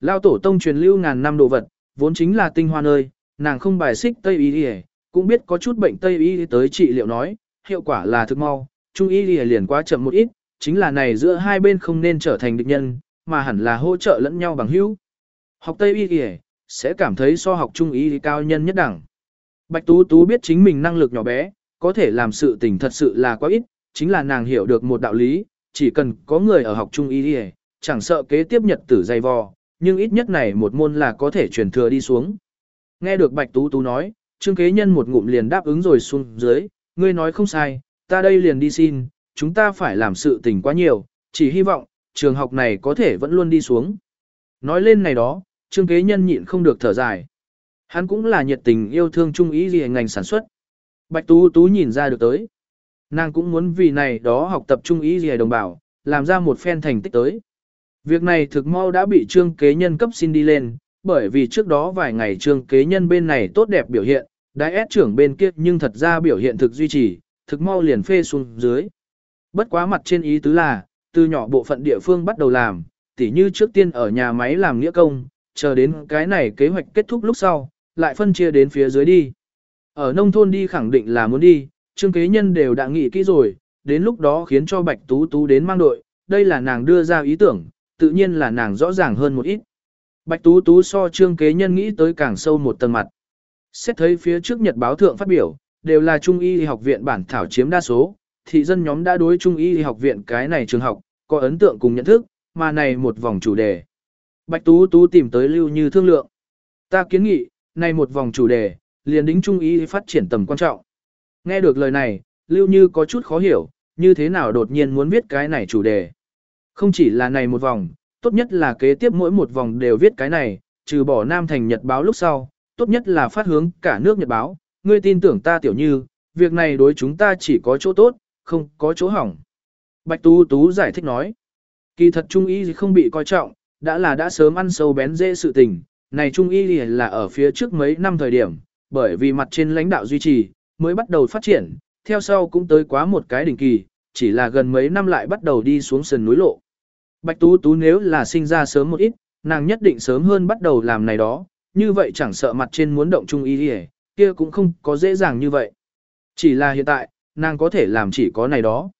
Lao tổ tông truyền lưu ngàn năm đồ vật, vốn chính là tinh hoa nơi, nàng không bài xích Tây Y đi cũng biết có chút bệnh Tây Y tới trị liệu nói, hiệu quả là thực mau, Trung Y đi liền quá chậm một ít, chính là này giữa hai bên không nên trở thành địch nhân, mà hẳn là hỗ trợ lẫn nhau bằng hữu. Học Tây Y đi sẽ cảm thấy so học Trung Y cao nhân nhất đẳng. Bạch Tú Tú biết chính mình năng lực nhỏ bé, có thể làm sự tình thật sự là quá ít, chính là nàng hiểu được một đạo lý, chỉ cần có người ở học Trung Y đi chẳng sợ kế tiếp nhật tử dày vò, nhưng ít nhất này một môn là có thể truyền thừa đi xuống. Nghe được Bạch Tú Tú nói, Trương Kế Nhân một ngụm liền đáp ứng rồi xuống dưới, ngươi nói không sai, ta đây liền đi xin, chúng ta phải làm sự tình quá nhiều, chỉ hy vọng, trường học này có thể vẫn luôn đi xuống. Nói lên này đó, Trương Kế Nhân nhịn không được thở dài. Hắn cũng là nhiệt tình yêu thương trung ý gì ngành sản xuất. Bạch Tú Tú nhìn ra được tới. Nàng cũng muốn vì này đó học tập trung ý gì đồng bào, làm ra một phen thành tích tới. Việc này thực mau đã bị trương kế nhân cấp xin đi lên, bởi vì trước đó vài ngày trương kế nhân bên này tốt đẹp biểu hiện, đại ép trưởng bên kia nhưng thật ra biểu hiện thực duy trì, thực mau liền phê xuống dưới. Bất quá mặt trên ý tứ là, từ nhỏ bộ phận địa phương bắt đầu làm, tỉ như trước tiên ở nhà máy làm nghĩa công, chờ đến cái này kế hoạch kết thúc lúc sau, lại phân chia đến phía dưới đi. Ở nông thôn đi khẳng định là muốn đi, trương kế nhân đều đã nghĩ kỹ rồi, đến lúc đó khiến cho Bạch Tú Tú đến mang đội, đây là nàng đưa ra ý tưởng, tự nhiên là nàng rõ ràng hơn một ít. Bạch Tú Tú so trương kế nhân nghĩ tới càng sâu một tầng mặt. Xét thấy phía trước nhật báo thượng phát biểu, đều là Trung y học viện bản thảo chiếm đa số, thị dân nhóm đã đối Trung y học viện cái này trường học, có ấn tượng cùng nhận thức, mà này một vòng chủ đề. Bạch Tú Tú tìm tới Lưu Như thương lượng. Ta kiến nghị, này một vòng chủ đề, liền đính Trung y phát triển tầm quan trọng. Nghe được lời này, Lưu Như có chút khó hiểu, như thế nào đột nhiên muốn viết cái này chủ đề. Không chỉ là này một vòng, tốt nhất là kế tiếp mỗi một vòng đều viết cái này, trừ bỏ Nam Thành Nhật báo lúc sau, tốt nhất là phát hướng cả nước Nhật báo, ngươi tin tưởng ta tiểu như, việc này đối chúng ta chỉ có chỗ tốt, không có chỗ hỏng. Bạch Tú Tú giải thích nói, kỳ thật Trung Y không bị coi trọng, đã là đã sớm ăn sâu bén dễ sự tình, này Trung Y là ở phía trước mấy năm thời điểm, bởi vì mặt trên lãnh đạo duy trì, mới bắt đầu phát triển, theo sau cũng tới quá một cái đỉnh kỳ, chỉ là gần mấy năm lại bắt đầu đi xuống sườn núi lộ. Bạch Tú Tú nếu là sinh ra sớm một ít, nàng nhất định sớm hơn bắt đầu làm này đó, như vậy chẳng sợ mặt trên muốn động trung ý gì, kia cũng không có dễ dàng như vậy. Chỉ là hiện tại, nàng có thể làm chỉ có này đó.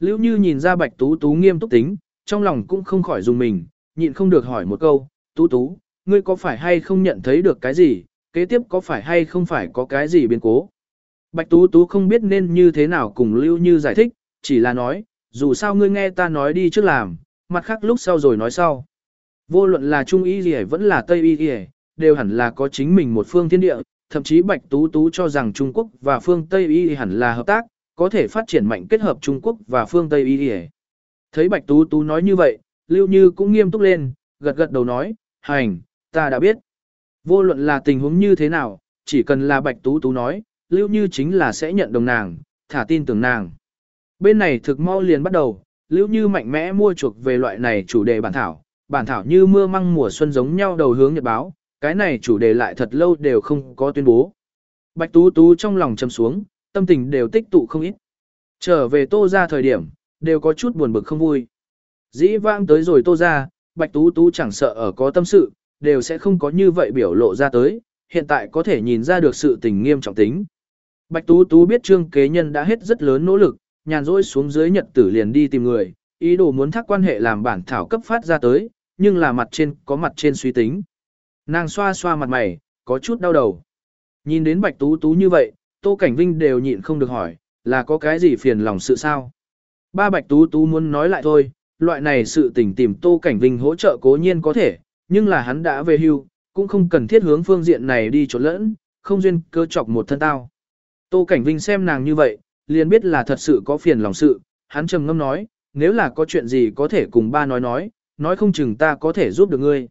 Lưu Như nhìn ra Bạch Tú Tú nghiêm túc tính, trong lòng cũng không khỏi dùng mình, nhịn không được hỏi một câu, Tú Tú, ngươi có phải hay không nhận thấy được cái gì, kế tiếp có phải hay không phải có cái gì biến cố. Bạch Tú Tú không biết nên như thế nào cùng Lưu Như giải thích, chỉ là nói, dù sao ngươi nghe ta nói đi trước làm, mặt khác lúc sau rồi nói sau. Vô luận là Trung Y gì vẫn là Tây Y gì, đều hẳn là có chính mình một phương thiên địa, thậm chí Bạch Tú Tú cho rằng Trung Quốc và phương Tây Y hẳn là hợp tác, có thể phát triển mạnh kết hợp Trung Quốc và phương Tây Y. Thấy Bạch Tú Tú nói như vậy, Lưu Như cũng nghiêm túc lên, gật gật đầu nói, hành, ta đã biết. Vô luận là tình huống như thế nào, chỉ cần là Bạch Tú Tú nói, Lưu Như chính là sẽ nhận đồng nàng, thả tin tưởng nàng. Bên này thực mau liền bắt đầu, Lưu Như mạnh mẽ mua chuộc về loại này chủ đề bản thảo, bản thảo như mưa măng mùa xuân giống nhau đầu hướng nhật báo, cái này chủ đề lại thật lâu đều không có tuyên bố. Bạch Tú Tú trong lòng trầm xuống, tâm tình đều tích tụ không ít. Trở về tô ra thời điểm, đều có chút buồn bực không vui. Dĩ vãng tới rồi tô ra, Bạch Tú Tú chẳng sợ ở có tâm sự, đều sẽ không có như vậy biểu lộ ra tới, hiện tại có thể nhìn ra được sự tình nghiêm trọng tính. Bạch Tú Tú biết trương kế nhân đã hết rất lớn nỗ lực, nhàn rỗi xuống dưới nhật tử liền đi tìm người, ý đồ muốn thác quan hệ làm bản thảo cấp phát ra tới, nhưng là mặt trên có mặt trên suy tính. Nàng xoa xoa mặt mày, có chút đau đầu. Nhìn đến Bạch Tú Tú như vậy, Tô Cảnh Vinh đều nhịn không được hỏi, là có cái gì phiền lòng sự sao? Ba Bạch Tú Tú muốn nói lại thôi, loại này sự tình tìm Tô Cảnh Vinh hỗ trợ cố nhiên có thể, nhưng là hắn đã về hưu, cũng không cần thiết hướng phương diện này đi trốn lẫn, không duyên cơ chọc một thân tao. Tô Cảnh Vinh xem nàng như vậy, liền biết là thật sự có phiền lòng sự, hắn trầm ngâm nói, nếu là có chuyện gì có thể cùng ba nói nói, nói không chừng ta có thể giúp được ngươi.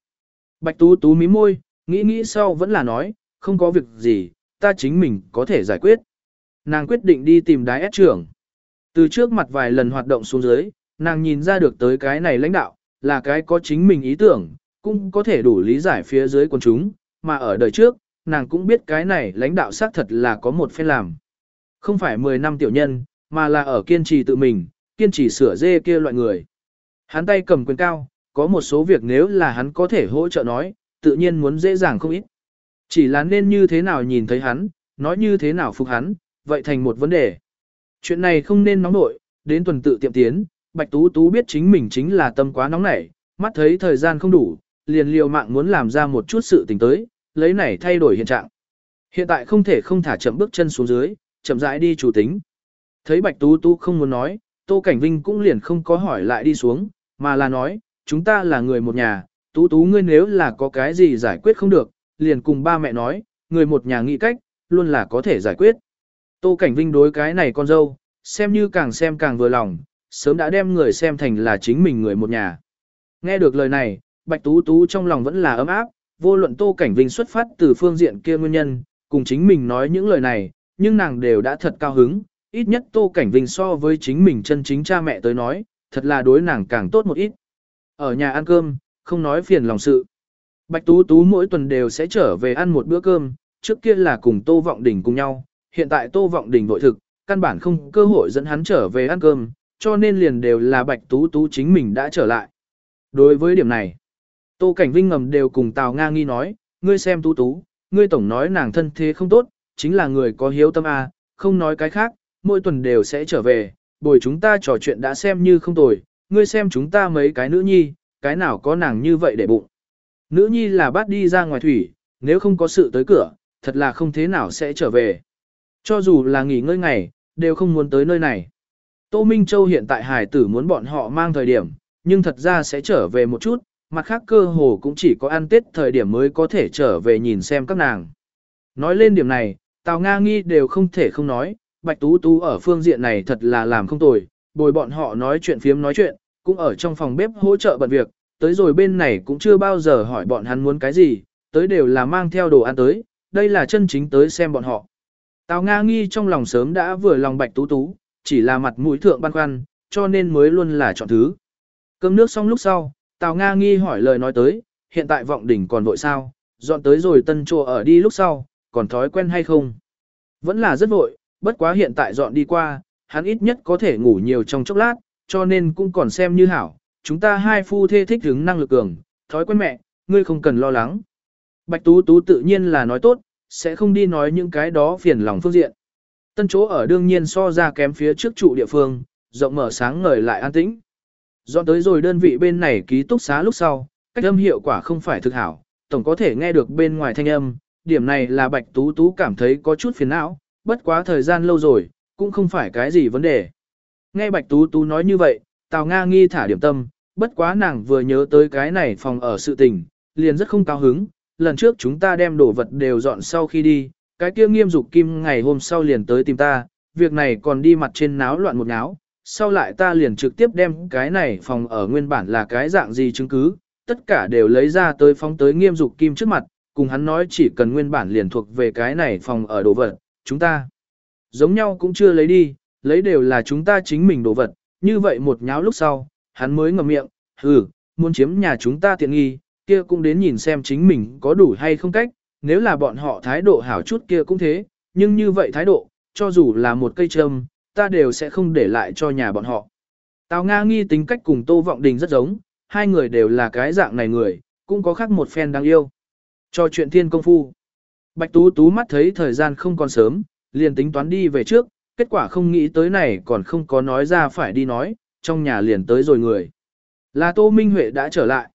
Bạch Tú Tú mí môi, nghĩ nghĩ sau vẫn là nói, không có việc gì, ta chính mình có thể giải quyết. Nàng quyết định đi tìm đái ép trưởng. Từ trước mặt vài lần hoạt động xuống dưới, nàng nhìn ra được tới cái này lãnh đạo, là cái có chính mình ý tưởng, cũng có thể đủ lý giải phía dưới quần chúng, mà ở đời trước, nàng cũng biết cái này lãnh đạo xác thật là có một phen làm. Không phải 10 năm tiểu nhân, mà là ở kiên trì tự mình, kiên trì sửa dê kia loại người. Hắn tay cầm quyền cao, có một số việc nếu là hắn có thể hỗ trợ nói, tự nhiên muốn dễ dàng không ít. Chỉ là nên như thế nào nhìn thấy hắn, nói như thế nào phục hắn, vậy thành một vấn đề. Chuyện này không nên nóng nội, đến tuần tự tiệm tiến, Bạch Tú Tú biết chính mình chính là tâm quá nóng nảy, mắt thấy thời gian không đủ, liền liều mạng muốn làm ra một chút sự tình tới, lấy này thay đổi hiện trạng. Hiện tại không thể không thả chậm bước chân xuống dưới, chậm rãi đi chủ tính. Thấy Bạch Tú Tú không muốn nói, Tô Cảnh Vinh cũng liền không có hỏi lại đi xuống, mà là nói, chúng ta là người một nhà, Tú Tú ngươi nếu là có cái gì giải quyết không được, liền cùng ba mẹ nói, người một nhà nghĩ cách, luôn là có thể giải quyết. Tô Cảnh Vinh đối cái này con dâu, xem như càng xem càng vừa lòng, sớm đã đem người xem thành là chính mình người một nhà. Nghe được lời này, Bạch Tú Tú trong lòng vẫn là ấm áp, vô luận Tô Cảnh Vinh xuất phát từ phương diện kia nguyên nhân, cùng chính mình nói những lời này, nhưng nàng đều đã thật cao hứng, ít nhất Tô Cảnh Vinh so với chính mình chân chính cha mẹ tới nói, thật là đối nàng càng tốt một ít. Ở nhà ăn cơm, không nói phiền lòng sự. Bạch Tú Tú mỗi tuần đều sẽ trở về ăn một bữa cơm, trước kia là cùng Tô Vọng Đình cùng nhau, hiện tại Tô Vọng Đình vội thực, căn bản không cơ hội dẫn hắn trở về ăn cơm, cho nên liền đều là Bạch Tú Tú chính mình đã trở lại. Đối với điểm này, Tô Cảnh Vinh ngầm đều cùng Tào Nga nghi nói, ngươi xem Tú Tú, ngươi tổng nói nàng thân thế không tốt, chính là người có hiếu tâm a, không nói cái khác, mỗi tuần đều sẽ trở về, bồi chúng ta trò chuyện đã xem như không tồi, ngươi xem chúng ta mấy cái nữ nhi, cái nào có nàng như vậy để bụng. Nữ nhi là bắt đi ra ngoài thủy, nếu không có sự tới cửa, thật là không thế nào sẽ trở về. Cho dù là nghỉ ngơi ngày, đều không muốn tới nơi này. Tô Minh Châu hiện tại hải tử muốn bọn họ mang thời điểm, nhưng thật ra sẽ trở về một chút, mặt khác cơ hồ cũng chỉ có ăn tết thời điểm mới có thể trở về nhìn xem các nàng. Nói lên điểm này, Tào Nga nghi đều không thể không nói, Bạch Tú Tú ở phương diện này thật là làm không tồi, bồi bọn họ nói chuyện phiếm nói chuyện, cũng ở trong phòng bếp hỗ trợ bận việc, tới rồi bên này cũng chưa bao giờ hỏi bọn hắn muốn cái gì, tới đều là mang theo đồ ăn tới, đây là chân chính tới xem bọn họ. Tào Nga nghi trong lòng sớm đã vừa lòng Bạch Tú Tú, chỉ là mặt mũi thượng băn khoăn, cho nên mới luôn là chọn thứ. Cơm nước xong lúc sau, Tào Nga nghi hỏi lời nói tới, hiện tại vọng đỉnh còn vội sao, dọn tới rồi tân chỗ ở đi lúc sau, còn thói quen hay không? Vẫn là rất vội, bất quá hiện tại dọn đi qua, hắn ít nhất có thể ngủ nhiều trong chốc lát, cho nên cũng còn xem như hảo. Chúng ta hai phu thê thích hứng năng lực cường, thói quen mẹ, ngươi không cần lo lắng. Bạch Tú Tú tự nhiên là nói tốt, sẽ không đi nói những cái đó phiền lòng phương diện. Tân chỗ ở đương nhiên so ra kém phía trước trụ địa phương, rộng mở sáng ngời lại an tĩnh. Dọn tới rồi đơn vị bên này ký túc xá lúc sau, cách âm hiệu quả không phải thực hảo, tổng có thể nghe được bên ngoài thanh âm, điểm này là Bạch Tú Tú cảm thấy có chút phiền não, bất quá thời gian lâu rồi, cũng không phải cái gì vấn đề. Nghe Bạch Tú Tú nói như vậy, Tào Nga nghi thả điểm tâm, bất quá nàng vừa nhớ tới cái này phòng ở sự tình, liền rất không cao hứng, lần trước chúng ta đem đồ vật đều dọn sau khi đi, cái kia nghiêm dục kim ngày hôm sau liền tới tìm ta, việc này còn đi mặt trên náo loạn một náo, sau lại ta liền trực tiếp đem cái này phòng ở nguyên bản là cái dạng gì chứng cứ, tất cả đều lấy ra tới phóng tới nghiêm dục kim trước mặt, cùng hắn nói chỉ cần nguyên bản liền thuộc về cái này phòng ở đồ vật, chúng ta giống nhau cũng chưa lấy đi, lấy đều là chúng ta chính mình đồ vật, như vậy một nháo lúc sau, hắn mới ngậm miệng, hừ, muốn chiếm nhà chúng ta tiện nghi, kia cũng đến nhìn xem chính mình có đủ hay không cách, nếu là bọn họ thái độ hảo chút kia cũng thế, nhưng như vậy thái độ, cho dù là một cây trâm, ta đều sẽ không để lại cho nhà bọn họ. Tào Nga nghi tính cách cùng Tô Vọng Đình rất giống, hai người đều là cái dạng này người, cũng có khác một phen đáng yêu. Cho chuyện thiên công phu. Bạch Tú Tú mắt thấy thời gian không còn sớm, liền tính toán đi về trước, kết quả không nghĩ tới này còn không có nói ra phải đi nói, trong nhà liền tới rồi người. Là Tô Minh Huệ đã trở lại.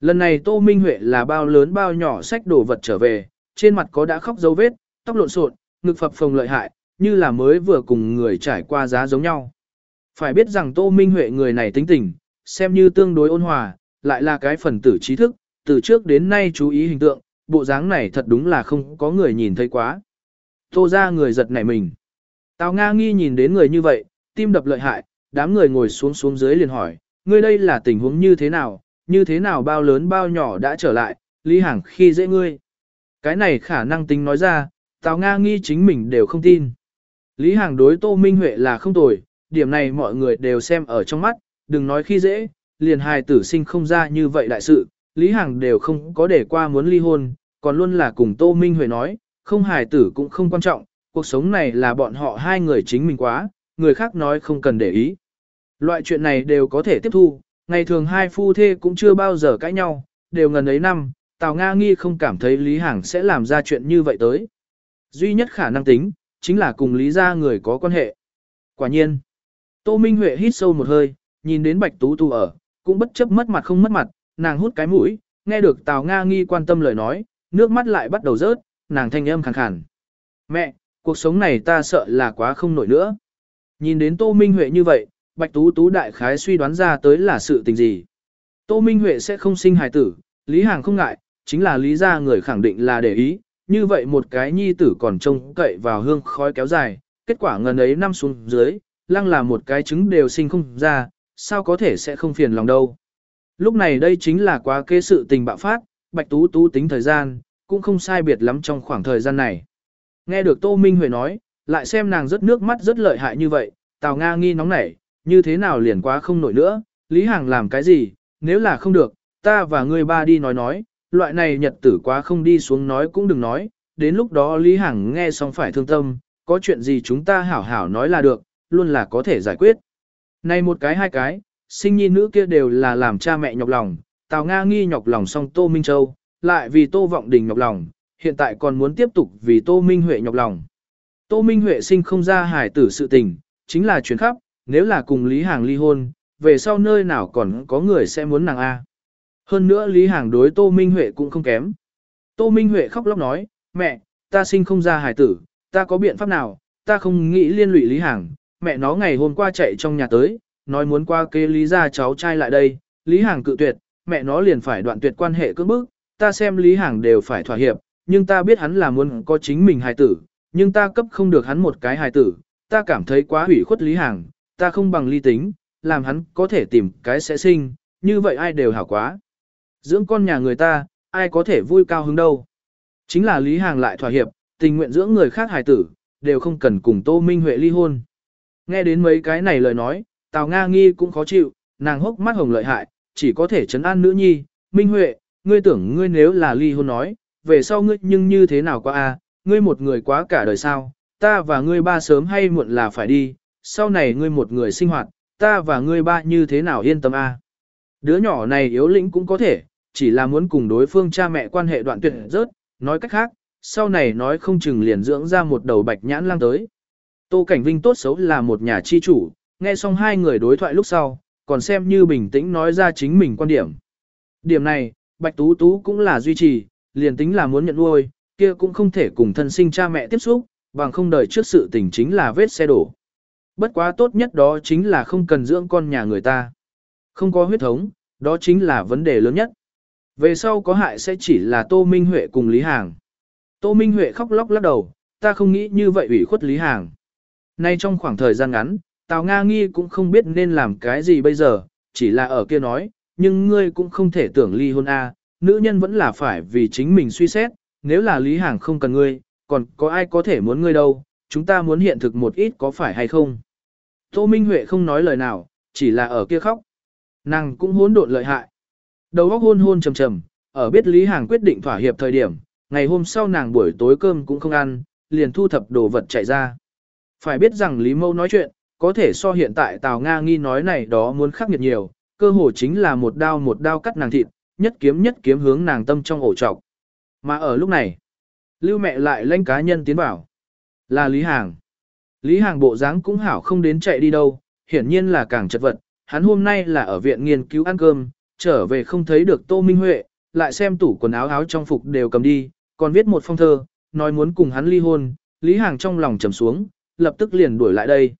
Lần này Tô Minh Huệ là bao lớn bao nhỏ sách đồ vật trở về, trên mặt có đã khóc dấu vết, tóc lộn xộn, ngực phập phồng lợi hại, như là mới vừa cùng người trải qua giá giống nhau. Phải biết rằng Tô Minh Huệ người này tính tình, xem như tương đối ôn hòa, lại là cái phần tử trí thức, từ trước đến nay chú ý hình tượng, bộ dáng này thật đúng là không có người nhìn thấy quá. Tô ra người giật nảy mình. Tào Nga nghi nhìn đến người như vậy, tim đập lợi hại, đám người ngồi xuống xuống dưới liền hỏi, ngươi đây là tình huống như thế nào, như thế nào bao lớn bao nhỏ đã trở lại, Lý Hằng khi dễ ngươi. Cái này khả năng tính nói ra, Tào Nga nghi chính mình đều không tin. Lý Hằng đối Tô Minh Huệ là không tồi, điểm này mọi người đều xem ở trong mắt, đừng nói khi dễ, liền hài tử sinh không ra như vậy đại sự, Lý Hằng đều không có để qua muốn ly hôn, còn luôn là cùng Tô Minh Huệ nói, không hài tử cũng không quan trọng, cuộc sống này là bọn họ hai người chính mình quá, người khác nói không cần để ý. Loại chuyện này đều có thể tiếp thu, Ngày thường hai phu thê cũng chưa bao giờ cãi nhau, đều ngần ấy năm, Tào Nga nghi không cảm thấy Lý Hằng sẽ làm ra chuyện như vậy tới. Duy nhất khả năng tính, chính là cùng Lý gia người có quan hệ. Quả nhiên, Tô Minh Huệ hít sâu một hơi, nhìn đến Bạch Tú Tu ở, cũng bất chấp mất mặt không mất mặt, nàng hút cái mũi, nghe được Tào Nga nghi quan tâm lời nói, nước mắt lại bắt đầu rớt, nàng thanh âm khàn khàn. Mẹ, cuộc sống này ta sợ là quá không nổi nữa. Nhìn đến Tô Minh Huệ như vậy, Bạch Tú Tú đại khái suy đoán ra tới là sự tình gì. Tô Minh Huệ sẽ không sinh hài tử, Lý Hàng không ngại, chính là lý gia người khẳng định là để ý, như vậy một cái nhi tử còn trông cậy vào hương khói kéo dài, kết quả ngần ấy năm xuống dưới, lăng là một cái trứng đều sinh không ra, sao có thể sẽ không phiền lòng đâu. Lúc này đây chính là quá kế sự tình bạo phát, Bạch Tú Tú tính thời gian, cũng không sai biệt lắm trong khoảng thời gian này. Nghe được Tô Minh Huệ nói, lại xem nàng rất nước mắt rất lợi hại như vậy, Tào Nga nghi nóng nảy, như thế nào liền quá không nổi nữa, Lý Hằng làm cái gì, nếu là không được, ta và ngươi ba đi nói nói, loại này nhật tử quá không đi xuống nói cũng đừng nói, đến lúc đó Lý Hằng nghe xong phải thương tâm, có chuyện gì chúng ta hảo hảo nói là được, luôn là có thể giải quyết. Này một cái hai cái, sinh nhi nữ kia đều là làm cha mẹ nhọc lòng, Tào Nga nghi nhọc lòng xong Tô Minh Châu, lại vì Tô Vọng Đình nhọc lòng, hiện tại còn muốn tiếp tục vì Tô Minh Huệ nhọc lòng. Tô Minh Huệ sinh không ra hài tử sự tình, chính là chuyến khắp, nếu là cùng Lý Hàng ly hôn, về sau nơi nào còn có người sẽ muốn nàng A. Hơn nữa Lý Hàng đối Tô Minh Huệ cũng không kém. Tô Minh Huệ khóc lóc nói, mẹ, ta sinh không ra hài tử, ta có biện pháp nào, ta không nghĩ liên lụy Lý Hàng, mẹ nó ngày hôm qua chạy trong nhà tới, nói muốn qua kế Lý ra cháu trai lại đây, Lý Hàng cự tuyệt, mẹ nó liền phải đoạn tuyệt quan hệ cưỡng bức, ta xem Lý Hàng đều phải thỏa hiệp, nhưng ta biết hắn là muốn có chính mình hài tử, nhưng ta cấp không được hắn một cái hài tử, ta cảm thấy quá hủy khuất Lý Hàng, ta không bằng ly tính, làm hắn có thể tìm cái sẽ sinh, như vậy ai đều hảo quá. Dưỡng con nhà người ta, ai có thể vui cao hứng đâu. Chính là Lý Hàng lại thỏa hiệp, tình nguyện dưỡng người khác hài tử, đều không cần cùng Tô Minh Huệ ly hôn. Nghe đến mấy cái này lời nói, Tào Nga Nghi cũng khó chịu, nàng hốc mắt hồng lợi hại, chỉ có thể chấn an nữ nhi, Minh Huệ, ngươi tưởng ngươi nếu là ly hôn nói, về sau ngươi nhưng như thế nào qua a? ngươi một người quá cả đời sao, ta và ngươi ba sớm hay muộn là phải đi, sau này ngươi một người sinh hoạt, ta và ngươi ba như thế nào yên tâm a? Đứa nhỏ này yếu lĩnh cũng có thể, chỉ là muốn cùng đối phương cha mẹ quan hệ đoạn tuyệt rớt, nói cách khác, sau này nói không chừng liền dưỡng ra một đầu bạch nhãn lang tới. Tô Cảnh Vinh tốt xấu là một nhà chi chủ, nghe xong hai người đối thoại lúc sau, còn xem như bình tĩnh nói ra chính mình quan điểm. Điểm này, Bạch Tú Tú cũng là duy trì, liền tính là muốn nhận nuôi, kia cũng không thể cùng thân sinh cha mẹ tiếp xúc, bằng không đời trước sự tình chính là vết xe đổ. Bất quá tốt nhất đó chính là không cần dưỡng con nhà người ta. Không có huyết thống, đó chính là vấn đề lớn nhất. Về sau có hại sẽ chỉ là Tô Minh Huệ cùng Lý Hàng. Tô Minh Huệ khóc lóc lắc đầu, ta không nghĩ như vậy ủy khuất Lý Hàng. Nay trong khoảng thời gian ngắn, Tào Nga Nghi cũng không biết nên làm cái gì bây giờ, chỉ là ở kia nói, nhưng ngươi cũng không thể tưởng ly hôn A, nữ nhân vẫn là phải vì chính mình suy xét, nếu là Lý Hàng không cần ngươi, còn có ai có thể muốn ngươi đâu, chúng ta muốn hiện thực một ít có phải hay không. Tô Minh Huệ không nói lời nào, chỉ là ở kia khóc. Nàng cũng hỗn độn lợi hại. Đầu óc hôn hôn trầm trầm, ở biết Lý Hàng quyết định thỏa hiệp thời điểm, ngày hôm sau nàng buổi tối cơm cũng không ăn, liền thu thập đồ vật chạy ra. Phải biết rằng Lý Mâu nói chuyện, có thể so hiện tại Tào Nga nghi nói này đó muốn khắc nghiệt nhiều, cơ hồ chính là một đao một đao cắt nàng thịt, nhất kiếm nhất kiếm hướng nàng tâm trong ổ trọc. Mà ở lúc này, Lưu mẹ lại lên cá nhân tiến bảo. Là Lý Hàng. Lý Hàng bộ dáng cũng hảo không đến chạy đi đâu, hiển nhiên là càng chật vật, hắn hôm nay là ở viện nghiên cứu ăn cơm, trở về không thấy được Tô Minh Huệ, lại xem tủ quần áo áo trong phục đều cầm đi, còn viết một phong thơ, nói muốn cùng hắn ly hôn, Lý Hàng trong lòng trầm xuống, lập tức liền đuổi lại đây.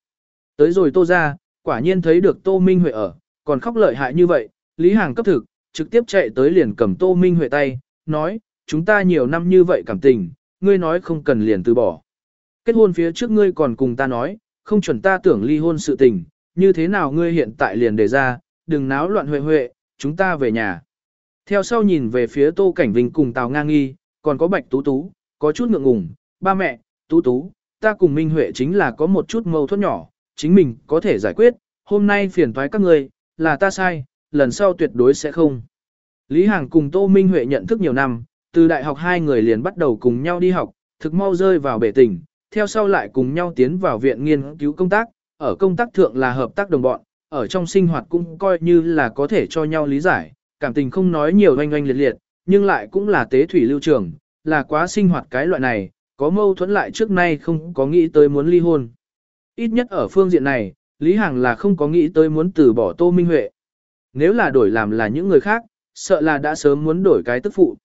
Tới rồi Tô ra, quả nhiên thấy được Tô Minh Huệ ở, còn khóc lợi hại như vậy, Lý Hàng cấp thực, trực tiếp chạy tới liền cầm Tô Minh Huệ tay, nói, chúng ta nhiều năm như vậy cảm tình, ngươi nói không cần liền từ bỏ. Kết hôn phía trước ngươi còn cùng ta nói, không chuẩn ta tưởng ly hôn sự tình, như thế nào ngươi hiện tại liền đề ra, đừng náo loạn huệ huệ, chúng ta về nhà. Theo sau nhìn về phía Tô Cảnh Vinh cùng Tào Ngang Nghi, còn có Bạch Tú Tú, có chút ngượng ngùng, ba mẹ, Tú Tú, ta cùng Minh Huệ chính là có một chút mâu thuẫn nhỏ, chính mình có thể giải quyết, hôm nay phiền toái các người là ta sai, lần sau tuyệt đối sẽ không. Lý Hàng cùng Tô Minh Huệ nhận thức nhiều năm, từ đại học hai người liền bắt đầu cùng nhau đi học, thực mau rơi vào bể tình, theo sau lại cùng nhau tiến vào viện nghiên cứu công tác, ở công tác thượng là hợp tác đồng bọn, ở trong sinh hoạt cũng coi như là có thể cho nhau lý giải, cảm tình không nói nhiều oanh oanh liệt liệt, nhưng lại cũng là tế thủy lưu trường, là quá sinh hoạt cái loại này, có mâu thuẫn lại trước nay không có nghĩ tới muốn ly hôn. Ít nhất ở phương diện này, Lý Hằng là không có nghĩ tới muốn từ bỏ Tô Minh Huệ. Nếu là đổi làm là những người khác, sợ là đã sớm muốn đổi cái tức phụ.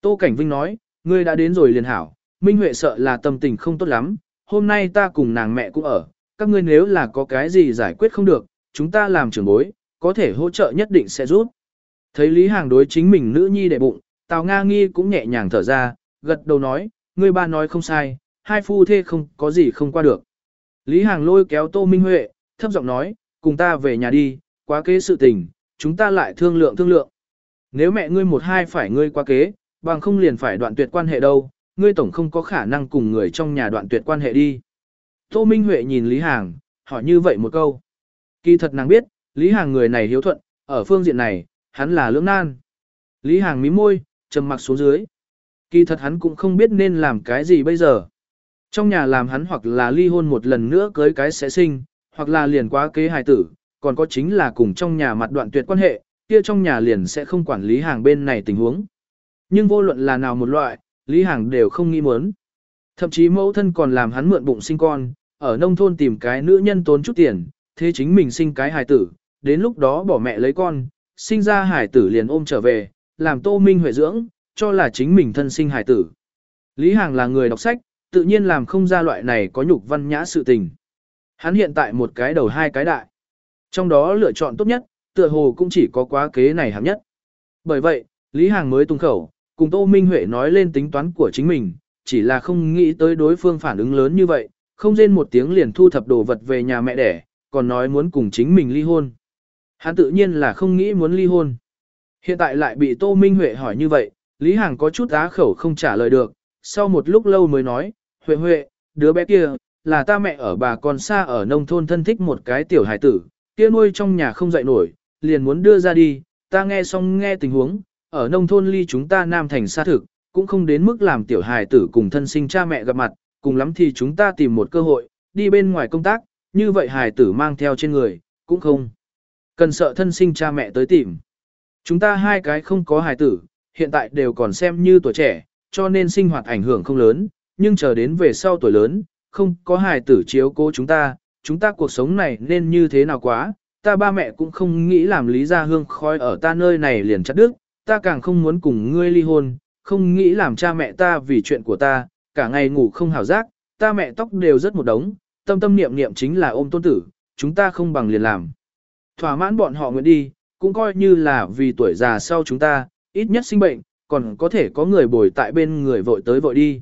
Tô Cảnh Vinh nói, ngươi đã đến rồi liền hảo, Minh Huệ sợ là tâm tình không tốt lắm, hôm nay ta cùng nàng mẹ cũng ở, các ngươi nếu là có cái gì giải quyết không được, chúng ta làm trưởng bối, có thể hỗ trợ nhất định sẽ giúp. Thấy Lý Hàng đối chính mình nữ nhi đệ bụng, Tào Nga Nghi cũng nhẹ nhàng thở ra, gật đầu nói, ngươi ba nói không sai, hai phu thê không có gì không qua được. Lý Hàng lôi kéo Tô Minh Huệ, thấp giọng nói, cùng ta về nhà đi, quá kế sự tình, chúng ta lại thương lượng thương lượng. Nếu mẹ ngươi một hai phải ngươi quá kế, bằng không liền phải đoạn tuyệt quan hệ đâu, ngươi tổng không có khả năng cùng người trong nhà đoạn tuyệt quan hệ đi. Tô Minh Huệ nhìn Lý Hàng, hỏi như vậy một câu. Kỳ thật nàng biết, Lý Hàng người này hiếu thuận, ở phương diện này, hắn là lưỡng nan. Lý Hàng mí môi, trầm mặc xuống dưới. Kỳ thật hắn cũng không biết nên làm cái gì bây giờ. Trong nhà làm hắn hoặc là ly hôn một lần nữa cưới cái sẽ sinh, hoặc là liền quá kế hài tử, còn có chính là cùng trong nhà mặt đoạn tuyệt quan hệ, kia trong nhà liền sẽ không quản lý hàng bên này tình huống. Nhưng vô luận là nào một loại, Lý Hàng đều không nghĩ muốn. Thậm chí mẫu thân còn làm hắn mượn bụng sinh con, ở nông thôn tìm cái nữ nhân tốn chút tiền, thế chính mình sinh cái hài tử, đến lúc đó bỏ mẹ lấy con, sinh ra hài tử liền ôm trở về, làm tô minh huệ dưỡng, cho là chính mình thân sinh hài tử. Lý Hàng là người đọc sách, tự nhiên làm không ra loại này có nhục văn nhã sự tình. Hắn hiện tại một cái đầu hai cái đại. Trong đó lựa chọn tốt nhất, tựa hồ cũng chỉ có quá kế này hạng nhất. Bởi vậy, Lý Hàng mới tung khẩu, cùng Tô Minh Huệ nói lên tính toán của chính mình, chỉ là không nghĩ tới đối phương phản ứng lớn như vậy, không rên một tiếng liền thu thập đồ vật về nhà mẹ đẻ, còn nói muốn cùng chính mình ly hôn. Hắn tự nhiên là không nghĩ muốn ly hôn. Hiện tại lại bị Tô Minh Huệ hỏi như vậy, Lý Hàng có chút á khẩu không trả lời được, sau một lúc lâu mới nói, Huệ Huệ, đứa bé kia, là ta mẹ ở bà con xa ở nông thôn thân thích một cái tiểu hải tử, kia nuôi trong nhà không dậy nổi, liền muốn đưa ra đi, ta nghe xong nghe tình huống, ở nông thôn ly chúng ta nam thành xa thực, cũng không đến mức làm tiểu hài tử cùng thân sinh cha mẹ gặp mặt, cùng lắm thì chúng ta tìm một cơ hội, đi bên ngoài công tác, như vậy hài tử mang theo trên người, cũng không. Cần sợ thân sinh cha mẹ tới tìm. Chúng ta hai cái không có hài tử, hiện tại đều còn xem như tuổi trẻ, cho nên sinh hoạt ảnh hưởng không lớn, nhưng chờ đến về sau tuổi lớn, không có hài tử chiếu cố chúng ta, chúng ta cuộc sống này nên như thế nào quá, ta ba mẹ cũng không nghĩ làm lý gia hương khói ở ta nơi này liền chặt đứt, ta càng không muốn cùng ngươi ly hôn, không nghĩ làm cha mẹ ta vì chuyện của ta, cả ngày ngủ không hảo giác, ta mẹ tóc đều rất một đống, tâm tâm niệm niệm chính là ôm tôn tử, chúng ta không bằng liền làm. Thỏa mãn bọn họ nguyện đi, cũng coi như là vì tuổi già sau chúng ta, ít nhất sinh bệnh, còn có thể có người bồi tại bên người vội tới vội đi.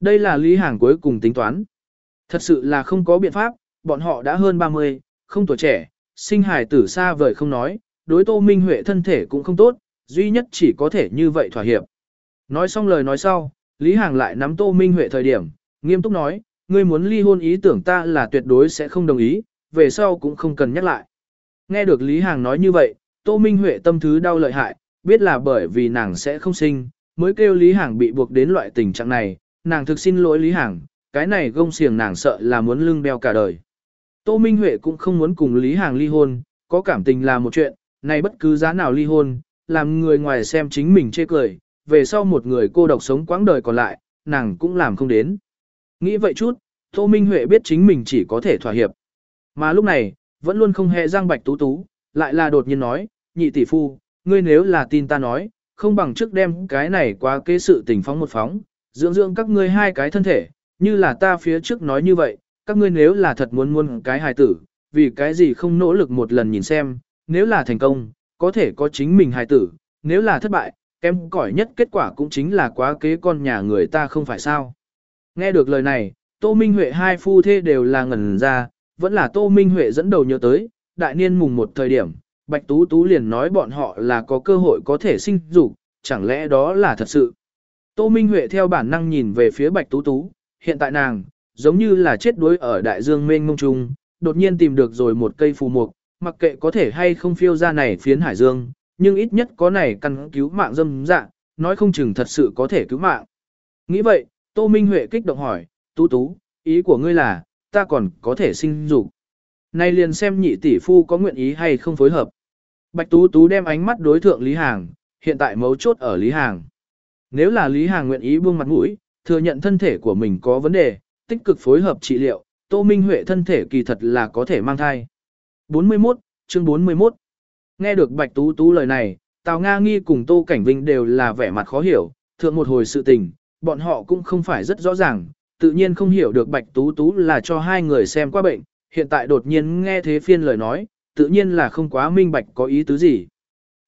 Đây là lý hàng cuối cùng tính toán. Thật sự là không có biện pháp, bọn họ đã hơn 30, không tuổi trẻ, sinh hài tử xa vời không nói, đối Tô Minh Huệ thân thể cũng không tốt, duy nhất chỉ có thể như vậy thỏa hiệp. Nói xong lời nói sau, Lý Hàng lại nắm Tô Minh Huệ thời điểm, nghiêm túc nói, ngươi muốn ly hôn ý tưởng ta là tuyệt đối sẽ không đồng ý, về sau cũng không cần nhắc lại. Nghe được Lý Hàng nói như vậy, Tô Minh Huệ tâm thứ đau lợi hại, biết là bởi vì nàng sẽ không sinh, mới kêu Lý Hàng bị buộc đến loại tình trạng này, nàng thực xin lỗi Lý Hàng, cái này gông xiềng nàng sợ là muốn lưng đeo cả đời. Tô Minh Huệ cũng không muốn cùng Lý Hàng ly hôn, có cảm tình là một chuyện, này bất cứ giá nào ly hôn, làm người ngoài xem chính mình chê cười, về sau một người cô độc sống quãng đời còn lại, nàng cũng làm không đến. Nghĩ vậy chút, Tô Minh Huệ biết chính mình chỉ có thể thỏa hiệp. Mà lúc này, vẫn luôn không hề giang bạch tú tú, lại là đột nhiên nói, nhị tỷ phu, ngươi nếu là tin ta nói, không bằng trước đem cái này qua kế sự tình phóng một phóng, dưỡng dưỡng các ngươi hai cái thân thể, như là ta phía trước nói như vậy, các ngươi nếu là thật muốn muốn cái hài tử, vì cái gì không nỗ lực một lần nhìn xem, nếu là thành công, có thể có chính mình hài tử, nếu là thất bại, kém cỏi nhất kết quả cũng chính là quá kế con nhà người ta không phải sao. Nghe được lời này, Tô Minh Huệ hai phu thê đều là ngẩn ra, vẫn là Tô Minh Huệ dẫn đầu nhớ tới, đại niên mùng một thời điểm, Bạch Tú Tú liền nói bọn họ là có cơ hội có thể sinh dục, chẳng lẽ đó là thật sự. Tô Minh Huệ theo bản năng nhìn về phía Bạch Tú Tú, hiện tại nàng, giống như là chết đuối ở đại dương mênh mông trung, đột nhiên tìm được rồi một cây phù mục, mặc kệ có thể hay không phiêu ra này phiến hải dương, nhưng ít nhất có này căn cứu mạng dâm dạ, nói không chừng thật sự có thể cứu mạng. Nghĩ vậy, Tô Minh Huệ kích động hỏi, Tú Tú, ý của ngươi là, ta còn có thể sinh dục. Nay liền xem nhị tỷ phu có nguyện ý hay không phối hợp. Bạch Tú Tú đem ánh mắt đối thượng Lý Hàng, hiện tại mấu chốt ở Lý Hàng. Nếu là Lý Hàng nguyện ý buông mặt mũi, thừa nhận thân thể của mình có vấn đề, tích cực phối hợp trị liệu, Tô Minh Huệ thân thể kỳ thật là có thể mang thai. 41, chương 41 Nghe được Bạch Tú Tú lời này, Tào Nga Nghi cùng Tô Cảnh Vinh đều là vẻ mặt khó hiểu, thượng một hồi sự tình, bọn họ cũng không phải rất rõ ràng, tự nhiên không hiểu được Bạch Tú Tú là cho hai người xem qua bệnh, hiện tại đột nhiên nghe thế phiên lời nói, tự nhiên là không quá minh bạch có ý tứ gì.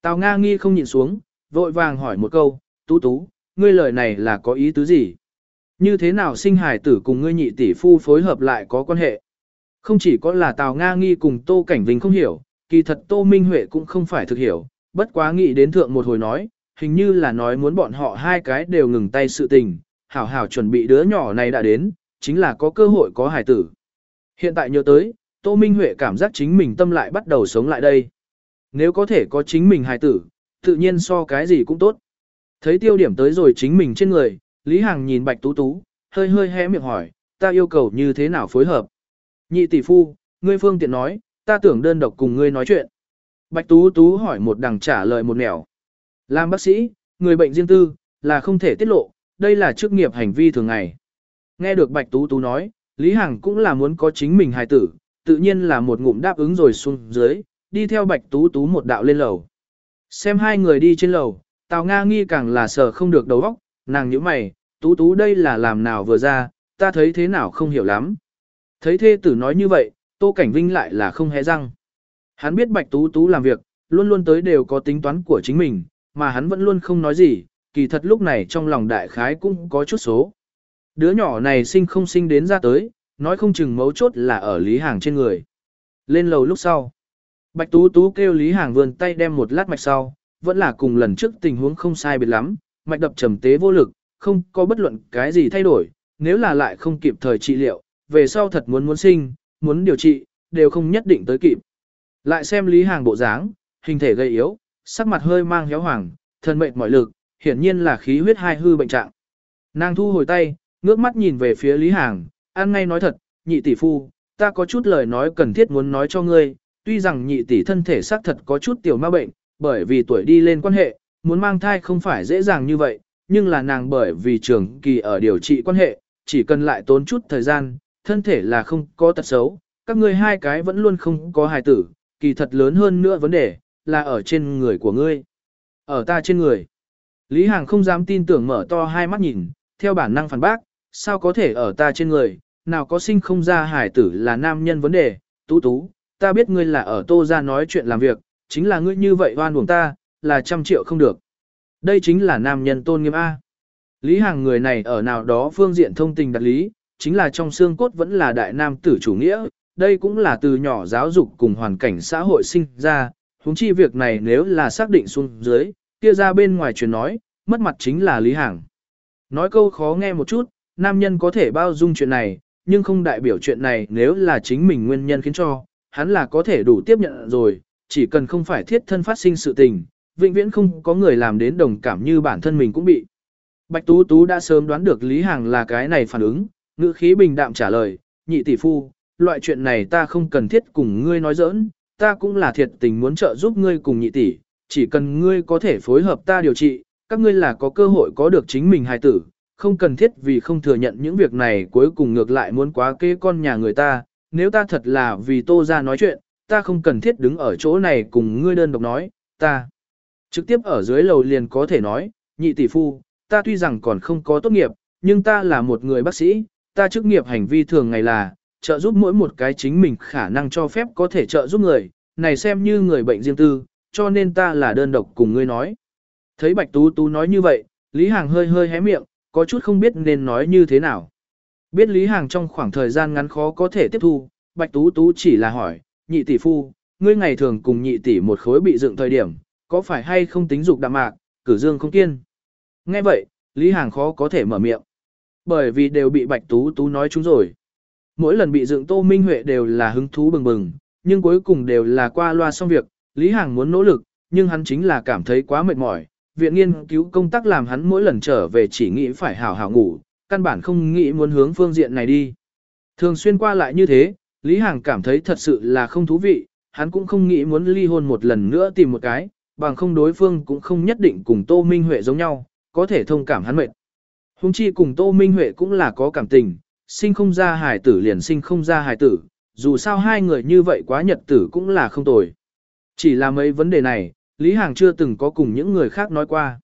Tào Nga Nghi không nhìn xuống, vội vàng hỏi một câu, Tú Tú, ngươi lời này là có ý tứ gì? Như thế nào sinh hài tử cùng ngươi nhị tỷ phu phối hợp lại có quan hệ? Không chỉ có là Tào Nga Nghi cùng Tô Cảnh Vinh không hiểu, kỳ thật Tô Minh Huệ cũng không phải thực hiểu, bất quá nghĩ đến thượng một hồi nói, hình như là nói muốn bọn họ hai cái đều ngừng tay sự tình, hảo hảo chuẩn bị đứa nhỏ này đã đến, chính là có cơ hội có hài tử. Hiện tại nhớ tới, Tô Minh Huệ cảm giác chính mình tâm lại bắt đầu sống lại đây. Nếu có thể có chính mình hài tử, tự nhiên so cái gì cũng tốt. Thấy tiêu điểm tới rồi chính mình trên người, Lý Hằng nhìn Bạch Tú Tú, hơi hơi hé miệng hỏi, ta yêu cầu như thế nào phối hợp. Nhị tỷ phu, ngươi phương tiện nói, ta tưởng đơn độc cùng ngươi nói chuyện. Bạch Tú Tú hỏi một đằng trả lời một nẻo. Làm bác sĩ, người bệnh riêng tư, là không thể tiết lộ, đây là chức nghiệp hành vi thường ngày. Nghe được Bạch Tú Tú nói, Lý Hằng cũng là muốn có chính mình hài tử, tự nhiên là một ngụm đáp ứng rồi xuống dưới, đi theo Bạch Tú Tú một đạo lên lầu. Xem hai người đi trên lầu, Tào Nga nghi càng là sợ không được đầu óc, nàng nhíu mày, Tú Tú đây là làm nào vừa ra, ta thấy thế nào không hiểu lắm. Thấy thê tử nói như vậy, Tô Cảnh Vinh lại là không hé răng. Hắn biết Bạch Tú Tú làm việc, luôn luôn tới đều có tính toán của chính mình, mà hắn vẫn luôn không nói gì, kỳ thật lúc này trong lòng đại khái cũng có chút số. Đứa nhỏ này sinh không sinh đến ra tới, nói không chừng mấu chốt là ở Lý Hàng trên người. Lên lầu lúc sau. Bạch Tú Tú kêu Lý Hàng vươn tay đem một lát mạch sau, vẫn là cùng lần trước tình huống không sai biệt lắm, mạch đập trầm tế vô lực, không có bất luận cái gì thay đổi, nếu là lại không kịp thời trị liệu, về sau thật muốn muốn sinh, muốn điều trị, đều không nhất định tới kịp. Lại xem Lý Hàng bộ dáng, hình thể gầy yếu, sắc mặt hơi mang héo hoàng, thân mệt mỏi lực, hiển nhiên là khí huyết hai hư bệnh trạng. Nàng thu hồi tay, ngước mắt nhìn về phía Lý Hàng, ăn ngay nói thật, nhị tỷ phu, ta có chút lời nói cần thiết muốn nói cho ngươi, tuy rằng nhị tỷ thân thể xác thật có chút tiểu ma bệnh, bởi vì tuổi đi lên quan hệ, muốn mang thai không phải dễ dàng như vậy, nhưng là nàng bởi vì trường kỳ ở điều trị quan hệ, chỉ cần lại tốn chút thời gian, thân thể là không có tật xấu, các ngươi hai cái vẫn luôn không có hài tử, kỳ thật lớn hơn nữa vấn đề, là ở trên người của ngươi. Ở ta trên người. Lý Hàng không dám tin tưởng mở to hai mắt nhìn, theo bản năng phản bác, sao có thể ở ta trên người, nào có sinh không ra hải tử là nam nhân vấn đề, tú tú, ta biết ngươi là ở tô ra nói chuyện làm việc, chính là ngươi như vậy oan uổng ta, là trăm triệu không được. Đây chính là nam nhân tôn nghiêm A. Lý Hằng người này ở nào đó phương diện thông tình đặt lý, chính là trong xương cốt vẫn là đại nam tử chủ nghĩa, đây cũng là từ nhỏ giáo dục cùng hoàn cảnh xã hội sinh ra, huống chi việc này nếu là xác định xuống dưới, kia ra bên ngoài truyền nói, mất mặt chính là Lý Hằng. Nói câu khó nghe một chút, nam nhân có thể bao dung chuyện này, nhưng không đại biểu chuyện này nếu là chính mình nguyên nhân khiến cho, hắn là có thể đủ tiếp nhận rồi, chỉ cần không phải thiết thân phát sinh sự tình, vĩnh viễn không có người làm đến đồng cảm như bản thân mình cũng bị. Bạch Tú Tú đã sớm đoán được Lý Hàng là cái này phản ứng, ngữ khí bình đạm trả lời, nhị tỷ phu, loại chuyện này ta không cần thiết cùng ngươi nói giỡn, ta cũng là thiệt tình muốn trợ giúp ngươi cùng nhị tỷ, chỉ cần ngươi có thể phối hợp ta điều trị, các ngươi là có cơ hội có được chính mình hài tử, không cần thiết vì không thừa nhận những việc này cuối cùng ngược lại muốn quá kế con nhà người ta, nếu ta thật là vì tô ra nói chuyện, ta không cần thiết đứng ở chỗ này cùng ngươi đơn độc nói, ta trực tiếp ở dưới lầu liền có thể nói, nhị tỷ phu, ta tuy rằng còn không có tốt nghiệp, nhưng ta là một người bác sĩ, ta chức nghiệp hành vi thường ngày là, trợ giúp mỗi một cái chính mình khả năng cho phép có thể trợ giúp người, này xem như người bệnh riêng tư, cho nên ta là đơn độc cùng ngươi nói. Thấy Bạch Tú Tú nói như vậy, Lý Hàng hơi hơi hé miệng, có chút không biết nên nói như thế nào. Biết Lý Hàng trong khoảng thời gian ngắn khó có thể tiếp thu, Bạch Tú Tú chỉ là hỏi, nhị tỷ phu, ngươi ngày thường cùng nhị tỷ một khối bị dựng thời điểm, có phải hay không tính dục đạm mạc, cử dương không kiên. Nghe vậy, Lý Hàng khó có thể mở miệng. Bởi vì đều bị Bạch Tú Tú nói chúng rồi. Mỗi lần bị dựng Tô Minh Huệ đều là hứng thú bừng bừng, nhưng cuối cùng đều là qua loa xong việc, Lý Hàng muốn nỗ lực, nhưng hắn chính là cảm thấy quá mệt mỏi. Viện nghiên cứu công tác làm hắn mỗi lần trở về chỉ nghĩ phải hảo hảo ngủ, căn bản không nghĩ muốn hướng phương diện này đi. Thường xuyên qua lại như thế, Lý Hàng cảm thấy thật sự là không thú vị, hắn cũng không nghĩ muốn ly hôn một lần nữa tìm một cái, bằng không đối phương cũng không nhất định cùng Tô Minh Huệ giống nhau, có thể thông cảm hắn mệt. Hùng chi cùng Tô Minh Huệ cũng là có cảm tình, sinh không ra hài tử liền sinh không ra hài tử, dù sao hai người như vậy quá nhật tử cũng là không tồi. Chỉ là mấy vấn đề này, Lý Hàng chưa từng có cùng những người khác nói qua.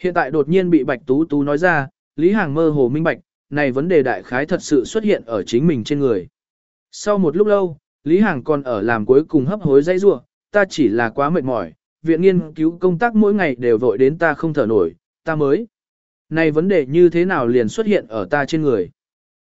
Hiện tại đột nhiên bị Bạch Tú Tú nói ra, Lý Hàng mơ hồ minh bạch, này vấn đề đại khái thật sự xuất hiện ở chính mình trên người. Sau một lúc lâu, Lý Hàng còn ở làm cuối cùng hấp hối dây rua, ta chỉ là quá mệt mỏi, viện nghiên cứu công tác mỗi ngày đều vội đến ta không thở nổi, ta mới. Này vấn đề như thế nào liền xuất hiện ở ta trên người?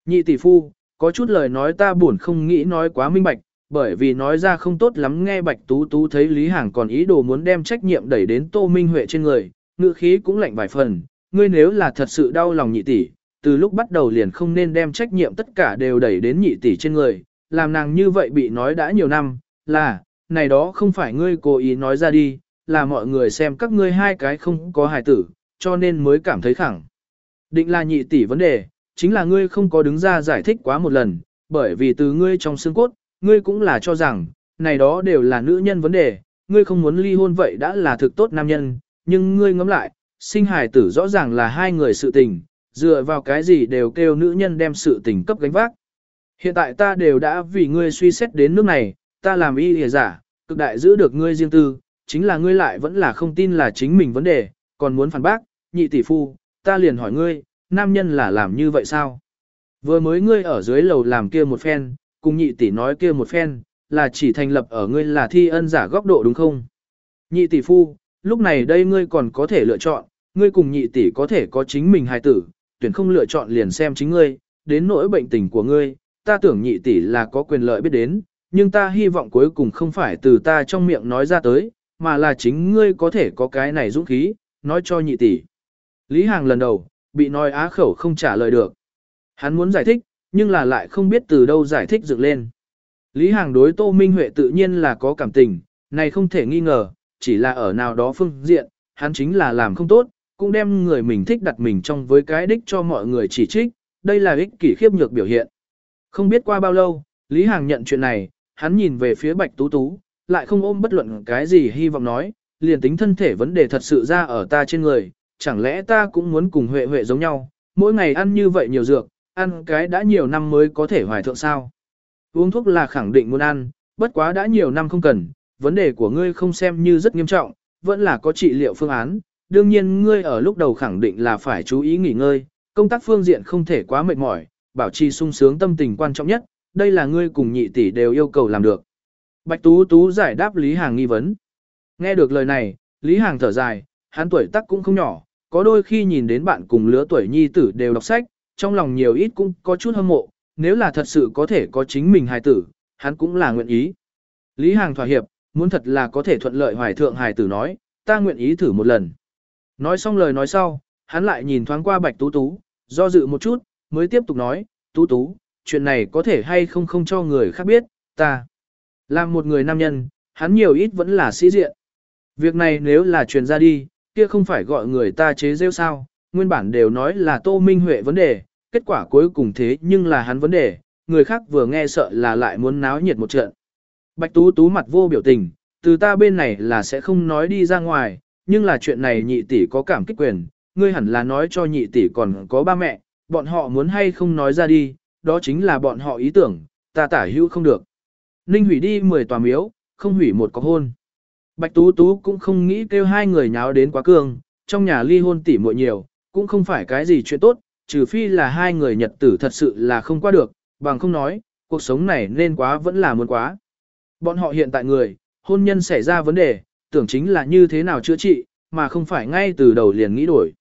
Nhị tỷ phu, có chút lời nói ta buồn không nghĩ nói quá minh bạch, bởi vì nói ra không tốt lắm nghe Bạch Tú Tú thấy Lý Hàng còn ý đồ muốn đem trách nhiệm đẩy đến Tô Minh Huệ trên người, ngữ khí cũng lạnh vài phần, ngươi nếu là thật sự đau lòng nhị tỷ, từ lúc bắt đầu liền không nên đem trách nhiệm tất cả đều đẩy đến nhị tỷ trên người, làm nàng như vậy bị nói đã nhiều năm, là, này đó không phải ngươi cố ý nói ra đi, là mọi người xem các ngươi hai cái không có hài tử, cho nên mới cảm thấy khẳng. Định là nhị tỷ vấn đề, chính là ngươi không có đứng ra giải thích quá một lần, bởi vì từ ngươi trong xương cốt, ngươi cũng là cho rằng, này đó đều là nữ nhân vấn đề, ngươi không muốn ly hôn vậy đã là thực tốt nam nhân, nhưng ngươi ngẫm lại, sinh hài tử rõ ràng là hai người sự tình, dựa vào cái gì đều kêu nữ nhân đem sự tình cấp gánh vác. Hiện tại ta đều đã vì ngươi suy xét đến nước này, ta làm y lìa giả, cực đại giữ được ngươi riêng tư, chính là ngươi lại vẫn là không tin là chính mình vấn đề, còn muốn phản bác, nhị tỷ phu, ta liền hỏi ngươi, nam nhân là làm như vậy sao? Vừa mới ngươi ở dưới lầu làm kia một phen, cùng nhị tỷ nói kia một phen, là chỉ thành lập ở ngươi là thi ân giả góc độ đúng không? Nhị tỷ phu, lúc này đây ngươi còn có thể lựa chọn, ngươi cùng nhị tỷ có thể có chính mình hài tử, tuyển không lựa chọn liền xem chính ngươi, đến nỗi bệnh tình của ngươi, ta tưởng nhị tỷ là có quyền lợi biết đến, nhưng ta hy vọng cuối cùng không phải từ ta trong miệng nói ra tới, mà là chính ngươi có thể có cái này dũng khí, nói cho nhị tỷ. Lý Hàng lần đầu, bị nói á khẩu không trả lời được. Hắn muốn giải thích, nhưng là lại không biết từ đâu giải thích dựng lên. Lý Hàng đối Tô Minh Huệ tự nhiên là có cảm tình, này không thể nghi ngờ, chỉ là ở nào đó phương diện, hắn chính là làm không tốt, cũng đem người mình thích đặt mình trong với cái đích cho mọi người chỉ trích, đây là ích kỷ khiếp nhược biểu hiện. Không biết qua bao lâu, Lý Hàng nhận chuyện này, hắn nhìn về phía Bạch Tú Tú, lại không ôm bất luận cái gì hy vọng nói, liền tính thân thể vấn đề thật sự ra ở ta trên người, chẳng lẽ ta cũng muốn cùng Huệ Huệ giống nhau, mỗi ngày ăn như vậy nhiều dược, ăn cái đã nhiều năm mới có thể hoài thượng sao. Uống thuốc là khẳng định muốn ăn, bất quá đã nhiều năm không cần, vấn đề của ngươi không xem như rất nghiêm trọng, vẫn là có trị liệu phương án, đương nhiên ngươi ở lúc đầu khẳng định là phải chú ý nghỉ ngơi, công tác phương diện không thể quá mệt mỏi, bảo trì sung sướng tâm tình quan trọng nhất, đây là ngươi cùng nhị tỷ đều yêu cầu làm được. Bạch Tú Tú giải đáp Lý Hàng nghi vấn. Nghe được lời này, Lý Hàng thở dài, hắn tuổi tác cũng không nhỏ, có đôi khi nhìn đến bạn cùng lứa tuổi nhi tử đều đọc sách, trong lòng nhiều ít cũng có chút hâm mộ, nếu là thật sự có thể có chính mình hài tử, hắn cũng là nguyện ý. Lý Hàng thỏa hiệp, muốn thật là có thể thuận lợi hoài thượng hài tử nói, ta nguyện ý thử một lần. Nói xong lời nói sau, hắn lại nhìn thoáng qua Bạch Tú Tú, do dự một chút, mới tiếp tục nói, Tú Tú, chuyện này có thể hay không không cho người khác biết, ta. là một người nam nhân, hắn nhiều ít vẫn là sĩ diện. Việc này nếu là truyền ra đi, kia không phải gọi người ta chế rêu sao, nguyên bản đều nói là Tô Minh Huệ vấn đề, kết quả cuối cùng thế nhưng là hắn vấn đề, người khác vừa nghe sợ là lại muốn náo nhiệt một trận. Bạch Tú Tú mặt vô biểu tình, từ ta bên này là sẽ không nói đi ra ngoài, nhưng là chuyện này nhị tỷ có cảm kích quyền, ngươi hẳn là nói cho nhị tỷ còn có ba mẹ, bọn họ muốn hay không nói ra đi, đó chính là bọn họ ý tưởng, ta tả hữu không được. Ninh hủy đi 10 tòa miếu, không hủy một có hôn. Bạch Tú Tú cũng không nghĩ kêu hai người nháo đến quá cường, trong nhà ly hôn tỉ muội nhiều, cũng không phải cái gì chuyện tốt, trừ phi là hai người nhật tử thật sự là không qua được, bằng không nói, cuộc sống này nên quá vẫn là muốn quá. Bọn họ hiện tại người, hôn nhân xảy ra vấn đề, tưởng chính là như thế nào chữa trị, mà không phải ngay từ đầu liền nghĩ đổi.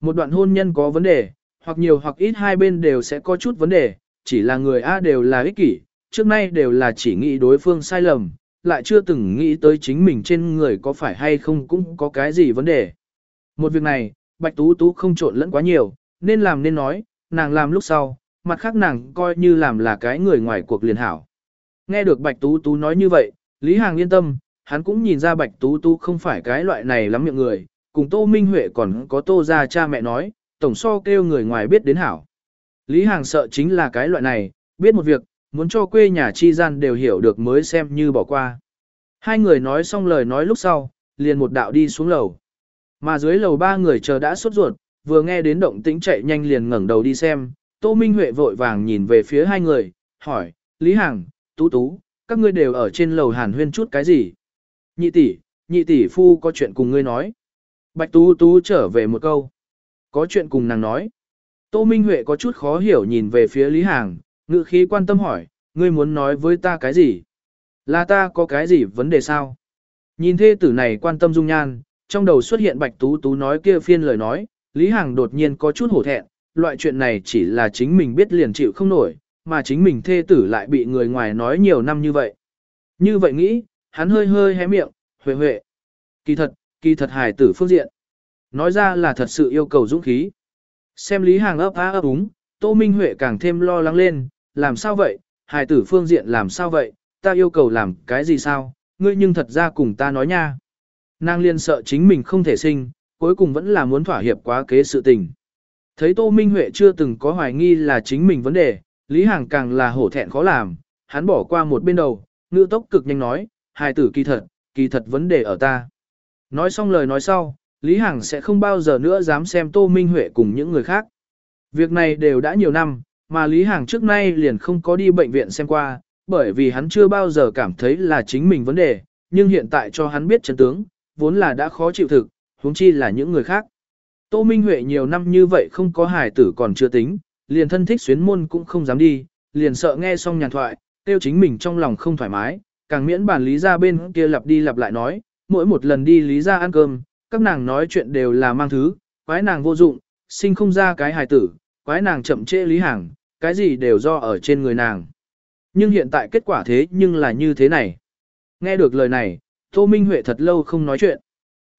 Một đoạn hôn nhân có vấn đề, hoặc nhiều hoặc ít hai bên đều sẽ có chút vấn đề, chỉ là người A đều là ích kỷ, trước nay đều là chỉ nghĩ đối phương sai lầm, lại chưa từng nghĩ tới chính mình trên người có phải hay không cũng có cái gì vấn đề. Một việc này, Bạch Tú Tú không trộn lẫn quá nhiều, nên làm nên nói, nàng làm lúc sau, mặt khác nàng coi như làm là cái người ngoài cuộc liền hảo. Nghe được Bạch Tú Tú nói như vậy, Lý Hàng yên tâm, hắn cũng nhìn ra Bạch Tú Tú không phải cái loại này lắm miệng người, cùng Tô Minh Huệ còn có Tô gia cha mẹ nói, tổng so kêu người ngoài biết đến hảo. Lý Hàng sợ chính là cái loại này, biết một việc, muốn cho quê nhà chi gian đều hiểu được mới xem như bỏ qua. Hai người nói xong lời nói lúc sau, liền một đạo đi xuống lầu. Mà dưới lầu ba người chờ đã sốt ruột, vừa nghe đến động tĩnh chạy nhanh liền ngẩng đầu đi xem, Tô Minh Huệ vội vàng nhìn về phía hai người, hỏi, Lý Hằng, Tú Tú, các ngươi đều ở trên lầu hàn huyên chút cái gì? Nhị tỷ, nhị tỷ phu có chuyện cùng ngươi nói. Bạch Tú Tú trở về một câu. Có chuyện cùng nàng nói. Tô Minh Huệ có chút khó hiểu nhìn về phía Lý Hàng, ngự khí quan tâm hỏi, ngươi muốn nói với ta cái gì? Là ta có cái gì vấn đề sao? Nhìn thê tử này quan tâm dung nhan, trong đầu xuất hiện Bạch Tú Tú nói kia phiên lời nói, Lý hàng đột nhiên có chút hổ thẹn, loại chuyện này chỉ là chính mình biết liền chịu không nổi, mà chính mình thê tử lại bị người ngoài nói nhiều năm như vậy. Như vậy nghĩ, hắn hơi hơi hé miệng, huệ huệ. Kỳ thật, kỳ thật hài tử phương diện. Nói ra là thật sự yêu cầu dũng khí. Xem Lý Hàng ấp á ấp úng, Tô Minh Huệ càng thêm lo lắng lên, làm sao vậy, hài tử phương diện làm sao vậy, ta yêu cầu làm cái gì sao, ngươi nhưng thật ra cùng ta nói nha. Nàng liên sợ chính mình không thể sinh, cuối cùng vẫn là muốn thỏa hiệp quá kế sự tình. Thấy Tô Minh Huệ chưa từng có hoài nghi là chính mình vấn đề, Lý Hàng càng là hổ thẹn khó làm, hắn bỏ qua một bên đầu, ngữ tốc cực nhanh nói, hài tử kỳ thật, kỳ thật vấn đề ở ta. Nói xong lời nói sau, Lý Hằng sẽ không bao giờ nữa dám xem Tô Minh Huệ cùng những người khác. Việc này đều đã nhiều năm, mà Lý Hằng trước nay liền không có đi bệnh viện xem qua, bởi vì hắn chưa bao giờ cảm thấy là chính mình vấn đề, nhưng hiện tại cho hắn biết chân tướng, vốn là đã khó chịu thực, huống chi là những người khác. Tô Minh Huệ nhiều năm như vậy không có hài tử còn chưa tính, liền thân thích xuyến môn cũng không dám đi, liền sợ nghe xong nhàn thoại, tiêu chính mình trong lòng không thoải mái, càng miễn bản lý ra bên kia lặp đi lặp lại nói, mỗi một lần đi lý ra ăn cơm, các nàng nói chuyện đều là mang thứ, quái nàng vô dụng, sinh không ra cái hài tử, quái nàng chậm trễ lý hàng, cái gì đều do ở trên người nàng. Nhưng hiện tại kết quả thế nhưng là như thế này. Nghe được lời này, Tô Minh Huệ thật lâu không nói chuyện.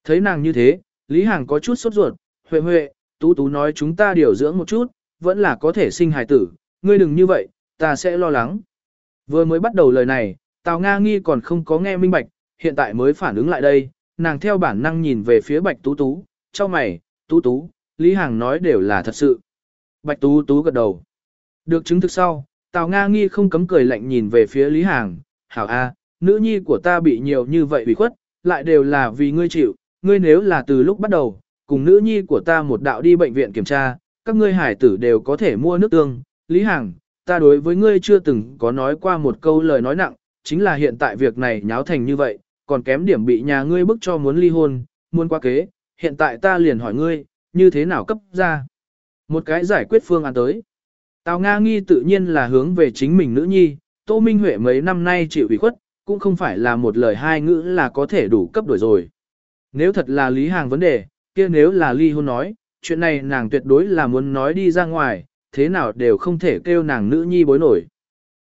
Thấy nàng như thế, Lý Hàng có chút sốt ruột, Huệ Huệ, Tú Tú nói chúng ta điều dưỡng một chút, vẫn là có thể sinh hài tử, ngươi đừng như vậy, ta sẽ lo lắng. Vừa mới bắt đầu lời này, Tào Nga nghi còn không có nghe minh bạch, hiện tại mới phản ứng lại đây, nàng theo bản năng nhìn về phía Bạch Tú Tú, cho mày, Tú Tú, Lý Hàng nói đều là thật sự. Bạch Tú Tú gật đầu. Được chứng thực sau, Tào Nga nghi không cấm cười lạnh nhìn về phía Lý Hàng, hảo a, nữ nhi của ta bị nhiều như vậy bị khuất, lại đều là vì ngươi chịu, ngươi nếu là từ lúc bắt đầu, cùng nữ nhi của ta một đạo đi bệnh viện kiểm tra, các ngươi hải tử đều có thể mua nước tương, Lý Hàng, ta đối với ngươi chưa từng có nói qua một câu lời nói nặng, chính là hiện tại việc này nháo thành như vậy, còn kém điểm bị nhà ngươi bức cho muốn ly hôn, muốn qua kế, hiện tại ta liền hỏi ngươi, như thế nào cấp ra? Một cái giải quyết phương án tới. Tào Nga nghi tự nhiên là hướng về chính mình nữ nhi, Tô Minh Huệ mấy năm nay chịu ủy khuất, cũng không phải là một lời hai ngữ là có thể đủ cấp đổi rồi. Nếu thật là lý hàng vấn đề, kia nếu là ly hôn nói, chuyện này nàng tuyệt đối là muốn nói đi ra ngoài, thế nào đều không thể kêu nàng nữ nhi bối nổi.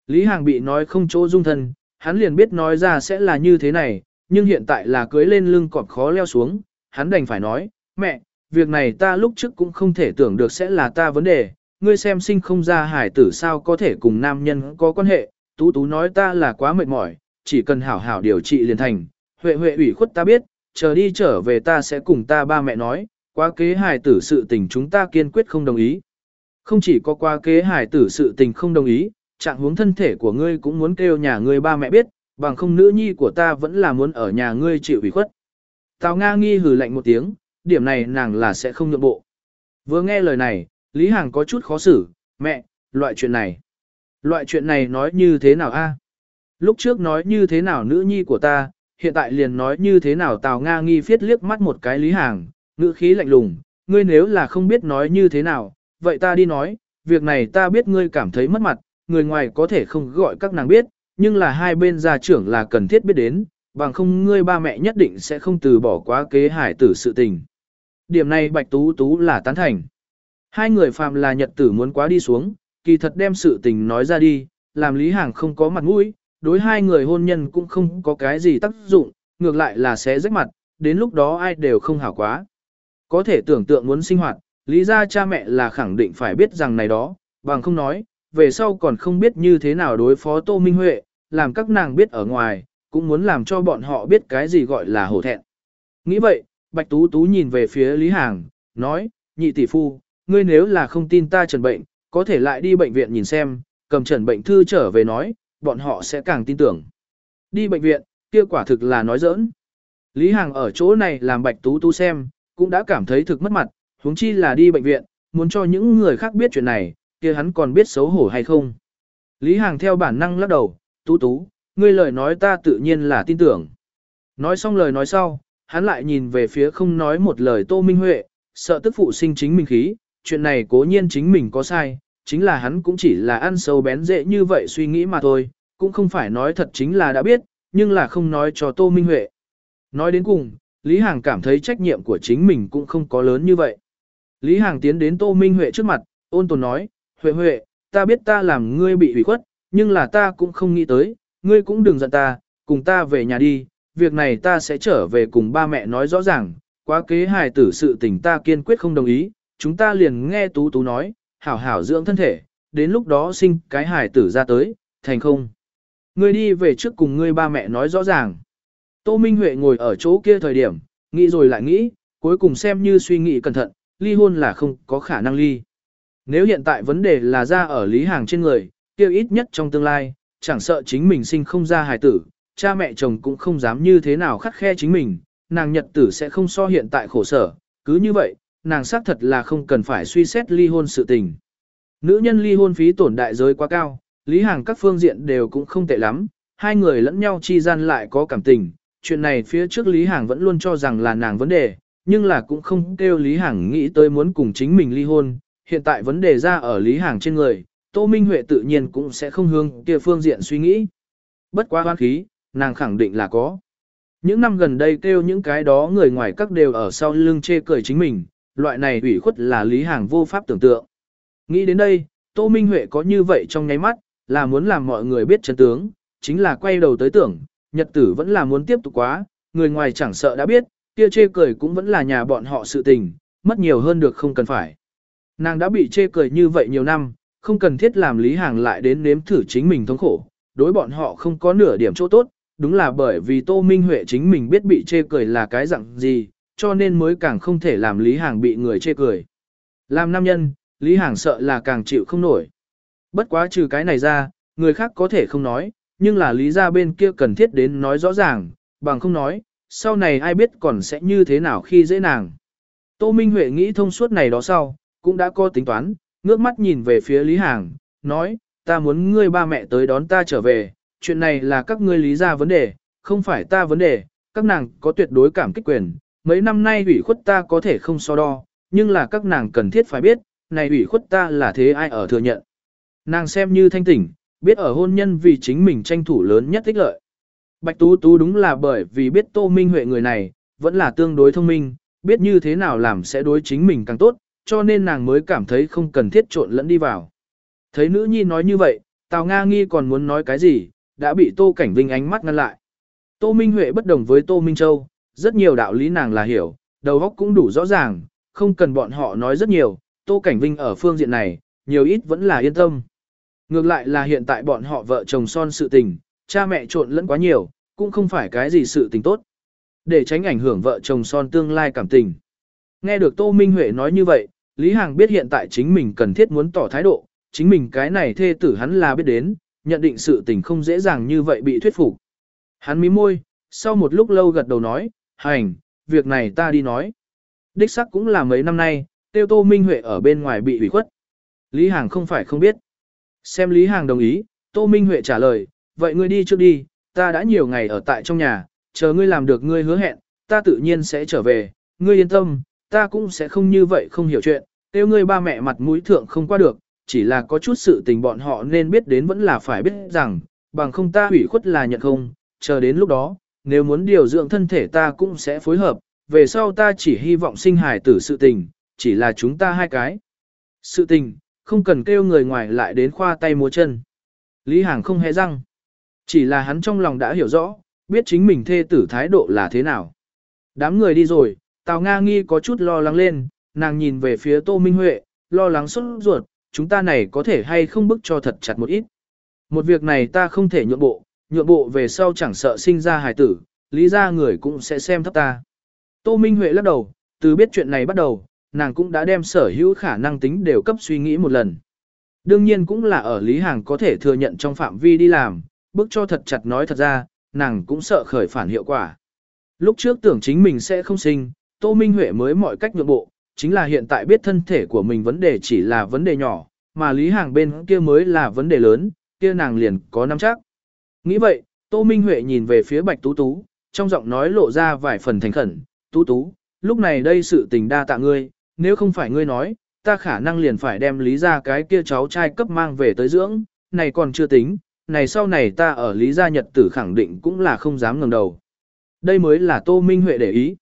Lý hàng bị nói không chỗ dung thân, hắn liền biết nói ra sẽ là như thế này, nhưng hiện tại là cưới lên lưng cọp khó leo xuống, hắn đành phải nói, mẹ, việc này ta lúc trước cũng không thể tưởng được sẽ là ta vấn đề, ngươi xem sinh không ra hải tử sao có thể cùng nam nhân có quan hệ, tú tú nói ta là quá mệt mỏi, chỉ cần hảo hảo điều trị liền thành, huệ huệ ủy khuất ta biết, chờ đi trở về ta sẽ cùng ta ba mẹ nói, quá kế hải tử sự tình chúng ta kiên quyết không đồng ý. Không chỉ có quá kế hải tử sự tình không đồng ý, trạng huống thân thể của ngươi cũng muốn kêu nhà ngươi ba mẹ biết, bằng không nữ nhi của ta vẫn là muốn ở nhà ngươi chịu ủy khuất. Tào Nga nghi hừ lạnh một tiếng, điểm này nàng là sẽ không nhượng bộ. Vừa nghe lời này, Lý Hằng có chút khó xử, mẹ, loại chuyện này. Loại chuyện này nói như thế nào a? Lúc trước nói như thế nào nữ nhi của ta, hiện tại liền nói như thế nào Tào Nga nghi phiết liếc mắt một cái Lý Hằng, ngữ khí lạnh lùng, ngươi nếu là không biết nói như thế nào, vậy ta đi nói, việc này ta biết ngươi cảm thấy mất mặt, người ngoài có thể không gọi các nàng biết, nhưng là hai bên gia trưởng là cần thiết biết đến, bằng không ngươi ba mẹ nhất định sẽ không từ bỏ quá kế hải tử sự tình. Điểm này Bạch Tú Tú là tán thành. Hai người phàm là nhật tử muốn quá đi xuống, kỳ thật đem sự tình nói ra đi, làm Lý Hàng không có mặt mũi, đối hai người hôn nhân cũng không có cái gì tác dụng, ngược lại là sẽ rách mặt, đến lúc đó ai đều không hảo quá. Có thể tưởng tượng muốn sinh hoạt, lý ra cha mẹ là khẳng định phải biết rằng này đó, bằng không nói, về sau còn không biết như thế nào đối phó Tô Minh Huệ, làm các nàng biết ở ngoài, cũng muốn làm cho bọn họ biết cái gì gọi là hổ thẹn. Nghĩ vậy, Bạch Tú Tú nhìn về phía Lý Hàng, nói, nhị tỷ phu, ngươi nếu là không tin ta trần bệnh, có thể lại đi bệnh viện nhìn xem, cầm trần bệnh thư trở về nói, bọn họ sẽ càng tin tưởng. Đi bệnh viện, kia quả thực là nói giỡn. Lý Hằng ở chỗ này làm bạch tú tú xem, cũng đã cảm thấy thực mất mặt, huống chi là đi bệnh viện, muốn cho những người khác biết chuyện này, kia hắn còn biết xấu hổ hay không. Lý Hằng theo bản năng lắc đầu, tú tú, ngươi lời nói ta tự nhiên là tin tưởng. Nói xong lời nói sau, hắn lại nhìn về phía không nói một lời Tô Minh Huệ, sợ tức phụ sinh chính mình khí, chuyện này cố nhiên chính mình có sai, chính là hắn cũng chỉ là ăn sâu bén dễ như vậy suy nghĩ mà thôi, cũng không phải nói thật chính là đã biết, nhưng là không nói cho Tô Minh Huệ. Nói đến cùng, Lý Hàng cảm thấy trách nhiệm của chính mình cũng không có lớn như vậy. Lý Hàng tiến đến Tô Minh Huệ trước mặt, ôn tồn nói, Huệ Huệ, ta biết ta làm ngươi bị hủy khuất, nhưng là ta cũng không nghĩ tới, ngươi cũng đừng giận ta, cùng ta về nhà đi, việc này ta sẽ trở về cùng ba mẹ nói rõ ràng, quá kế hài tử sự tình ta kiên quyết không đồng ý, chúng ta liền nghe Tú Tú nói, hảo hảo dưỡng thân thể, đến lúc đó sinh cái hài tử ra tới, thành không. Ngươi đi về trước cùng ngươi ba mẹ nói rõ ràng. Tô Minh Huệ ngồi ở chỗ kia thời điểm, nghĩ rồi lại nghĩ, cuối cùng xem như suy nghĩ cẩn thận, ly hôn là không có khả năng ly. Nếu hiện tại vấn đề là ra ở lý hàng trên người, kia ít nhất trong tương lai, chẳng sợ chính mình sinh không ra hài tử, cha mẹ chồng cũng không dám như thế nào khắt khe chính mình, nàng nhật tử sẽ không so hiện tại khổ sở, cứ như vậy, nàng xác thật là không cần phải suy xét ly hôn sự tình. Nữ nhân ly hôn phí tổn đại giới quá cao, lý hàng các phương diện đều cũng không tệ lắm, hai người lẫn nhau chi gian lại có cảm tình, chuyện này phía trước Lý Hàng vẫn luôn cho rằng là nàng vấn đề, nhưng là cũng không kêu Lý Hàng nghĩ tới muốn cùng chính mình ly hôn, hiện tại vấn đề ra ở Lý Hàng trên người, Tô Minh Huệ tự nhiên cũng sẽ không hướng kia phương diện suy nghĩ. Bất quá hoan khí, nàng khẳng định là có. Những năm gần đây kêu những cái đó người ngoài các đều ở sau lưng chê cười chính mình, loại này ủy khuất là Lý Hàng vô pháp tưởng tượng. Nghĩ đến đây, Tô Minh Huệ có như vậy trong nháy mắt, là muốn làm mọi người biết chân tướng, chính là quay đầu tới tưởng, nhật tử vẫn là muốn tiếp tục quá, người ngoài chẳng sợ đã biết, kia chê cười cũng vẫn là nhà bọn họ sự tình, mất nhiều hơn được không cần phải. Nàng đã bị chê cười như vậy nhiều năm, không cần thiết làm Lý Hàng lại đến nếm thử chính mình thống khổ, đối bọn họ không có nửa điểm chỗ tốt, đúng là bởi vì Tô Minh Huệ chính mình biết bị chê cười là cái dạng gì, cho nên mới càng không thể làm Lý Hàng bị người chê cười. Làm nam nhân, Lý Hàng sợ là càng chịu không nổi. Bất quá trừ cái này ra, người khác có thể không nói, nhưng là lý ra bên kia cần thiết đến nói rõ ràng, bằng không nói, sau này ai biết còn sẽ như thế nào khi dễ nàng. Tô Minh Huệ nghĩ thông suốt này đó sau, cũng đã có tính toán, ngước mắt nhìn về phía Lý Hàng, nói, ta muốn ngươi ba mẹ tới đón ta trở về, chuyện này là các ngươi lý ra vấn đề, không phải ta vấn đề, các nàng có tuyệt đối cảm kích quyền, mấy năm nay ủy khuất ta có thể không so đo, nhưng là các nàng cần thiết phải biết, này ủy khuất ta là thế ai ở thừa nhận. Nàng xem như thanh tỉnh, biết ở hôn nhân vì chính mình tranh thủ lớn nhất thích lợi. Bạch Tú Tú đúng là bởi vì biết Tô Minh Huệ người này, vẫn là tương đối thông minh, biết như thế nào làm sẽ đối chính mình càng tốt, cho nên nàng mới cảm thấy không cần thiết trộn lẫn đi vào. Thấy nữ nhi nói như vậy, Tào Nga nghi còn muốn nói cái gì, đã bị Tô Cảnh Vinh ánh mắt ngăn lại. Tô Minh Huệ bất đồng với Tô Minh Châu, rất nhiều đạo lý nàng là hiểu, đầu óc cũng đủ rõ ràng, không cần bọn họ nói rất nhiều, Tô Cảnh Vinh ở phương diện này, nhiều ít vẫn là yên tâm. Ngược lại là hiện tại bọn họ vợ chồng son sự tình, cha mẹ trộn lẫn quá nhiều, cũng không phải cái gì sự tình tốt. Để tránh ảnh hưởng vợ chồng son tương lai cảm tình. Nghe được Tô Minh Huệ nói như vậy, Lý hàng biết hiện tại chính mình cần thiết muốn tỏ thái độ, chính mình cái này thê tử hắn là biết đến, nhận định sự tình không dễ dàng như vậy bị thuyết phục. Hắn mí môi, sau một lúc lâu gật đầu nói, hành, việc này ta đi nói. Đích sắc cũng là mấy năm nay, tiêu Tô Minh Huệ ở bên ngoài bị ủy khuất. Lý hàng không phải không biết. Xem Lý Hàng đồng ý, Tô Minh Huệ trả lời, vậy ngươi đi trước đi, ta đã nhiều ngày ở tại trong nhà, chờ ngươi làm được ngươi hứa hẹn, ta tự nhiên sẽ trở về, ngươi yên tâm, ta cũng sẽ không như vậy không hiểu chuyện, tiêu ngươi ba mẹ mặt mũi thượng không qua được, chỉ là có chút sự tình bọn họ nên biết đến vẫn là phải biết rằng, bằng không ta hủy khuất là nhận không, chờ đến lúc đó, nếu muốn điều dưỡng thân thể ta cũng sẽ phối hợp, về sau ta chỉ hy vọng sinh hài tử sự tình, chỉ là chúng ta hai cái. Sự tình, không cần kêu người ngoài lại đến khoa tay múa chân. Lý Hàng không hề răng. Chỉ là hắn trong lòng đã hiểu rõ, biết chính mình thê tử thái độ là thế nào. Đám người đi rồi, Tào Nga nghi có chút lo lắng lên, nàng nhìn về phía Tô Minh Huệ, lo lắng xuất ruột, chúng ta này có thể hay không bức cho thật chặt một ít. Một việc này ta không thể nhượng bộ, nhượng bộ về sau chẳng sợ sinh ra hài tử, lý ra người cũng sẽ xem thấp ta. Tô Minh Huệ lắc đầu, từ biết chuyện này bắt đầu, nàng cũng đã đem sở hữu khả năng tính đều cấp suy nghĩ một lần. Đương nhiên cũng là ở Lý Hàng có thể thừa nhận trong phạm vi đi làm, bước cho thật chặt nói thật ra, nàng cũng sợ khởi phản hiệu quả. Lúc trước tưởng chính mình sẽ không sinh, Tô Minh Huệ mới mọi cách nhượng bộ, chính là hiện tại biết thân thể của mình vấn đề chỉ là vấn đề nhỏ, mà Lý Hàng bên kia mới là vấn đề lớn, kia nàng liền có nắm chắc. Nghĩ vậy, Tô Minh Huệ nhìn về phía Bạch Tú Tú, trong giọng nói lộ ra vài phần thành khẩn, Tú Tú, lúc này đây sự tình đa tạ ngươi, nếu không phải ngươi nói, ta khả năng liền phải đem Lý ra cái kia cháu trai cấp mang về tới dưỡng, này còn chưa tính, này sau này ta ở Lý gia nhật tử khẳng định cũng là không dám ngẩng đầu. Đây mới là Tô Minh Huệ để ý.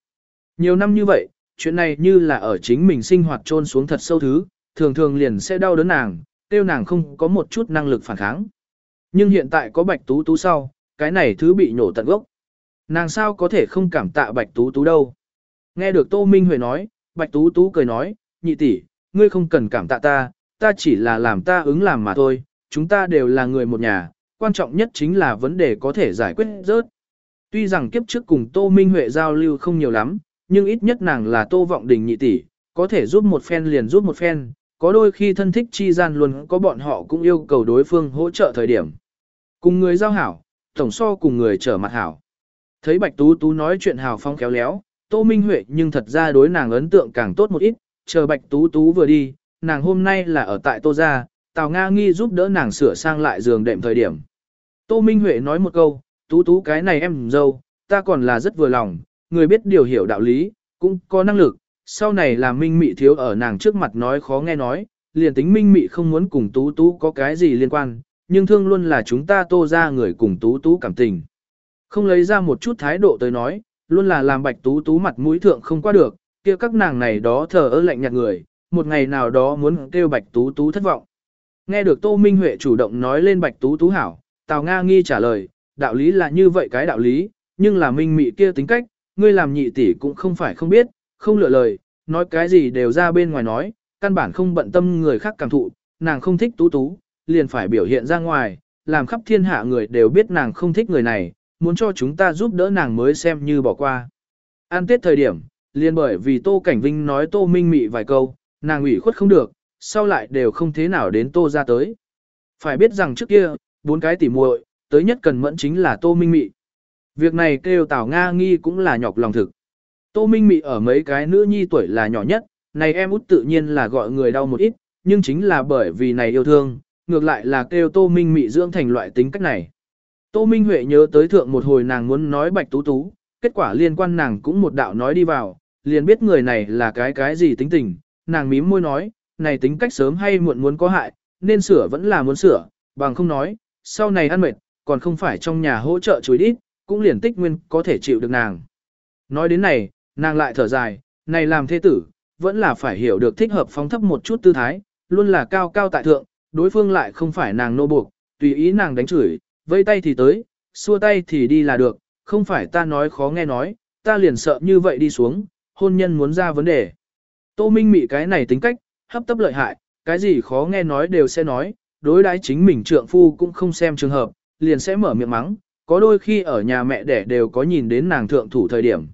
Nhiều năm như vậy, chuyện này như là ở chính mình sinh hoạt trôn xuống thật sâu thứ, thường thường liền sẽ đau đớn nàng, tiêu nàng không có một chút năng lực phản kháng. Nhưng hiện tại có bạch tú tú sau, cái này thứ bị nhổ tận gốc. Nàng sao có thể không cảm tạ bạch tú tú đâu. Nghe được Tô Minh Huệ nói, bạch tú tú cười nói, nhị tỷ, ngươi không cần cảm tạ ta, ta chỉ là làm ta ứng làm mà thôi, chúng ta đều là người một nhà, quan trọng nhất chính là vấn đề có thể giải quyết rớt. Tuy rằng kiếp trước cùng Tô Minh Huệ giao lưu không nhiều lắm, nhưng ít nhất nàng là Tô Vọng Đình nhị tỷ, có thể giúp một phen liền giúp một phen, có đôi khi thân thích chi gian luôn có bọn họ cũng yêu cầu đối phương hỗ trợ thời điểm. Cùng người giao hảo, tổng so cùng người trở mặt hảo. Thấy Bạch Tú Tú nói chuyện hào phong khéo léo, Tô Minh Huệ nhưng thật ra đối nàng ấn tượng càng tốt một ít, chờ Bạch Tú Tú vừa đi, nàng hôm nay là ở tại Tô Gia, Tào Nga nghi giúp đỡ nàng sửa sang lại giường đệm thời điểm. Tô Minh Huệ nói một câu, Tú Tú cái này em dâu, ta còn là rất vừa lòng, người biết điều hiểu đạo lý, cũng có năng lực, sau này là Minh Mị thiếu ở nàng trước mặt nói khó nghe nói, liền tính Minh Mị không muốn cùng Tú Tú có cái gì liên quan, nhưng thương luôn là chúng ta tô ra người cùng Tú Tú cảm tình. Không lấy ra một chút thái độ tới nói, luôn là làm bạch Tú Tú mặt mũi thượng không qua được, kia các nàng này đó thờ ơ lạnh nhạt người, một ngày nào đó muốn kêu bạch Tú Tú thất vọng. Nghe được Tô Minh Huệ chủ động nói lên bạch Tú Tú hảo, Tào Nga nghi trả lời, đạo lý là như vậy cái đạo lý, nhưng là Minh Mị kia tính cách, ngươi làm nhị tỷ cũng không phải không biết, không lựa lời, nói cái gì đều ra bên ngoài nói, căn bản không bận tâm người khác cảm thụ, nàng không thích tú tú, liền phải biểu hiện ra ngoài, làm khắp thiên hạ người đều biết nàng không thích người này, muốn cho chúng ta giúp đỡ nàng mới xem như bỏ qua. An tiết thời điểm, liền bởi vì Tô Cảnh Vinh nói Tô Minh Mị vài câu, nàng ủy khuất không được, sau lại đều không thế nào đến Tô ra tới. Phải biết rằng trước kia, bốn cái tỉ muội, tới nhất cần mẫn chính là Tô Minh Mị. Việc này kêu Tào Nga nghi cũng là nhọc lòng thực. Tô Minh Mị ở mấy cái nữ nhi tuổi là nhỏ nhất, này em út tự nhiên là gọi người đau một ít, nhưng chính là bởi vì này yêu thương, ngược lại là kêu Tô Minh Mị dưỡng thành loại tính cách này. Tô Minh Huệ nhớ tới thượng một hồi nàng muốn nói bạch tú tú, kết quả liên quan nàng cũng một đạo nói đi vào, liền biết người này là cái cái gì tính tình, nàng mím môi nói, này tính cách sớm hay muộn muốn có hại, nên sửa vẫn là muốn sửa, bằng không nói, sau này ăn mệt, còn không phải trong nhà hỗ trợ chối đít, cũng liền tích nguyên có thể chịu được nàng. Nói đến này, nàng lại thở dài, này làm thế tử, vẫn là phải hiểu được thích hợp phóng thấp một chút tư thái, luôn là cao cao tại thượng, đối phương lại không phải nàng nô buộc, tùy ý nàng đánh chửi, vây tay thì tới, xua tay thì đi là được, không phải ta nói khó nghe nói, ta liền sợ như vậy đi xuống, hôn nhân muốn ra vấn đề. Tô Minh Mị cái này tính cách, hấp tấp lợi hại, cái gì khó nghe nói đều sẽ nói, đối đãi chính mình trượng phu cũng không xem trường hợp, liền sẽ mở miệng mắng, có đôi khi ở nhà mẹ đẻ đều có nhìn đến nàng thượng thủ thời điểm.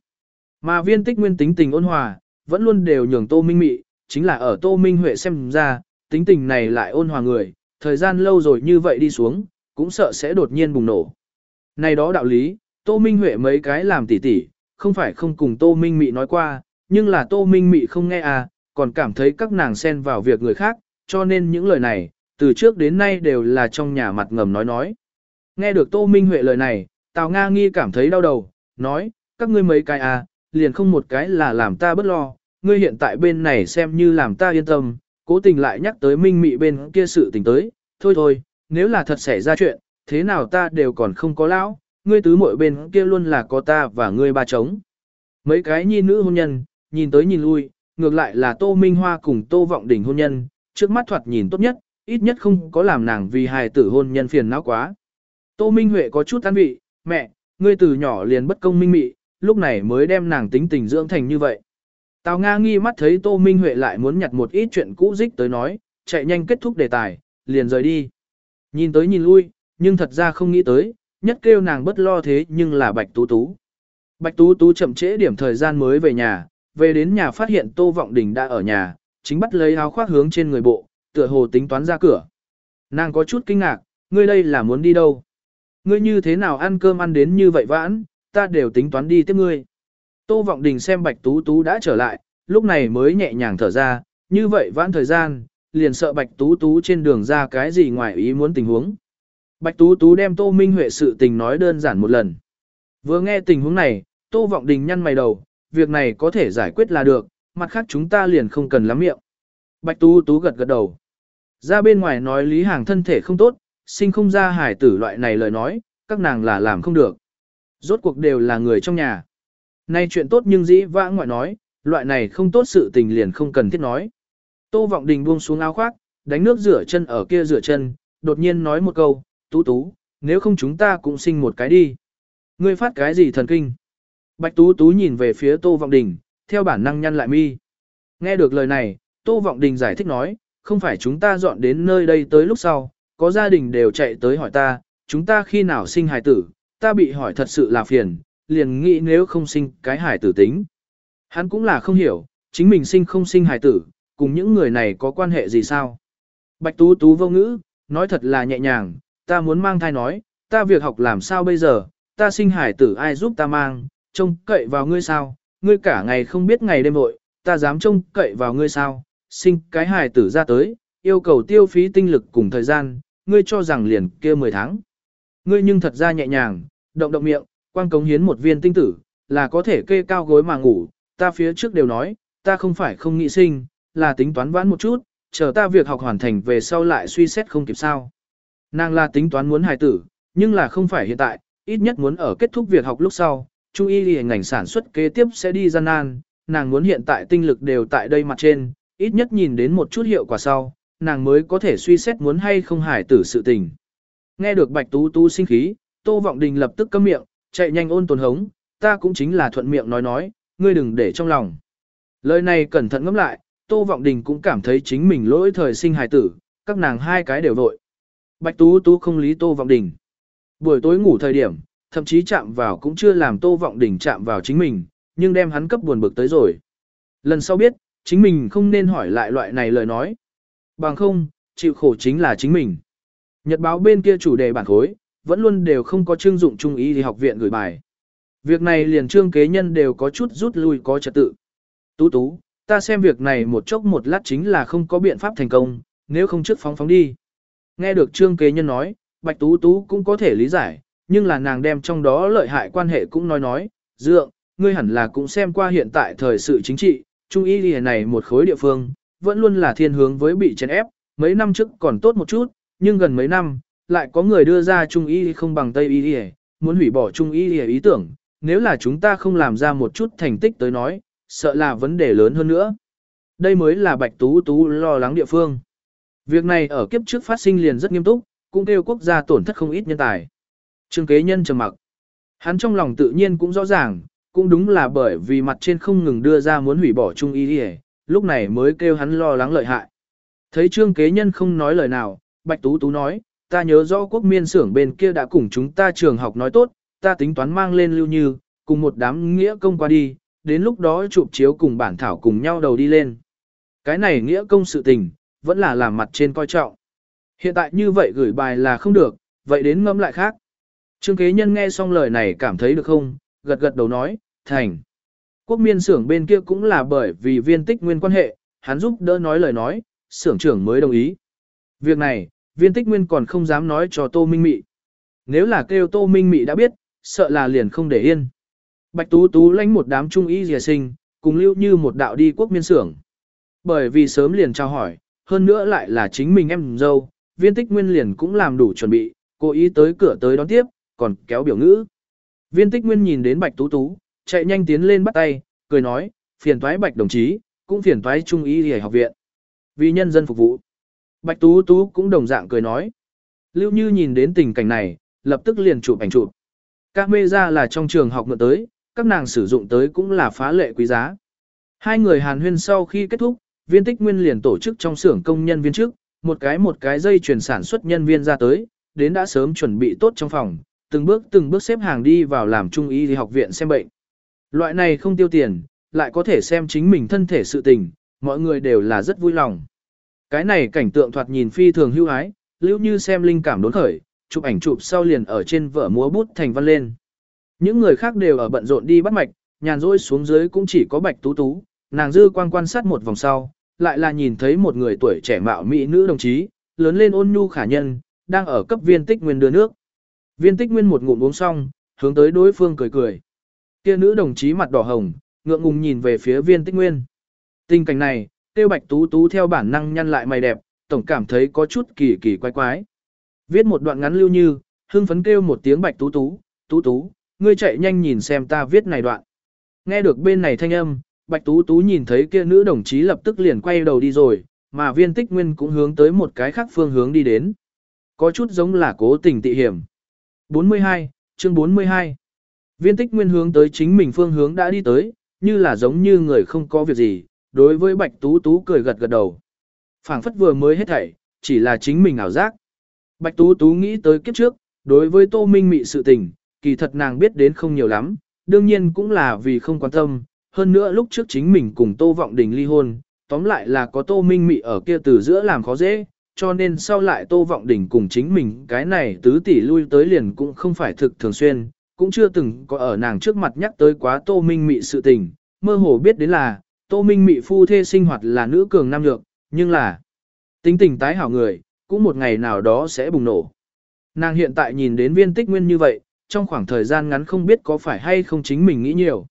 Mà viên tích nguyên tính tình ôn hòa, vẫn luôn đều nhường Tô Minh Mị, chính là ở Tô Minh Huệ xem ra, tính tình này lại ôn hòa người, thời gian lâu rồi như vậy đi xuống, cũng sợ sẽ đột nhiên bùng nổ. Này đó đạo lý, Tô Minh Huệ mấy cái làm tỉ tỉ, không phải không cùng Tô Minh Mị nói qua, nhưng là Tô Minh Mị không nghe à, còn cảm thấy các nàng xen vào việc người khác, cho nên những lời này, từ trước đến nay đều là trong nhà mặt ngầm nói nói. Nghe được Tô Minh Huệ lời này, Tào Nga nghi cảm thấy đau đầu, nói, các ngươi mấy cái à, liền không một cái là làm ta bất lo, ngươi hiện tại bên này xem như làm ta yên tâm, cố tình lại nhắc tới Minh Mị bên kia sự tình tới, thôi thôi, nếu là thật xảy ra chuyện, thế nào ta đều còn không có lão, ngươi tứ muội bên kia luôn là có ta và ngươi ba trống. Mấy cái nhi nữ hôn nhân, nhìn tới nhìn lui, ngược lại là Tô Minh Hoa cùng Tô Vọng Đình hôn nhân, trước mắt thoạt nhìn tốt nhất, ít nhất không có làm nàng vì hài tử hôn nhân phiền não quá. Tô Minh Huệ có chút tán vị, mẹ, ngươi từ nhỏ liền bất công minh mị, lúc này mới đem nàng tính tình dưỡng thành như vậy. Tào Nga nghi mắt thấy Tô Minh Huệ lại muốn nhặt một ít chuyện cũ dích tới nói, chạy nhanh kết thúc đề tài, liền rời đi. Nhìn tới nhìn lui, nhưng thật ra không nghĩ tới, nhất kêu nàng bất lo thế nhưng là Bạch Tú Tú. Bạch Tú Tú chậm trễ điểm thời gian mới về nhà, về đến nhà phát hiện Tô Vọng Đình đã ở nhà, chính bắt lấy áo khoác hướng trên người bộ, tựa hồ tính toán ra cửa. Nàng có chút kinh ngạc, ngươi đây là muốn đi đâu? Ngươi như thế nào ăn cơm ăn đến như vậy vãn, ta đều tính toán đi tiếp ngươi. Tô Vọng Đình xem Bạch Tú Tú đã trở lại, lúc này mới nhẹ nhàng thở ra, như vậy vãn thời gian, liền sợ Bạch Tú Tú trên đường ra cái gì ngoài ý muốn tình huống. Bạch Tú Tú đem Tô Minh Huệ sự tình nói đơn giản một lần. Vừa nghe tình huống này, Tô Vọng Đình nhăn mày đầu, việc này có thể giải quyết là được, mặt khác chúng ta liền không cần lắm miệng. Bạch Tú Tú gật gật đầu. Ra bên ngoài nói Lý Hàng thân thể không tốt, sinh không ra hải tử loại này lời nói, các nàng là làm không được. Rốt cuộc đều là người trong nhà. Nay chuyện tốt nhưng dĩ vãng ngoại nói, loại này không tốt sự tình liền không cần thiết nói. Tô Vọng Đình buông xuống áo khoác, đánh nước rửa chân ở kia rửa chân, đột nhiên nói một câu, tú tú, nếu không chúng ta cũng sinh một cái đi. Ngươi phát cái gì thần kinh? Bạch tú tú nhìn về phía Tô Vọng Đình, theo bản năng nhăn lại mi. Nghe được lời này, Tô Vọng Đình giải thích nói, không phải chúng ta dọn đến nơi đây tới lúc sau, có gia đình đều chạy tới hỏi ta, chúng ta khi nào sinh hài tử, ta bị hỏi thật sự là phiền, liền nghĩ nếu không sinh cái hài tử tính. Hắn cũng là không hiểu, chính mình sinh không sinh hài tử, cùng những người này có quan hệ gì sao? Bạch Tú Tú vô ngữ, nói thật là nhẹ nhàng, ta muốn mang thai nói, ta việc học làm sao bây giờ, ta sinh hải tử ai giúp ta mang, trông cậy vào ngươi sao, ngươi cả ngày không biết ngày đêm vội, ta dám trông cậy vào ngươi sao, sinh cái hải tử ra tới, yêu cầu tiêu phí tinh lực cùng thời gian, ngươi cho rằng liền kia 10 tháng. Ngươi nhưng thật ra nhẹ nhàng, động động miệng, quang cống hiến một viên tinh tử, là có thể kê cao gối mà ngủ, ta phía trước đều nói, ta không phải không nghĩ sinh, là tính toán vãn một chút, chờ ta việc học hoàn thành về sau lại suy xét không kịp sao. Nàng là tính toán muốn hài tử, nhưng là không phải hiện tại, ít nhất muốn ở kết thúc việc học lúc sau, chú ý thì ngành sản xuất kế tiếp sẽ đi gian nan, nàng muốn hiện tại tinh lực đều tại đây mặt trên, ít nhất nhìn đến một chút hiệu quả sau, nàng mới có thể suy xét muốn hay không hải tử sự tình. Nghe được Bạch Tú Tú sinh khí, Tô Vọng Đình lập tức câm miệng, chạy nhanh ôn tồn hống, ta cũng chính là thuận miệng nói nói, ngươi đừng để trong lòng. Lời này cẩn thận ngẫm lại, Tô Vọng Đình cũng cảm thấy chính mình lỗi thời sinh hài tử, các nàng hai cái đều vội. Bạch Tú Tú không lý Tô Vọng Đình. Buổi tối ngủ thời điểm, thậm chí chạm vào cũng chưa làm Tô Vọng Đình chạm vào chính mình, nhưng đem hắn cấp buồn bực tới rồi. Lần sau biết, chính mình không nên hỏi lại loại này lời nói. Bằng không, chịu khổ chính là chính mình. Nhật báo bên kia chủ đề bản khối, vẫn luôn đều không có trương dụng trung ý thì học viện gửi bài. Việc này liền trương kế nhân đều có chút rút lui có trật tự. Tú tú, ta xem việc này một chốc một lát chính là không có biện pháp thành công, nếu không trước phóng phóng đi. Nghe được trương kế nhân nói, Bạch Tú Tú cũng có thể lý giải, nhưng là nàng đem trong đó lợi hại quan hệ cũng nói nói, dượng, ngươi hẳn là cũng xem qua hiện tại thời sự chính trị, trung y lìa này một khối địa phương, vẫn luôn là thiên hướng với bị chèn ép, mấy năm trước còn tốt một chút, nhưng gần mấy năm, lại có người đưa ra trung y không bằng tây y muốn hủy bỏ trung y lìa ý tưởng, nếu là chúng ta không làm ra một chút thành tích tới nói, sợ là vấn đề lớn hơn nữa. Đây mới là Bạch Tú Tú lo lắng địa phương. Việc này ở kiếp trước phát sinh liền rất nghiêm túc, cũng kêu quốc gia tổn thất không ít nhân tài. Trương kế nhân trầm mặc. Hắn trong lòng tự nhiên cũng rõ ràng, cũng đúng là bởi vì mặt trên không ngừng đưa ra muốn hủy bỏ trung y đi lúc này mới kêu hắn lo lắng lợi hại. Thấy trương kế nhân không nói lời nào, Bạch Tú Tú nói, ta nhớ rõ quốc miên xưởng bên kia đã cùng chúng ta trường học nói tốt, ta tính toán mang lên lưu như, cùng một đám nghĩa công qua đi, đến lúc đó chụp chiếu cùng bản thảo cùng nhau đầu đi lên. Cái này nghĩa công sự tình, vẫn là làm mặt trên coi trọng. Hiện tại như vậy gửi bài là không được, vậy đến ngâm lại khác. Trương kế nhân nghe xong lời này cảm thấy được không, gật gật đầu nói, thành. Quốc miên xưởng bên kia cũng là bởi vì viên tích nguyên quan hệ, hắn giúp đỡ nói lời nói, xưởng trưởng mới đồng ý. Việc này, viên tích nguyên còn không dám nói cho Tô Minh Mị. Nếu là kêu Tô Minh Mị đã biết, sợ là liền không để yên. Bạch Tú Tú lãnh một đám trung y dìa sinh, cùng lưu như một đạo đi quốc miên xưởng. Bởi vì sớm liền trao hỏi, hơn nữa lại là chính mình em dâu, viên tích nguyên liền cũng làm đủ chuẩn bị, cố ý tới cửa tới đón tiếp, còn kéo biểu ngữ. Viên tích nguyên nhìn đến bạch tú tú, chạy nhanh tiến lên bắt tay, cười nói, phiền toái bạch đồng chí, cũng phiền toái trung ý hề học viện. Vì nhân dân phục vụ. Bạch tú tú cũng đồng dạng cười nói. Lưu Như nhìn đến tình cảnh này, lập tức liền chụp ảnh chụp. Các mê ra là trong trường học ngựa tới, các nàng sử dụng tới cũng là phá lệ quý giá. Hai người hàn huyên sau khi kết thúc, viên tích nguyên liền tổ chức trong xưởng công nhân viên trước, một cái một cái dây chuyển sản xuất nhân viên ra tới, đến đã sớm chuẩn bị tốt trong phòng, từng bước từng bước xếp hàng đi vào làm trung y thì học viện xem bệnh. Loại này không tiêu tiền, lại có thể xem chính mình thân thể sự tình, mọi người đều là rất vui lòng. Cái này cảnh tượng thoạt nhìn phi thường hưu ái, lưu như xem linh cảm đốn khởi, chụp ảnh chụp sau liền ở trên vở múa bút thành văn lên. Những người khác đều ở bận rộn đi bắt mạch, nhàn rỗi xuống dưới cũng chỉ có bạch tú tú, nàng dư quan quan sát một vòng sau, lại là nhìn thấy một người tuổi trẻ mạo mỹ nữ đồng chí, lớn lên ôn nhu khả nhân, đang ở cấp viên tích nguyên đưa nước. Viên tích nguyên một ngụm uống xong, hướng tới đối phương cười cười. Kia nữ đồng chí mặt đỏ hồng, ngượng ngùng nhìn về phía viên tích nguyên. Tình cảnh này, tiêu bạch tú tú theo bản năng nhăn lại mày đẹp, tổng cảm thấy có chút kỳ kỳ quái quái. Viết một đoạn ngắn lưu như, hưng phấn kêu một tiếng bạch tú tú, tú tú, ngươi chạy nhanh nhìn xem ta viết này đoạn. Nghe được bên này thanh âm, bạch tú tú nhìn thấy kia nữ đồng chí lập tức liền quay đầu đi rồi, mà viên tích nguyên cũng hướng tới một cái khác phương hướng đi đến. Có chút giống là cố tình tị hiểm. 42, chương 42. Viên tích nguyên hướng tới chính mình phương hướng đã đi tới, như là giống như người không có việc gì, đối với bạch tú tú cười gật gật đầu. phảng phất vừa mới hết thảy, chỉ là chính mình ảo giác. Bạch tú tú nghĩ tới kiếp trước, đối với tô minh mị sự tình, kỳ thật nàng biết đến không nhiều lắm, đương nhiên cũng là vì không quan tâm, hơn nữa lúc trước chính mình cùng tô vọng đình ly hôn, tóm lại là có tô minh mị ở kia từ giữa làm khó dễ, cho nên sau lại tô vọng đình cùng chính mình cái này tứ tỷ lui tới liền cũng không phải thực thường xuyên, cũng chưa từng có ở nàng trước mặt nhắc tới quá tô minh mị sự tình, mơ hồ biết đến là, tô minh mị phu thê sinh hoạt là nữ cường nam nhược, nhưng là tính tình tái hảo người, cũng một ngày nào đó sẽ bùng nổ. Nàng hiện tại nhìn đến viên tích nguyên như vậy, trong khoảng thời gian ngắn không biết có phải hay không chính mình nghĩ nhiều.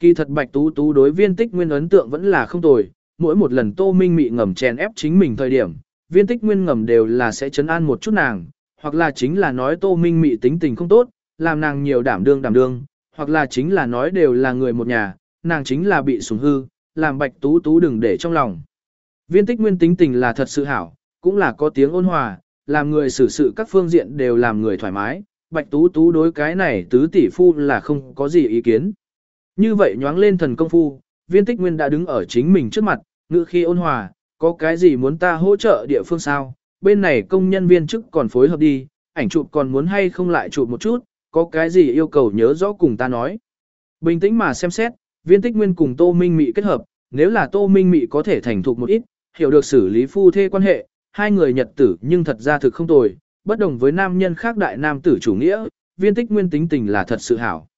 Kỳ thật bạch tú tú đối viên tích nguyên ấn tượng vẫn là không tồi, mỗi một lần tô minh mị ngầm chèn ép chính mình thời điểm, viên tích nguyên ngầm đều là sẽ chấn an một chút nàng, hoặc là chính là nói tô minh mị tính tình không tốt, làm nàng nhiều đảm đương đảm đương, hoặc là chính là nói đều là người một nhà, nàng chính là bị sủng hư, làm bạch tú tú đừng để trong lòng. Viên tích nguyên tính tình là thật sự hảo, cũng là có tiếng ôn hòa, làm người xử sự các phương diện đều làm người thoải mái, bạch tú tú đối cái này tứ tỷ phu là không có gì ý kiến. Như vậy nhoáng lên thần công phu, viên tích nguyên đã đứng ở chính mình trước mặt, ngự khi ôn hòa, có cái gì muốn ta hỗ trợ địa phương sao, bên này công nhân viên chức còn phối hợp đi, ảnh chụp còn muốn hay không lại chụp một chút, có cái gì yêu cầu nhớ rõ cùng ta nói. Bình tĩnh mà xem xét, viên tích nguyên cùng Tô Minh Mị kết hợp, nếu là Tô Minh Mị có thể thành thục một ít, hiểu được xử lý phu thê quan hệ, hai người nhật tử nhưng thật ra thực không tồi, bất đồng với nam nhân khác đại nam tử chủ nghĩa, viên tích nguyên tính tình là thật sự hảo.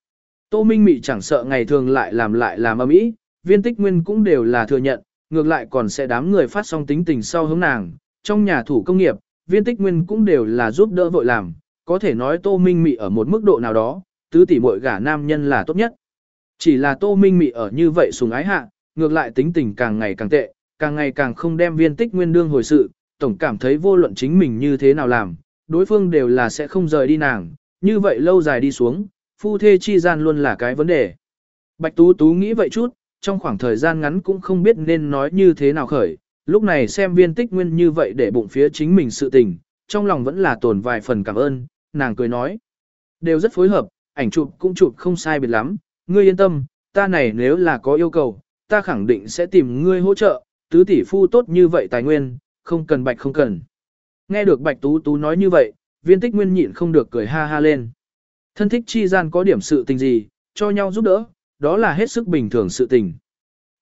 Tô Minh Mị chẳng sợ ngày thường lại làm lại làm âm ý, viên tích nguyên cũng đều là thừa nhận, ngược lại còn sẽ đám người phát song tính tình sau hướng nàng. Trong nhà thủ công nghiệp, viên tích nguyên cũng đều là giúp đỡ vội làm, có thể nói Tô Minh Mị ở một mức độ nào đó, tứ tỷ muội gả nam nhân là tốt nhất. Chỉ là Tô Minh Mị ở như vậy sùng ái hạ, ngược lại tính tình càng ngày càng tệ, càng ngày càng không đem viên tích nguyên đương hồi sự, tổng cảm thấy vô luận chính mình như thế nào làm, đối phương đều là sẽ không rời đi nàng, như vậy lâu dài đi xuống, phu thê chi gian luôn là cái vấn đề. Bạch Tú Tú nghĩ vậy chút, trong khoảng thời gian ngắn cũng không biết nên nói như thế nào khởi, lúc này xem viên tích nguyên như vậy để bụng phía chính mình sự tình, trong lòng vẫn là tồn vài phần cảm ơn, nàng cười nói. Đều rất phối hợp, ảnh chụp cũng chụp không sai biệt lắm, ngươi yên tâm, ta này nếu là có yêu cầu, ta khẳng định sẽ tìm ngươi hỗ trợ, tứ tỷ phu tốt như vậy tài nguyên, không cần bạch không cần. Nghe được bạch tú tú nói như vậy, viên tích nguyên nhịn không được cười ha ha lên. Thân thích chi gian có điểm sự tình gì, cho nhau giúp đỡ, đó là hết sức bình thường sự tình.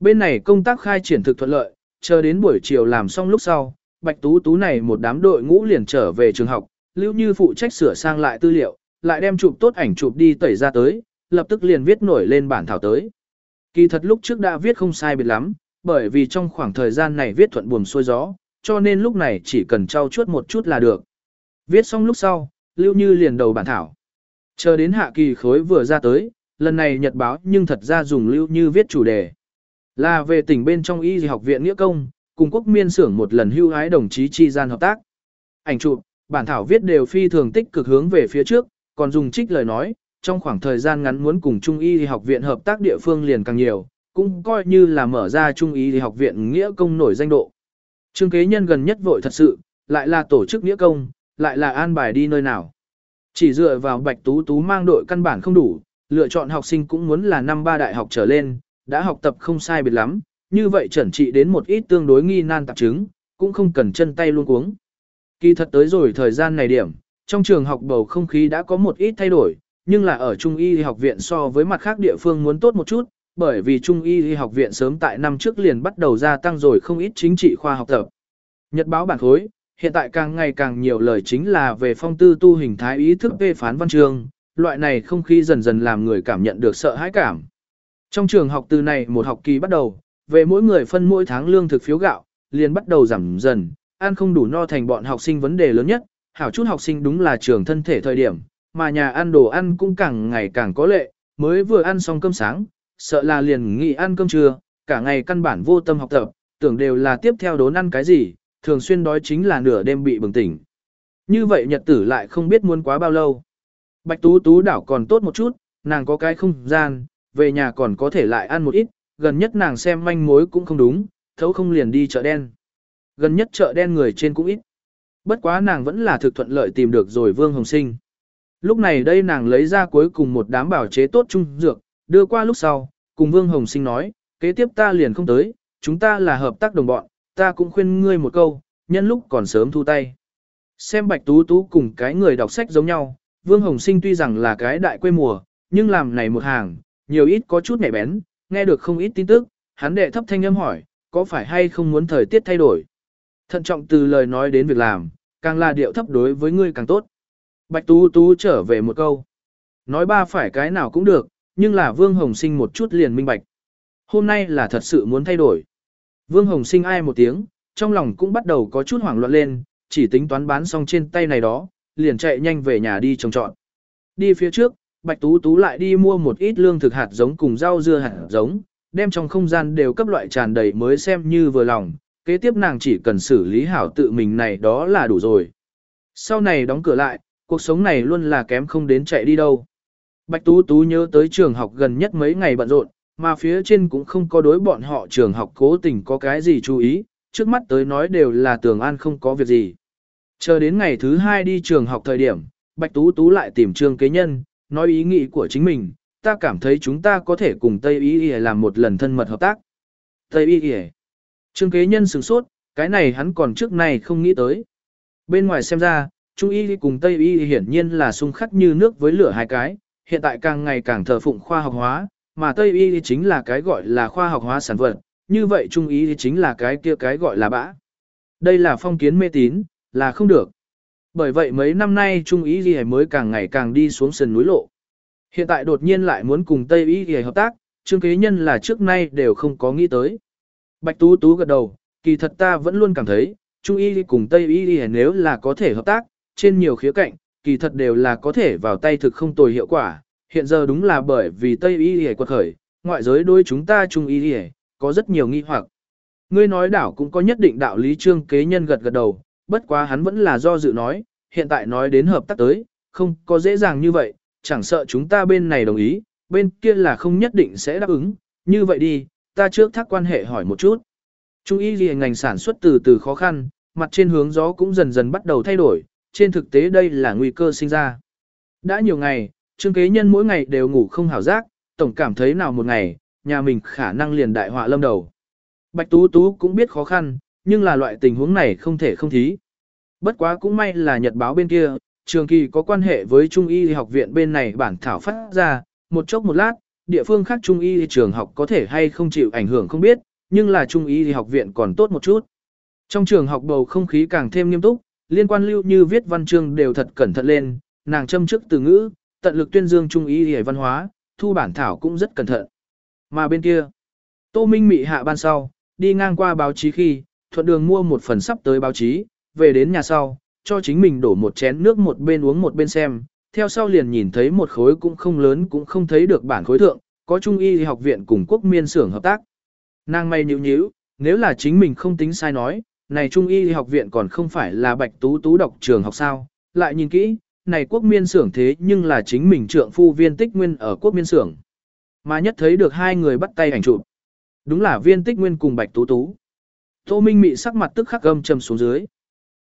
Bên này công tác khai triển thực thuận lợi, chờ đến buổi chiều làm xong lúc sau, Bạch Tú Tú này một đám đội ngũ liền trở về trường học, Lưu Như phụ trách sửa sang lại tư liệu, lại đem chụp tốt ảnh chụp đi tẩy ra tới, lập tức liền viết nổi lên bản thảo tới. Kỳ thật lúc trước đã viết không sai biệt lắm, bởi vì trong khoảng thời gian này viết thuận buồm xuôi gió, cho nên lúc này chỉ cần trau chuốt một chút là được. Viết xong lúc sau, Lưu Như liền đầu bản thảo. Chờ đến hạ kỳ khối vừa ra tới, lần này nhật báo nhưng thật ra dùng Lưu Như viết chủ đề. Là về tỉnh bên trong y học viện nghĩa công, cùng quốc miên xưởng một lần hưu hái đồng chí chi gian hợp tác. Ảnh chụp, bản thảo viết đều phi thường tích cực hướng về phía trước, còn dùng trích lời nói, trong khoảng thời gian ngắn muốn cùng Trung y học viện hợp tác địa phương liền càng nhiều, cũng coi như là mở ra Trung y học viện nghĩa công nổi danh độ. Trương kế nhân gần nhất vội thật sự, lại là tổ chức nghĩa công, lại là an bài đi nơi nào. Chỉ dựa vào bạch tú tú mang đội căn bản không đủ, lựa chọn học sinh cũng muốn là năm ba đại học trở lên, đã học tập không sai biệt lắm, như vậy chuẩn trị đến một ít tương đối nghi nan tạp chứng, cũng không cần chân tay luôn cuống. Kỳ thật tới rồi thời gian này điểm, trong trường học bầu không khí đã có một ít thay đổi, nhưng là ở Trung y học viện so với mặt khác địa phương muốn tốt một chút, bởi vì Trung y học viện sớm tại năm trước liền bắt đầu gia tăng rồi không ít chính trị khoa học tập. Nhật báo bản khối, hiện tại càng ngày càng nhiều lời chính là về phong tư tu hình thái ý thức phê phán văn chương, loại này không khí dần dần làm người cảm nhận được sợ hãi cảm. Trong trường học từ này một học kỳ bắt đầu, về mỗi người phân mỗi tháng lương thực phiếu gạo, liền bắt đầu giảm dần, ăn không đủ no thành bọn học sinh vấn đề lớn nhất, hảo chút học sinh đúng là trường thân thể thời điểm, mà nhà ăn đồ ăn cũng càng ngày càng có lệ, mới vừa ăn xong cơm sáng, sợ là liền nghỉ ăn cơm trưa, cả ngày căn bản vô tâm học tập, tưởng đều là tiếp theo đốn ăn cái gì, thường xuyên đói chính là nửa đêm bị bừng tỉnh. Như vậy nhật tử lại không biết muốn quá bao lâu. Bạch Tú Tú đảo còn tốt một chút, nàng có cái không gian, về nhà còn có thể lại ăn một ít, gần nhất nàng xem manh mối cũng không đúng, thấu không liền đi chợ đen. Gần nhất chợ đen người trên cũng ít. Bất quá nàng vẫn là thực thuận lợi tìm được rồi Vương Hồng Sinh. Lúc này đây nàng lấy ra cuối cùng một đám bảo chế tốt trung dược, đưa qua lúc sau, cùng Vương Hồng Sinh nói, kế tiếp ta liền không tới, chúng ta là hợp tác đồng bọn, ta cũng khuyên ngươi một câu, nhân lúc còn sớm thu tay. Xem Bạch Tú Tú cùng cái người đọc sách giống nhau, Vương Hồng Sinh tuy rằng là cái đại quê mùa, nhưng làm này một hàng, nhiều ít có chút nhạy bén, nghe được không ít tin tức, hắn đệ thấp thanh âm hỏi, có phải hay không muốn thời tiết thay đổi? Thận trọng từ lời nói đến việc làm, càng là điệu thấp đối với ngươi càng tốt. Bạch Tú Tú trở về một câu. Nói ba phải cái nào cũng được, nhưng là Vương Hồng Sinh một chút liền minh bạch. Hôm nay là thật sự muốn thay đổi. Vương Hồng Sinh ai một tiếng, trong lòng cũng bắt đầu có chút hoảng loạn lên, chỉ tính toán bán xong trên tay này đó, liền chạy nhanh về nhà đi trồng trọt. Đi phía trước, Bạch Tú Tú lại đi mua một ít lương thực hạt giống cùng rau dưa hạt giống, đem trong không gian đều cấp loại tràn đầy mới xem như vừa lòng, kế tiếp nàng chỉ cần xử lý hảo tự mình này đó là đủ rồi. Sau này đóng cửa lại, cuộc sống này luôn là kém không đến chạy đi đâu. Bạch Tú Tú nhớ tới trường học gần nhất mấy ngày bận rộn, mà phía trên cũng không có đối bọn họ trường học cố tình có cái gì chú ý, trước mắt tới nói đều là tường an không có việc gì. Chờ đến ngày thứ hai đi trường học thời điểm, Bạch Tú Tú lại tìm trương kế nhân, nói ý nghĩ của chính mình, ta cảm thấy chúng ta có thể cùng Tây Y Y làm một lần thân mật hợp tác. Tây Y Y Trương kế nhân sửng sốt, cái này hắn còn trước này không nghĩ tới. Bên ngoài xem ra, Trung Y cùng Tây Y hiển nhiên là xung khắc như nước với lửa hai cái, hiện tại càng ngày càng thờ phụng khoa học hóa, mà Tây Y chính là cái gọi là khoa học hóa sản vật, như vậy Trung Y chính là cái kia cái gọi là bã. Đây là phong kiến mê tín, là không được. Bởi vậy mấy năm nay Trung Y gì mới càng ngày càng đi xuống sườn núi lộ. Hiện tại đột nhiên lại muốn cùng Tây Y gì hợp tác, Trương Kế Nhân là trước nay đều không có nghĩ tới. Bạch Tú Tú gật đầu, kỳ thật ta vẫn luôn cảm thấy, Trung Y cùng Tây Y nếu là có thể hợp tác, trên nhiều khía cạnh, kỳ thật đều là có thể vào tay thực không tồi hiệu quả. Hiện giờ đúng là bởi vì Tây Y Y quật khởi, ngoại giới đối chúng ta Trung Y Y có rất nhiều nghi hoặc. Ngươi nói đảo cũng có nhất định đạo lý trương kế nhân gật gật đầu, bất quá hắn vẫn là do dự nói, hiện tại nói đến hợp tác tới, không có dễ dàng như vậy, chẳng sợ chúng ta bên này đồng ý, bên kia là không nhất định sẽ đáp ứng, như vậy đi, ta trước thác quan hệ hỏi một chút. Trung y ghi ngành sản xuất từ từ khó khăn, mặt trên hướng gió cũng dần dần bắt đầu thay đổi, trên thực tế đây là nguy cơ sinh ra. Đã nhiều ngày, trương kế nhân mỗi ngày đều ngủ không hảo giác, tổng cảm thấy nào một ngày, nhà mình khả năng liền đại họa lâm đầu. Bạch Tú Tú cũng biết khó khăn, nhưng là loại tình huống này không thể không thí. Bất quá cũng may là nhật báo bên kia, trường kỳ có quan hệ với Trung y học viện bên này bản thảo phát ra, một chốc một lát, địa phương khác Trung y trường học có thể hay không chịu ảnh hưởng không biết, nhưng là Trung y học viện còn tốt một chút. Trong trường học bầu không khí càng thêm nghiêm túc, liên quan lưu như viết văn chương đều thật cẩn thận lên, nàng châm chức từ ngữ, tận lực tuyên dương Trung y văn hóa, thu bản thảo cũng rất cẩn thận. Mà bên kia, Tô Minh Mị hạ ban sau, đi ngang qua báo chí khi, thuận đường mua một phần sắp tới báo chí, về đến nhà sau, cho chính mình đổ một chén nước một bên uống một bên xem, theo sau liền nhìn thấy một khối cũng không lớn cũng không thấy được bản khối thượng, có Trung y học viện cùng quốc miên xưởng hợp tác. Nàng may nhíu nhíu, nếu là chính mình không tính sai nói, này Trung y học viện còn không phải là bạch tú tú đọc trường học sao, lại nhìn kỹ, này quốc miên xưởng thế nhưng là chính mình trượng phu viên tích nguyên ở quốc miên xưởng. Mà nhất thấy được hai người bắt tay ảnh chụp. Đúng là viên tích nguyên cùng bạch tú tú. Tô Minh Mị sắc mặt tức khắc gâm trầm xuống dưới.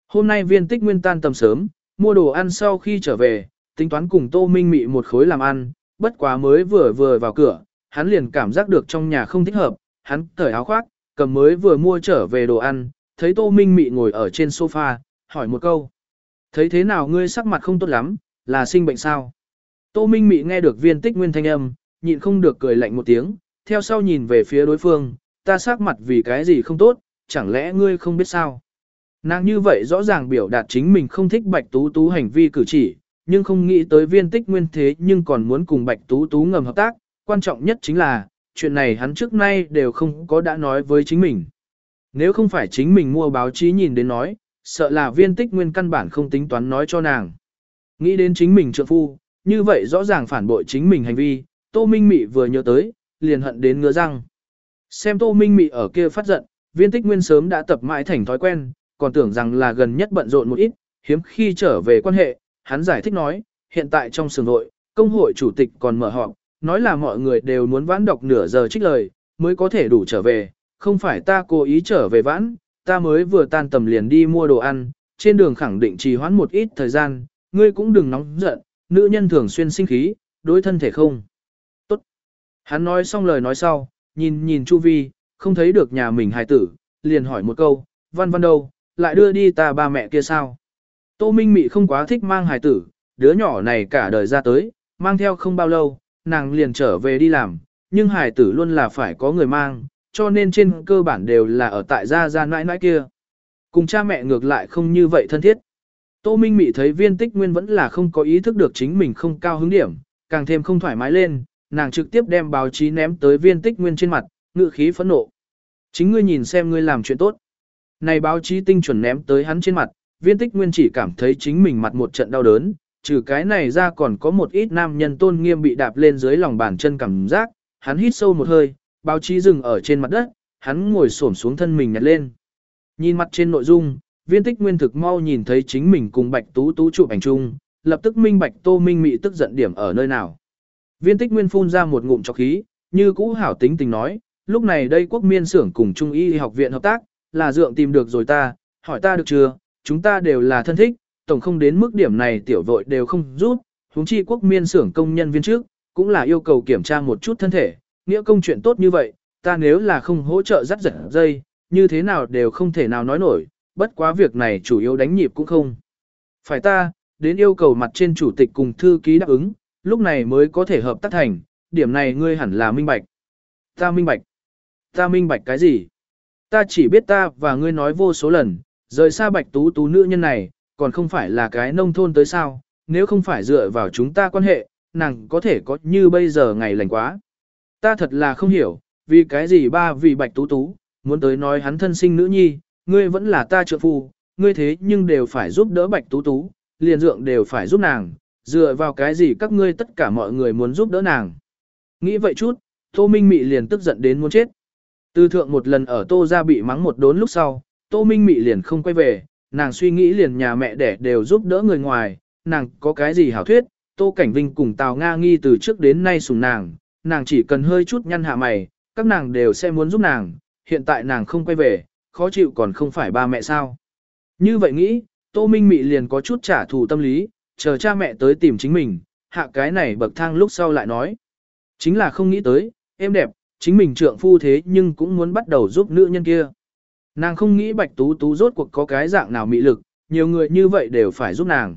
Hôm nay viên tích nguyên tan tầm sớm, mua đồ ăn sau khi trở về, tính toán cùng Tô Minh Mị một khối làm ăn, bất quá mới vừa vừa vào cửa, hắn liền cảm giác được trong nhà không thích hợp, hắn cởi áo khoác, cầm mới vừa mua trở về đồ ăn, thấy Tô Minh Mị ngồi ở trên sofa, hỏi một câu. Thấy thế nào ngươi sắc mặt không tốt lắm, là sinh bệnh sao? Tô Minh Mị nghe được viên tích nguyên thanh âm, nhịn không được cười lạnh một tiếng, theo sau nhìn về phía đối phương, ta sắc mặt vì cái gì không tốt, chẳng lẽ ngươi không biết sao? Nàng như vậy rõ ràng biểu đạt chính mình không thích Bạch Tú Tú hành vi cử chỉ, nhưng không nghĩ tới viên tích nguyên thế nhưng còn muốn cùng Bạch Tú Tú ngầm hợp tác, quan trọng nhất chính là, chuyện này hắn trước nay đều không có đã nói với chính mình. Nếu không phải chính mình mua báo chí nhìn đến nói, sợ là viên tích nguyên căn bản không tính toán nói cho nàng. Nghĩ đến chính mình trượng phu, như vậy rõ ràng phản bội chính mình hành vi, Tô Minh Mị vừa nhớ tới, liền hận đến ngứa răng. Xem Tô Minh Mị ở kia phát giận, viên tích nguyên sớm đã tập mãi thành thói quen, còn tưởng rằng là gần nhất bận rộn một ít, hiếm khi trở về quan hệ, hắn giải thích nói, hiện tại trong sường hội, công hội chủ tịch còn mở họp, nói là mọi người đều muốn vãn đọc nửa giờ trích lời, mới có thể đủ trở về, không phải ta cố ý trở về vãn, ta mới vừa tan tầm liền đi mua đồ ăn, trên đường khẳng định trì hoãn một ít thời gian, ngươi cũng đừng nóng giận, nữ nhân thường xuyên sinh khí, đối thân thể không. Tốt. Hắn nói xong lời nói sau, nhìn nhìn Chu Vi, không thấy được nhà mình hài tử, liền hỏi một câu, văn văn đâu, lại đưa đi ta ba mẹ kia sao? Tô Minh Mị không quá thích mang hài tử, đứa nhỏ này cả đời ra tới, mang theo không bao lâu, nàng liền trở về đi làm, nhưng hài tử luôn là phải có người mang, cho nên trên cơ bản đều là ở tại gia gia nãi nãi kia. Cùng cha mẹ ngược lại không như vậy thân thiết. Tô Minh Mị thấy viên tích nguyên vẫn là không có ý thức được chính mình không cao hứng điểm, càng thêm không thoải mái lên, nàng trực tiếp đem báo chí ném tới viên tích nguyên trên mặt, ngự khí phẫn nộ. Chính ngươi nhìn xem ngươi làm chuyện tốt. Này báo chí tinh chuẩn ném tới hắn trên mặt, viên tích nguyên chỉ cảm thấy chính mình mặt một trận đau đớn, trừ cái này ra còn có một ít nam nhân tôn nghiêm bị đạp lên dưới lòng bàn chân cảm giác, hắn hít sâu một hơi, báo chí dừng ở trên mặt đất, hắn ngồi xổm xuống thân mình nhặt lên. Nhìn mặt trên nội dung, viên tích nguyên thực mau nhìn thấy chính mình cùng bạch tú tú chụp ảnh chung, lập tức minh bạch tô minh mị tức giận điểm ở nơi nào. Viên tích nguyên phun ra một ngụm cho khí, như cũ hảo tính tình nói, lúc này đây quốc miên xưởng cùng Trung y học viện hợp tác, là dượng tìm được rồi ta, hỏi ta được chưa, chúng ta đều là thân thích, tổng không đến mức điểm này tiểu vội đều không rút, huống chi quốc miên xưởng công nhân viên trước, cũng là yêu cầu kiểm tra một chút thân thể, nghĩa công chuyện tốt như vậy, ta nếu là không hỗ trợ dắt giật dây, như thế nào đều không thể nào nói nổi, bất quá việc này chủ yếu đánh nhịp cũng không. Phải ta, đến yêu cầu mặt trên chủ tịch cùng thư ký đáp ứng, lúc này mới có thể hợp tác thành, điểm này ngươi hẳn là minh bạch. Ta minh bạch. Ta minh bạch cái gì? Ta chỉ biết ta và ngươi nói vô số lần, rời xa bạch tú tú nữ nhân này, còn không phải là cái nông thôn tới sao, nếu không phải dựa vào chúng ta quan hệ, nàng có thể có như bây giờ ngày lành quá. Ta thật là không hiểu, vì cái gì ba vì bạch tú tú, muốn tới nói hắn thân sinh nữ nhi, ngươi vẫn là ta trợ phu, ngươi thế nhưng đều phải giúp đỡ bạch tú tú, liền dượng đều phải giúp nàng, dựa vào cái gì các ngươi tất cả mọi người muốn giúp đỡ nàng. Nghĩ vậy chút, Tô Minh Mị liền tức giận đến muốn chết. Tư thượng một lần ở Tô ra bị mắng một đốn lúc sau, Tô Minh Mị liền không quay về, nàng suy nghĩ liền nhà mẹ đẻ đều giúp đỡ người ngoài, nàng có cái gì hảo thuyết, Tô Cảnh Vinh cùng Tào Nga nghi từ trước đến nay sùng nàng, nàng chỉ cần hơi chút nhăn hạ mày, các nàng đều sẽ muốn giúp nàng, hiện tại nàng không quay về, khó chịu còn không phải ba mẹ sao. Như vậy nghĩ, Tô Minh Mị liền có chút trả thù tâm lý, chờ cha mẹ tới tìm chính mình, hạ cái này bậc thang lúc sau lại nói. Chính là không nghĩ tới, em đẹp, chính mình trượng phu thế nhưng cũng muốn bắt đầu giúp nữ nhân kia. Nàng không nghĩ bạch tú tú rốt cuộc có cái dạng nào mị lực, nhiều người như vậy đều phải giúp nàng.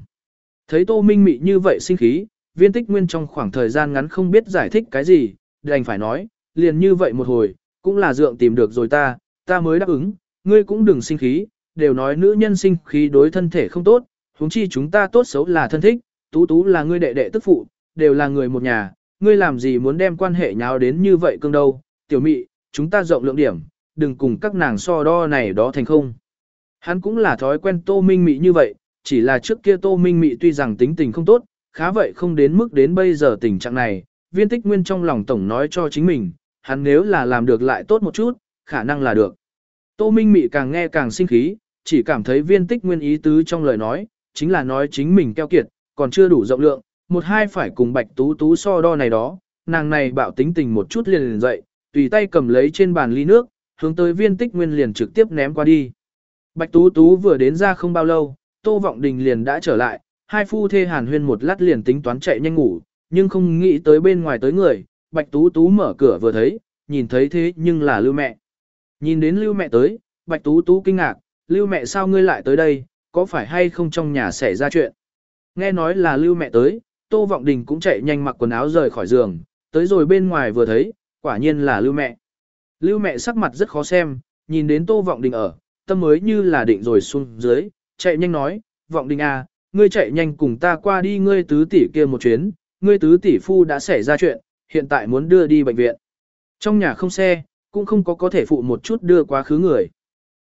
Thấy tô minh mị như vậy sinh khí, viên tích nguyên trong khoảng thời gian ngắn không biết giải thích cái gì, đành phải nói, liền như vậy một hồi, cũng là dượng tìm được rồi ta, ta mới đáp ứng, ngươi cũng đừng sinh khí, đều nói nữ nhân sinh khí đối thân thể không tốt, huống chi chúng ta tốt xấu là thân thích, tú tú là ngươi đệ đệ tức phụ, đều là người một nhà, ngươi làm gì muốn đem quan hệ nháo đến như vậy cương đâu, tiểu mị, chúng ta rộng lượng điểm, đừng cùng các nàng so đo này đó thành không. Hắn cũng là thói quen tô minh mị như vậy, chỉ là trước kia tô minh mị tuy rằng tính tình không tốt, khá vậy không đến mức đến bây giờ tình trạng này, viên tích nguyên trong lòng tổng nói cho chính mình, hắn nếu là làm được lại tốt một chút, khả năng là được. Tô minh mị càng nghe càng sinh khí, chỉ cảm thấy viên tích nguyên ý tứ trong lời nói, chính là nói chính mình keo kiệt, còn chưa đủ rộng lượng, một hai phải cùng bạch tú tú so đo này đó, nàng này bạo tính tình một chút liền liền dậy, tùy tay cầm lấy trên bàn ly nước, hướng tới viên tích nguyên liền trực tiếp ném qua đi. Bạch tú tú vừa đến ra không bao lâu, tô vọng đình liền đã trở lại, hai phu thê hàn huyên một lát liền tính toán chạy nhanh ngủ, nhưng không nghĩ tới bên ngoài tới người, bạch tú tú mở cửa vừa thấy, nhìn thấy thế nhưng là lưu mẹ. Nhìn đến lưu mẹ tới, bạch tú tú kinh ngạc, lưu mẹ sao ngươi lại tới đây, có phải hay không trong nhà xảy ra chuyện. Nghe nói là lưu mẹ tới, Tô Vọng Đình cũng chạy nhanh mặc quần áo rời khỏi giường, tới rồi bên ngoài vừa thấy, quả nhiên là Lưu mẹ. Lưu mẹ sắc mặt rất khó xem, nhìn đến Tô Vọng Đình ở, tâm mới như là định rồi xuống dưới, chạy nhanh nói, vọng đình à, ngươi chạy nhanh cùng ta qua đi ngươi tứ tỷ kia một chuyến, ngươi tứ tỷ phu đã xảy ra chuyện, hiện tại muốn đưa đi bệnh viện. Trong nhà không xe, cũng không có có thể phụ một chút đưa quá khứ người.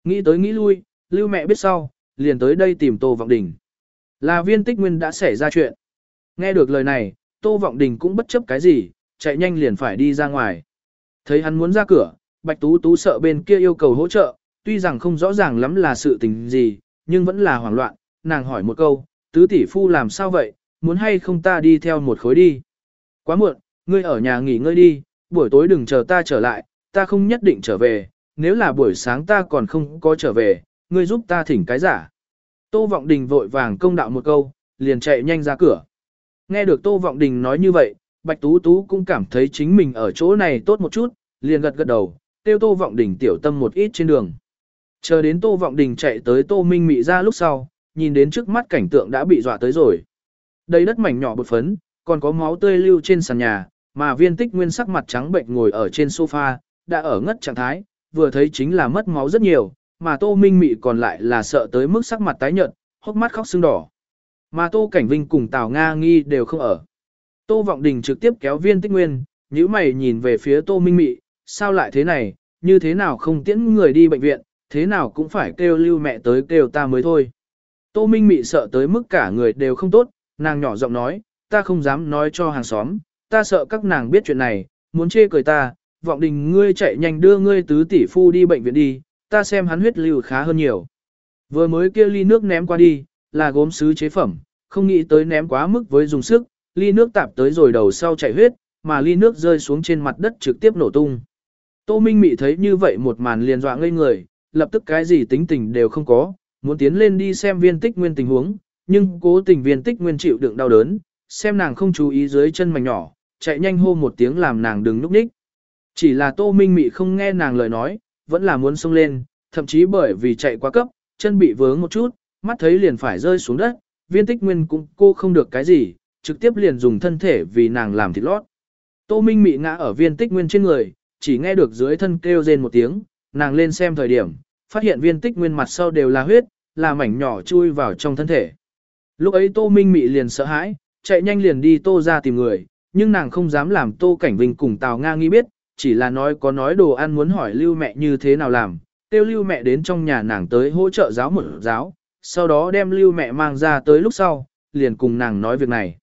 Nghĩ tới nghĩ lui, lưu mẹ biết sau, liền tới đây tìm Tô Vọng Đình. Là viên tích nguyên đã xảy ra chuyện. Nghe được lời này, Tô Vọng Đình cũng bất chấp cái gì, chạy nhanh liền phải đi ra ngoài. Thấy hắn muốn ra cửa, Bạch Tú Tú sợ bên kia yêu cầu hỗ trợ, tuy rằng không rõ ràng lắm là sự tình gì, nhưng vẫn là hoảng loạn, nàng hỏi một câu, tứ tỷ phu làm sao vậy, muốn hay không ta đi theo một khối đi. Quá muộn, ngươi ở nhà nghỉ ngơi đi, buổi tối đừng chờ ta trở lại, ta không nhất định trở về, nếu là buổi sáng ta còn không có trở về, ngươi giúp ta thỉnh cái giả. Tô Vọng Đình vội vàng công đạo một câu, liền chạy nhanh ra cửa. Nghe được Tô Vọng Đình nói như vậy, Bạch Tú Tú cũng cảm thấy chính mình ở chỗ này tốt một chút, liền gật gật đầu, tiêu Tô Vọng Đình tiểu tâm một ít trên đường. Chờ đến Tô Vọng Đình chạy tới Tô Minh Mị ra lúc sau, nhìn đến trước mắt cảnh tượng đã bị dọa tới rồi. Đây đất mảnh nhỏ bột phấn, còn có máu tươi lưu trên sàn nhà, mà viên tích nguyên sắc mặt trắng bệnh ngồi ở trên sofa, đã ở ngất trạng thái, vừa thấy chính là mất máu rất nhiều, mà Tô Minh Mị còn lại là sợ tới mức sắc mặt tái nhợt, hốc mắt khóc sưng đỏ. Mà Tô Cảnh Vinh cùng Tào Nga nghi đều không ở. Tô Vọng Đình trực tiếp kéo viên tích nguyên, nhíu mày nhìn về phía Tô Minh Mị, sao lại thế này, như thế nào không tiễn người đi bệnh viện, thế nào cũng phải kêu lưu mẹ tới kêu ta mới thôi. Tô Minh Mị sợ tới mức cả người đều không tốt, nàng nhỏ giọng nói, ta không dám nói cho hàng xóm, ta sợ các nàng biết chuyện này, muốn chê cười ta, vọng đình ngươi chạy nhanh đưa ngươi tứ tỷ phu đi bệnh viện đi, ta xem hắn huyết lưu khá hơn nhiều. Vừa mới kia ly nước ném qua đi, là gốm sứ chế phẩm, không nghĩ tới ném quá mức với dùng sức, ly nước tạp tới rồi đầu sau chảy huyết, mà ly nước rơi xuống trên mặt đất trực tiếp nổ tung. Tô Minh Mị thấy như vậy một màn liền dọa ngây người, lập tức cái gì tính tình đều không có, muốn tiến lên đi xem viên tích nguyên tình huống, nhưng cố tình viên tích nguyên chịu đựng đau đớn, xem nàng không chú ý dưới chân mảnh nhỏ, chạy nhanh hô một tiếng làm nàng đừng núp ních. Chỉ là Tô Minh Mị không nghe nàng lời nói, vẫn là muốn xông lên, thậm chí bởi vì chạy quá cấp, chân bị vướng một chút, mắt thấy liền phải rơi xuống đất, viên tích nguyên cũng cô không được cái gì, trực tiếp liền dùng thân thể vì nàng làm thịt lót. Tô Minh Mị ngã ở viên tích nguyên trên người, chỉ nghe được dưới thân kêu rên một tiếng, nàng lên xem thời điểm, phát hiện viên tích nguyên mặt sau đều là huyết, là mảnh nhỏ chui vào trong thân thể. Lúc ấy Tô Minh Mị liền sợ hãi, chạy nhanh liền đi Tô ra tìm người, nhưng nàng không dám làm Tô Cảnh Vinh cùng Tào Nga nghi biết, chỉ là nói có nói đồ ăn muốn hỏi lưu mẹ như thế nào làm, tiêu lưu mẹ đến trong nhà nàng tới hỗ trợ giáo một giáo, sau đó đem lưu mẹ mang ra tới lúc sau, liền cùng nàng nói việc này.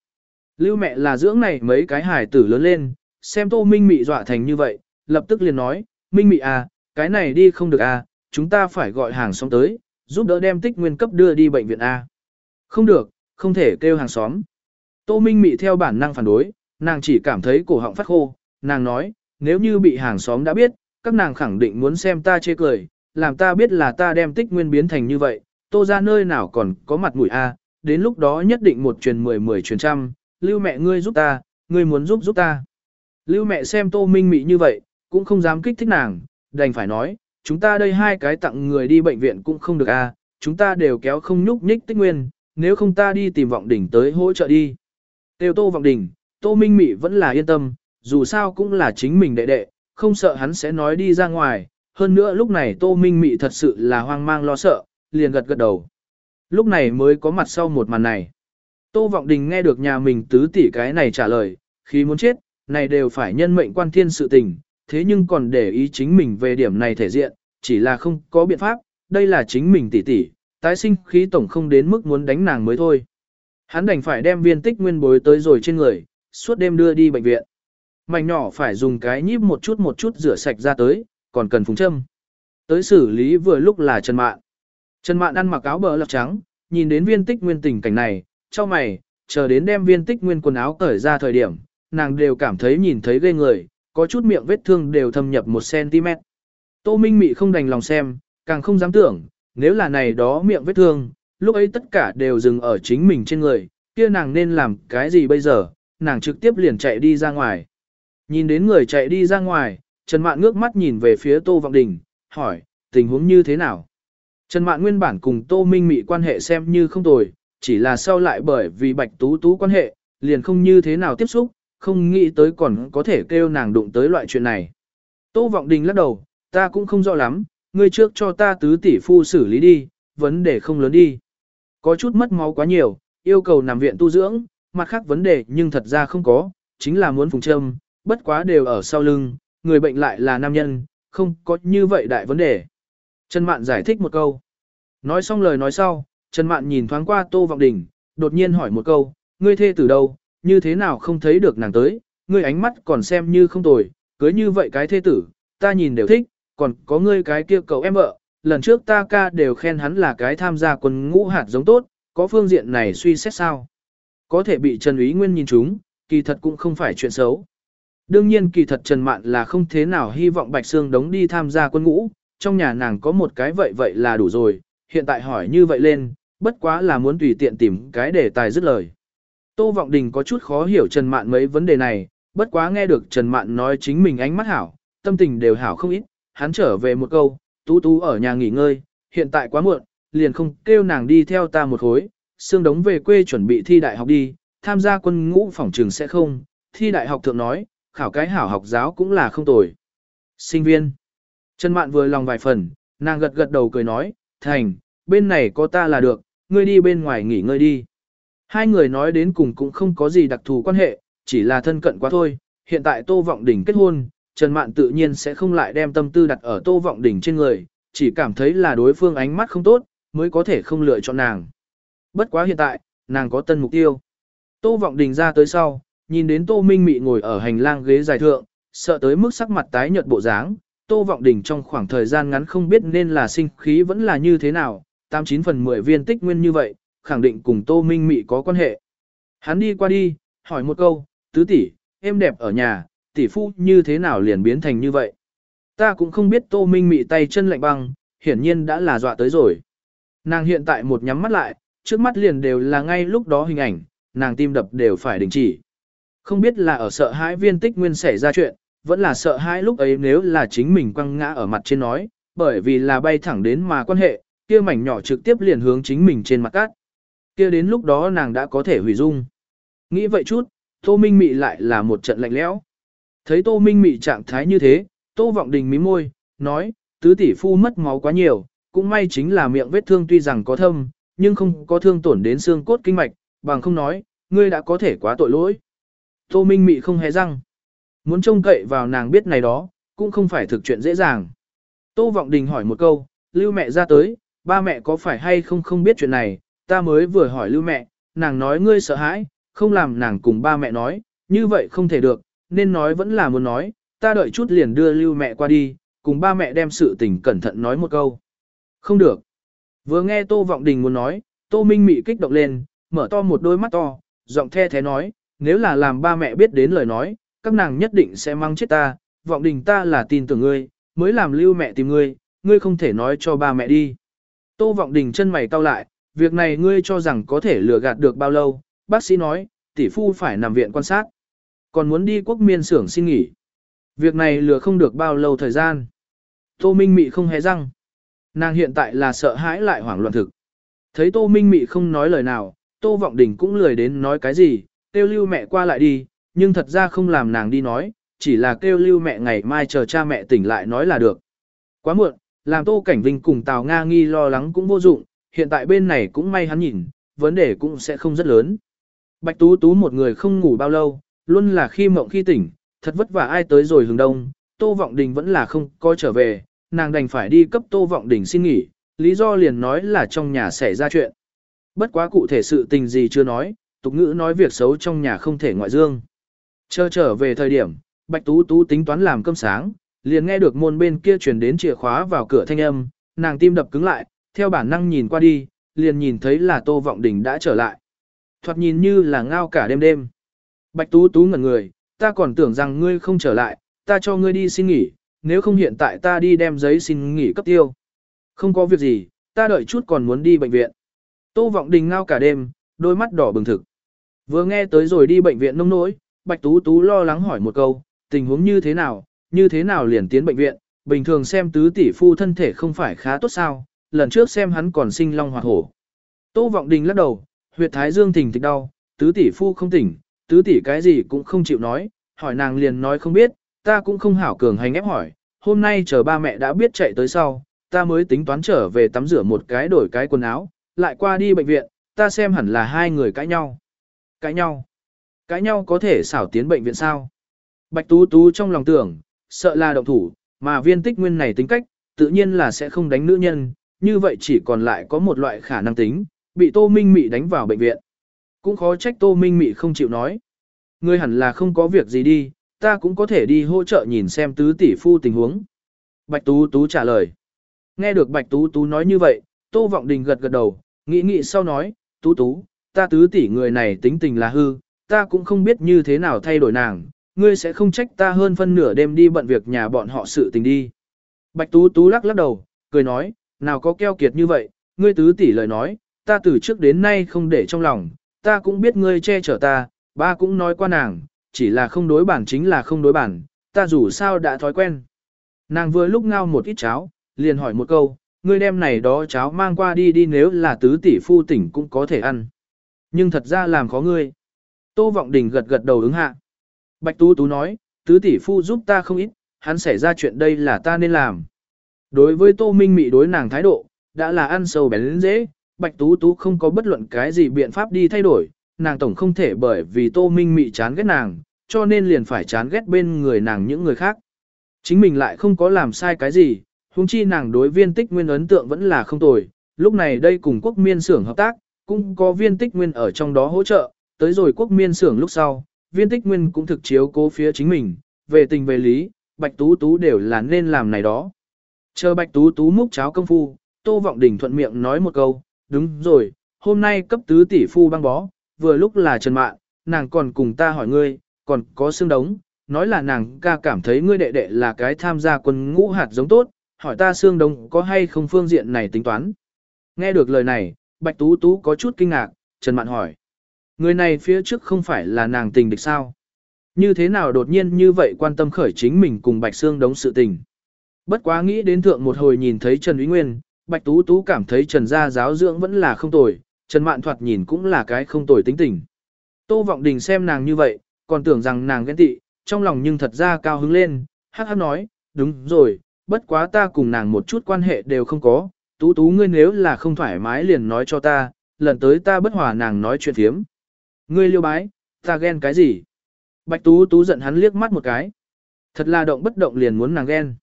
Lưu mẹ là dưỡng này mấy cái hài tử lớn lên, xem Tô Minh Mị dọa thành như vậy, lập tức liền nói, Minh Mị à, cái này đi không được à, chúng ta phải gọi hàng xóm tới, giúp đỡ đem tích nguyên cấp đưa đi bệnh viện A. Không được, không thể kêu hàng xóm. Tô Minh Mị theo bản năng phản đối, nàng chỉ cảm thấy cổ họng phát khô, nàng nói, nếu như bị hàng xóm đã biết, các nàng khẳng định muốn xem ta chê cười, làm ta biết là ta đem tích nguyên biến thành như vậy, tô ra nơi nào còn có mặt mũi A, đến lúc đó nhất định một truyền mười mười truyền trăm, lưu mẹ ngươi giúp ta, ngươi muốn giúp giúp ta. Lưu mẹ xem tô minh mị như vậy, cũng không dám kích thích nàng, đành phải nói, chúng ta đây hai cái tặng người đi bệnh viện cũng không được a, chúng ta đều kéo không nhúc nhích tích nguyên, nếu không ta đi tìm vọng đỉnh tới hỗ trợ đi. Tiêu tô vọng đỉnh, tô minh mị vẫn là yên tâm, dù sao cũng là chính mình đệ đệ, không sợ hắn sẽ nói đi ra ngoài, hơn nữa lúc này tô minh mị thật sự là hoang mang lo sợ, liền gật gật đầu. Lúc này mới có mặt sau một màn này. Tô Vọng Đình nghe được nhà mình tứ tỷ cái này trả lời, khi muốn chết, này đều phải nhân mệnh quan thiên sự tình, thế nhưng còn để ý chính mình về điểm này thể diện, chỉ là không có biện pháp, đây là chính mình tỷ tỷ, tái sinh khí tổng không đến mức muốn đánh nàng mới thôi. Hắn đành phải đem viên tích nguyên bối tới rồi trên người, suốt đêm đưa đi bệnh viện. Mảnh nhỏ phải dùng cái nhíp một chút một chút rửa sạch ra tới, còn cần phùng châm. Tới xử lý vừa lúc là Trần Mạn. Trần Mạn ăn mặc áo bờ lọc trắng, nhìn đến viên tích nguyên tình cảnh này, cho mày, chờ đến đem viên tích nguyên quần áo cởi ra thời điểm, nàng đều cảm thấy nhìn thấy ghê người, có chút miệng vết thương đều thâm nhập 1cm. Tô Minh Mị không đành lòng xem, càng không dám tưởng, nếu là này đó miệng vết thương, lúc ấy tất cả đều dừng ở chính mình trên người, kia nàng nên làm cái gì bây giờ, nàng trực tiếp liền chạy đi ra ngoài. Nhìn đến người chạy đi ra ngoài, Trần Mạn ngước mắt nhìn về phía Tô Vọng Đình, hỏi, tình huống như thế nào? Trần Mạn nguyên bản cùng Tô Minh Mị quan hệ xem như không tồi, chỉ là sau lại bởi vì Bạch Tú Tú quan hệ, liền không như thế nào tiếp xúc, không nghĩ tới còn có thể kêu nàng đụng tới loại chuyện này. Tô Vọng Đình lắc đầu, ta cũng không rõ lắm, ngươi trước cho ta tứ tỷ phu xử lý đi, vấn đề không lớn đi. Có chút mất máu quá nhiều, yêu cầu nằm viện tu dưỡng, mặt khác vấn đề nhưng thật ra không có, chính là muốn phùng châm, bất quá đều ở sau lưng, người bệnh lại là nam nhân, không có như vậy đại vấn đề. Trần Mạn giải thích một câu. Nói xong lời nói sau, Trần Mạn nhìn thoáng qua Tô Vọng Đình, đột nhiên hỏi một câu, ngươi thê từ đâu, như thế nào không thấy được nàng tới, ngươi ánh mắt còn xem như không tồi, cưới như vậy cái thê tử, ta nhìn đều thích, còn có ngươi cái kia cậu em vợ, lần trước ta ca đều khen hắn là cái tham gia quân ngũ hạt giống tốt, có phương diện này suy xét sao. Có thể bị Trần Úy Nguyên nhìn chúng, kỳ thật cũng không phải chuyện xấu. Đương nhiên kỳ thật Trần Mạn là không thế nào hy vọng Bạch Sương đống đi tham gia quân ngũ, trong nhà nàng có một cái vậy vậy là đủ rồi, hiện tại hỏi như vậy lên, bất quá là muốn tùy tiện tìm cái đề tài dứt lời. Tô Vọng Đình có chút khó hiểu Trần Mạn mấy vấn đề này, bất quá nghe được Trần Mạn nói chính mình ánh mắt hảo, tâm tình đều hảo không ít, hắn trở về một câu, tú tú ở nhà nghỉ ngơi, hiện tại quá muộn, liền không kêu nàng đi theo ta một khối, xương đống về quê chuẩn bị thi đại học đi, tham gia quân ngũ phòng trường sẽ không, thi đại học thượng nói, khảo cái hảo học giáo cũng là không tồi. Sinh viên. Trần Mạn vừa lòng vài phần, nàng gật gật đầu cười nói, thành, bên này có ta là được, ngươi đi bên ngoài nghỉ ngơi đi. Hai người nói đến cùng cũng không có gì đặc thù quan hệ, chỉ là thân cận quá thôi, hiện tại Tô Vọng Đình kết hôn, Trần Mạn tự nhiên sẽ không lại đem tâm tư đặt ở Tô Vọng Đình trên người, chỉ cảm thấy là đối phương ánh mắt không tốt, mới có thể không lựa chọn nàng. Bất quá hiện tại, nàng có tân mục tiêu. Tô Vọng Đình ra tới sau, nhìn đến Tô Minh Mị ngồi ở hành lang ghế dài thượng, sợ tới mức sắc mặt tái nhợt bộ dáng, Tô Vọng Đình trong khoảng thời gian ngắn không biết nên là sinh khí vẫn là như thế nào, 89 phần 10 viên tích nguyên như vậy, khẳng định cùng Tô Minh Mị có quan hệ. Hắn đi qua đi, hỏi một câu, tứ tỷ, em đẹp ở nhà, tỷ phu như thế nào liền biến thành như vậy. Ta cũng không biết Tô Minh Mị tay chân lạnh băng, hiển nhiên đã là dọa tới rồi. Nàng hiện tại một nhắm mắt lại, trước mắt liền đều là ngay lúc đó hình ảnh, nàng tim đập đều phải đình chỉ. Không biết là ở sợ hãi viên tích nguyên xảy ra chuyện, vẫn là sợ hãi lúc ấy nếu là chính mình quăng ngã ở mặt trên nói, bởi vì là bay thẳng đến mà quan hệ, kia mảnh nhỏ trực tiếp liền hướng chính mình trên mặt cát. Kia đến lúc đó nàng đã có thể hủy dung. Nghĩ vậy chút, Tô Minh Mị lại là một trận lạnh lẽo. Thấy Tô Minh Mị trạng thái như thế, Tô Vọng Đình mím môi, nói, tứ tỷ phu mất máu quá nhiều, cũng may chính là miệng vết thương tuy rằng có thâm, nhưng không có thương tổn đến xương cốt kinh mạch, bằng không nói, ngươi đã có thể quá tội lỗi. Tô Minh Mị không hề răng. Muốn trông cậy vào nàng biết này đó, cũng không phải thực chuyện dễ dàng. Tô Vọng Đình hỏi một câu, lưu mẹ ra tới, ba mẹ có phải hay không không biết chuyện này, ta mới vừa hỏi lưu mẹ, nàng nói ngươi sợ hãi, không làm nàng cùng ba mẹ nói, như vậy không thể được, nên nói vẫn là muốn nói, ta đợi chút liền đưa lưu mẹ qua đi, cùng ba mẹ đem sự tình cẩn thận nói một câu. Không được. Vừa nghe Tô Vọng Đình muốn nói, Tô Minh Mị kích động lên, mở to một đôi mắt to, giọng the thế nói, nếu là làm ba mẹ biết đến lời nói, các nàng nhất định sẽ mang chết ta, Vọng Đình ta là tin tưởng ngươi, mới làm lưu mẹ tìm ngươi, ngươi không thể nói cho ba mẹ đi. Tô Vọng Đình chân mày cau lại, việc này ngươi cho rằng có thể lừa gạt được bao lâu, bác sĩ nói, tỷ phu phải nằm viện quan sát. Còn muốn đi quốc miên xưởng xin nghỉ. Việc này lừa không được bao lâu thời gian. Tô Minh Mị không hé răng. Nàng hiện tại là sợ hãi lại hoảng loạn thực. Thấy Tô Minh Mị không nói lời nào, Tô Vọng Đình cũng lười đến nói cái gì, kêu lưu mẹ qua lại đi, nhưng thật ra không làm nàng đi nói, chỉ là kêu lưu mẹ ngày mai chờ cha mẹ tỉnh lại nói là được. Quá muộn, làm Tô Cảnh Vinh cùng Tào Nga nghi lo lắng cũng vô dụng, hiện tại bên này cũng may hắn nhìn, vấn đề cũng sẽ không rất lớn. Bạch Tú Tú một người không ngủ bao lâu, luôn là khi mộng khi tỉnh, thật vất vả ai tới rồi hướng đông, Tô Vọng Đình vẫn là không coi trở về, nàng đành phải đi cấp Tô Vọng Đình xin nghỉ, lý do liền nói là trong nhà xảy ra chuyện. Bất quá cụ thể sự tình gì chưa nói, tục ngữ nói việc xấu trong nhà không thể ngoại dương. Chờ trở về thời điểm, Bạch Tú Tú tính toán làm cơm sáng, liền nghe được môn bên kia truyền đến chìa khóa vào cửa thanh âm, nàng tim đập cứng lại, theo bản năng nhìn qua đi, liền nhìn thấy là Tô Vọng Đình đã trở lại. Thoạt nhìn như là ngao cả đêm đêm. Bạch Tú Tú ngẩn người, ta còn tưởng rằng ngươi không trở lại, ta cho ngươi đi xin nghỉ, nếu không hiện tại ta đi đem giấy xin nghỉ cấp tiêu. Không có việc gì, ta đợi chút còn muốn đi bệnh viện. Tô Vọng Đình ngao cả đêm, đôi mắt đỏ bừng thực. Vừa nghe tới rồi đi bệnh viện nông nỗi, Bạch Tú Tú lo lắng hỏi một câu, tình huống như thế nào, như thế nào liền tiến bệnh viện, bình thường xem tứ tỷ phu thân thể không phải khá tốt sao, lần trước xem hắn còn sinh long hoạt hổ. Tô Vọng Đình lắc đầu, huyệt thái dương thình thịch đau, tứ tỷ phu không tỉnh, tứ tỷ cái gì cũng không chịu nói, hỏi nàng liền nói không biết, ta cũng không hảo cường hành ép hỏi, hôm nay chờ ba mẹ đã biết chạy tới sau, ta mới tính toán trở về tắm rửa một cái đổi cái quần áo, lại qua đi bệnh viện, ta xem hẳn là hai người cãi nhau. Cãi nhau? Cãi nhau có thể xảo tiến bệnh viện sao? Bạch Tú Tú trong lòng tưởng, sợ là động thủ, mà viên tích nguyên này tính cách, tự nhiên là sẽ không đánh nữ nhân, như vậy chỉ còn lại có một loại khả năng tính, bị Tô Minh Mị đánh vào bệnh viện. Cũng khó trách Tô Minh Mị không chịu nói. Ngươi hẳn là không có việc gì đi, ta cũng có thể đi hỗ trợ nhìn xem tứ tỷ phu tình huống. Bạch Tú Tú trả lời. Nghe được Bạch Tú Tú nói như vậy, Tô Vọng Đình gật gật đầu, nghĩ nghĩ sau nói, Tú Tú, ta tứ tỷ người này tính tình là hư, ta cũng không biết như thế nào thay đổi nàng, ngươi sẽ không trách ta hơn phân nửa đêm đi bận việc nhà bọn họ sự tình đi. Bạch Tú Tú lắc lắc đầu, cười nói, nào có keo kiệt như vậy, ngươi tứ tỷ lời nói, ta từ trước đến nay không để trong lòng, ta cũng biết ngươi che chở ta, ba cũng nói qua nàng, chỉ là không đối bản chính là không đối bản, ta dù sao đã thói quen. Nàng vừa lúc ngao một ít cháo, liền hỏi một câu, ngươi đem này đó cháo mang qua đi đi nếu là tứ tỷ phu tỉnh cũng có thể ăn. Nhưng thật ra làm khó ngươi. Tô Vọng Đình gật gật đầu ứng hạ. Bạch Tú Tú nói, tứ tỷ phu giúp ta không ít, hắn xảy ra chuyện đây là ta nên làm. Đối với Tô Minh Mị đối nàng thái độ, đã là ăn sâu bén dễ, Bạch Tú Tú không có bất luận cái gì biện pháp đi thay đổi, nàng tổng không thể bởi vì Tô Minh Mị chán ghét nàng, cho nên liền phải chán ghét bên người nàng những người khác. Chính mình lại không có làm sai cái gì, huống chi nàng đối viên tích nguyên ấn tượng vẫn là không tồi, lúc này đây cùng quốc miên xưởng hợp tác, cũng có viên tích nguyên ở trong đó hỗ trợ, tới rồi quốc miên xưởng lúc sau, viên tích nguyên cũng thực chiếu cố phía chính mình, về tình về lý, Bạch Tú Tú đều là nên làm này đó. Chờ Bạch Tú Tú múc cháo công phu, Tô Vọng Đình thuận miệng nói một câu, đúng rồi, hôm nay cấp tứ tỷ phu băng bó, vừa lúc là Trần Mạn, nàng còn cùng ta hỏi ngươi, còn có xương đống, nói là nàng ca cảm thấy ngươi đệ đệ là cái tham gia quân ngũ hạt giống tốt, hỏi ta xương đống có hay không phương diện này tính toán. Nghe được lời này, Bạch Tú Tú có chút kinh ngạc, Trần Mạn hỏi. Người này phía trước không phải là nàng tình địch sao? Như thế nào đột nhiên như vậy quan tâm khởi chính mình cùng Bạch Sương đống sự tình? Bất quá nghĩ đến thượng một hồi nhìn thấy Trần Uy Nguyên, Bạch Tú Tú cảm thấy Trần gia giáo dưỡng vẫn là không tồi, Trần Mạn thoạt nhìn cũng là cái không tồi tính tình. Tô Vọng Đình xem nàng như vậy, còn tưởng rằng nàng ghen tị, trong lòng nhưng thật ra cao hứng lên, hắc hắc nói, đúng rồi, bất quá ta cùng nàng một chút quan hệ đều không có, Tú Tú ngươi nếu là không thoải mái liền nói cho ta, lần tới ta bất hòa nàng nói chuyện thiếm. Ngươi liêu bái, ta ghen cái gì? Bạch Tú Tú giận hắn liếc mắt một cái. Thật là động bất động liền muốn nàng ghen.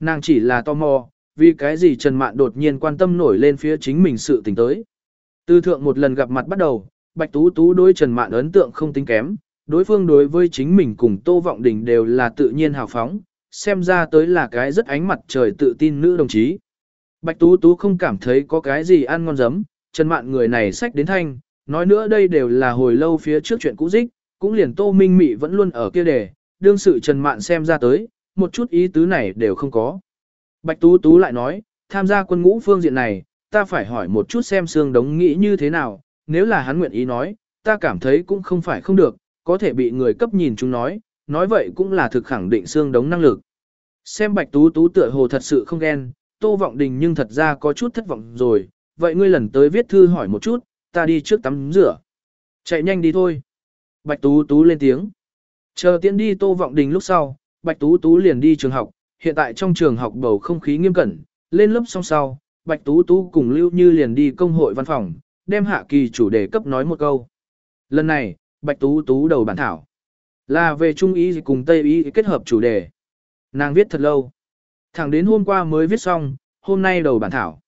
Nàng chỉ là tò mò, vì cái gì Trần Mạn đột nhiên quan tâm nổi lên phía chính mình sự tình tới. Từ thượng một lần gặp mặt bắt đầu, Bạch Tú Tú đối Trần Mạn ấn tượng không tính kém, đối phương đối với chính mình cùng Tô Vọng Đình đều là tự nhiên hào phóng, xem ra tới là cái rất ánh mặt trời tự tin nữ đồng chí. Bạch Tú Tú không cảm thấy có cái gì ăn ngon giấm, Trần Mạn người này sách đến thanh, nói nữa đây đều là hồi lâu phía trước chuyện cũ dích, cũng liền Tô Minh Mị vẫn luôn ở kia đề, đương sự Trần Mạn xem ra tới, một chút ý tứ này đều không có. Bạch Tú Tú lại nói, tham gia quân ngũ phương diện này, ta phải hỏi một chút xem xương đống nghĩ như thế nào, nếu là hắn nguyện ý nói, ta cảm thấy cũng không phải không được, có thể bị người cấp nhìn chúng nói, nói vậy cũng là thực khẳng định xương đống năng lực. Xem Bạch Tú Tú tựa hồ thật sự không ghen, Tô Vọng Đình nhưng thật ra có chút thất vọng rồi, vậy ngươi lần tới viết thư hỏi một chút, ta đi trước tắm rửa. Chạy nhanh đi thôi. Bạch Tú Tú lên tiếng. Chờ tiễn đi Tô Vọng Đình lúc sau, Bạch Tú Tú liền đi trường học, hiện tại trong trường học bầu không khí nghiêm cẩn, lên lớp xong sau, Bạch Tú Tú cùng Lưu Như liền đi công hội văn phòng, đem hạ kỳ chủ đề cấp nói một câu. Lần này, Bạch Tú Tú đầu bản thảo, là về Trung ý cùng Tây ý kết hợp chủ đề. Nàng viết thật lâu. Thẳng đến hôm qua mới viết xong, hôm nay đầu bản thảo.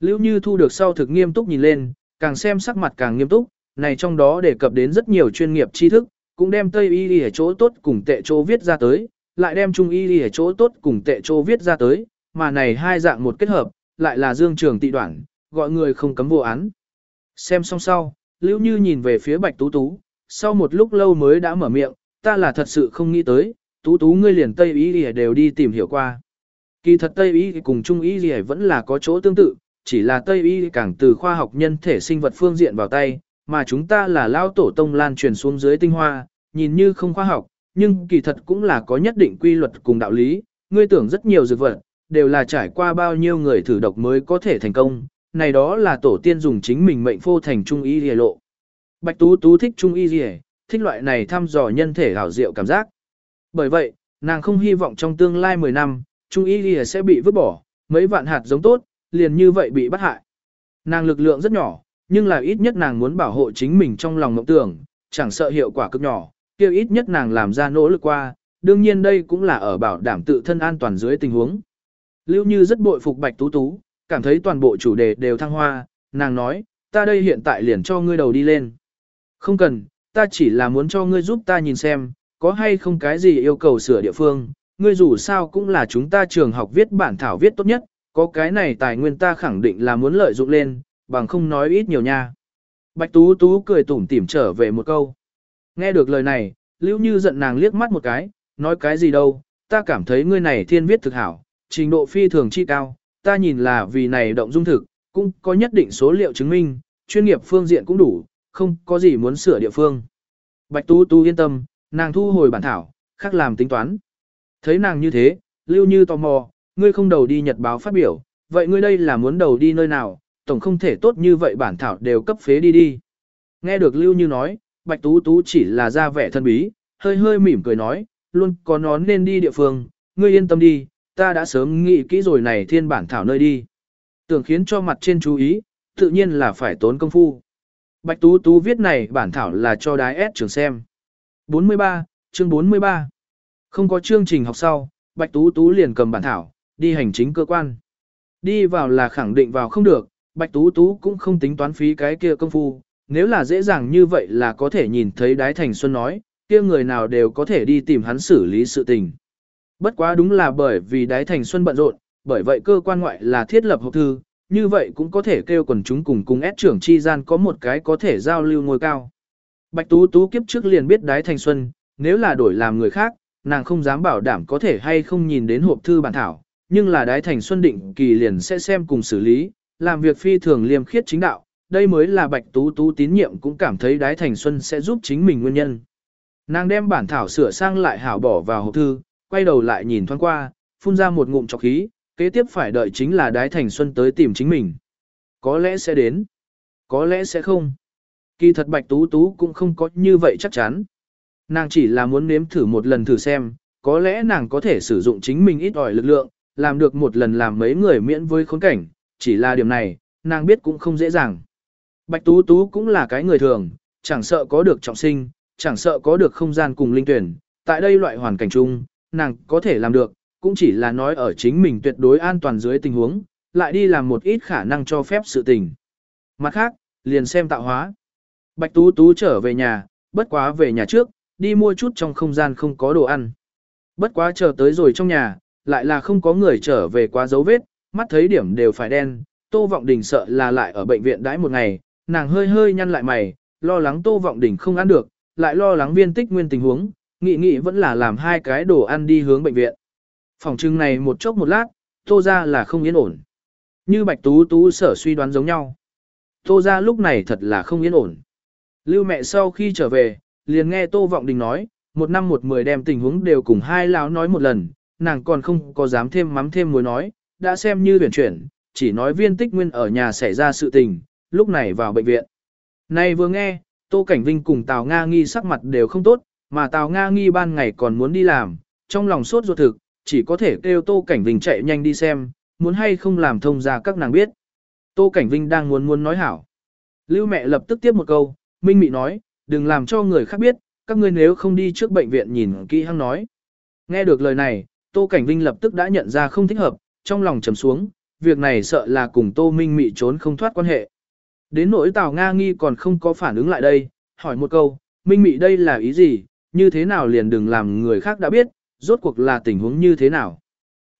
Lưu Như thu được sau thực nghiêm túc nhìn lên, càng xem sắc mặt càng nghiêm túc, này trong đó đề cập đến rất nhiều chuyên nghiệp tri thức, cũng đem Tây y đi ở chỗ tốt cùng tệ chỗ viết ra tới, lại đem Trung y đi ở chỗ tốt cùng tệ chỗ viết ra tới, mà này hai dạng một kết hợp, lại là dương trường tị đoạn, gọi người không cấm vô án. Xem xong sau, liễu Như nhìn về phía Bạch Tú Tú, sau một lúc lâu mới đã mở miệng, ta là thật sự không nghĩ tới, Tú Tú ngươi liền Tây y đi đều đi tìm hiểu qua. Kỳ thật Tây y cùng Trung y vẫn là có chỗ tương tự, chỉ là Tây y càng từ khoa học nhân thể sinh vật phương diện vào tay, mà chúng ta là lao tổ tông lan truyền xuống dưới tinh hoa, nhìn như không khoa học, nhưng kỳ thật cũng là có nhất định quy luật cùng đạo lý, ngươi tưởng rất nhiều dược vật, đều là trải qua bao nhiêu người thử độc mới có thể thành công, này đó là tổ tiên dùng chính mình mệnh phô thành trung y lìa lộ. Bạch Tú Tú thích trung y lìa, thích loại này thăm dò nhân thể hảo diệu cảm giác. Bởi vậy, nàng không hy vọng trong tương lai 10 năm, trung y lìa sẽ bị vứt bỏ, mấy vạn hạt giống tốt, liền như vậy bị bắt hại. Nàng lực lượng rất nhỏ, nhưng là ít nhất nàng muốn bảo hộ chính mình trong lòng mộng tưởng, chẳng sợ hiệu quả cực nhỏ, kia ít nhất nàng làm ra nỗ lực qua, đương nhiên đây cũng là ở bảo đảm tự thân an toàn dưới tình huống. Lưu Như rất bội phục Bạch Tú Tú, cảm thấy toàn bộ chủ đề đều thăng hoa, nàng nói, ta đây hiện tại liền cho ngươi đầu đi lên. Không cần, ta chỉ là muốn cho ngươi giúp ta nhìn xem, có hay không cái gì yêu cầu sửa địa phương, ngươi dù sao cũng là chúng ta trường học viết bản thảo viết tốt nhất, có cái này tài nguyên ta khẳng định là muốn lợi dụng lên, bằng không nói ít nhiều nha. Bạch Tú Tú cười tủm tỉm trở về một câu. Nghe được lời này, Lưu Như giận nàng liếc mắt một cái, nói cái gì đâu, ta cảm thấy ngươi này thiên viết thực hảo, trình độ phi thường chi cao, ta nhìn là vì này động dung thực, cũng có nhất định số liệu chứng minh, chuyên nghiệp phương diện cũng đủ, không có gì muốn sửa địa phương. Bạch Tú Tú yên tâm, nàng thu hồi bản thảo, khác làm tính toán. Thấy nàng như thế, Lưu Như tò mò, ngươi không đầu đi nhật báo phát biểu, vậy ngươi đây là muốn đầu đi nơi nào, tổng không thể tốt như vậy bản thảo đều cấp phế đi đi. Nghe được Lưu Như nói, Bạch Tú Tú chỉ là ra vẻ thân bí, hơi hơi mỉm cười nói, luôn có nó nên đi địa phương, ngươi yên tâm đi, ta đã sớm nghĩ kỹ rồi này thiên bản thảo nơi đi. Tưởng khiến cho mặt trên chú ý, tự nhiên là phải tốn công phu. Bạch Tú Tú viết này bản thảo là cho đái S trường xem. 43, chương 43. Không có chương trình học sau, Bạch Tú Tú liền cầm bản thảo, đi hành chính cơ quan. Đi vào là khẳng định vào không được, Bạch Tú Tú cũng không tính toán phí cái kia công phu, nếu là dễ dàng như vậy là có thể nhìn thấy Đái Thành Xuân nói, kia người nào đều có thể đi tìm hắn xử lý sự tình. Bất quá đúng là bởi vì Đái Thành Xuân bận rộn, bởi vậy cơ quan ngoại là thiết lập hộp thư, như vậy cũng có thể kêu quần chúng cùng cùng ép trưởng chi gian có một cái có thể giao lưu ngôi cao. Bạch Tú Tú kiếp trước liền biết Đái Thành Xuân, nếu là đổi làm người khác, nàng không dám bảo đảm có thể hay không nhìn đến hộp thư bản thảo, nhưng là Đái Thành Xuân định kỳ liền sẽ xem cùng xử lý, làm việc phi thường liêm khiết chính đạo, đây mới là Bạch Tú Tú tín nhiệm cũng cảm thấy Đái Thành Xuân sẽ giúp chính mình nguyên nhân. Nàng đem bản thảo sửa sang lại hảo bỏ vào hộp thư, quay đầu lại nhìn thoáng qua, phun ra một ngụm chọc khí, kế tiếp phải đợi chính là Đái Thành Xuân tới tìm chính mình. Có lẽ sẽ đến, có lẽ sẽ không. Kỳ thật Bạch Tú Tú cũng không có như vậy chắc chắn. Nàng chỉ là muốn nếm thử một lần thử xem, có lẽ nàng có thể sử dụng chính mình ít ỏi lực lượng, làm được một lần làm mấy người miễn với khốn cảnh, chỉ là điểm này, nàng biết cũng không dễ dàng. Bạch Tú Tú cũng là cái người thường, chẳng sợ có được trọng sinh, chẳng sợ có được không gian cùng linh tuyển, tại đây loại hoàn cảnh chung, nàng có thể làm được, cũng chỉ là nói ở chính mình tuyệt đối an toàn dưới tình huống, lại đi làm một ít khả năng cho phép sự tình. Mặt khác, liền xem tạo hóa. Bạch Tú Tú trở về nhà, bất quá về nhà trước, đi mua chút trong không gian không có đồ ăn. Bất quá chờ tới rồi trong nhà, lại là không có người trở về quá dấu vết, mắt thấy điểm đều phải đen, Tô Vọng Đình sợ là lại ở bệnh viện đãi một ngày, nàng hơi hơi nhăn lại mày, lo lắng Tô Vọng Đình không ăn được, lại lo lắng viên tích nguyên tình huống, nghĩ nghĩ vẫn là làm hai cái đồ ăn đi hướng bệnh viện. Phòng trưng này một chốc một lát, Tô gia là không yên ổn. Như Bạch Tú Tú sở suy đoán giống nhau. Tô gia lúc này thật là không yên ổn. Lưu mẹ sau khi trở về, liền nghe Tô Vọng Đình nói, một năm một mười đem tình huống đều cùng hai lão nói một lần, nàng còn không có dám thêm mắm thêm muối nói, đã xem như tuyển chuyển, chỉ nói viên tích nguyên ở nhà xảy ra sự tình, lúc này vào bệnh viện. Này vừa nghe, Tô Cảnh Vinh cùng Tào Nga nghi sắc mặt đều không tốt, mà Tào Nga nghi ban ngày còn muốn đi làm, trong lòng sốt ruột thực, chỉ có thể kêu Tô Cảnh Vinh chạy nhanh đi xem, muốn hay không làm thông ra các nàng biết. Tô Cảnh Vinh đang muốn muốn nói hảo. Lưu mẹ lập tức tiếp một câu, Minh Mị nói, đừng làm cho người khác biết, các ngươi nếu không đi trước bệnh viện nhìn kỹ hăng nói. Nghe được lời này, Tô Cảnh Vinh lập tức đã nhận ra không thích hợp, trong lòng trầm xuống, việc này sợ là cùng Tô Minh Mị trốn không thoát quan hệ. Đến nỗi Tào Nga nghi còn không có phản ứng lại đây, hỏi một câu, Minh Mị đây là ý gì, như thế nào liền đừng làm người khác đã biết, rốt cuộc là tình huống như thế nào.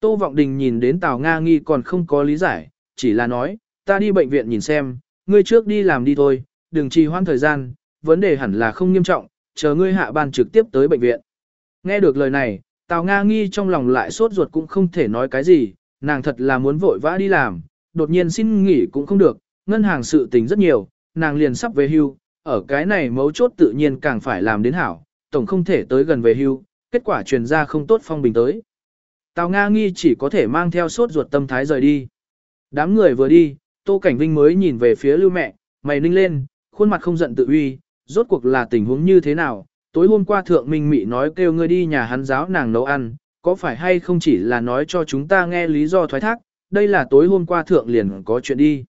Tô Vọng Đình nhìn đến Tào Nga nghi còn không có lý giải, chỉ là nói, ta đi bệnh viện nhìn xem, ngươi trước đi làm đi thôi, đừng trì hoãn thời gian, vấn đề hẳn là không nghiêm trọng, chờ ngươi hạ ban trực tiếp tới bệnh viện. Nghe được lời này, Tào Nga nghi trong lòng lại sốt ruột cũng không thể nói cái gì, nàng thật là muốn vội vã đi làm, đột nhiên xin nghỉ cũng không được, ngân hàng sự tình rất nhiều, nàng liền sắp về hưu, ở cái này mấu chốt tự nhiên càng phải làm đến hảo, tổng không thể tới gần về hưu, kết quả truyền ra không tốt phong bình tới. Tào Nga nghi chỉ có thể mang theo sốt ruột tâm thái rời đi. Đám người vừa đi, Tô Cảnh Vinh mới nhìn về phía lưu mẹ, mày ninh lên, khuôn mặt không giận tự uy, rốt cuộc là tình huống như thế nào, tối hôm qua thượng minh mị nói kêu ngươi đi nhà hắn giáo nàng nấu ăn, có phải hay không chỉ là nói cho chúng ta nghe lý do thoái thác, đây là tối hôm qua thượng liền có chuyện đi.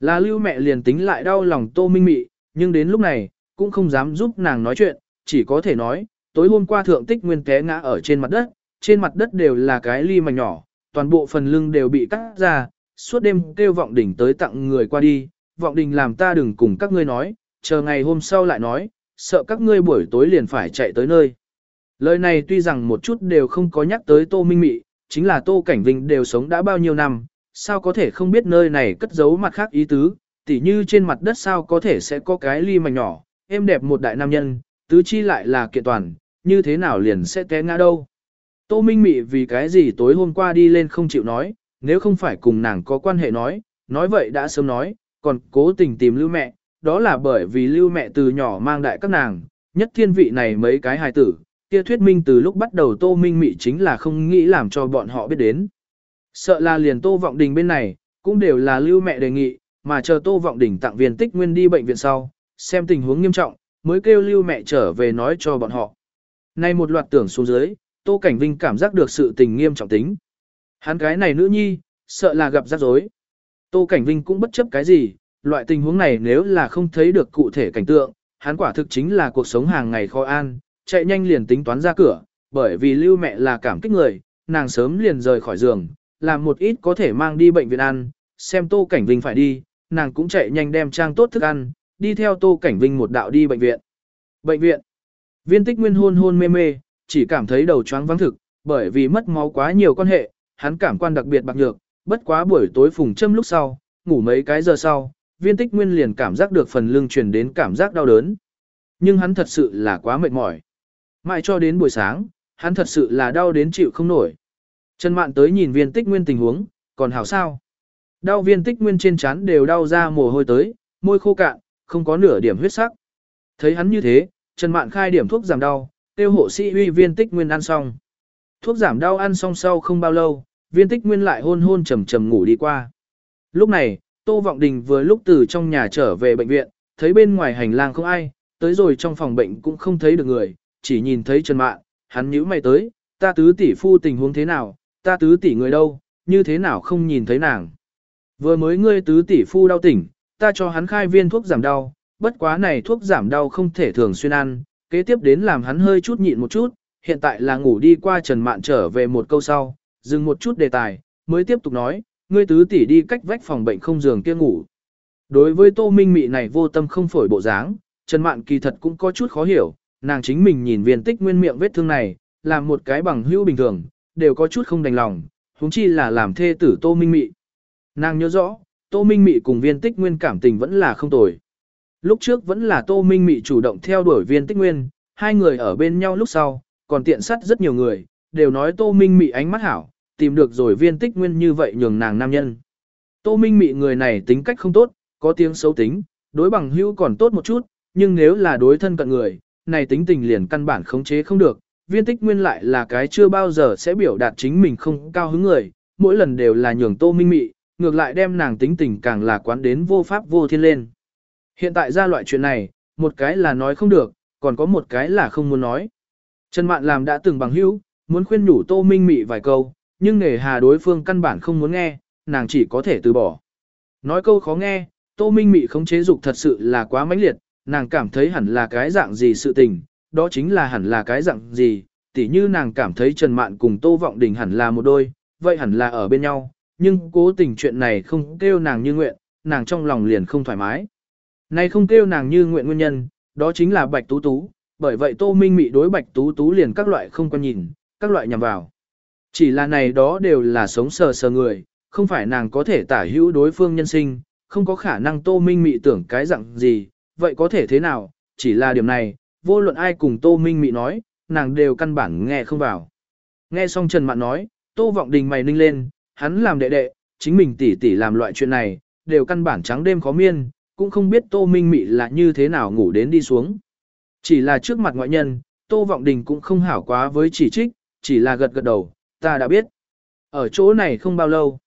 Là lưu mẹ liền tính lại đau lòng tô minh mị, nhưng đến lúc này, cũng không dám giúp nàng nói chuyện, chỉ có thể nói, tối hôm qua thượng tích nguyên té ngã ở trên mặt đất, trên mặt đất đều là cái ly mảnh nhỏ, toàn bộ phần lưng đều bị cắt ra, suốt đêm kêu vọng đỉnh tới tặng người qua đi, vọng đình làm ta đừng cùng các ngươi nói, chờ ngày hôm sau lại nói, sợ các ngươi buổi tối liền phải chạy tới nơi. Lời này tuy rằng một chút đều không có nhắc tới Tô Minh Mị, chính là Tô Cảnh Vinh đều sống đã bao nhiêu năm, sao có thể không biết nơi này cất giấu mặt khác ý tứ, tỉ như trên mặt đất sao có thể sẽ có cái ly mảnh nhỏ, êm đẹp một đại nam nhân, tứ chi lại là kiện toàn, như thế nào liền sẽ té ngã đâu. Tô Minh Mị vì cái gì tối hôm qua đi lên không chịu nói, nếu không phải cùng nàng có quan hệ nói, nói vậy đã sớm nói, còn cố tình tìm lưu mẹ, đó là bởi vì lưu mẹ từ nhỏ mang đại các nàng, nhất thiên vị này mấy cái hài tử, kia thuyết minh từ lúc bắt đầu Tô Minh Mị chính là không nghĩ làm cho bọn họ biết đến. Sợ là liền Tô Vọng Đình bên này, cũng đều là lưu mẹ đề nghị, mà chờ Tô Vọng Đình tặng viên tích nguyên đi bệnh viện sau, xem tình huống nghiêm trọng, mới kêu lưu mẹ trở về nói cho bọn họ. Nay một loạt tưởng xuống dưới, Tô Cảnh Vinh cảm giác được sự tình nghiêm trọng tính. Hắn cái này nữ nhi, sợ là gặp rắc rối. Tô Cảnh Vinh cũng bất chấp cái gì, loại tình huống này nếu là không thấy được cụ thể cảnh tượng, hắn quả thực chính là cuộc sống hàng ngày khó an, chạy nhanh liền tính toán ra cửa, bởi vì lưu mẹ là cảm kích người, nàng sớm liền rời khỏi giường, làm một ít có thể mang đi bệnh viện ăn, xem Tô Cảnh Vinh phải đi, nàng cũng chạy nhanh đem trang tốt thức ăn, đi theo Tô Cảnh Vinh một đạo đi bệnh viện. Bệnh viện. Viên tích nguyên hôn hôn mê mê, chỉ cảm thấy đầu choáng vắng thực, bởi vì mất máu quá nhiều quan hệ, hắn cảm quan đặc biệt bạc nhược, bất quá buổi tối phùng châm lúc sau, ngủ mấy cái giờ sau, viên tích nguyên liền cảm giác được phần lưng truyền đến cảm giác đau đớn. Nhưng hắn thật sự là quá mệt mỏi. Mãi cho đến buổi sáng, hắn thật sự là đau đến chịu không nổi. Trần Mạn tới nhìn viên tích nguyên tình huống, còn hảo sao. Đau viên tích nguyên trên trán đều đau ra mồ hôi tới, môi khô cạn, không có nửa điểm huyết sắc. Thấy hắn như thế, Trần Mạn khai điểm thuốc giảm đau, tiêu hộ sĩ uy viên tích nguyên ăn xong. Thuốc giảm đau ăn xong sau không bao lâu, viên tích nguyên lại hôn hôn trầm trầm ngủ đi qua. Lúc này, Tô Vọng Đình vừa lúc từ trong nhà trở về bệnh viện, thấy bên ngoài hành lang không ai, tới rồi trong phòng bệnh cũng không thấy được người, chỉ nhìn thấy Trần Mạn, hắn nhíu mày tới, ta tứ tỷ phu tình huống thế nào, ta tứ tỷ người đâu, như thế nào không nhìn thấy nàng. Vừa mới ngươi tứ tỷ phu đau tỉnh, ta cho hắn khai viên thuốc giảm đau, bất quá này thuốc giảm đau không thể thường xuyên ăn, kế tiếp đến làm hắn hơi chút nhịn một chút, hiện tại là ngủ đi qua Trần Mạn trở về một câu sau, dừng một chút đề tài, mới tiếp tục nói, ngươi tứ tỷ đi cách vách phòng bệnh không giường kia ngủ. Đối với Tô Minh Mị này vô tâm không phổi bộ dáng, Trần Mạn kỳ thật cũng có chút khó hiểu, nàng chính mình nhìn viên tích nguyên miệng vết thương này, làm một cái bằng hữu bình thường, đều có chút không đành lòng, huống chi là làm thê tử Tô Minh Mị. Nàng nhớ rõ, Tô Minh Mị cùng viên tích nguyên cảm tình vẫn là không tồi. Lúc trước vẫn là Tô Minh Mị chủ động theo đuổi viên tích nguyên, hai người ở bên nhau lúc sau, còn tiện sát rất nhiều người, đều nói Tô Minh Mị ánh mắt hảo, tìm được rồi viên tích nguyên như vậy nhường nàng nam nhân. Tô Minh Mị người này tính cách không tốt, có tiếng xấu tính, đối bằng hữu còn tốt một chút, nhưng nếu là đối thân cận người, này tính tình liền căn bản khống chế không được. Viên tích nguyên lại là cái chưa bao giờ sẽ biểu đạt chính mình không cao hứng người, mỗi lần đều là nhường Tô Minh Mị, ngược lại đem nàng tính tình càng là quán đến vô pháp vô thiên lên. Hiện tại ra loại chuyện này, một cái là nói không được, còn có một cái là không muốn nói. Trần Mạn làm đã từng bằng hữu, muốn khuyên nhủ Tô Minh Mị vài câu, nhưng nghề hà đối phương căn bản không muốn nghe, nàng chỉ có thể từ bỏ. Nói câu khó nghe, Tô Minh Mị không chế dục thật sự là quá mãnh liệt, nàng cảm thấy hẳn là cái dạng gì sự tình, đó chính là hẳn là cái dạng gì, tỉ như nàng cảm thấy Trần Mạn cùng Tô Vọng Đình hẳn là một đôi, vậy hẳn là ở bên nhau, nhưng cố tình chuyện này không kêu nàng như nguyện, nàng trong lòng liền không thoải mái. Này không kêu nàng như nguyện nguyên nhân, đó chính là Bạch Tú Tú, bởi vậy Tô Minh Mị đối Bạch Tú Tú liền các loại không quan nhìn, các loại nhằm vào. Chỉ là này đó đều là sống sờ sờ người, không phải nàng có thể tả hữu đối phương nhân sinh, không có khả năng Tô Minh Mị tưởng cái dạng gì, vậy có thể thế nào, chỉ là điểm này, vô luận ai cùng Tô Minh Mị nói, nàng đều căn bản nghe không vào. Nghe xong Trần Mạn nói, Tô Vọng Đình mày ninh lên, hắn làm đệ đệ, chính mình tỉ tỉ làm loại chuyện này, đều căn bản trắng đêm khó miên, cũng không biết Tô Minh Mị là như thế nào ngủ đến đi xuống. Chỉ là trước mặt ngoại nhân, Tô Vọng Đình cũng không hảo quá với chỉ trích, chỉ là gật gật đầu, ta đã biết. Ở chỗ này không bao lâu,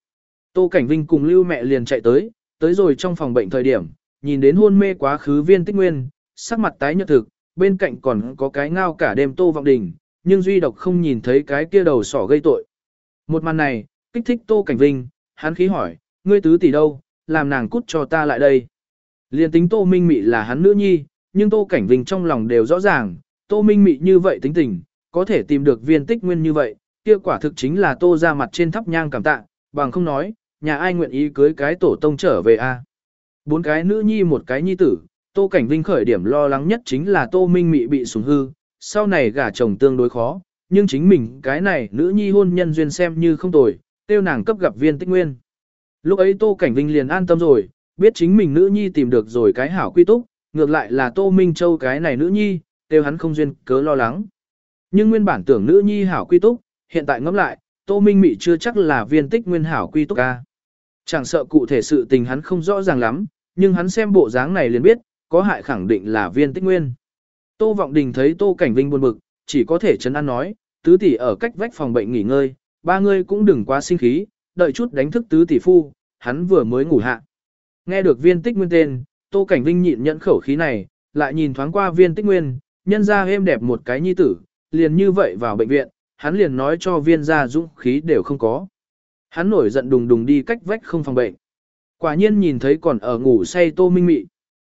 Tô Cảnh Vinh cùng Lưu mẹ liền chạy tới, tới rồi trong phòng bệnh thời điểm, nhìn đến hôn mê quá khứ viên tích nguyên, sắc mặt tái nhợt thực, bên cạnh còn có cái ngao cả đêm Tô Vọng Đình, nhưng duy độc không nhìn thấy cái kia đầu sỏ gây tội. Một màn này, kích thích Tô Cảnh Vinh, hắn khí hỏi, ngươi tứ tỷ đâu, làm nàng cút cho ta lại đây. Liên tính Tô Minh Mị là hắn nữ nhi, nhưng Tô Cảnh Vinh trong lòng đều rõ ràng, Tô Minh Mị như vậy tính tình, có thể tìm được viên tích nguyên như vậy, kia quả thực chính là Tô ra mặt trên thắp nhang cảm tạ, bằng không nói, nhà ai nguyện ý cưới cái tổ tông trở về a Bốn cái nữ nhi một cái nhi tử, Tô Cảnh Vinh khởi điểm lo lắng nhất chính là Tô Minh Mị bị sủng hư, sau này gả chồng tương đối khó, nhưng chính mình cái này nữ nhi hôn nhân duyên xem như không tồi, tiêu nàng cấp gặp viên tích nguyên. Lúc ấy Tô Cảnh Vinh liền an tâm rồi, biết chính mình nữ nhi tìm được rồi cái hảo quy túc, ngược lại là Tô Minh Châu cái này nữ nhi, tiêu hắn không duyên cớ lo lắng. Nhưng nguyên bản tưởng nữ nhi hảo quy túc, hiện tại ngẫm lại, Tô Minh Mị chưa chắc là viên tích nguyên hảo quy túc ca. Chẳng sợ cụ thể sự tình hắn không rõ ràng lắm, nhưng hắn xem bộ dáng này liền biết, có hại khẳng định là viên tích nguyên. Tô Vọng Đình thấy Tô Cảnh Vinh buồn bực, chỉ có thể chấn an nói, tứ tỷ ở cách vách phòng bệnh nghỉ ngơi, ba người cũng đừng quá sinh khí, đợi chút đánh thức tứ tỷ phu, hắn vừa mới ngủ hạ. Nghe được viên tích nguyên tên, Tô Cảnh Vinh nhịn nhẫn khẩu khí này, lại nhìn thoáng qua viên tích nguyên, nhân ra êm đẹp một cái nhi tử, liền như vậy vào bệnh viện, hắn liền nói cho viên gia dũng khí đều không có. Hắn nổi giận đùng đùng đi cách vách không phòng bệnh. Quả nhiên nhìn thấy còn ở ngủ say Tô Minh Mị.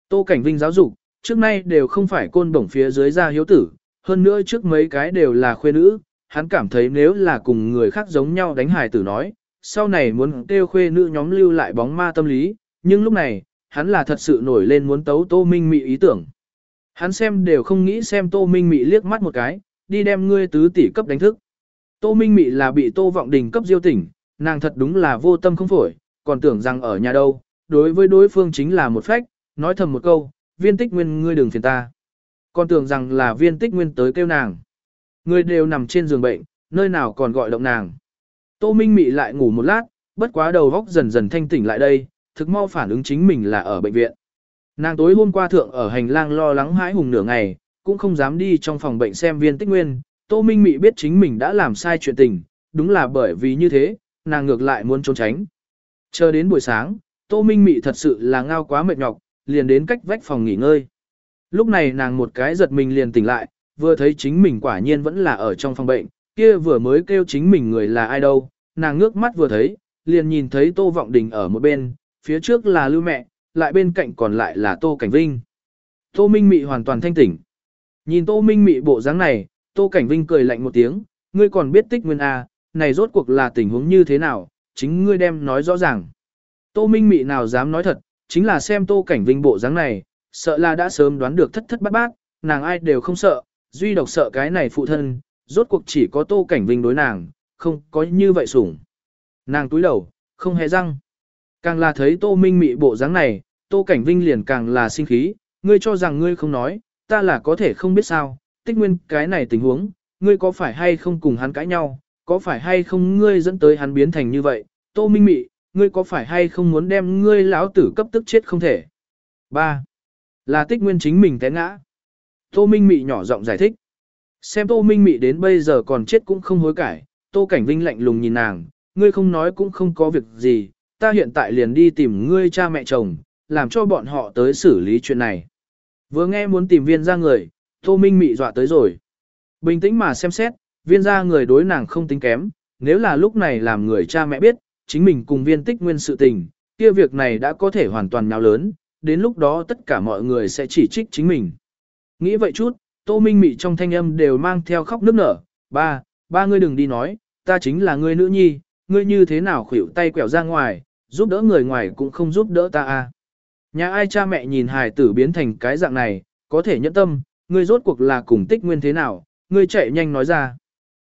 Tô Cảnh Vinh giáo dục, trước nay đều không phải côn đồng phía dưới gia hiếu tử, hơn nữa trước mấy cái đều là khuê nữ, hắn cảm thấy nếu là cùng người khác giống nhau đánh hài tử nói, sau này muốn kêu khuê nữ nhóm lưu lại bóng ma tâm lý, nhưng lúc này, hắn là thật sự nổi lên muốn tấu Tô Minh Mị ý tưởng. Hắn xem đều không nghĩ xem Tô Minh Mị liếc mắt một cái, đi đem ngươi tứ tỷ cấp đánh thức. Tô Minh Mị là bị Tô Vọng Đình cấp diêu tỉnh, nàng thật đúng là vô tâm không phổi, còn tưởng rằng ở nhà đâu, đối với đối phương chính là một phách, nói thầm một câu, viên tích nguyên ngươi đừng phiền ta. Còn tưởng rằng là viên tích nguyên tới kêu nàng. Người đều nằm trên giường bệnh, nơi nào còn gọi động nàng. Tô Minh Mị lại ngủ một lát, bất quá đầu óc dần dần thanh tỉnh lại đây, thực mau phản ứng chính mình là ở bệnh viện. Nàng tối hôm qua thượng ở hành lang lo lắng hãi hùng nửa ngày, cũng không dám đi trong phòng bệnh xem viên tích nguyên. Tô Minh Mị biết chính mình đã làm sai chuyện tình, đúng là bởi vì như thế, nàng ngược lại muốn trốn tránh. Chờ đến buổi sáng, Tô Minh Mị thật sự là ngao quá mệt nhọc, liền đến cách vách phòng nghỉ ngơi. Lúc này nàng một cái giật mình liền tỉnh lại, vừa thấy chính mình quả nhiên vẫn là ở trong phòng bệnh, kia vừa mới kêu chính mình người là ai đâu, nàng ngước mắt vừa thấy, liền nhìn thấy Tô Vọng Đình ở một bên, phía trước là Lưu Mẹ, lại bên cạnh còn lại là Tô Cảnh Vinh. Tô Minh Mị hoàn toàn thanh tỉnh. Nhìn Tô Minh Mị bộ dáng này, Tô Cảnh Vinh cười lạnh một tiếng, ngươi còn biết tích nguyên A, này rốt cuộc là tình huống như thế nào, chính ngươi đem nói rõ ràng. Tô Minh Mị nào dám nói thật, chính là xem Tô Cảnh Vinh bộ dáng này, sợ là đã sớm đoán được thất thất bát bát, nàng ai đều không sợ, duy độc sợ cái này phụ thân, rốt cuộc chỉ có Tô Cảnh Vinh đối nàng, không có như vậy sủng. Nàng túi đầu, không hề răng. Càng là thấy Tô Minh Mị bộ dáng này, Tô Cảnh Vinh liền càng là sinh khí, ngươi cho rằng ngươi không nói, ta là có thể không biết sao, tích nguyên cái này tình huống, ngươi có phải hay không cùng hắn cãi nhau, có phải hay không ngươi dẫn tới hắn biến thành như vậy, Tô Minh Mị, ngươi có phải hay không muốn đem ngươi lão tử cấp tức chết không thể. 3. Là tích nguyên chính mình té ngã. Tô Minh Mị nhỏ giọng giải thích. Xem Tô Minh Mị đến bây giờ còn chết cũng không hối cải, Tô Cảnh Vinh lạnh lùng nhìn nàng, ngươi không nói cũng không có việc gì, ta hiện tại liền đi tìm ngươi cha mẹ chồng, làm cho bọn họ tới xử lý chuyện này. Vừa nghe muốn tìm viên ra người, Tô Minh Mị dọa tới rồi. Bình tĩnh mà xem xét, viên ra người đối nàng không tính kém, nếu là lúc này làm người cha mẹ biết, chính mình cùng viên tích nguyên sự tình, kia việc này đã có thể hoàn toàn nào lớn, đến lúc đó tất cả mọi người sẽ chỉ trích chính mình. Nghĩ vậy chút, Tô Minh Mị trong thanh âm đều mang theo khóc nức nở, ba, ba ngươi đừng đi nói, ta chính là ngươi nữ nhi, ngươi như thế nào khuỷu tay quẹo ra ngoài, giúp đỡ người ngoài cũng không giúp đỡ ta à. Nhà ai cha mẹ nhìn hài tử biến thành cái dạng này, có thể nhẫn tâm, ngươi rốt cuộc là cùng tích nguyên thế nào, ngươi chạy nhanh nói ra.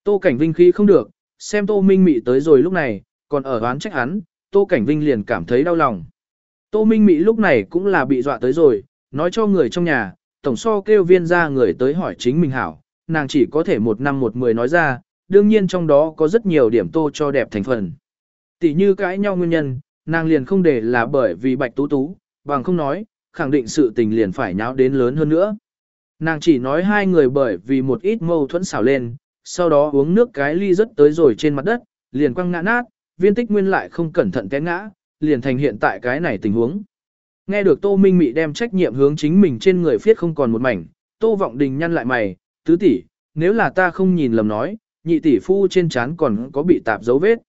Tô Cảnh Vinh khí không được, xem Tô Minh Mị tới rồi lúc này, còn ở đoán trách hắn, Tô Cảnh Vinh liền cảm thấy đau lòng. Tô Minh Mị lúc này cũng là bị dọa tới rồi, nói cho người trong nhà, tổng so kêu viên ra người tới hỏi chính mình hảo, nàng chỉ có thể một năm một mười nói ra, đương nhiên trong đó có rất nhiều điểm tô cho đẹp thành phần. Tỷ như cãi nhau nguyên nhân, nàng liền không để là bởi vì bạch tú tú, bằng không nói, khẳng định sự tình liền phải nháo đến lớn hơn nữa. Nàng chỉ nói hai người bởi vì một ít mâu thuẫn xảo lên, sau đó uống nước cái ly rất tới rồi trên mặt đất, liền quăng ngã nát, viên tích nguyên lại không cẩn thận té ngã, liền thành hiện tại cái này tình huống. Nghe được Tô Minh Mị đem trách nhiệm hướng chính mình trên người phiết không còn một mảnh, Tô Vọng Đình nhăn lại mày, tứ tỷ, nếu là ta không nhìn lầm nói, nhị tỷ phu trên trán còn có bị tạp dấu vết.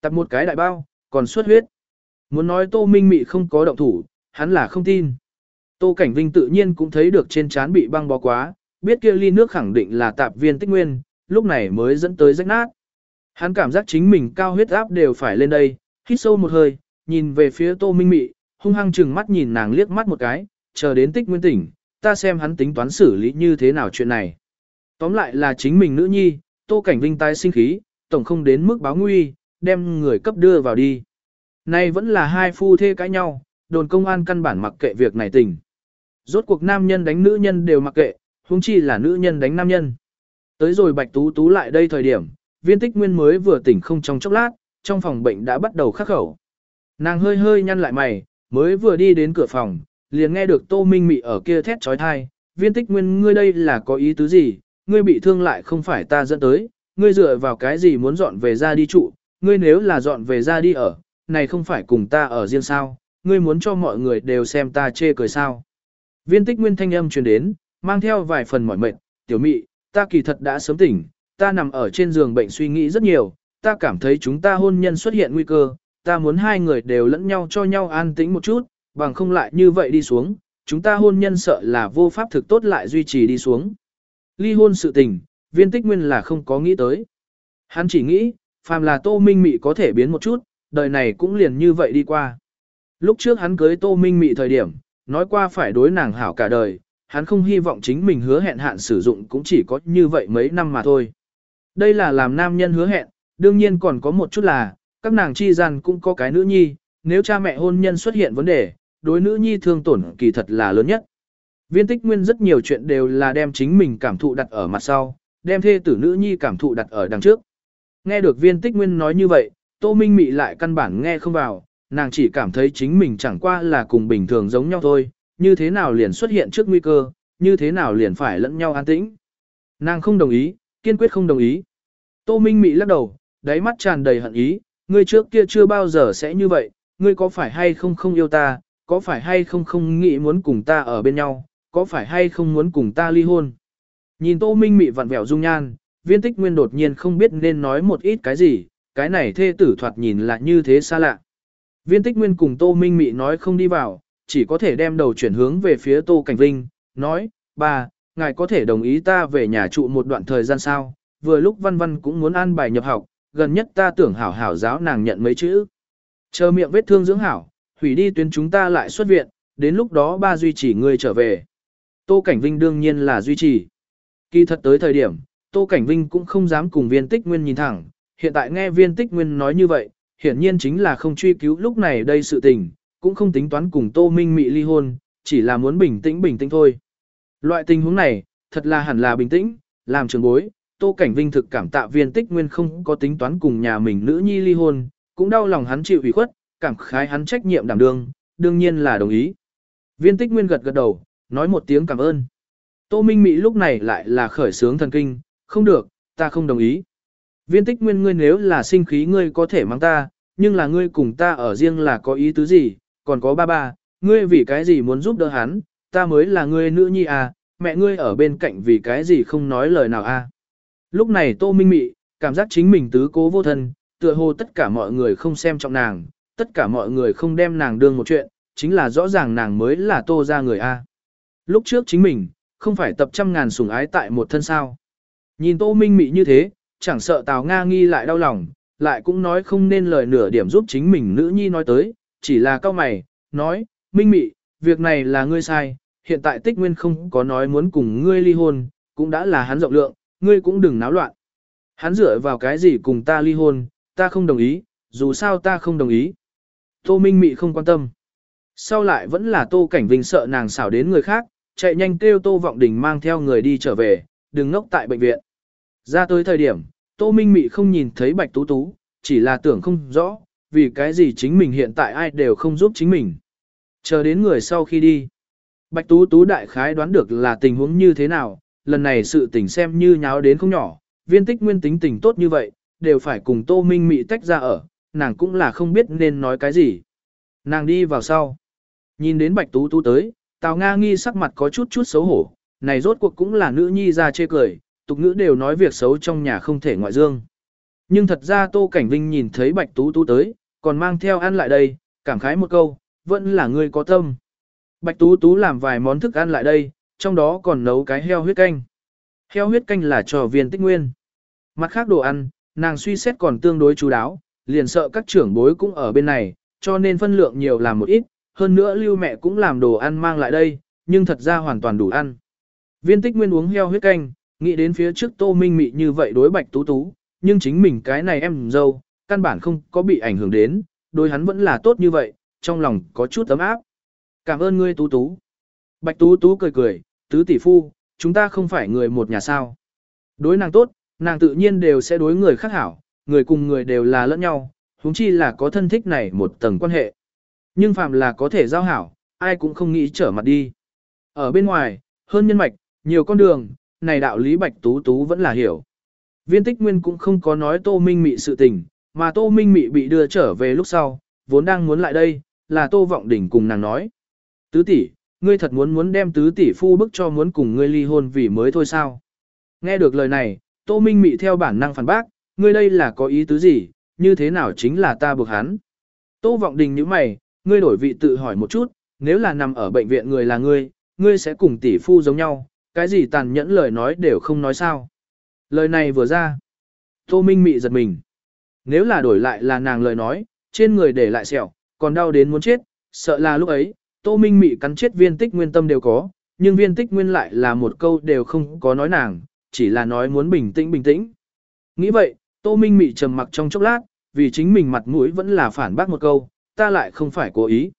Tạp một cái đại bao, còn xuất huyết. Muốn nói Tô Minh Mị không có động thủ, hắn là không tin. Tô Cảnh Vinh tự nhiên cũng thấy được trên trán bị băng bó quá, biết kia ly nước khẳng định là tạp viên tích nguyên, lúc này mới dẫn tới rách nát. Hắn cảm giác chính mình cao huyết áp đều phải lên đây, hít sâu một hơi, nhìn về phía Tô Minh Mị, hung hăng chừng mắt nhìn nàng liếc mắt một cái, chờ đến tích nguyên tỉnh, ta xem hắn tính toán xử lý như thế nào chuyện này. Tóm lại là chính mình nữ nhi, Tô Cảnh Vinh tái sinh khí, tổng không đến mức báo nguy, đem người cấp đưa vào đi. Nay vẫn là hai phu thê cãi nhau, đồn công an căn bản mặc kệ việc này tình. Rốt cuộc nam nhân đánh nữ nhân đều mặc kệ, huống chi là nữ nhân đánh nam nhân. Tới rồi Bạch Tú Tú lại đây thời điểm, viên tích nguyên mới vừa tỉnh không trong chốc lát, trong phòng bệnh đã bắt đầu khắc khẩu. Nàng hơi hơi nhăn lại mày, mới vừa đi đến cửa phòng, liền nghe được Tô Minh Mị ở kia thét trói thai, viên tích nguyên ngươi đây là có ý tứ gì, ngươi bị thương lại không phải ta dẫn tới, ngươi dựa vào cái gì muốn dọn về ra đi trụ, ngươi nếu là dọn về ra đi ở, này không phải cùng ta ở riêng sao, ngươi muốn cho mọi người đều xem ta chê cười sao. Viên tích nguyên thanh âm truyền đến, mang theo vài phần mỏi mệt, tiểu mị, ta kỳ thật đã sớm tỉnh, ta nằm ở trên giường bệnh suy nghĩ rất nhiều, ta cảm thấy chúng ta hôn nhân xuất hiện nguy cơ, ta muốn hai người đều lẫn nhau cho nhau an tĩnh một chút, bằng không lại như vậy đi xuống, chúng ta hôn nhân sợ là vô pháp thực tốt lại duy trì đi xuống. Ly hôn sự tình, viên tích nguyên là không có nghĩ tới. Hắn chỉ nghĩ, phàm là tô minh mị có thể biến một chút, đời này cũng liền như vậy đi qua. Lúc trước hắn cưới tô minh mị thời điểm, nói qua phải đối nàng hảo cả đời, hắn không hy vọng chính mình hứa hẹn hạn sử dụng cũng chỉ có như vậy mấy năm mà thôi. Đây là làm nam nhân hứa hẹn, đương nhiên còn có một chút là, các nàng chi gian cũng có cái nữ nhi, nếu cha mẹ hôn nhân xuất hiện vấn đề, đối nữ nhi thương tổn kỳ thật là lớn nhất. Viên tích nguyên rất nhiều chuyện đều là đem chính mình cảm thụ đặt ở mặt sau, đem thê tử nữ nhi cảm thụ đặt ở đằng trước. Nghe được viên tích nguyên nói như vậy, Tô Minh Mị lại căn bản nghe không vào, nàng chỉ cảm thấy chính mình chẳng qua là cùng bình thường giống nhau thôi, như thế nào liền xuất hiện trước nguy cơ, như thế nào liền phải lẫn nhau an tĩnh. Nàng không đồng ý, kiên quyết không đồng ý. Tô Minh Mị lắc đầu, đáy mắt tràn đầy hận ý, ngươi trước kia chưa bao giờ sẽ như vậy, ngươi có phải hay không không yêu ta, có phải hay không không nghĩ muốn cùng ta ở bên nhau, có phải hay không muốn cùng ta ly hôn. Nhìn Tô Minh Mị vặn vẹo dung nhan, viên tích nguyên đột nhiên không biết nên nói một ít cái gì, cái này thê tử thoạt nhìn là như thế xa lạ. Viên tích nguyên cùng Tô Minh Mị nói không đi vào, chỉ có thể đem đầu chuyển hướng về phía Tô Cảnh Vinh, nói, bà, ngài có thể đồng ý ta về nhà trụ một đoạn thời gian sao, vừa lúc văn văn cũng muốn an bài nhập học, gần nhất ta tưởng hảo hảo giáo nàng nhận mấy chữ. Chờ miệng vết thương dưỡng hảo, hủy đi tuyến chúng ta lại xuất viện, đến lúc đó ba duy trì người trở về. Tô Cảnh Vinh đương nhiên là duy trì. Kỳ thật tới thời điểm, Tô Cảnh Vinh cũng không dám cùng viên tích nguyên nhìn thẳng, hiện tại nghe viên tích nguyên nói như vậy, hiển nhiên chính là không truy cứu lúc này đây sự tình, cũng không tính toán cùng Tô Minh Mị ly hôn, chỉ là muốn bình tĩnh bình tĩnh thôi. Loại tình huống này, thật là hẳn là bình tĩnh, làm trường bối, Tô Cảnh Vinh thực cảm tạ viên tích nguyên không có tính toán cùng nhà mình nữ nhi ly hôn, cũng đau lòng hắn chịu ủy khuất, cảm khái hắn trách nhiệm đảm đương, đương nhiên là đồng ý. Viên tích nguyên gật gật đầu, nói một tiếng cảm ơn. Tô Minh Mị lúc này lại là khởi sướng thần kinh, không được, ta không đồng ý. Viên tích nguyên ngươi nếu là sinh khí ngươi có thể mang ta, nhưng là ngươi cùng ta ở riêng là có ý tứ gì, còn có ba ba, ngươi vì cái gì muốn giúp đỡ hắn, ta mới là ngươi nữ nhi à, mẹ ngươi ở bên cạnh vì cái gì không nói lời nào à. Lúc này Tô Minh Mị, cảm giác chính mình tứ cố vô thân, tựa hồ tất cả mọi người không xem trọng nàng, tất cả mọi người không đem nàng đương một chuyện, chính là rõ ràng nàng mới là Tô ra người A. Lúc trước chính mình, không phải tập trăm ngàn sủng ái tại một thân sao. Nhìn Tô Minh Mị như thế, chẳng sợ Tào Nga nghi lại đau lòng, lại cũng nói không nên lời nửa điểm giúp chính mình nữ nhi nói tới, chỉ là cao mày, nói, Minh Mị, việc này là ngươi sai, hiện tại tích nguyên không có nói muốn cùng ngươi ly hôn, cũng đã là hắn rộng lượng, ngươi cũng đừng náo loạn. Hắn dựa vào cái gì cùng ta ly hôn, ta không đồng ý, dù sao ta không đồng ý. Tô Minh Mị không quan tâm. Sau lại vẫn là Tô Cảnh Vinh sợ nàng xảo đến người khác, chạy nhanh kêu Tô Vọng Đình mang theo người đi trở về, đừng ngốc tại bệnh viện. Ra tới thời điểm, Tô Minh Mị không nhìn thấy Bạch Tú Tú, chỉ là tưởng không rõ, vì cái gì chính mình hiện tại ai đều không giúp chính mình. Chờ đến người sau khi đi. Bạch Tú Tú đại khái đoán được là tình huống như thế nào, lần này sự tình xem như nháo đến không nhỏ, viên tích nguyên tính tình tốt như vậy, đều phải cùng Tô Minh Mị tách ra ở, nàng cũng là không biết nên nói cái gì. Nàng đi vào sau. Nhìn đến Bạch Tú Tú tới, Tào Nga nghi sắc mặt có chút chút xấu hổ, này rốt cuộc cũng là nữ nhi ra chê cười, tục ngữ đều nói việc xấu trong nhà không thể ngoại dương. Nhưng thật ra Tô Cảnh Vinh nhìn thấy Bạch Tú Tú tới, còn mang theo ăn lại đây, cảm khái một câu, vẫn là người có tâm. Bạch Tú Tú làm vài món thức ăn lại đây, trong đó còn nấu cái heo huyết canh. Heo huyết canh là trò viên tích nguyên. Mặt khác đồ ăn, nàng suy xét còn tương đối chú đáo, liền sợ các trưởng bối cũng ở bên này, cho nên phân lượng nhiều làm một ít, hơn nữa lưu mẹ cũng làm đồ ăn mang lại đây, nhưng thật ra hoàn toàn đủ ăn. Viên tích nguyên uống heo huyết canh, nghĩ đến phía trước tô minh mị như vậy đối bạch tú tú, nhưng chính mình cái này em dâu, căn bản không có bị ảnh hưởng đến, đối hắn vẫn là tốt như vậy, trong lòng có chút ấm áp. Cảm ơn ngươi tú tú. Bạch tú tú cười cười, tứ tỷ phu, chúng ta không phải người một nhà sao. Đối nàng tốt, nàng tự nhiên đều sẽ đối người khác hảo, người cùng người đều là lẫn nhau, huống chi là có thân thích này một tầng quan hệ. Nhưng phàm là có thể giao hảo, ai cũng không nghĩ trở mặt đi. Ở bên ngoài, hơn nhân mạch, nhiều con đường, này đạo lý bạch tú tú vẫn là hiểu. Viên tích nguyên cũng không có nói tô minh mị sự tình, mà tô minh mị bị đưa trở về lúc sau, vốn đang muốn lại đây, là tô vọng đỉnh cùng nàng nói. Tứ tỷ, ngươi thật muốn muốn đem tứ tỷ phu bức cho muốn cùng ngươi ly hôn vì mới thôi sao? Nghe được lời này, tô minh mị theo bản năng phản bác, ngươi đây là có ý tứ gì, như thế nào chính là ta buộc hắn. Tô vọng đình như mày, ngươi đổi vị tự hỏi một chút, nếu là nằm ở bệnh viện người là ngươi, ngươi sẽ cùng tỷ phu giống nhau, cái gì tàn nhẫn lời nói đều không nói sao. Lời này vừa ra, Tô Minh mị giật mình. Nếu là đổi lại là nàng lời nói, trên người để lại sẹo, còn đau đến muốn chết, sợ là lúc ấy, Tô Minh mị cắn chết viên tích nguyên tâm đều có, nhưng viên tích nguyên lại là một câu đều không có nói nàng, chỉ là nói muốn bình tĩnh bình tĩnh. Nghĩ vậy, Tô Minh mị trầm mặc trong chốc lát, vì chính mình mặt mũi vẫn là phản bác một câu, ta lại không phải cố ý.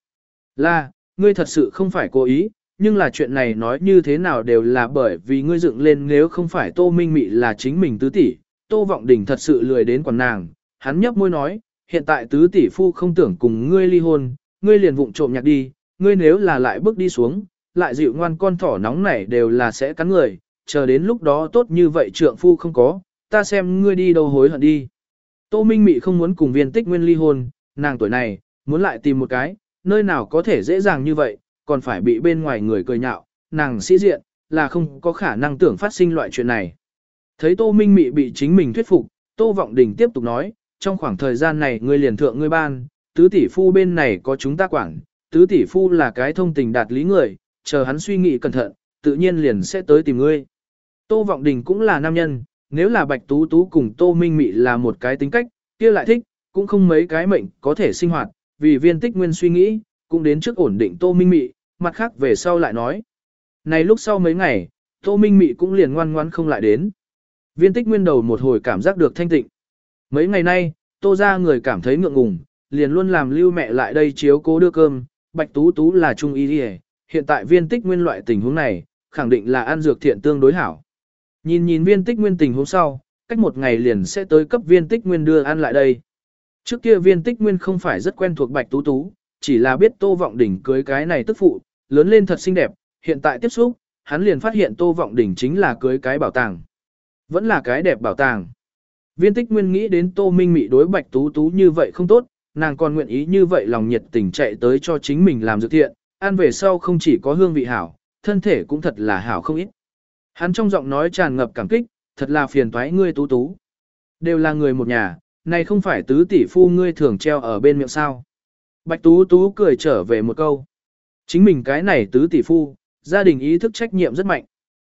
Là, ngươi thật sự không phải cố ý, nhưng là chuyện này nói như thế nào đều là bởi vì ngươi dựng lên nếu không phải Tô Minh Mị là chính mình tứ tỷ, Tô Vọng Đình thật sự lười đến quản nàng, hắn nhấp môi nói, hiện tại tứ tỷ phu không tưởng cùng ngươi ly hôn, ngươi liền vụng trộm nhạc đi, ngươi nếu là lại bước đi xuống, lại dịu ngoan con thỏ nóng này đều là sẽ cắn người, chờ đến lúc đó tốt như vậy trượng phu không có, ta xem ngươi đi đâu hối hận đi. Tô Minh Mị không muốn cùng viên tích nguyên ly hôn, nàng tuổi này, muốn lại tìm một cái, nơi nào có thể dễ dàng như vậy, còn phải bị bên ngoài người cười nhạo, nàng sĩ diện, là không có khả năng tưởng phát sinh loại chuyện này. Thấy Tô Minh Mị bị chính mình thuyết phục, Tô Vọng Đình tiếp tục nói, trong khoảng thời gian này ngươi liền thượng ngươi ban, tứ tỷ phu bên này có chúng ta quản, tứ tỷ phu là cái thông tình đạt lý người, chờ hắn suy nghĩ cẩn thận, tự nhiên liền sẽ tới tìm ngươi. Tô Vọng Đình cũng là nam nhân, nếu là Bạch Tú Tú cùng Tô Minh Mị là một cái tính cách, kia lại thích, cũng không mấy cái mệnh có thể sinh hoạt, vì viên tích nguyên suy nghĩ, cũng đến trước ổn định Tô Minh Mị, mặt khác về sau lại nói. Này lúc sau mấy ngày, Tô Minh Mị cũng liền ngoan ngoan không lại đến. Viên tích nguyên đầu một hồi cảm giác được thanh tịnh. Mấy ngày nay, Tô ra người cảm thấy ngượng ngùng, liền luôn làm lưu mẹ lại đây chiếu cố đưa cơm, Bạch Tú Tú là trung y đi hiện tại viên tích nguyên loại tình huống này, khẳng định là ăn dược thiện tương đối hảo. Nhìn nhìn viên tích nguyên tình huống sau, cách một ngày liền sẽ tới cấp viên tích nguyên đưa ăn lại đây. Trước kia viên tích nguyên không phải rất quen thuộc Bạch Tú Tú, chỉ là biết Tô Vọng Đỉnh cưới cái này tức phụ, lớn lên thật xinh đẹp, hiện tại tiếp xúc, hắn liền phát hiện Tô Vọng Đỉnh chính là cưới cái bảo tàng. Vẫn là cái đẹp bảo tàng. Viên tích nguyên nghĩ đến Tô Minh Mị đối Bạch Tú Tú như vậy không tốt, nàng còn nguyện ý như vậy lòng nhiệt tình chạy tới cho chính mình làm dược thiện, ăn về sau không chỉ có hương vị hảo, thân thể cũng thật là hảo không ít. Hắn trong giọng nói tràn ngập cảm kích, thật là phiền toái ngươi Tú Tú. Đều là người một nhà, này không phải tứ tỷ phu ngươi thường treo ở bên miệng sao. Bạch Tú Tú cười trở về một câu. Chính mình cái này tứ tỷ phu, gia đình ý thức trách nhiệm rất mạnh.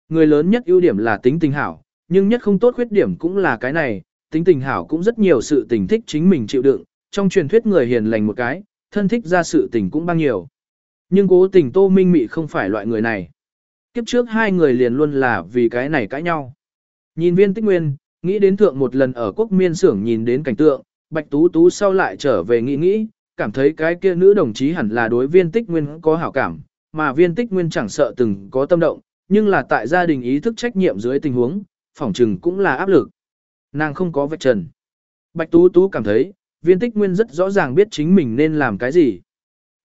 Người lớn nhất ưu điểm là tính tình hảo, nhưng nhất không tốt khuyết điểm cũng là cái này, tính tình hảo cũng rất nhiều sự tình thích chính mình chịu đựng, trong truyền thuyết người hiền lành một cái, thân thích ra sự tình cũng bao nhiêu. Nhưng cố tình Tô Minh Mị không phải loại người này. Kiếp trước hai người liền luôn là vì cái này cãi nhau. Nhìn viên tích nguyên, nghĩ đến thượng một lần ở quốc miên xưởng nhìn đến cảnh tượng, Bạch Tú Tú sau lại trở về nghĩ nghĩ, cảm thấy cái kia nữ đồng chí hẳn là đối viên tích nguyên có hảo cảm, mà viên tích nguyên chẳng sợ từng có tâm động, nhưng là tại gia đình ý thức trách nhiệm dưới tình huống, phỏng trừng cũng là áp lực. Nàng không có vạch trần. Bạch Tú Tú cảm thấy, viên tích nguyên rất rõ ràng biết chính mình nên làm cái gì.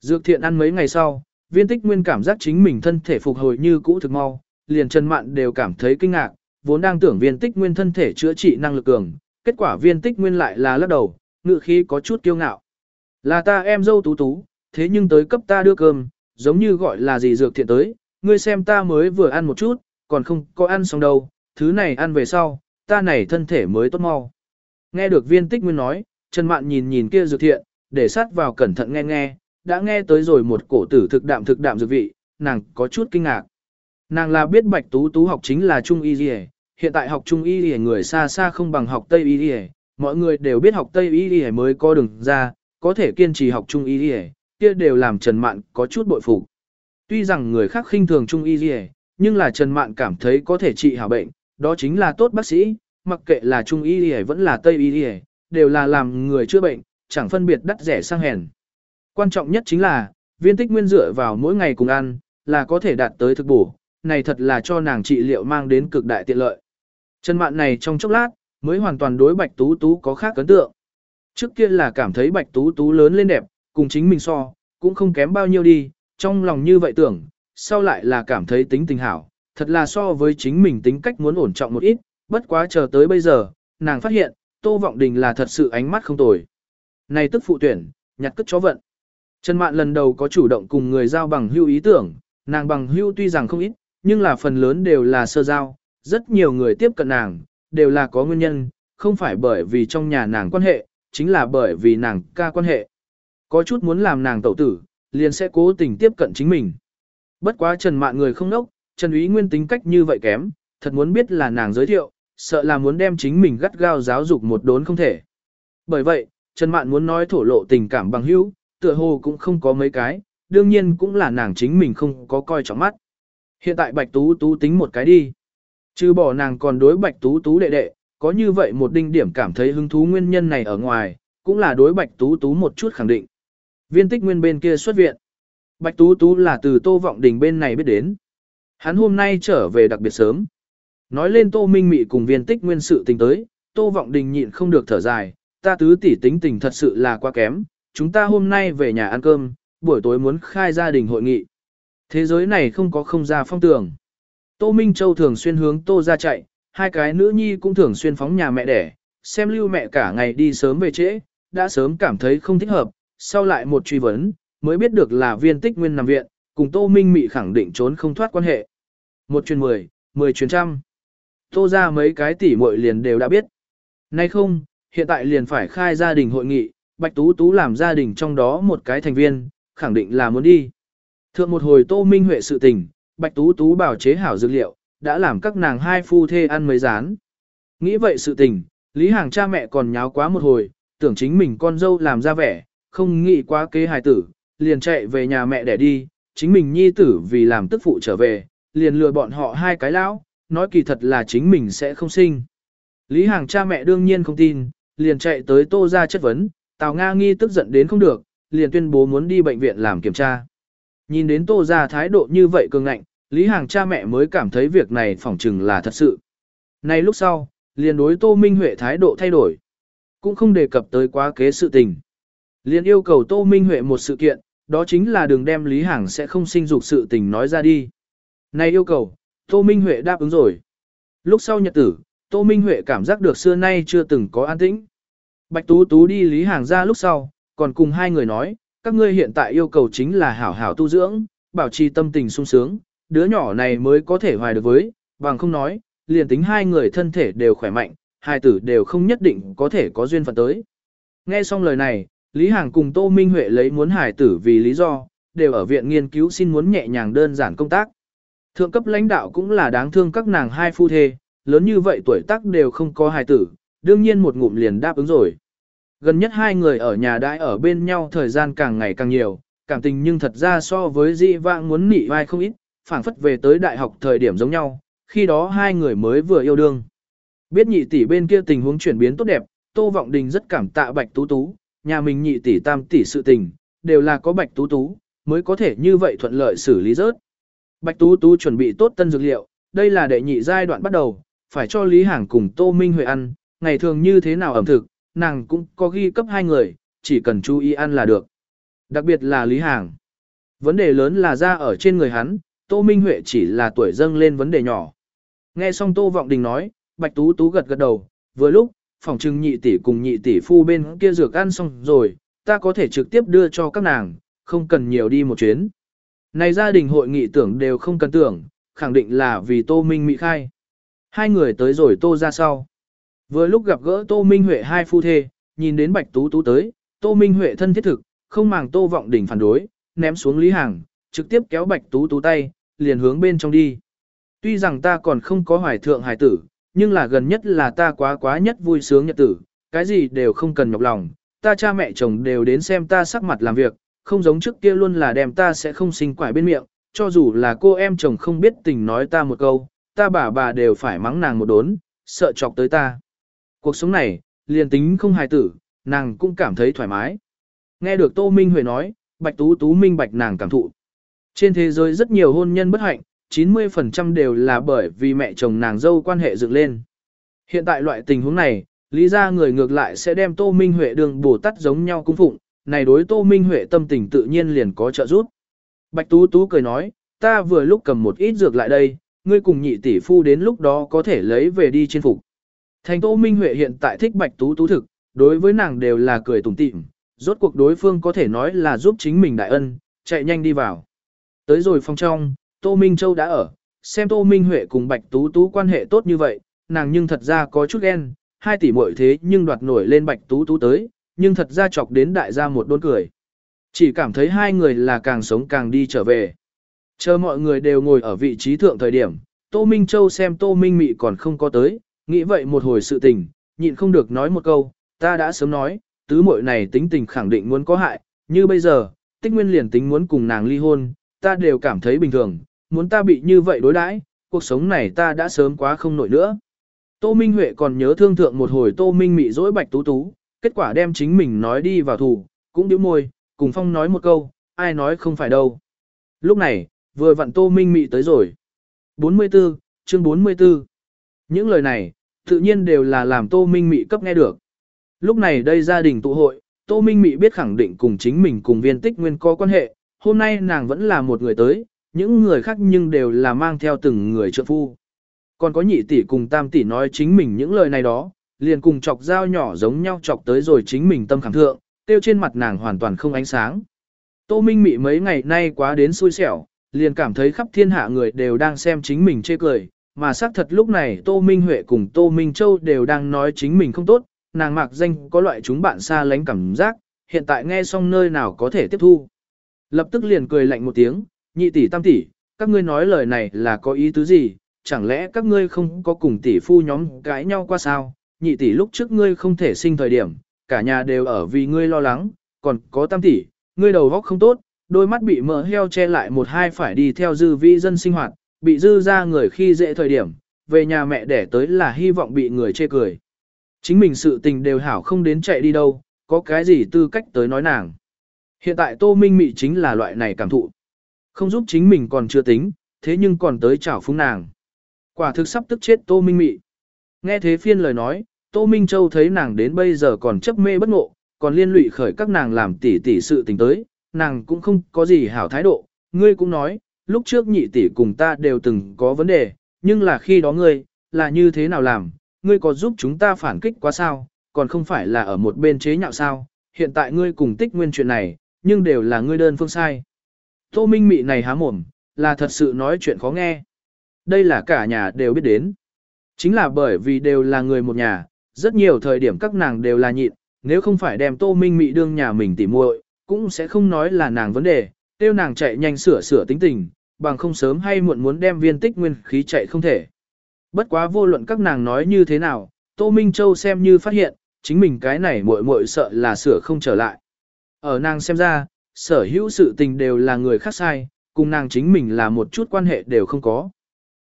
Dược thiện ăn mấy ngày sau, viên tích nguyên cảm giác chính mình thân thể phục hồi như cũ thực mau, liền Trần Mạn đều cảm thấy kinh ngạc, vốn đang tưởng viên tích nguyên thân thể chữa trị năng lực cường, kết quả viên tích nguyên lại là lắc đầu, ngự khí có chút kiêu ngạo. Là ta em dâu tú tú, thế nhưng tới cấp ta đưa cơm, giống như gọi là gì dược thiện tới, ngươi xem ta mới vừa ăn một chút, còn không có ăn xong đâu, thứ này ăn về sau, ta này thân thể mới tốt mau. Nghe được viên tích nguyên nói, Trần Mạn nhìn nhìn kia dược thiện, để sát vào cẩn thận nghe nghe, đã nghe tới rồi một cổ tử thực đạm thực đạm dược vị, nàng có chút kinh ngạc. Nàng là biết Bạch Tú Tú học chính là Trung Y Liề, hiện tại học Trung Y Liề người xa xa không bằng học Tây Y Liề, mọi người đều biết học Tây Y Liề mới có đường ra, có thể kiên trì học Trung Y Liề, kia đều làm Trần Mạn có chút bội phục. Tuy rằng người khác khinh thường Trung Y Liề, nhưng là Trần Mạn cảm thấy có thể trị hảo bệnh, đó chính là tốt bác sĩ, mặc kệ là Trung Y Liề vẫn là Tây Y Liề, đều là làm người chữa bệnh, chẳng phân biệt đắt rẻ sang hèn. Quan trọng nhất chính là, viên tích nguyên dựa vào mỗi ngày cùng ăn, là có thể đạt tới thực bổ, này thật là cho nàng trị liệu mang đến cực đại tiện lợi. Trần Mạn này trong chốc lát, mới hoàn toàn đối Bạch Tú Tú có khác ấn tượng. Trước kia là cảm thấy Bạch Tú Tú lớn lên đẹp, cùng chính mình so, cũng không kém bao nhiêu đi, trong lòng như vậy tưởng, sau lại là cảm thấy tính tình hảo, thật là so với chính mình tính cách muốn ổn trọng một ít, bất quá chờ tới bây giờ, nàng phát hiện, Tô Vọng Đình là thật sự ánh mắt không tồi. Này tức phụ tuyển, nhặt cất chó vận. Trần Mạn lần đầu có chủ động cùng người giao bằng hưu ý tưởng, nàng bằng hưu tuy rằng không ít, nhưng là phần lớn đều là sơ giao, rất nhiều người tiếp cận nàng, đều là có nguyên nhân, không phải bởi vì trong nhà nàng quan hệ, chính là bởi vì nàng ca quan hệ. Có chút muốn làm nàng tẩu tử, liền sẽ cố tình tiếp cận chính mình. Bất quá Trần Mạn người không nốc, Trần Úy Nguyên tính cách như vậy kém, thật muốn biết là nàng giới thiệu, sợ là muốn đem chính mình gắt gao giáo dục một đốn không thể. Bởi vậy, Trần Mạn muốn nói thổ lộ tình cảm bằng hữu, tựa hồ cũng không có mấy cái, đương nhiên cũng là nàng chính mình không có coi trọng mắt. Hiện tại Bạch Tú Tú tính một cái đi. Chứ bỏ nàng còn đối Bạch Tú Tú đệ đệ, có như vậy một đinh điểm cảm thấy hứng thú nguyên nhân này ở ngoài, cũng là đối Bạch Tú Tú một chút khẳng định. Viên tích nguyên bên kia xuất viện. Bạch Tú Tú là từ Tô Vọng Đình bên này biết đến. Hắn hôm nay trở về đặc biệt sớm. Nói lên Tô Minh Mị cùng viên tích nguyên sự tình tới, Tô Vọng Đình nhịn không được thở dài, ta tứ tỷ tính tình thật sự là quá kém, chúng ta hôm nay về nhà ăn cơm, buổi tối muốn khai gia đình hội nghị. Thế giới này không có không ra phong tường. Tô Minh Châu thường xuyên hướng Tô ra chạy, hai cái nữ nhi cũng thường xuyên phóng nhà mẹ đẻ, xem lưu mẹ cả ngày đi sớm về trễ, đã sớm cảm thấy không thích hợp, sau lại một truy vấn, mới biết được là viên tích nguyên nằm viện, cùng Tô Minh Mị khẳng định trốn không thoát quan hệ. Một chuyến mười, mười chuyến trăm. Tô ra mấy cái tỷ muội liền đều đã biết. Nay không, hiện tại liền phải khai gia đình hội nghị, Bạch Tú Tú làm gia đình trong đó một cái thành viên, khẳng định là muốn đi. Thượng một hồi Tô Minh Huệ sự tình, Bạch Tú Tú bảo chế hảo dược liệu, đã làm các nàng hai phu thê ăn mấy rán. Nghĩ vậy sự tình, Lý Hàng cha mẹ còn nháo quá một hồi, tưởng chính mình con dâu làm ra vẻ, không nghĩ quá kế hài tử, liền chạy về nhà mẹ để đi, chính mình nhi tử vì làm tức phụ trở về, liền lừa bọn họ hai cái lão, nói kỳ thật là chính mình sẽ không sinh. Lý Hàng cha mẹ đương nhiên không tin, liền chạy tới tô ra chất vấn, Tào Nga nghi tức giận đến không được, liền tuyên bố muốn đi bệnh viện làm kiểm tra. Nhìn đến tô ra thái độ như vậy cường ngạnh, Lý Hàng cha mẹ mới cảm thấy việc này phỏng chừng là thật sự. Nay lúc sau, liền đối tô Minh Huệ thái độ thay đổi. Cũng không đề cập tới quá kế sự tình. Liền yêu cầu tô Minh Huệ một sự kiện, đó chính là đừng đem Lý Hàng sẽ không sinh dục sự tình nói ra đi. Này yêu cầu, Tô Minh Huệ đáp ứng rồi. Lúc sau nhật tử, Tô Minh Huệ cảm giác được xưa nay chưa từng có an tĩnh. Bạch Tú Tú đi Lý Hàng ra lúc sau, còn cùng hai người nói, các ngươi hiện tại yêu cầu chính là hảo hảo tu dưỡng, bảo trì tâm tình sung sướng, đứa nhỏ này mới có thể hoài được với, bằng không nói, liền tính hai người thân thể đều khỏe mạnh, hai tử đều không nhất định có thể có duyên phận tới. Nghe xong lời này, Lý Hàng cùng Tô Minh Huệ lấy muốn hài tử vì lý do, đều ở viện nghiên cứu xin muốn nhẹ nhàng đơn giản công tác. Thượng cấp lãnh đạo cũng là đáng thương các nàng hai phu thê, lớn như vậy tuổi tác đều không có hài tử, đương nhiên một ngụm liền đáp ứng rồi. Gần nhất hai người ở nhà đãi ở bên nhau thời gian càng ngày càng nhiều, cảm tình nhưng thật ra so với dị vãng muốn nị vai không ít, phảng phất về tới đại học thời điểm giống nhau, khi đó hai người mới vừa yêu đương. Biết nhị tỷ bên kia tình huống chuyển biến tốt đẹp, Tô Vọng Đình rất cảm tạ Bạch Tú Tú, nhà mình nhị tỷ tam tỷ sự tình, đều là có Bạch Tú Tú, mới có thể như vậy thuận lợi xử lý rớt. Bạch Tú Tú chuẩn bị tốt tân dược liệu, đây là đệ nhị giai đoạn bắt đầu, phải cho Lý Hàng cùng Tô Minh Huệ ăn, ngày thường như thế nào ẩm thực, nàng cũng có ghi cấp hai người, chỉ cần chú ý ăn là được. Đặc biệt là Lý Hàng. Vấn đề lớn là ra ở trên người hắn, Tô Minh Huệ chỉ là tuổi dâng lên vấn đề nhỏ. Nghe xong Tô Vọng Đình nói, Bạch Tú Tú gật gật đầu, vừa lúc, phòng trưng nhị tỷ cùng nhị tỷ phu bên kia dược ăn xong rồi, ta có thể trực tiếp đưa cho các nàng, không cần nhiều đi một chuyến. Này gia đình hội nghị tưởng đều không cần tưởng, khẳng định là vì Tô Minh Mị khai. Hai người tới rồi Tô ra sau. Vừa lúc gặp gỡ Tô Minh Huệ hai phu thê, nhìn đến Bạch Tú Tú tới, Tô Minh Huệ thân thiết thực, không màng Tô Vọng Đình phản đối, ném xuống Lý Hàng, trực tiếp kéo Bạch Tú Tú tay, liền hướng bên trong đi. Tuy rằng ta còn không có hoài thượng hài tử, nhưng là gần nhất là ta quá quá nhất vui sướng nhật tử, cái gì đều không cần nhọc lòng, ta cha mẹ chồng đều đến xem ta sắc mặt làm việc, không giống trước kia luôn là đem ta sẽ không sinh quải bên miệng, cho dù là cô em chồng không biết tình nói ta một câu, ta bà bà đều phải mắng nàng một đốn, sợ chọc tới ta. Cuộc sống này, liền tính không hài tử, nàng cũng cảm thấy thoải mái. Nghe được Tô Minh Huệ nói, Bạch Tú Tú minh bạch nàng cảm thụ. Trên thế giới rất nhiều hôn nhân bất hạnh, 90% đều là bởi vì mẹ chồng nàng dâu quan hệ dựng lên. Hiện tại loại tình huống này, lý ra người ngược lại sẽ đem Tô Minh Huệ đường bổ tắt giống nhau cung phụng, này đối Tô Minh Huệ tâm tình tự nhiên liền có trợ giúp. Bạch Tú Tú cười nói, ta vừa lúc cầm một ít dược lại đây, ngươi cùng nhị tỷ phu đến lúc đó có thể lấy về đi trên phục. Thành Tô Minh Huệ hiện tại thích Bạch Tú Tú thực, đối với nàng đều là cười tủm tỉm, rốt cuộc đối phương có thể nói là giúp chính mình đại ân, chạy nhanh đi vào. Tới rồi phòng trong, Tô Minh Châu đã ở, xem Tô Minh Huệ cùng Bạch Tú Tú quan hệ tốt như vậy, nàng nhưng thật ra có chút ghen, hai tỷ muội thế nhưng đoạt nổi lên Bạch Tú Tú tới, nhưng thật ra chọc đến đại gia một đôn cười. Chỉ cảm thấy hai người là càng sống càng đi trở về. Chờ mọi người đều ngồi ở vị trí thượng thời điểm, Tô Minh Châu xem Tô Minh Mị còn không có tới, nghĩ vậy một hồi sự tình, nhịn không được nói một câu, ta đã sớm nói, tứ muội này tính tình khẳng định muốn có hại, như bây giờ, tích nguyên liền tính muốn cùng nàng ly hôn, ta đều cảm thấy bình thường, muốn ta bị như vậy đối đãi, cuộc sống này ta đã sớm quá không nổi nữa. Tô Minh Huệ còn nhớ thương thượng một hồi Tô Minh Mị dỗi bạch tú tú, kết quả đem chính mình nói đi vào thủ, cũng điếu môi, cùng Phong nói một câu, ai nói không phải đâu. Lúc này, vừa vặn Tô Minh Mị tới rồi. 44, chương 44. Những lời này, tự nhiên đều là làm Tô Minh Mị cấp nghe được. Lúc này đây gia đình tụ hội, Tô Minh Mị biết khẳng định cùng chính mình cùng viên tích nguyên có quan hệ, hôm nay nàng vẫn là một người tới, những người khác nhưng đều là mang theo từng người trợ phu. Còn có nhị tỷ cùng tam tỷ nói chính mình những lời này đó, liền cùng chọc dao nhỏ giống nhau chọc tới rồi chính mình tâm khẳng thượng, tiêu trên mặt nàng hoàn toàn không ánh sáng. Tô Minh Mị mấy ngày nay quá đến xui xẻo, liền cảm thấy khắp thiên hạ người đều đang xem chính mình chê cười, mà xác thật lúc này Tô Minh Huệ cùng Tô Minh Châu đều đang nói chính mình không tốt, nàng mạc danh có loại chúng bạn xa lánh cảm giác, hiện tại nghe xong nơi nào có thể tiếp thu. Lập tức liền cười lạnh một tiếng, nhị tỷ tam tỷ, các ngươi nói lời này là có ý tứ gì, chẳng lẽ các ngươi không có cùng tỷ phu nhóm cãi nhau qua sao, nhị tỷ lúc trước ngươi không thể sinh thời điểm, cả nhà đều ở vì ngươi lo lắng, còn có tam tỷ, ngươi đầu góc không tốt, đôi mắt bị mỡ heo che lại một hai phải đi theo dư vi dân sinh hoạt, bị dư ra người khi dễ thời điểm, về nhà mẹ đẻ tới là hy vọng bị người chê cười. Chính mình sự tình đều hảo không đến chạy đi đâu, có cái gì tư cách tới nói nàng. Hiện tại Tô Minh Mị chính là loại này cảm thụ. Không giúp chính mình còn chưa tính, thế nhưng còn tới chảo phúng nàng. Quả thực sắp tức chết Tô Minh Mị. Nghe thế phiên lời nói, Tô Minh Châu thấy nàng đến bây giờ còn chấp mê bất ngộ, còn liên lụy khởi các nàng làm tỉ tỉ sự tình tới, nàng cũng không có gì hảo thái độ. Ngươi cũng nói, lúc trước nhị tỷ cùng ta đều từng có vấn đề, nhưng là khi đó ngươi, là như thế nào làm, ngươi có giúp chúng ta phản kích quá sao, còn không phải là ở một bên chế nhạo sao, hiện tại ngươi cùng tích nguyên chuyện này, nhưng đều là ngươi đơn phương sai. Tô Minh Mị này há mồm, là thật sự nói chuyện khó nghe. Đây là cả nhà đều biết đến. Chính là bởi vì đều là người một nhà, rất nhiều thời điểm các nàng đều là nhịn, nếu không phải đem Tô Minh Mị đương nhà mình tỉ muội, cũng sẽ không nói là nàng vấn đề, tiêu nàng chạy nhanh sửa sửa tính tình, bằng không sớm hay muộn muốn đem viên tích nguyên khí chạy không thể. Bất quá vô luận các nàng nói như thế nào, Tô Minh Châu xem như phát hiện, chính mình cái này muội muội sợ là sửa không trở lại. Ở nàng xem ra, sở hữu sự tình đều là người khác sai, cùng nàng chính mình là một chút quan hệ đều không có.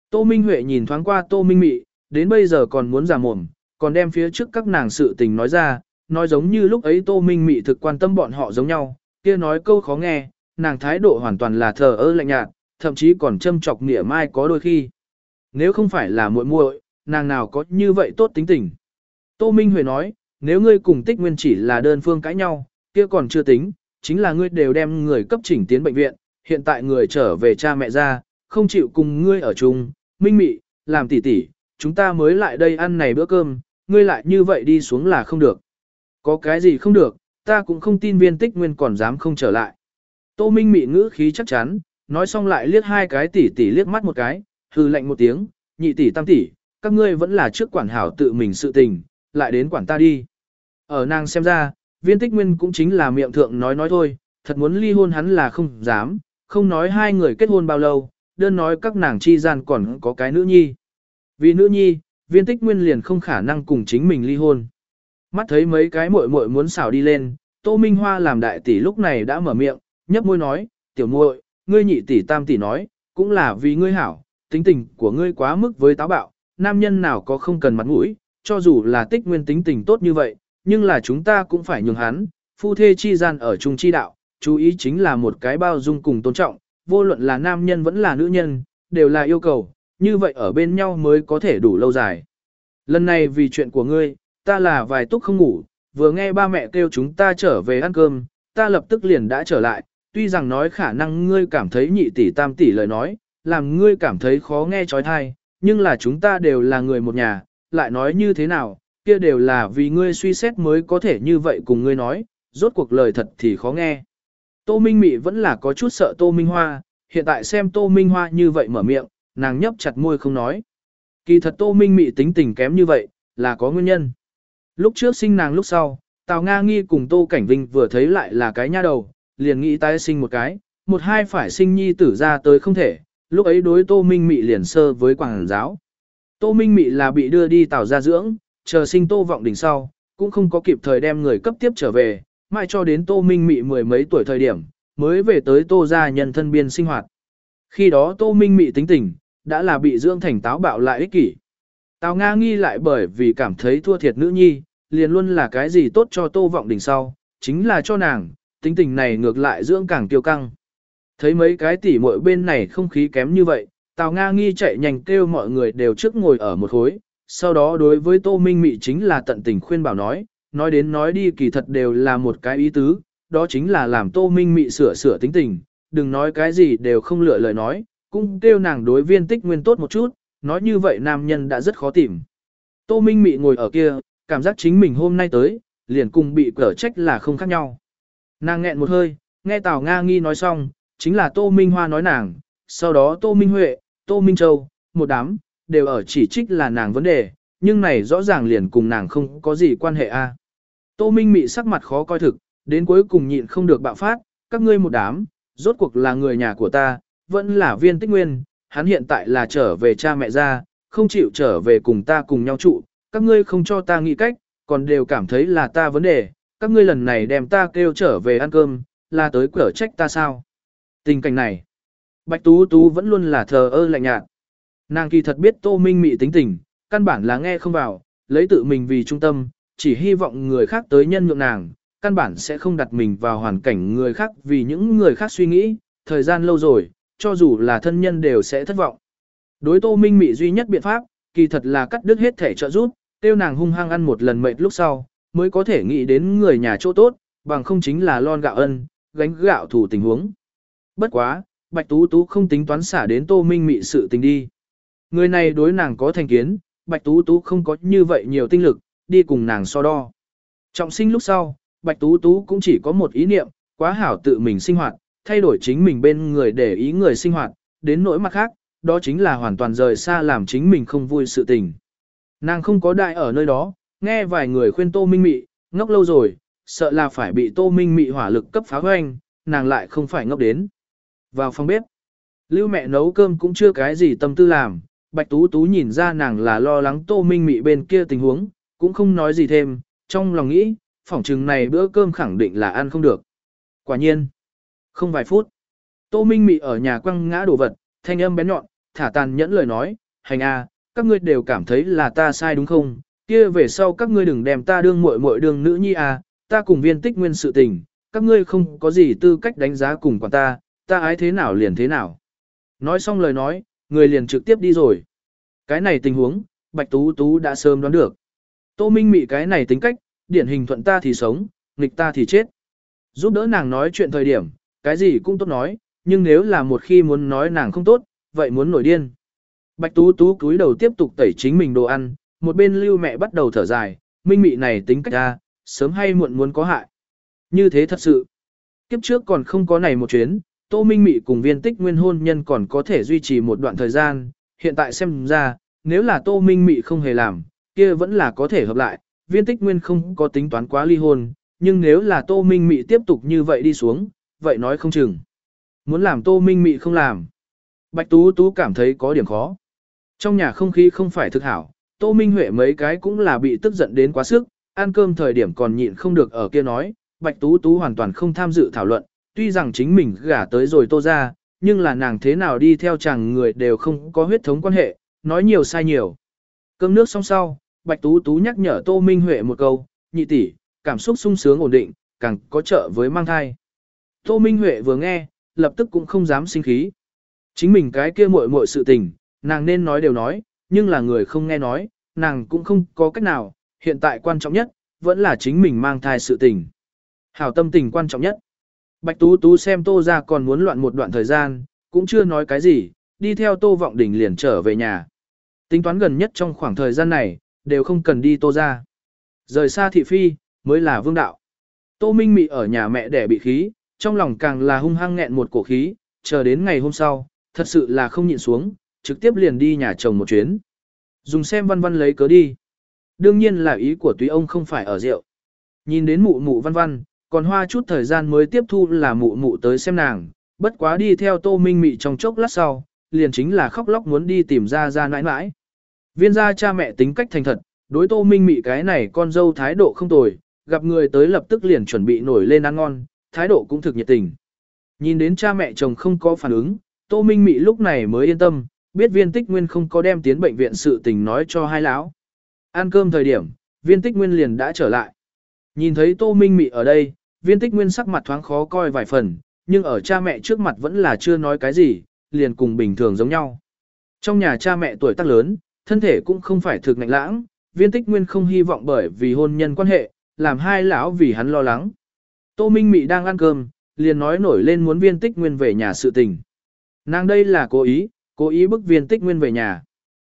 Tô Minh Huệ nhìn thoáng qua Tô Minh Mị, đến bây giờ còn muốn giả mồm, còn đem phía trước các nàng sự tình nói ra, nói giống như lúc ấy Tô Minh Mị thực quan tâm bọn họ giống nhau, kia nói câu khó nghe, nàng thái độ hoàn toàn là thờ ơ lạnh nhạt, thậm chí còn châm chọc nỉa mai có đôi khi. Nếu không phải là muội muội, nàng nào có như vậy tốt tính tình. Tô Minh Huệ nói, nếu ngươi cùng tích nguyên chỉ là đơn phương cãi nhau, kia còn chưa tính, chính là ngươi đều đem người cấp chỉnh tiến bệnh viện, hiện tại người trở về cha mẹ ra, không chịu cùng ngươi ở chung, minh mị, làm tỉ tỉ, chúng ta mới lại đây ăn này bữa cơm, ngươi lại như vậy đi xuống là không được. Có cái gì không được, ta cũng không tin viên tích nguyên còn dám không trở lại. Tô Minh mị ngữ khí chắc chắn, nói xong lại liếc hai cái tỉ tỉ liếc mắt một cái, hư lạnh một tiếng, nhị tỷ tam tỷ, các ngươi vẫn là trước quản hảo tự mình sự tình, lại đến quản ta đi. Ở nàng xem ra, viên tích nguyên cũng chính là miệng thượng nói nói thôi, thật muốn ly hôn hắn là không dám, không nói hai người kết hôn bao lâu, đơn nói các nàng chi gian còn có cái nữ nhi. Vì nữ nhi, viên tích nguyên liền không khả năng cùng chính mình ly hôn. Mắt thấy mấy cái muội muội muốn xảo đi lên, Tô Minh Hoa làm đại tỷ lúc này đã mở miệng, nhấp môi nói, tiểu muội, ngươi nhị tỷ tam tỷ nói, cũng là vì ngươi hảo, tính tình của ngươi quá mức với táo bạo, nam nhân nào có không cần mặt mũi, cho dù là tích nguyên tính tình tốt như vậy, nhưng là chúng ta cũng phải nhường hắn, phu thê chi gian ở chung chi đạo, chú ý chính là một cái bao dung cùng tôn trọng, vô luận là nam nhân vẫn là nữ nhân, đều là yêu cầu, như vậy ở bên nhau mới có thể đủ lâu dài. Lần này vì chuyện của ngươi, ta là vài túc không ngủ, vừa nghe ba mẹ kêu chúng ta trở về ăn cơm, ta lập tức liền đã trở lại, tuy rằng nói khả năng ngươi cảm thấy nhị tỷ tam tỷ lời nói, làm ngươi cảm thấy khó nghe trói thai, nhưng là chúng ta đều là người một nhà, lại nói như thế nào, kia đều là vì ngươi suy xét mới có thể như vậy cùng ngươi nói, rốt cuộc lời thật thì khó nghe. Tô Minh Mị vẫn là có chút sợ Tô Minh Hoa, hiện tại xem Tô Minh Hoa như vậy mở miệng, nàng nhấp chặt môi không nói. Kỳ thật Tô Minh Mị tính tình kém như vậy, là có nguyên nhân. Lúc trước sinh nàng lúc sau, Tào Nga nghi cùng Tô Cảnh Vinh vừa thấy lại là cái nha đầu, liền nghĩ tái sinh một cái, một hai phải sinh nhi tử ra tới không thể, lúc ấy đối Tô Minh Mị liền sơ với quảng giáo. Tô Minh Mị là bị đưa đi Tào gia dưỡng, chờ sinh Tô Vọng đỉnh sau, cũng không có kịp thời đem người cấp tiếp trở về, mãi cho đến Tô Minh Mị mười mấy tuổi thời điểm, mới về tới Tô gia nhân thân biên sinh hoạt. Khi đó Tô Minh Mị tính tình, đã là bị dưỡng thành táo bạo lại ích kỷ. Tào Nga nghi lại bởi vì cảm thấy thua thiệt nữ nhi, liền luôn là cái gì tốt cho Tô Vọng đỉnh sau, chính là cho nàng, tính tình này ngược lại dưỡng càng tiêu căng. Thấy mấy cái tỉ muội bên này không khí kém như vậy, Tào Nga nghi chạy nhanh kêu mọi người đều trước ngồi ở một khối, sau đó đối với Tô Minh Mị chính là tận tình khuyên bảo nói, nói đến nói đi kỳ thật đều là một cái ý tứ, đó chính là làm Tô Minh Mị sửa sửa tính tình, đừng nói cái gì đều không lựa lời nói, cũng kêu nàng đối viên tích nguyên tốt một chút, nói như vậy nam nhân đã rất khó tìm. Tô Minh Mị ngồi ở kia, cảm giác chính mình hôm nay tới, liền cùng bị cở trách là không khác nhau. Nàng nghẹn một hơi, nghe Tào Nga nghi nói xong, chính là Tô Minh Hoa nói nàng, sau đó Tô Minh Huệ, Tô Minh Châu, một đám, đều ở chỉ trích là nàng vấn đề, nhưng này rõ ràng liền cùng nàng không có gì quan hệ a. Tô Minh Mị sắc mặt khó coi thực, đến cuối cùng nhịn không được bạo phát, các ngươi một đám, rốt cuộc là người nhà của ta, vẫn là viên tích nguyên, hắn hiện tại là trở về cha mẹ ra, không chịu trở về cùng ta cùng nhau trụ, các ngươi không cho ta nghĩ cách, còn đều cảm thấy là ta vấn đề, các ngươi lần này đem ta kêu trở về ăn cơm, là tới cửa trách ta sao. Tình cảnh này, Bạch Tú Tú vẫn luôn là thờ ơ lạnh nhạt. Nàng kỳ thật biết Tô Minh Mị tính tình, căn bản là nghe không vào, lấy tự mình vì trung tâm, chỉ hy vọng người khác tới nhân nhượng nàng, căn bản sẽ không đặt mình vào hoàn cảnh người khác vì những người khác suy nghĩ, thời gian lâu rồi, cho dù là thân nhân đều sẽ thất vọng. Đối Tô Minh Mị duy nhất biện pháp, kỳ thật là cắt đứt hết thể trợ giúp, tiêu nàng hung hăng ăn một lần mệt lúc sau, mới có thể nghĩ đến người nhà chỗ tốt, bằng không chính là lon gạo ân, gánh gạo thủ tình huống. Bất quá, Bạch Tú Tú không tính toán xả đến Tô Minh Mị sự tình đi. Người này đối nàng có thành kiến, Bạch Tú Tú không có như vậy nhiều tinh lực, đi cùng nàng so đo. Trọng sinh lúc sau, Bạch Tú Tú cũng chỉ có một ý niệm, quá hảo tự mình sinh hoạt, thay đổi chính mình bên người để ý người sinh hoạt, đến nỗi mặt khác, đó chính là hoàn toàn rời xa làm chính mình không vui sự tình. Nàng không có đại ở nơi đó, nghe vài người khuyên Tô Minh Mị, ngốc lâu rồi, sợ là phải bị Tô Minh Mị hỏa lực cấp phá hoanh, nàng lại không phải ngốc đến. Vào phòng bếp, lưu mẹ nấu cơm cũng chưa cái gì tâm tư làm, Bạch Tú Tú nhìn ra nàng là lo lắng Tô Minh Mị bên kia tình huống, cũng không nói gì thêm, trong lòng nghĩ, phỏng chừng này bữa cơm khẳng định là ăn không được. Quả nhiên, không vài phút, Tô Minh Mị ở nhà quăng ngã đồ vật, thanh âm bén nhọn, thả tàn nhẫn lời nói, hành a, các ngươi đều cảm thấy là ta sai đúng không? Kia về sau các ngươi đừng đem ta đương muội muội đương nữ nhi à, ta cùng viên tích nguyên sự tình, các ngươi không có gì tư cách đánh giá cùng quả ta, ta ái thế nào liền thế nào. Nói xong lời nói, người liền trực tiếp đi rồi. Cái này tình huống, Bạch Tú Tú đã sớm đoán được. Tô Minh Mị cái này tính cách, điển hình thuận ta thì sống, nghịch ta thì chết. Giúp đỡ nàng nói chuyện thời điểm, cái gì cũng tốt nói, nhưng nếu là một khi muốn nói nàng không tốt, vậy muốn nổi điên. Bạch Tú Tú cúi đầu tiếp tục tẩy chính mình đồ ăn, một bên lưu mẹ bắt đầu thở dài, minh mị này tính cách ra, sớm hay muộn muốn có hại. Như thế thật sự. Kiếp trước còn không có này một chuyến, Tô Minh Mị cùng viên tích nguyên hôn nhân còn có thể duy trì một đoạn thời gian, hiện tại xem ra, nếu là Tô Minh Mị không hề làm, kia vẫn là có thể hợp lại, viên tích nguyên không có tính toán quá ly hôn, nhưng nếu là Tô Minh Mị tiếp tục như vậy đi xuống, vậy nói không chừng. Muốn làm Tô Minh Mị không làm. Bạch Tú Tú cảm thấy có điểm khó. Trong nhà không khí không phải thực hảo, Tô Minh Huệ mấy cái cũng là bị tức giận đến quá sức, ăn cơm thời điểm còn nhịn không được ở kia nói, Bạch Tú Tú hoàn toàn không tham dự thảo luận, tuy rằng chính mình gả tới rồi tô ra, nhưng là nàng thế nào đi theo chàng người đều không có huyết thống quan hệ, nói nhiều sai nhiều. Cơm nước xong sau, Bạch Tú Tú nhắc nhở Tô Minh Huệ một câu, nhị tỷ, cảm xúc sung sướng ổn định, càng có trợ với mang thai. Tô Minh Huệ vừa nghe, lập tức cũng không dám sinh khí. Chính mình cái kia muội muội sự tình, nàng nên nói đều nói, nhưng là người không nghe nói, nàng cũng không có cách nào, hiện tại quan trọng nhất, vẫn là chính mình mang thai sự tình. Hảo tâm tình quan trọng nhất. Bạch Tú Tú xem Tô ra còn muốn loạn một đoạn thời gian, cũng chưa nói cái gì, đi theo Tô Vọng Đình liền trở về nhà. Tính toán gần nhất trong khoảng thời gian này, đều không cần đi Tô ra. Rời xa thị phi, mới là vương đạo. Tô Minh Mị ở nhà mẹ đẻ bị khí, trong lòng càng là hung hăng nghẹn một cổ khí, chờ đến ngày hôm sau, thật sự là không nhịn xuống, trực tiếp liền đi nhà chồng một chuyến. Dùng xem văn văn lấy cớ đi. Đương nhiên là ý của túy ông không phải ở rượu. Nhìn đến mụ mụ văn văn, còn hoa chút thời gian mới tiếp thu là mụ mụ tới xem nàng, bất quá đi theo tô minh mị trong chốc lát sau, liền chính là khóc lóc muốn đi tìm ra ra nãi nãi. Viên gia cha mẹ tính cách thành thật, đối tô minh mị cái này con dâu thái độ không tồi, gặp người tới lập tức liền chuẩn bị nổi lên ăn ngon, thái độ cũng thực nhiệt tình. Nhìn đến cha mẹ chồng không có phản ứng, tô minh mị lúc này mới yên tâm, biết viên tích nguyên không có đem tiến bệnh viện sự tình nói cho hai lão. Ăn cơm thời điểm, viên tích nguyên liền đã trở lại. Nhìn thấy tô minh mị ở đây, viên tích nguyên sắc mặt thoáng khó coi vài phần, nhưng ở cha mẹ trước mặt vẫn là chưa nói cái gì, liền cùng bình thường giống nhau. Trong nhà cha mẹ tuổi tác lớn, thân thể cũng không phải thực ngạnh lãng, viên tích nguyên không hy vọng bởi vì hôn nhân quan hệ, làm hai lão vì hắn lo lắng. Tô Minh Mị đang ăn cơm, liền nói nổi lên muốn viên tích nguyên về nhà sự tình. Nàng đây là cố ý, cố ý bức viên tích nguyên về nhà.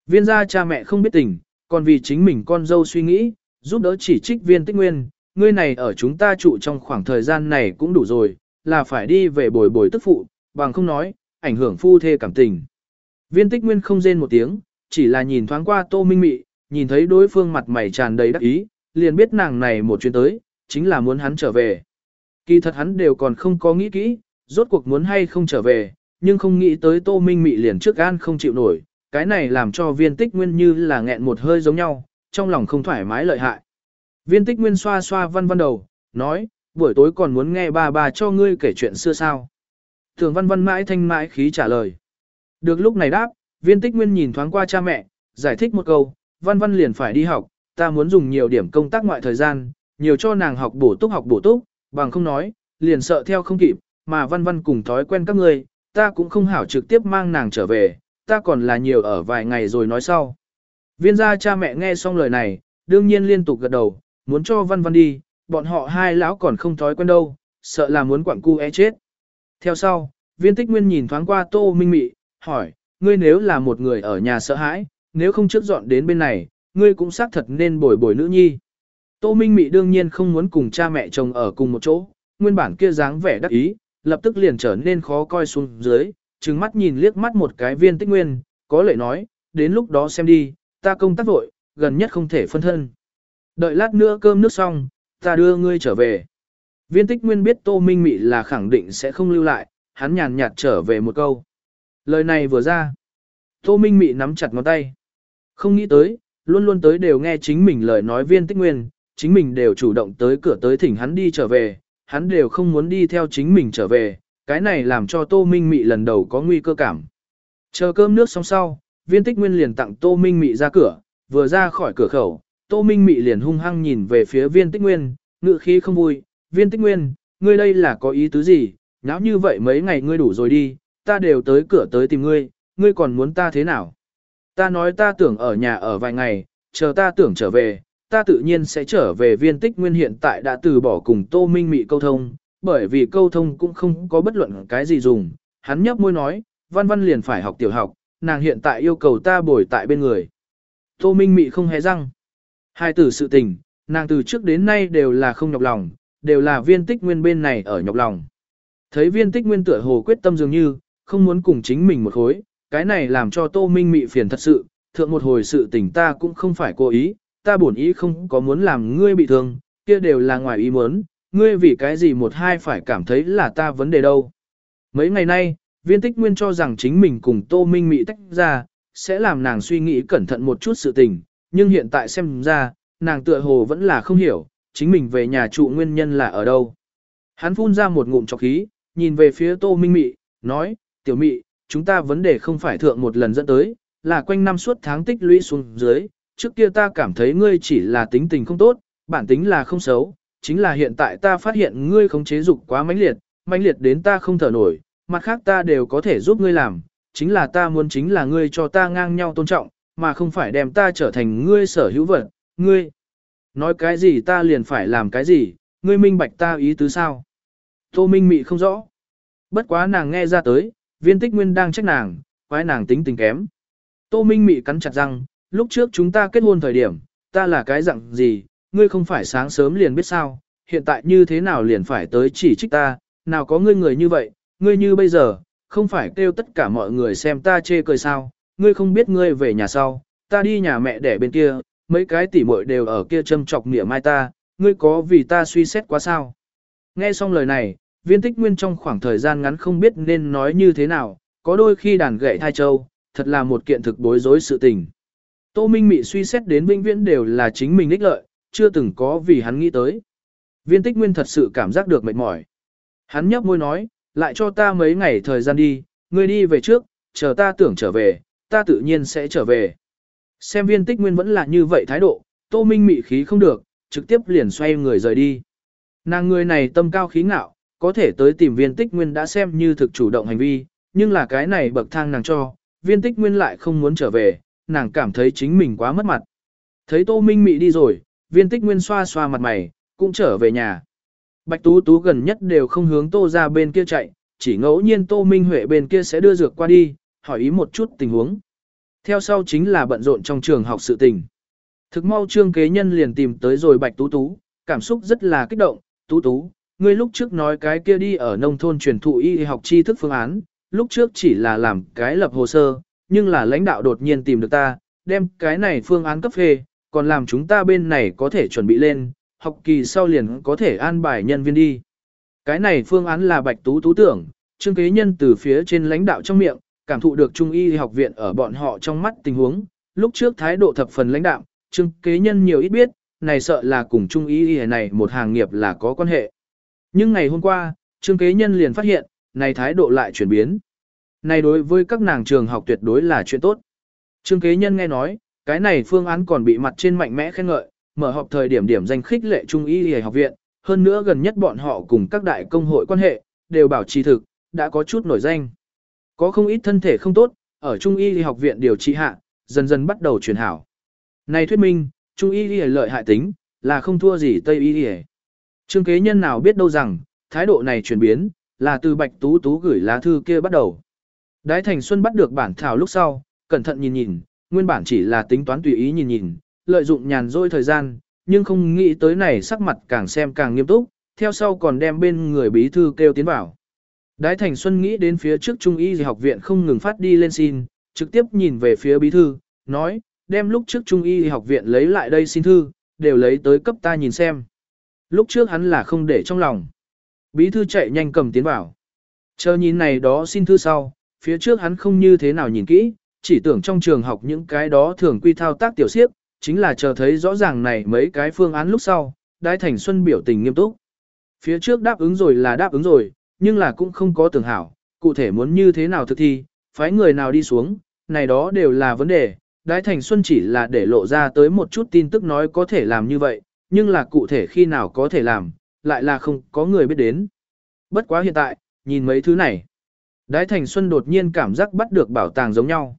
Viên gia cha mẹ không biết tình, còn vì chính mình con dâu suy nghĩ, giúp đỡ chỉ trích viên tích nguyên, ngươi này ở chúng ta trụ trong khoảng thời gian này cũng đủ rồi, là phải đi về bồi bồi tức phụ, bằng không nói, ảnh hưởng phu thê cảm tình. Viên tích nguyên không rên một tiếng, chỉ là nhìn thoáng qua tô minh mị, nhìn thấy đối phương mặt mày tràn đầy đắc ý, liền biết nàng này một chuyến tới, chính là muốn hắn trở về. Kỳ thật hắn đều còn không có nghĩ kỹ, rốt cuộc muốn hay không trở về, nhưng không nghĩ tới tô minh mị liền trước gan không chịu nổi, cái này làm cho viên tích nguyên như là nghẹn một hơi giống nhau, trong lòng không thoải mái lợi hại. Viên tích nguyên xoa xoa văn văn đầu, nói, buổi tối còn muốn nghe bà bà cho ngươi kể chuyện xưa sao. Thường văn văn mãi thanh mãi khí trả lời. Được lúc này đáp, viên tích nguyên nhìn thoáng qua cha mẹ, giải thích một câu, văn văn liền phải đi học, ta muốn dùng nhiều điểm công tác ngoại thời gian, nhiều cho nàng học bổ túc học bổ túc, bằng không nói, liền sợ theo không kịp, mà văn văn cùng thói quen các ngươi, ta cũng không hảo trực tiếp mang nàng trở về, ta còn là nhiều ở vài ngày rồi nói sau. Viên gia cha mẹ nghe xong lời này, đương nhiên liên tục gật đầu, muốn cho văn văn đi, bọn họ hai lão còn không thói quen đâu, sợ là muốn quặng cu é chết. Theo sau, viên tích nguyên nhìn thoáng qua tô minh mị, hỏi, ngươi nếu là một người ở nhà sợ hãi, nếu không trước dọn đến bên này, ngươi cũng xác thật nên bồi bồi nữ nhi. Tô minh mị đương nhiên không muốn cùng cha mẹ chồng ở cùng một chỗ, nguyên bản kia dáng vẻ đắc ý, lập tức liền trở nên khó coi xuống dưới, trừng mắt nhìn liếc mắt một cái viên tích nguyên, có lệ nói, đến lúc đó xem đi, ta công tác vội, gần nhất không thể phân thân. Đợi lát nữa cơm nước xong, ta đưa ngươi trở về. Viên tích nguyên biết Tô Minh Mị là khẳng định sẽ không lưu lại, hắn nhàn nhạt trở về một câu. Lời này vừa ra. Tô Minh Mị nắm chặt ngón tay. Không nghĩ tới, luôn luôn tới đều nghe chính mình lời nói viên tích nguyên, chính mình đều chủ động tới cửa tới thỉnh hắn đi trở về, hắn đều không muốn đi theo chính mình trở về, cái này làm cho Tô Minh Mị lần đầu có nguy cơ cảm. Chờ cơm nước xong sau, viên tích nguyên liền tặng Tô Minh Mị ra cửa, vừa ra khỏi cửa khẩu, Tô Minh Mị liền hung hăng nhìn về phía viên tích nguyên, ngự khí không vui, viên tích nguyên, ngươi đây là có ý tứ gì, nháo như vậy mấy ngày ngươi đủ rồi đi, ta đều tới cửa tới tìm ngươi, ngươi còn muốn ta thế nào? Ta nói ta tưởng ở nhà ở vài ngày, chờ ta tưởng trở về, ta tự nhiên sẽ trở về viên tích nguyên hiện tại đã từ bỏ cùng Tô Minh Mị câu thông, bởi vì câu thông cũng không có bất luận cái gì dùng. Hắn nhấp môi nói, văn văn liền phải học tiểu học, nàng hiện tại yêu cầu ta bồi tại bên người. Tô Minh Mị không hề răng. Hai tử sự tình, nàng từ trước đến nay đều là không nhọc lòng, đều là viên tích nguyên bên này ở nhọc lòng. Thấy viên tích nguyên tựa hồ quyết tâm dường như, không muốn cùng chính mình một khối, cái này làm cho Tô Minh Mị phiền thật sự, thượng một hồi sự tình ta cũng không phải cố ý, ta bổn ý không có muốn làm ngươi bị thương, kia đều là ngoài ý muốn, Ngươi vì cái gì một hai phải cảm thấy là ta vấn đề đâu. Mấy ngày nay, viên tích nguyên cho rằng chính mình cùng Tô Minh Mị tách ra, sẽ làm nàng suy nghĩ cẩn thận một chút sự tình, nhưng hiện tại xem ra, nàng tựa hồ vẫn là không hiểu, chính mình về nhà trụ nguyên nhân là ở đâu. Hắn phun ra một ngụm trọc khí, nhìn về phía Tô Minh Mị, nói, tiểu mị, chúng ta vấn đề không phải thượng một lần dẫn tới, là quanh năm suốt tháng tích lũy xuống dưới, trước kia ta cảm thấy ngươi chỉ là tính tình không tốt, bản tính là không xấu, chính là hiện tại ta phát hiện ngươi không chế dục quá mãnh liệt, mãnh liệt đến ta không thở nổi, mặt khác ta đều có thể giúp ngươi làm, chính là ta muốn chính là ngươi cho ta ngang nhau tôn trọng, mà không phải đem ta trở thành ngươi sở hữu vật, ngươi. Nói cái gì ta liền phải làm cái gì, ngươi minh bạch ta ý tứ sao? Tô Minh Mị không rõ. Bất quá nàng nghe ra tới, viên tích nguyên đang trách nàng, quái nàng tính tình kém. Tô Minh Mị cắn chặt răng, lúc trước chúng ta kết hôn thời điểm, ta là cái dạng gì, ngươi không phải sáng sớm liền biết sao, hiện tại như thế nào liền phải tới chỉ trích ta, nào có ngươi người như vậy, ngươi như bây giờ, không phải kêu tất cả mọi người xem ta chê cười sao, ngươi không biết ngươi về nhà sau, ta đi nhà mẹ đẻ bên kia, mấy cái tỉ muội đều ở kia châm chọc nghĩa mai ta, ngươi có vì ta suy xét quá sao. Nghe xong lời này, viên tích nguyên trong khoảng thời gian ngắn không biết nên nói như thế nào, có đôi khi đàn gậy thai châu, thật là một kiện thực bối rối sự tình. Tô Minh Mị suy xét đến vĩnh viễn đều là chính mình ích lợi, chưa từng có vì hắn nghĩ tới. Viên tích nguyên thật sự cảm giác được mệt mỏi. Hắn nhấp môi nói, lại cho ta mấy ngày thời gian đi, ngươi đi về trước, chờ ta tưởng trở về, ta tự nhiên sẽ trở về. Xem viên tích nguyên vẫn là như vậy thái độ, tô minh mị khí không được, trực tiếp liền xoay người rời đi. Nàng người này tâm cao khí ngạo, có thể tới tìm viên tích nguyên đã xem như thực chủ động hành vi, nhưng là cái này bậc thang nàng cho, viên tích nguyên lại không muốn trở về, nàng cảm thấy chính mình quá mất mặt. Thấy tô minh mị đi rồi, viên tích nguyên xoa xoa mặt mày, cũng trở về nhà. Bạch Tú Tú gần nhất đều không hướng Tô ra bên kia chạy, chỉ ngẫu nhiên Tô Minh Huệ bên kia sẽ đưa dược qua đi, hỏi ý một chút tình huống. Theo sau chính là bận rộn trong trường học sự tình. Thực mau trương kế nhân liền tìm tới rồi Bạch Tú Tú, cảm xúc rất là kích động. Tú Tú, ngươi lúc trước nói cái kia đi ở nông thôn truyền thụ y học tri thức phương án, lúc trước chỉ là làm cái lập hồ sơ, nhưng là lãnh đạo đột nhiên tìm được ta, đem cái này phương án cấp phê, còn làm chúng ta bên này có thể chuẩn bị lên, học kỳ sau liền có thể an bài nhân viên đi. Cái này phương án là bạch tú tú tưởng, trương kế nhân từ phía trên lãnh đạo trong miệng, cảm thụ được trung y học viện ở bọn họ trong mắt tình huống, lúc trước thái độ thập phần lãnh đạo, trương kế nhân nhiều ít biết, này sợ là cùng trung y này một hàng nghiệp là có quan hệ. Nhưng ngày hôm qua, trương kế nhân liền phát hiện, này thái độ lại chuyển biến. Này đối với các nàng trường học tuyệt đối là chuyện tốt. Trương kế nhân nghe nói, cái này phương án còn bị mặt trên mạnh mẽ khen ngợi, mở họp thời điểm điểm danh khích lệ trung y y học viện, hơn nữa gần nhất bọn họ cùng các đại công hội quan hệ, đều bảo trì thực, đã có chút nổi danh. Có không ít thân thể không tốt, ở trung y học viện điều trị hạ, dần dần bắt đầu chuyển hảo. Này thuyết minh, trung y lợi hại tính, là không thua gì tây y y. Trương kế nhân nào biết đâu rằng, thái độ này chuyển biến, là từ bạch tú tú gửi lá thư kia bắt đầu. Đái Thành Xuân bắt được bản thảo lúc sau, cẩn thận nhìn nhìn, nguyên bản chỉ là tính toán tùy ý nhìn nhìn, lợi dụng nhàn rỗi thời gian, nhưng không nghĩ tới này sắc mặt càng xem càng nghiêm túc, theo sau còn đem bên người bí thư kêu tiến vào. Đái Thành Xuân nghĩ đến phía trước Trung y học viện không ngừng phát đi lên xin, trực tiếp nhìn về phía bí thư, nói, đem lúc trước Trung y học viện lấy lại đây xin thư, đều lấy tới cấp ta nhìn xem. Lúc trước hắn là không để trong lòng. Bí thư chạy nhanh cầm tiến vào. Chờ nhìn này đó xin thư sau, phía trước hắn không như thế nào nhìn kỹ, chỉ tưởng trong trường học những cái đó thường quy thao tác tiểu siếp, chính là chờ thấy rõ ràng này mấy cái phương án lúc sau, Đái Thành Xuân biểu tình nghiêm túc. Phía trước đáp ứng rồi là đáp ứng rồi, nhưng là cũng không có tưởng hảo, cụ thể muốn như thế nào thực thi, phái người nào đi xuống, này đó đều là vấn đề. Đái Thành Xuân chỉ là để lộ ra tới một chút tin tức nói có thể làm như vậy, nhưng là cụ thể khi nào có thể làm, lại là không có người biết đến. Bất quá hiện tại, nhìn mấy thứ này. Đái Thành Xuân đột nhiên cảm giác bắt được bảo tàng giống nhau.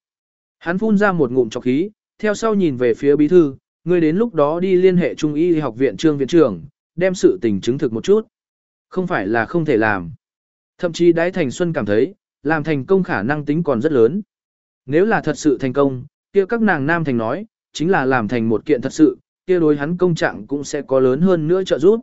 Hắn phun ra một ngụm trọc khí, theo sau nhìn về phía bí thư, người đến lúc đó đi liên hệ trung y học viện trương viện trưởng, đem sự tình chứng thực một chút. Không phải là không thể làm. Thậm chí Đái Thành Xuân cảm thấy, làm thành công khả năng tính còn rất lớn. Nếu là thật sự thành công, kia các nàng nam thành nói, chính là làm thành một kiện thật sự, kia đối hắn công trạng cũng sẽ có lớn hơn nữa trợ giúp.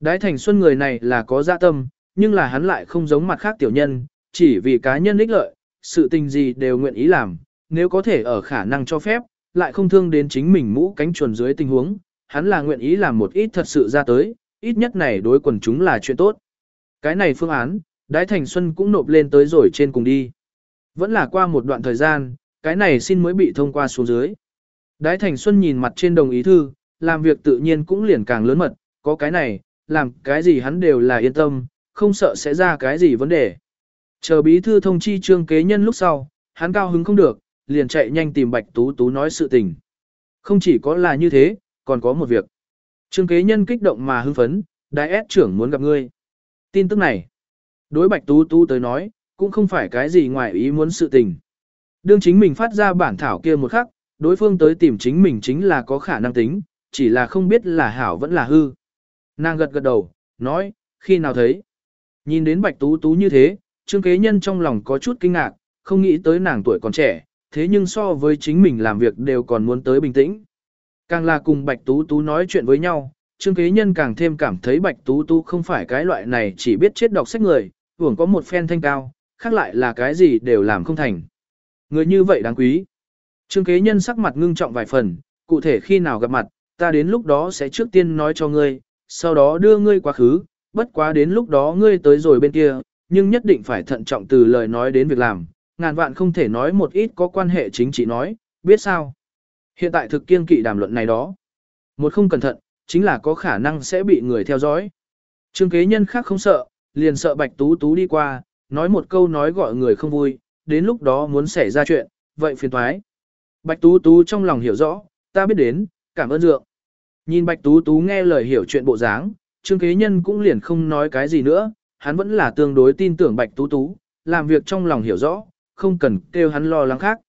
Đái Thành Xuân người này là có dạ tâm, nhưng là hắn lại không giống mặt khác tiểu nhân, chỉ vì cá nhân ích lợi, sự tình gì đều nguyện ý làm, nếu có thể ở khả năng cho phép, lại không thương đến chính mình mũ cánh chuồn dưới tình huống, hắn là nguyện ý làm một ít thật sự ra tới, ít nhất này đối quần chúng là chuyện tốt. Cái này phương án, Đái Thành Xuân cũng nộp lên tới rồi trên cùng đi. Vẫn là qua một đoạn thời gian, cái này xin mới bị thông qua xuống dưới. Đái Thành Xuân nhìn mặt trên đồng ý thư, làm việc tự nhiên cũng liền càng lớn mật, có cái này, làm cái gì hắn đều là yên tâm, không sợ sẽ ra cái gì vấn đề. Chờ bí thư thông chi trương kế nhân lúc sau, hắn cao hứng không được, liền chạy nhanh tìm Bạch Tú Tú nói sự tình. Không chỉ có là như thế, còn có một việc. Trương kế nhân kích động mà hưng phấn, đại ép trưởng muốn gặp ngươi. Tin tức này, đối Bạch Tú Tú tới nói, cũng không phải cái gì ngoài ý muốn sự tình. Đương chính mình phát ra bản thảo kia một khắc, đối phương tới tìm chính mình chính là có khả năng tính, chỉ là không biết là hảo vẫn là hư. Nàng gật gật đầu, nói, khi nào thấy. Nhìn đến Bạch Tú Tú như thế, Trương Kế Nhân trong lòng có chút kinh ngạc, không nghĩ tới nàng tuổi còn trẻ, thế nhưng so với chính mình làm việc đều còn muốn tới bình tĩnh. Càng là cùng Bạch Tú Tú nói chuyện với nhau, Trương Kế Nhân càng thêm cảm thấy Bạch Tú Tú không phải cái loại này chỉ biết chết đọc sách người, hưởng có một phen thanh cao, khác lại là cái gì đều làm không thành. Người như vậy đáng quý. Trương Kế Nhân sắc mặt ngưng trọng vài phần, cụ thể khi nào gặp mặt, ta đến lúc đó sẽ trước tiên nói cho ngươi, sau đó đưa ngươi quá khứ, bất quá đến lúc đó ngươi tới rồi bên kia, nhưng nhất định phải thận trọng từ lời nói đến việc làm, ngàn vạn không thể nói một ít có quan hệ chính trị nói, biết sao. Hiện tại thực kiên kỵ đàm luận này đó. Một không cẩn thận, chính là có khả năng sẽ bị người theo dõi. Trương kế nhân khác không sợ, liền sợ bạch tú tú đi qua, nói một câu nói gọi người không vui, đến lúc đó muốn xảy ra chuyện, vậy phiền thoái. Bạch tú tú trong lòng hiểu rõ, ta biết đến, cảm ơn dượng. Nhìn bạch tú tú nghe lời hiểu chuyện bộ dáng, trương kế nhân cũng liền không nói cái gì nữa, hắn vẫn là tương đối tin tưởng bạch tú tú, làm việc trong lòng hiểu rõ, không cần kêu hắn lo lắng khác.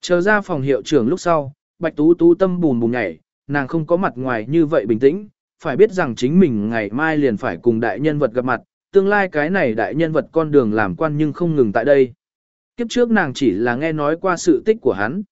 Chờ ra phòng hiệu trưởng lúc sau, Bạch Tú Tú tâm bùn bùn nhảy, nàng không có mặt ngoài như vậy bình tĩnh, phải biết rằng chính mình ngày mai liền phải cùng đại nhân vật gặp mặt, tương lai cái này đại nhân vật con đường làm quan nhưng không ngừng tại đây. Kiếp trước nàng chỉ là nghe nói qua sự tích của hắn.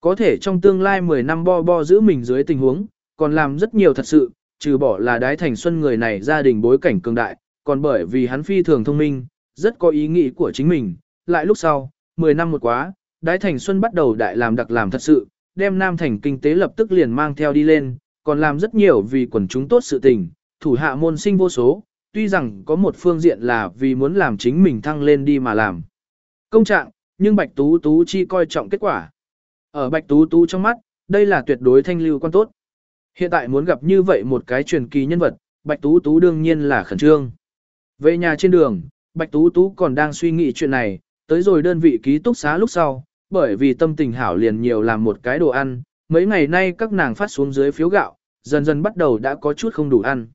Có thể trong tương lai 10 năm bo bo giữ mình dưới tình huống, còn làm rất nhiều thật sự, trừ bỏ là đái thành xuân người này gia đình bối cảnh cường đại, còn bởi vì hắn phi thường thông minh, rất có ý nghĩ của chính mình. Lại lúc sau, 10 năm một quá, đái thành xuân bắt đầu đại làm đặc làm thật sự, đem Nam Thành kinh tế lập tức liền mang theo đi lên, còn làm rất nhiều vì quần chúng tốt sự tình, thủ hạ môn sinh vô số, tuy rằng có một phương diện là vì muốn làm chính mình thăng lên đi mà làm. Công trạng, nhưng Bạch Tú Tú chi coi trọng kết quả. Ở Bạch Tú Tú trong mắt, đây là tuyệt đối thanh lưu quan tốt. Hiện tại muốn gặp như vậy một cái truyền kỳ nhân vật, Bạch Tú Tú đương nhiên là khẩn trương. Về nhà trên đường, Bạch Tú Tú còn đang suy nghĩ chuyện này, tới rồi đơn vị ký túc xá lúc sau, bởi vì tâm tình hảo liền nhiều làm một cái đồ ăn, mấy ngày nay các nàng phát xuống dưới phiếu gạo, dần dần bắt đầu đã có chút không đủ ăn.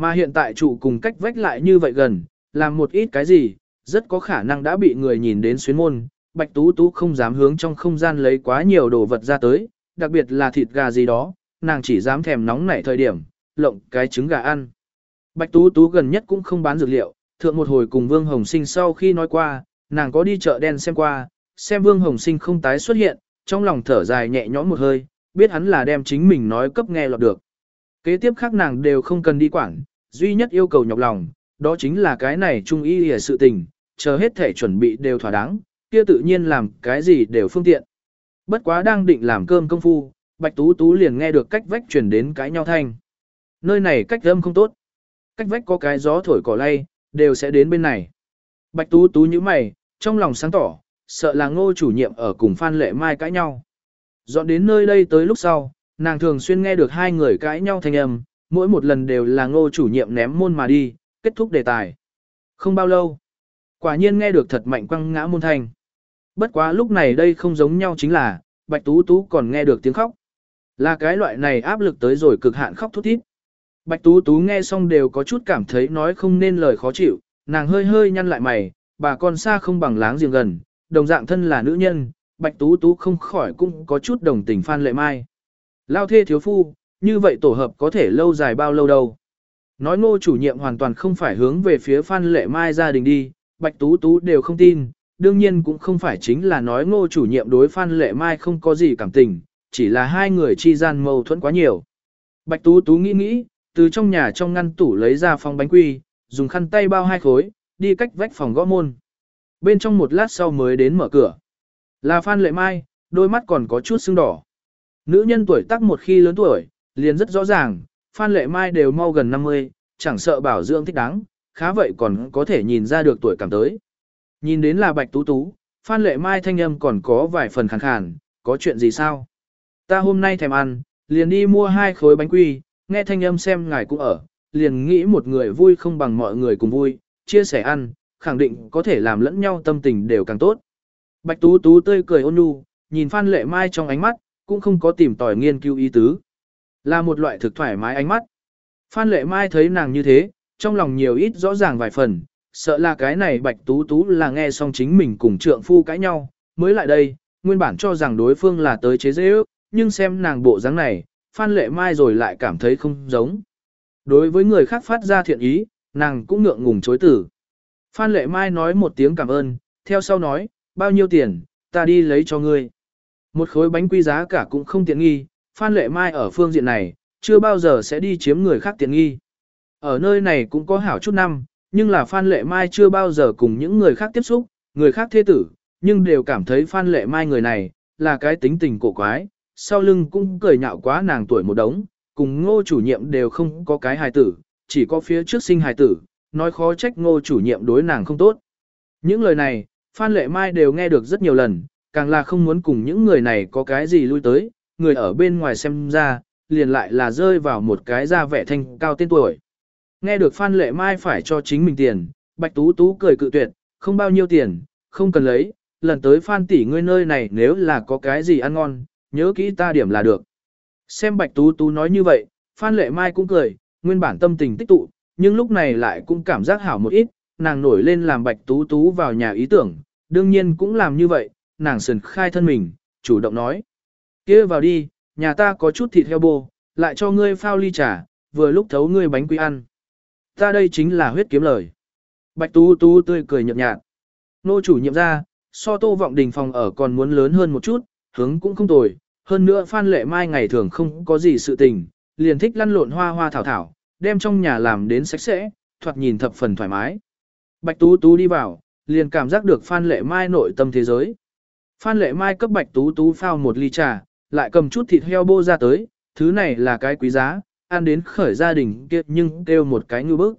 Mà hiện tại trụ cùng cách vách lại như vậy gần, làm một ít cái gì, rất có khả năng đã bị người nhìn đến xuyến môn, Bạch Tú Tú không dám hướng trong không gian lấy quá nhiều đồ vật ra tới, đặc biệt là thịt gà gì đó, nàng chỉ dám thèm nóng nảy thời điểm, lộng cái trứng gà ăn. Bạch Tú Tú gần nhất cũng không bán dược liệu, thượng một hồi cùng Vương Hồng Sinh sau khi nói qua, nàng có đi chợ đen xem qua, xem Vương Hồng Sinh không tái xuất hiện, trong lòng thở dài nhẹ nhõm một hơi, biết hắn là đem chính mình nói cấp nghe lọt được. Kế tiếp khác nàng đều không cần đi quản, duy nhất yêu cầu nhọc lòng, đó chính là cái này trung y hề sự tình, chờ hết thể chuẩn bị đều thỏa đáng, kia tự nhiên làm cái gì đều phương tiện. Bất quá đang định làm cơm công phu, Bạch Tú Tú liền nghe được cách vách chuyển đến cái nhau thanh. Nơi này cách âm không tốt. Cách vách có cái gió thổi cỏ lay, đều sẽ đến bên này. Bạch Tú Tú như mày, trong lòng sáng tỏ, sợ là ngô chủ nhiệm ở cùng Phan Lệ Mai cãi nhau. Dọn đến nơi đây tới lúc sau, nàng thường xuyên nghe được hai người cãi nhau thanh âm, mỗi một lần đều là ngô chủ nhiệm ném môn mà đi, kết thúc đề tài. Không bao lâu, quả nhiên nghe được thật mạnh quăng ngã môn thanh. Bất quá lúc này đây không giống nhau chính là, Bạch Tú Tú còn nghe được tiếng khóc. Là cái loại này áp lực tới rồi cực hạn khóc thút thít. Bạch Tú Tú nghe xong đều có chút cảm thấy nói không nên lời khó chịu, nàng hơi hơi nhăn lại mày, bà con xa không bằng láng giềng gần, đồng dạng thân là nữ nhân, Bạch Tú Tú không khỏi cũng có chút đồng tình Phan Lệ Mai. Lao thê thiếu phu, như vậy tổ hợp có thể lâu dài bao lâu đâu. Nói ngô chủ nhiệm hoàn toàn không phải hướng về phía Phan Lệ Mai gia đình đi, Bạch Tú Tú đều không tin, đương nhiên cũng không phải chính là nói ngô chủ nhiệm đối Phan Lệ Mai không có gì cảm tình, chỉ là hai người chi gian mâu thuẫn quá nhiều. Bạch Tú Tú nghĩ nghĩ, từ trong nhà trong ngăn tủ lấy ra phong bánh quy, dùng khăn tay bao hai khối, đi cách vách phòng gõ môn. Bên trong một lát sau mới đến mở cửa. Là Phan Lệ Mai, đôi mắt còn có chút sưng đỏ. Nữ nhân tuổi tác một khi lớn tuổi, liền rất rõ ràng, Phan Lệ Mai đều mau gần 50, chẳng sợ bảo dưỡng thích đáng, khá vậy còn có thể nhìn ra được tuổi cảm tới. Nhìn đến là Bạch Tú Tú, Phan Lệ Mai thanh âm còn có vài phần khàn khàn, có chuyện gì sao? Ta hôm nay thèm ăn, liền đi mua hai khối bánh quy, nghe thanh âm xem ngài cũng ở, liền nghĩ một người vui không bằng mọi người cùng vui, chia sẻ ăn, khẳng định có thể làm lẫn nhau tâm tình đều càng tốt. Bạch Tú Tú tươi cười ôn nhu, nhìn Phan Lệ Mai trong ánh mắt, cũng không có tìm tòi nghiên cứu ý tứ. Là một loại thực thoải mái ánh mắt. Phan Lệ Mai thấy nàng như thế, trong lòng nhiều ít rõ ràng vài phần, sợ là cái này Bạch Tú Tú là nghe xong chính mình cùng trượng phu cãi nhau, mới lại đây, nguyên bản cho rằng đối phương là tới chế dễ ước, nhưng xem nàng bộ dáng này, Phan Lệ Mai rồi lại cảm thấy không giống. Đối với người khác phát ra thiện ý, nàng cũng ngượng ngùng chối tử. Phan Lệ Mai nói một tiếng cảm ơn, theo sau nói, bao nhiêu tiền, ta đi lấy cho ngươi. Một khối bánh quy giá cả cũng không tiện nghi, Phan Lệ Mai ở phương diện này, chưa bao giờ sẽ đi chiếm người khác tiện nghi. Ở nơi này cũng có hảo chút năm, nhưng là Phan Lệ Mai chưa bao giờ cùng những người khác tiếp xúc, người khác thế tử, nhưng đều cảm thấy Phan Lệ Mai người này, là cái tính tình cổ quái, sau lưng cũng cười nhạo quá nàng tuổi một đống, cùng ngô chủ nhiệm đều không có cái hài tử, chỉ có phía trước sinh hài tử, nói khó trách ngô chủ nhiệm đối nàng không tốt. Những lời này, Phan Lệ Mai đều nghe được rất nhiều lần, càng là không muốn cùng những người này có cái gì lui tới, người ở bên ngoài xem ra, liền lại là rơi vào một cái da vẻ thanh cao tên tuổi. Nghe được Phan Lệ Mai phải cho chính mình tiền, Bạch Tú Tú cười cự tuyệt, không bao nhiêu tiền, không cần lấy, lần tới Phan tỷ ngươi nơi này nếu là có cái gì ăn ngon, nhớ kỹ ta điểm là được. Xem Bạch Tú Tú nói như vậy, Phan Lệ Mai cũng cười, nguyên bản tâm tình tích tụ, nhưng lúc này lại cũng cảm giác hảo một ít, nàng nổi lên làm Bạch Tú Tú vào nhà ý tưởng, đương nhiên cũng làm như vậy, nàng sần khai thân mình, chủ động nói kia vào đi, nhà ta có chút thịt heo bồ, lại cho ngươi phao ly trà, vừa lúc thấu ngươi bánh quy ăn. Ta đây chính là huyết kiếm lời. Bạch Tú Tú tươi cười nhợt nhạt. Nô chủ nhiệm ra, so tô vọng đình phòng ở còn muốn lớn hơn một chút, hướng cũng không tồi. Hơn nữa Phan Lệ Mai ngày thường không có gì sự tình, liền thích lăn lộn hoa hoa thảo thảo, đem trong nhà làm đến sạch sẽ, thoạt nhìn thập phần thoải mái. Bạch Tú Tú đi vào, liền cảm giác được Phan Lệ Mai nội tâm thế giới. Phan Lệ Mai cấp Bạch Tú Tú phao một ly trà, lại cầm chút thịt heo bô ra tới, thứ này là cái quý giá, ăn đến khởi gia đình kia nhưng kêu một cái ngư bức.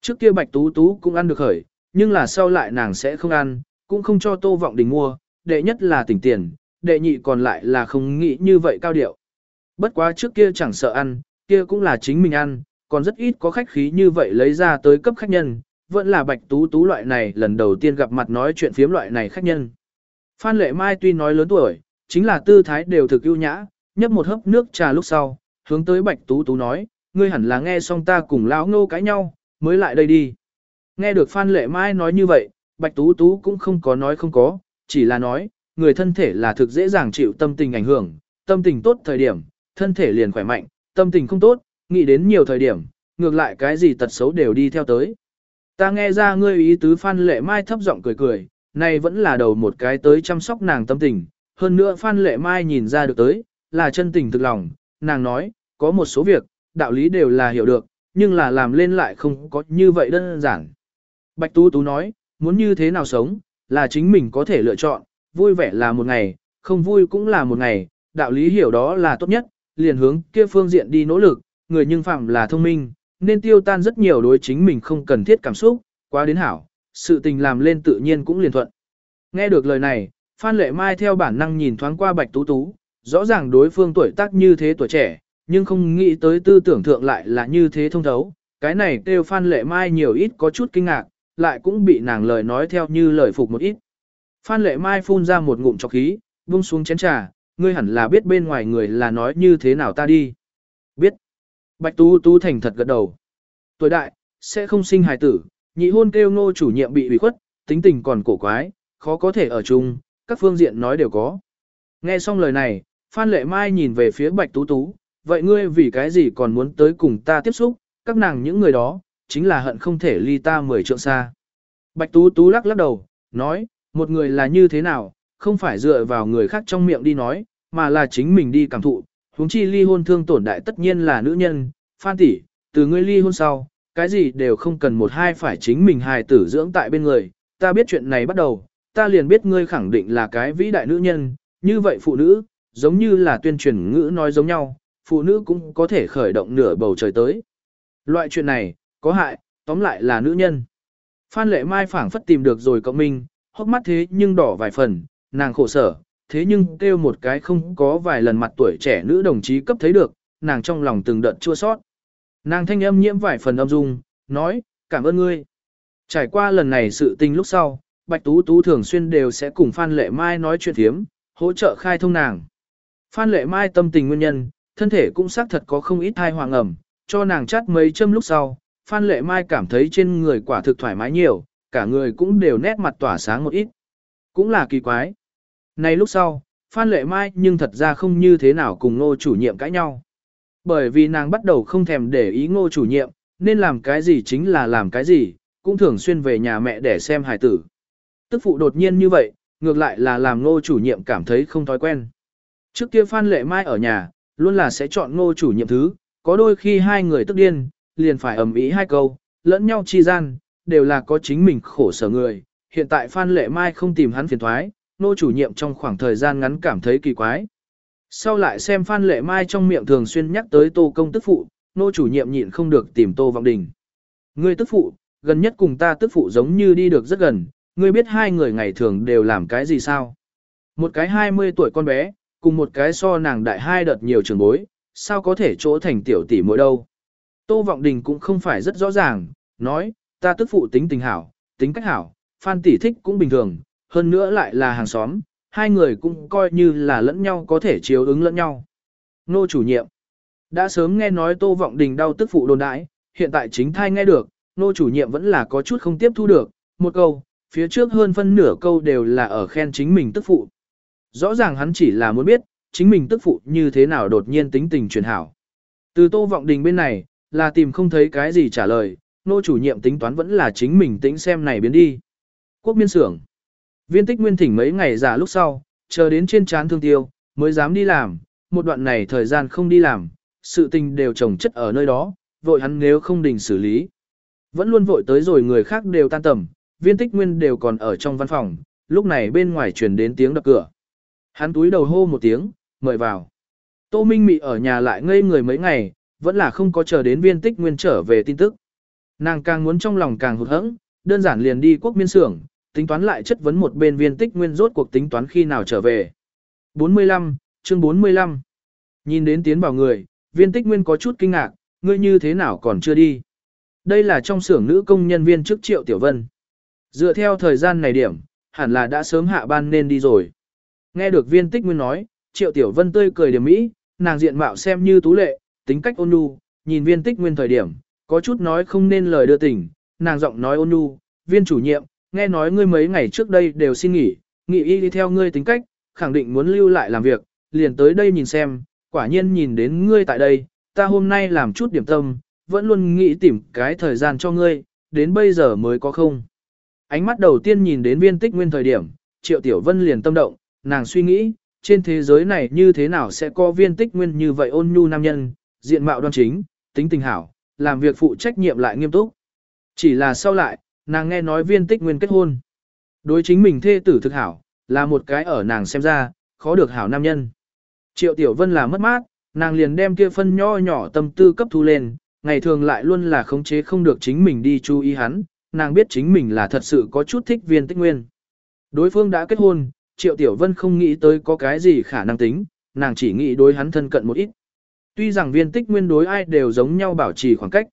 Trước kia Bạch Tú Tú cũng ăn được khởi, nhưng là sau lại nàng sẽ không ăn, cũng không cho Tô Vọng Đình mua, đệ nhất là tỉnh tiền, đệ nhị còn lại là không nghĩ như vậy cao điệu. Bất quá trước kia chẳng sợ ăn, kia cũng là chính mình ăn, còn rất ít có khách khí như vậy lấy ra tới cấp khách nhân, vẫn là Bạch Tú Tú loại này lần đầu tiên gặp mặt nói chuyện phiếm loại này khách nhân. Phan Lệ Mai tuy nói lớn tuổi, chính là tư thái đều thực ưu nhã, nhấp một hớp nước trà lúc sau, hướng tới Bạch Tú Tú nói, ngươi hẳn là nghe xong ta cùng lão ngô cãi nhau, mới lại đây đi. Nghe được Phan Lệ Mai nói như vậy, Bạch Tú Tú cũng không có nói không có, chỉ là nói, người thân thể là thực dễ dàng chịu tâm tình ảnh hưởng, tâm tình tốt thời điểm, thân thể liền khỏe mạnh, tâm tình không tốt, nghĩ đến nhiều thời điểm, ngược lại cái gì tật xấu đều đi theo tới. Ta nghe ra ngươi ý tứ Phan Lệ Mai thấp giọng cười cười, này vẫn là đầu một cái tới chăm sóc nàng tâm tình, hơn nữa Phan Lệ Mai nhìn ra được tới, là chân tình thực lòng, nàng nói, có một số việc, đạo lý đều là hiểu được, nhưng là làm lên lại không có như vậy đơn giản. Bạch Tú Tú nói, muốn như thế nào sống, là chính mình có thể lựa chọn, vui vẻ là một ngày, không vui cũng là một ngày, đạo lý hiểu đó là tốt nhất, liền hướng kia phương diện đi nỗ lực, người nhưng phạm là thông minh, nên tiêu tan rất nhiều đối chính mình không cần thiết cảm xúc, quá đến hảo, sự tình làm lên tự nhiên cũng liền thuận. Nghe được lời này, Phan Lệ Mai theo bản năng nhìn thoáng qua Bạch Tú Tú, rõ ràng đối phương tuổi tác như thế tuổi trẻ, nhưng không nghĩ tới tư tưởng thượng lại là như thế thông thấu. Cái này kêu Phan Lệ Mai nhiều ít có chút kinh ngạc, lại cũng bị nàng lời nói theo như lời phục một ít. Phan Lệ Mai phun ra một ngụm chọc khí, buông xuống chén trà, ngươi hẳn là biết bên ngoài người là nói như thế nào ta đi. Biết. Bạch Tú Tú thành thật gật đầu. Tuổi đại, sẽ không sinh hài tử, nhị hôn kêu ngô chủ nhiệm bị ủy khuất, tính tình còn cổ quái, khó có thể ở chung, các phương diện nói đều có. Nghe xong lời này, Phan Lệ Mai nhìn về phía Bạch Tú Tú, vậy ngươi vì cái gì còn muốn tới cùng ta tiếp xúc, các nàng những người đó, chính là hận không thể ly ta mười trượng xa. Bạch Tú Tú lắc lắc đầu, nói, một người là như thế nào, không phải dựa vào người khác trong miệng đi nói, mà là chính mình đi cảm thụ, huống chi ly hôn thương tổn đại tất nhiên là nữ nhân, Phan tỷ, từ ngươi ly hôn sau, cái gì đều không cần một hai phải chính mình hài tử dưỡng tại bên người, ta biết chuyện này bắt đầu, ta liền biết ngươi khẳng định là cái vĩ đại nữ nhân, như vậy phụ nữ, giống như là tuyên truyền ngữ nói giống nhau, phụ nữ cũng có thể khởi động nửa bầu trời tới. Loại chuyện này, có hại, tóm lại là nữ nhân. Phan lệ mai phảng phất tìm được rồi cộng minh, hốc mắt thế nhưng đỏ vài phần, nàng khổ sở, thế nhưng kêu một cái không có vài lần mặt tuổi trẻ nữ đồng chí cấp thấy được, nàng trong lòng từng đợt chua sót. Nàng thanh âm nhiễm vài phần âm dung, nói, cảm ơn ngươi. Trải qua lần này sự tình lúc sau, Bạch Tú Tú thường xuyên đều sẽ cùng Phan Lệ Mai nói chuyện thiếm, hỗ trợ khai thông nàng. Phan Lệ Mai tâm tình nguyên nhân, thân thể cũng xác thật có không ít thai hoàng ẩm, cho nàng chắt mấy châm lúc sau, Phan Lệ Mai cảm thấy trên người quả thực thoải mái nhiều, cả người cũng đều nét mặt tỏa sáng một ít. Cũng là kỳ quái. Này lúc sau, Phan Lệ Mai nhưng thật ra không như thế nào cùng ngô chủ nhiệm cãi nhau. Bởi vì nàng bắt đầu không thèm để ý ngô chủ nhiệm, nên làm cái gì chính là làm cái gì, cũng thường xuyên về nhà mẹ để xem hài tử. Tức phụ đột nhiên như vậy, ngược lại là làm ngô chủ nhiệm cảm thấy không thói quen. Trước kia Phan Lệ Mai ở nhà, luôn là sẽ chọn ngô chủ nhiệm thứ, có đôi khi hai người tức điên, liền phải ầm ĩ hai câu, lẫn nhau chi gian, đều là có chính mình khổ sở người. Hiện tại Phan Lệ Mai không tìm hắn phiền thoái, ngô chủ nhiệm trong khoảng thời gian ngắn cảm thấy kỳ quái. Sau lại xem Phan Lệ Mai trong miệng thường xuyên nhắc tới tô công tức phụ, nô chủ nhiệm nhịn không được tìm tô vọng đình. Ngươi tức phụ, gần nhất cùng ta tức phụ giống như đi được rất gần, ngươi biết hai người ngày thường đều làm cái gì sao? Một cái 20 tuổi con bé, cùng một cái so nàng đại hai đợt nhiều trường bối, sao có thể chỗ thành tiểu tỷ mỗi đâu? Tô Vọng Đình cũng không phải rất rõ ràng, nói, ta tức phụ tính tình hảo, tính cách hảo, Phan tỷ thích cũng bình thường, hơn nữa lại là hàng xóm, hai người cũng coi như là lẫn nhau có thể chiếu ứng lẫn nhau. Nô chủ nhiệm, đã sớm nghe nói Tô Vọng Đình đau tức phụ đồn đãi, hiện tại chính thai nghe được, nô chủ nhiệm vẫn là có chút không tiếp thu được, một câu, phía trước hơn phân nửa câu đều là ở khen chính mình tức phụ. Rõ ràng hắn chỉ là muốn biết, chính mình tức phụ như thế nào đột nhiên tính tình truyền hảo. Từ Tô Vọng Đình bên này, là tìm không thấy cái gì trả lời, nô chủ nhiệm tính toán vẫn là chính mình tính xem này biến đi. Quốc miên xưởng. Viên tích nguyên thỉnh mấy ngày giả lúc sau, chờ đến trên chán thương tiêu, mới dám đi làm, một đoạn này thời gian không đi làm, sự tình đều trồng chất ở nơi đó, vội hắn nếu không đình xử lý. Vẫn luôn vội tới rồi người khác đều tan tầm, viên tích nguyên đều còn ở trong văn phòng, lúc này bên ngoài truyền đến tiếng đập cửa. Hắn túi đầu hô một tiếng, mời vào. Tô Minh Mị ở nhà lại ngây người mấy ngày, vẫn là không có chờ đến viên tích nguyên trở về tin tức. Nàng càng muốn trong lòng càng hụt hẫng, đơn giản liền đi quốc miên xưởng, tính toán lại chất vấn một bên viên tích nguyên rốt cuộc tính toán khi nào trở về. 45, chương 45. Nhìn đến tiến vào người, viên tích nguyên có chút kinh ngạc, ngươi như thế nào còn chưa đi. Đây là trong xưởng nữ công nhân viên trước triệu tiểu vân. Dựa theo thời gian này điểm, hẳn là đã sớm hạ ban nên đi rồi. Nghe được viên tích nguyên nói, triệu tiểu vân tươi cười điểm mỹ, nàng diện mạo xem như tú lệ, tính cách ôn nhu, nhìn viên tích nguyên thời điểm, có chút nói không nên lời đưa tình, nàng giọng nói ôn nhu, viên chủ nhiệm, nghe nói ngươi mấy ngày trước đây đều xin nghỉ, nghỉ y đi theo ngươi tính cách, khẳng định muốn lưu lại làm việc, liền tới đây nhìn xem, quả nhiên nhìn đến ngươi tại đây, ta hôm nay làm chút điểm tâm, vẫn luôn nghĩ tìm cái thời gian cho ngươi, đến bây giờ mới có không. Ánh mắt đầu tiên nhìn đến viên tích nguyên thời điểm, Triệu Tiểu Vân liền tâm động, nàng suy nghĩ, trên thế giới này như thế nào sẽ có viên tích nguyên như vậy ôn nhu nam nhân, diện mạo đoan chính, tính tình hảo, làm việc phụ trách nhiệm lại nghiêm túc. Chỉ là sau lại, nàng nghe nói viên tích nguyên kết hôn. Đối chính mình thê tử thực hảo, là một cái ở nàng xem ra, khó được hảo nam nhân. Triệu Tiểu Vân là mất mát, nàng liền đem kia phân nho nhỏ tâm tư cấp thu lên, ngày thường lại luôn là khống chế không được chính mình đi chú ý hắn, nàng biết chính mình là thật sự có chút thích viên tích nguyên. Đối phương đã kết hôn, Triệu Tiểu Vân không nghĩ tới có cái gì khả năng tính, nàng chỉ nghĩ đối hắn thân cận một ít. Tuy rằng viên tích nguyên đối ai đều giống nhau bảo trì khoảng cách.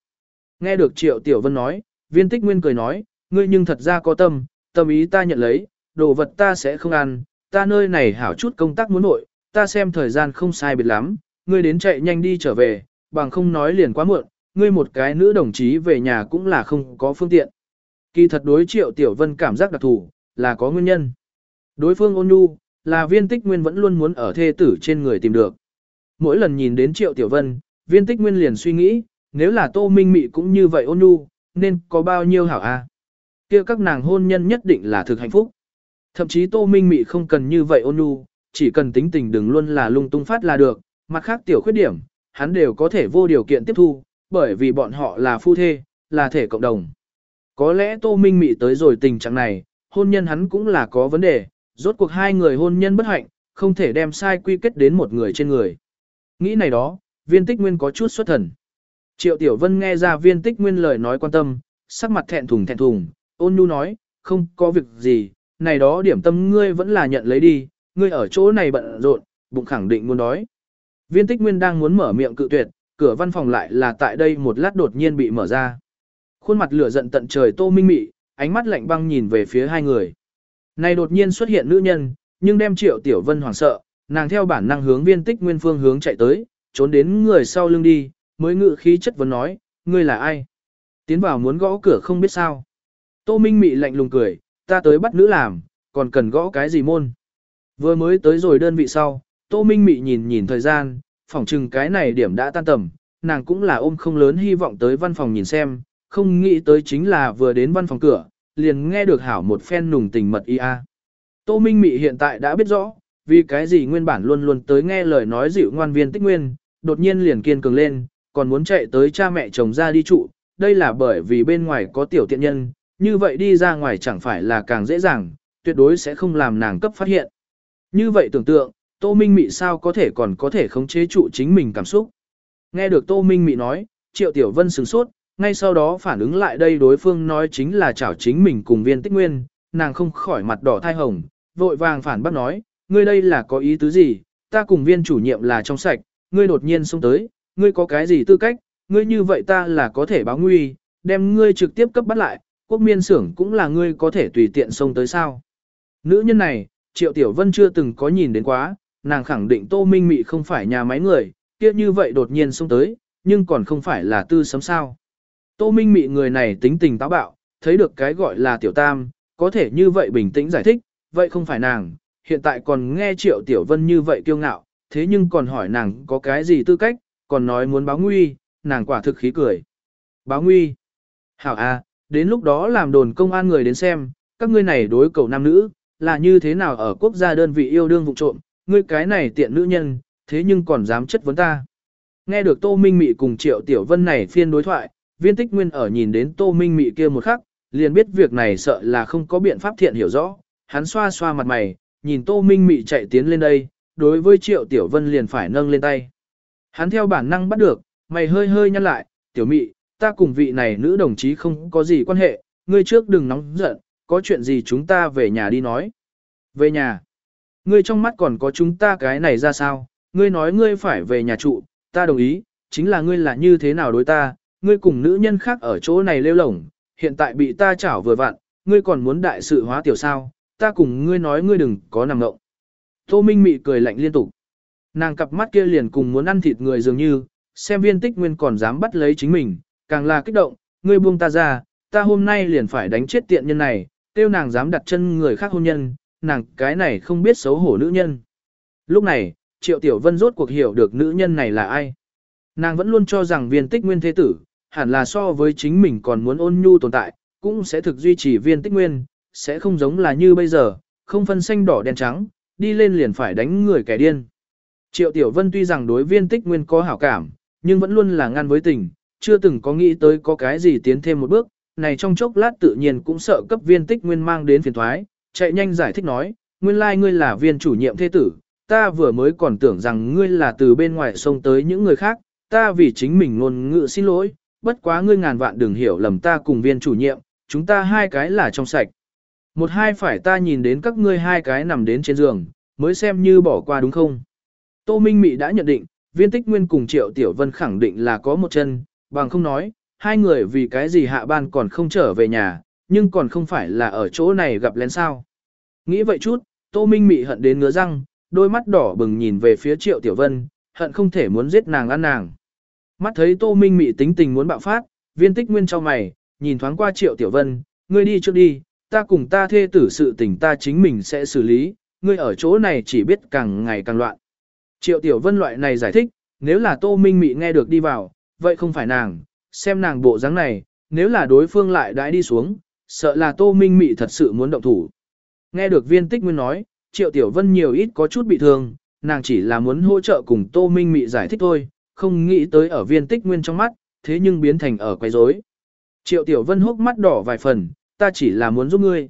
Nghe được Triệu Tiểu Vân nói, viên tích nguyên cười nói, ngươi nhưng thật ra có tâm, tâm ý ta nhận lấy, đồ vật ta sẽ không ăn, ta nơi này hảo chút công tác muốn nội, ta xem thời gian không sai biệt lắm, ngươi đến chạy nhanh đi trở về, bằng không nói liền quá muộn, ngươi một cái nữ đồng chí về nhà cũng là không có phương tiện. Kỳ thật đối triệu tiểu vân cảm giác đặc thù, là có nguyên nhân. Đối phương ôn nhu, là viên tích nguyên vẫn luôn muốn ở thê tử trên người tìm được. Mỗi lần nhìn đến triệu tiểu vân, viên tích nguyên liền suy nghĩ, nếu là tô minh mị cũng như vậy ôn nhu, nên có bao nhiêu hảo a? kia các nàng hôn nhân nhất định là thực hạnh phúc. Thậm chí tô minh mị không cần như vậy ôn nhu, chỉ cần tính tình đừng luôn là lung tung phát là được, mặt khác tiểu khuyết điểm, hắn đều có thể vô điều kiện tiếp thu, bởi vì bọn họ là phu thê, là thể cộng đồng. Có lẽ Tô Minh Mị tới rồi tình trạng này, hôn nhân hắn cũng là có vấn đề, rốt cuộc hai người hôn nhân bất hạnh, không thể đem sai quy kết đến một người trên người. Nghĩ này đó, viên tích nguyên có chút xuất thần. Triệu Tiểu Vân nghe ra viên tích nguyên lời nói quan tâm, sắc mặt thẹn thùng thẹn thùng, ôn nhu nói, không có việc gì, này đó điểm tâm ngươi vẫn là nhận lấy đi, ngươi ở chỗ này bận rộn, bụng khẳng định muốn đói. Viên tích nguyên đang muốn mở miệng cự tuyệt, cửa văn phòng lại là tại đây một lát đột nhiên bị mở ra. Khuôn mặt lửa giận tận trời tô minh mị, ánh mắt lạnh băng nhìn về phía hai người. Này đột nhiên xuất hiện nữ nhân, nhưng đem triệu tiểu vân hoảng sợ, nàng theo bản năng hướng viên tích nguyên phương hướng chạy tới, trốn đến người sau lưng đi, mới ngự khí chất vấn nói, ngươi là ai? Tiến vào muốn gõ cửa không biết sao. Tô Minh Mị lạnh lùng cười, ta tới bắt nữ làm, còn cần gõ cái gì môn. Vừa mới tới rồi đơn vị sau, Tô Minh Mị nhìn nhìn thời gian, phỏng chừng cái này điểm đã tan tầm, nàng cũng là ôm không lớn hy vọng tới văn phòng nhìn xem, không nghĩ tới chính là vừa đến văn phòng cửa, liền nghe được hảo một phen nùng tình mật ia. Tô Minh Mị hiện tại đã biết rõ, vì cái gì nguyên bản luôn luôn tới nghe lời nói dịu ngoan viên tích nguyên, đột nhiên liền kiên cường lên, còn muốn chạy tới cha mẹ chồng ra đi trụ, đây là bởi vì bên ngoài có tiểu tiện nhân, như vậy đi ra ngoài chẳng phải là càng dễ dàng, tuyệt đối sẽ không làm nàng cấp phát hiện. Như vậy tưởng tượng, Tô Minh Mị sao có thể còn có thể khống chế trụ chính mình cảm xúc. Nghe được Tô Minh Mị nói, Triệu Tiểu Vân sửng sốt, ngay sau đó phản ứng lại đây đối phương nói chính là chảo chính mình cùng viên tích nguyên, nàng không khỏi mặt đỏ thai hồng, vội vàng phản bác nói, ngươi đây là có ý tứ gì, ta cùng viên chủ nhiệm là trong sạch, ngươi đột nhiên xông tới, ngươi có cái gì tư cách, ngươi như vậy ta là có thể báo nguy, đem ngươi trực tiếp cấp bắt lại, quốc miên xưởng cũng là ngươi có thể tùy tiện xông tới sao. Nữ nhân này, Triệu Tiểu Vân chưa từng có nhìn đến quá, nàng khẳng định Tô Minh Mị không phải nhà máy người, kia như vậy đột nhiên xông tới, nhưng còn không phải là tư sấm sao. Tô Minh Mị người này tính tình táo bạo, thấy được cái gọi là Tiểu Tam, có thể như vậy bình tĩnh giải thích, vậy không phải nàng, hiện tại còn nghe Triệu Tiểu Vân như vậy kiêu ngạo, thế nhưng còn hỏi nàng có cái gì tư cách, còn nói muốn báo nguy, nàng quả thực khí cười. Báo nguy. Hảo à, đến lúc đó làm đồn công an người đến xem, các ngươi này đối cầu nam nữ, là như thế nào ở quốc gia đơn vị yêu đương vụ trộm, ngươi cái này tiện nữ nhân, thế nhưng còn dám chất vấn ta. Nghe được Tô Minh Mị cùng Triệu Tiểu Vân này phiên đối thoại, viên tích nguyên ở nhìn đến Tô Minh Mị kia một khắc, liền biết việc này sợ là không có biện pháp thiện hiểu rõ, hắn xoa xoa mặt mày, nhìn Tô Minh Mị chạy tiến lên đây, đối với Triệu Tiểu Vân liền phải nâng lên tay. Hắn theo bản năng bắt được, mày hơi hơi nhăn lại, Tiểu Mị, ta cùng vị này nữ đồng chí không có gì quan hệ, ngươi trước đừng nóng giận, có chuyện gì chúng ta về nhà đi nói. Về nhà. Ngươi trong mắt còn có chúng ta cái này ra sao, ngươi nói ngươi phải về nhà trụ, ta đồng ý, chính là ngươi là như thế nào đối ta, ngươi cùng nữ nhân khác ở chỗ này lêu lổng, hiện tại bị ta chảo vừa vặn, ngươi còn muốn đại sự hóa tiểu sao, ta cùng ngươi nói ngươi đừng có nằm ngộng. Tô Minh Mị cười lạnh liên tục. Nàng cặp mắt kia liền cùng muốn ăn thịt người dường như, xem viên tích nguyên còn dám bắt lấy chính mình, càng là kích động, ngươi buông ta ra, ta hôm nay liền phải đánh chết tiện nhân này, tiêu nàng dám đặt chân người khác hôn nhân, nàng cái này không biết xấu hổ nữ nhân. Lúc này, Triệu Tiểu Vân rốt cuộc hiểu được nữ nhân này là ai. Nàng vẫn luôn cho rằng viên tích nguyên thế tử, hẳn là so với chính mình còn muốn ôn nhu tồn tại, cũng sẽ thực duy trì viên tích nguyên, sẽ không giống là như bây giờ, không phân xanh đỏ đen trắng, đi lên liền phải đánh người kẻ điên. Triệu Tiểu Vân tuy rằng đối viên tích nguyên có hảo cảm, nhưng vẫn luôn là ngăn với tình, chưa từng có nghĩ tới có cái gì tiến thêm một bước, này trong chốc lát tự nhiên cũng sợ cấp viên tích nguyên mang đến phiền thoái, chạy nhanh giải thích nói, nguyên lai like ngươi là viên chủ nhiệm thế tử, ta vừa mới còn tưởng rằng ngươi là từ bên ngoài sông tới những người khác, ta vì chính mình ngôn ngữ xin lỗi, bất quá ngươi ngàn vạn đừng hiểu lầm ta cùng viên chủ nhiệm, chúng ta hai cái là trong sạch. Một hai phải ta nhìn đến các ngươi hai cái nằm đến trên giường, mới xem như bỏ qua đúng không? Tô Minh Mị đã nhận định, viên tích nguyên cùng Triệu Tiểu Vân khẳng định là có một chân, bằng không nói, hai người vì cái gì hạ ban còn không trở về nhà, nhưng còn không phải là ở chỗ này gặp lén sao. Nghĩ vậy chút, Tô Minh Mị hận đến ngứa răng, đôi mắt đỏ bừng nhìn về phía Triệu Tiểu Vân, hận không thể muốn giết nàng ăn nàng. Mắt thấy Tô Minh Mị tính tình muốn bạo phát, viên tích nguyên cho mày, nhìn thoáng qua Triệu Tiểu Vân, ngươi đi trước đi, ta cùng ta thê tử sự tình ta chính mình sẽ xử lý, ngươi ở chỗ này chỉ biết càng ngày càng loạn. Triệu Tiểu Vân loại này giải thích, nếu là Tô Minh Mị nghe được đi vào, vậy không phải nàng, xem nàng bộ dáng này, nếu là đối phương lại đãi đi xuống, sợ là Tô Minh Mị thật sự muốn động thủ. Nghe được viên tích nguyên nói, Triệu Tiểu Vân nhiều ít có chút bị thương, nàng chỉ là muốn hỗ trợ cùng Tô Minh Mị giải thích thôi, không nghĩ tới ở viên tích nguyên trong mắt, thế nhưng biến thành ở quấy rối. Triệu Tiểu Vân hốc mắt đỏ vài phần, ta chỉ là muốn giúp ngươi.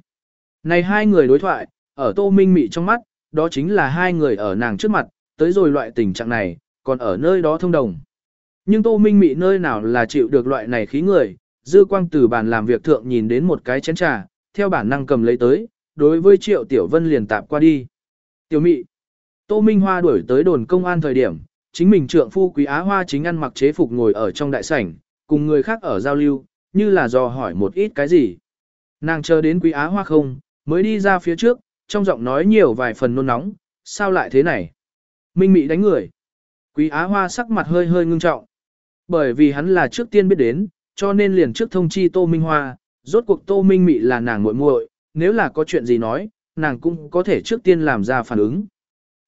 Này hai người đối thoại, ở Tô Minh Mị trong mắt, đó chính là hai người ở nàng trước mặt, tới rồi loại tình trạng này, còn ở nơi đó thông đồng. Nhưng Tô Minh Mị nơi nào là chịu được loại này khí người, dư quang từ bàn làm việc thượng nhìn đến một cái chén trà, theo bản năng cầm lấy tới, đối với Triệu Tiểu Vân liền tạp qua đi. Tiểu Mị, Tô Minh Hoa đuổi tới đồn công an thời điểm, chính mình trượng phu Quý Á Hoa chính ăn mặc chế phục ngồi ở trong đại sảnh, cùng người khác ở giao lưu, như là dò hỏi một ít cái gì. Nàng chờ đến Quý Á Hoa không, mới đi ra phía trước, trong giọng nói nhiều vài phần nôn nóng, sao lại thế này? Minh Mị đánh người. Quý Á Hoa sắc mặt hơi hơi ngưng trọng. Bởi vì hắn là trước tiên biết đến, cho nên liền trước thông chi Tô Minh Hoa, rốt cuộc Tô Minh Mị là nàng muội muội, nếu là có chuyện gì nói, nàng cũng có thể trước tiên làm ra phản ứng.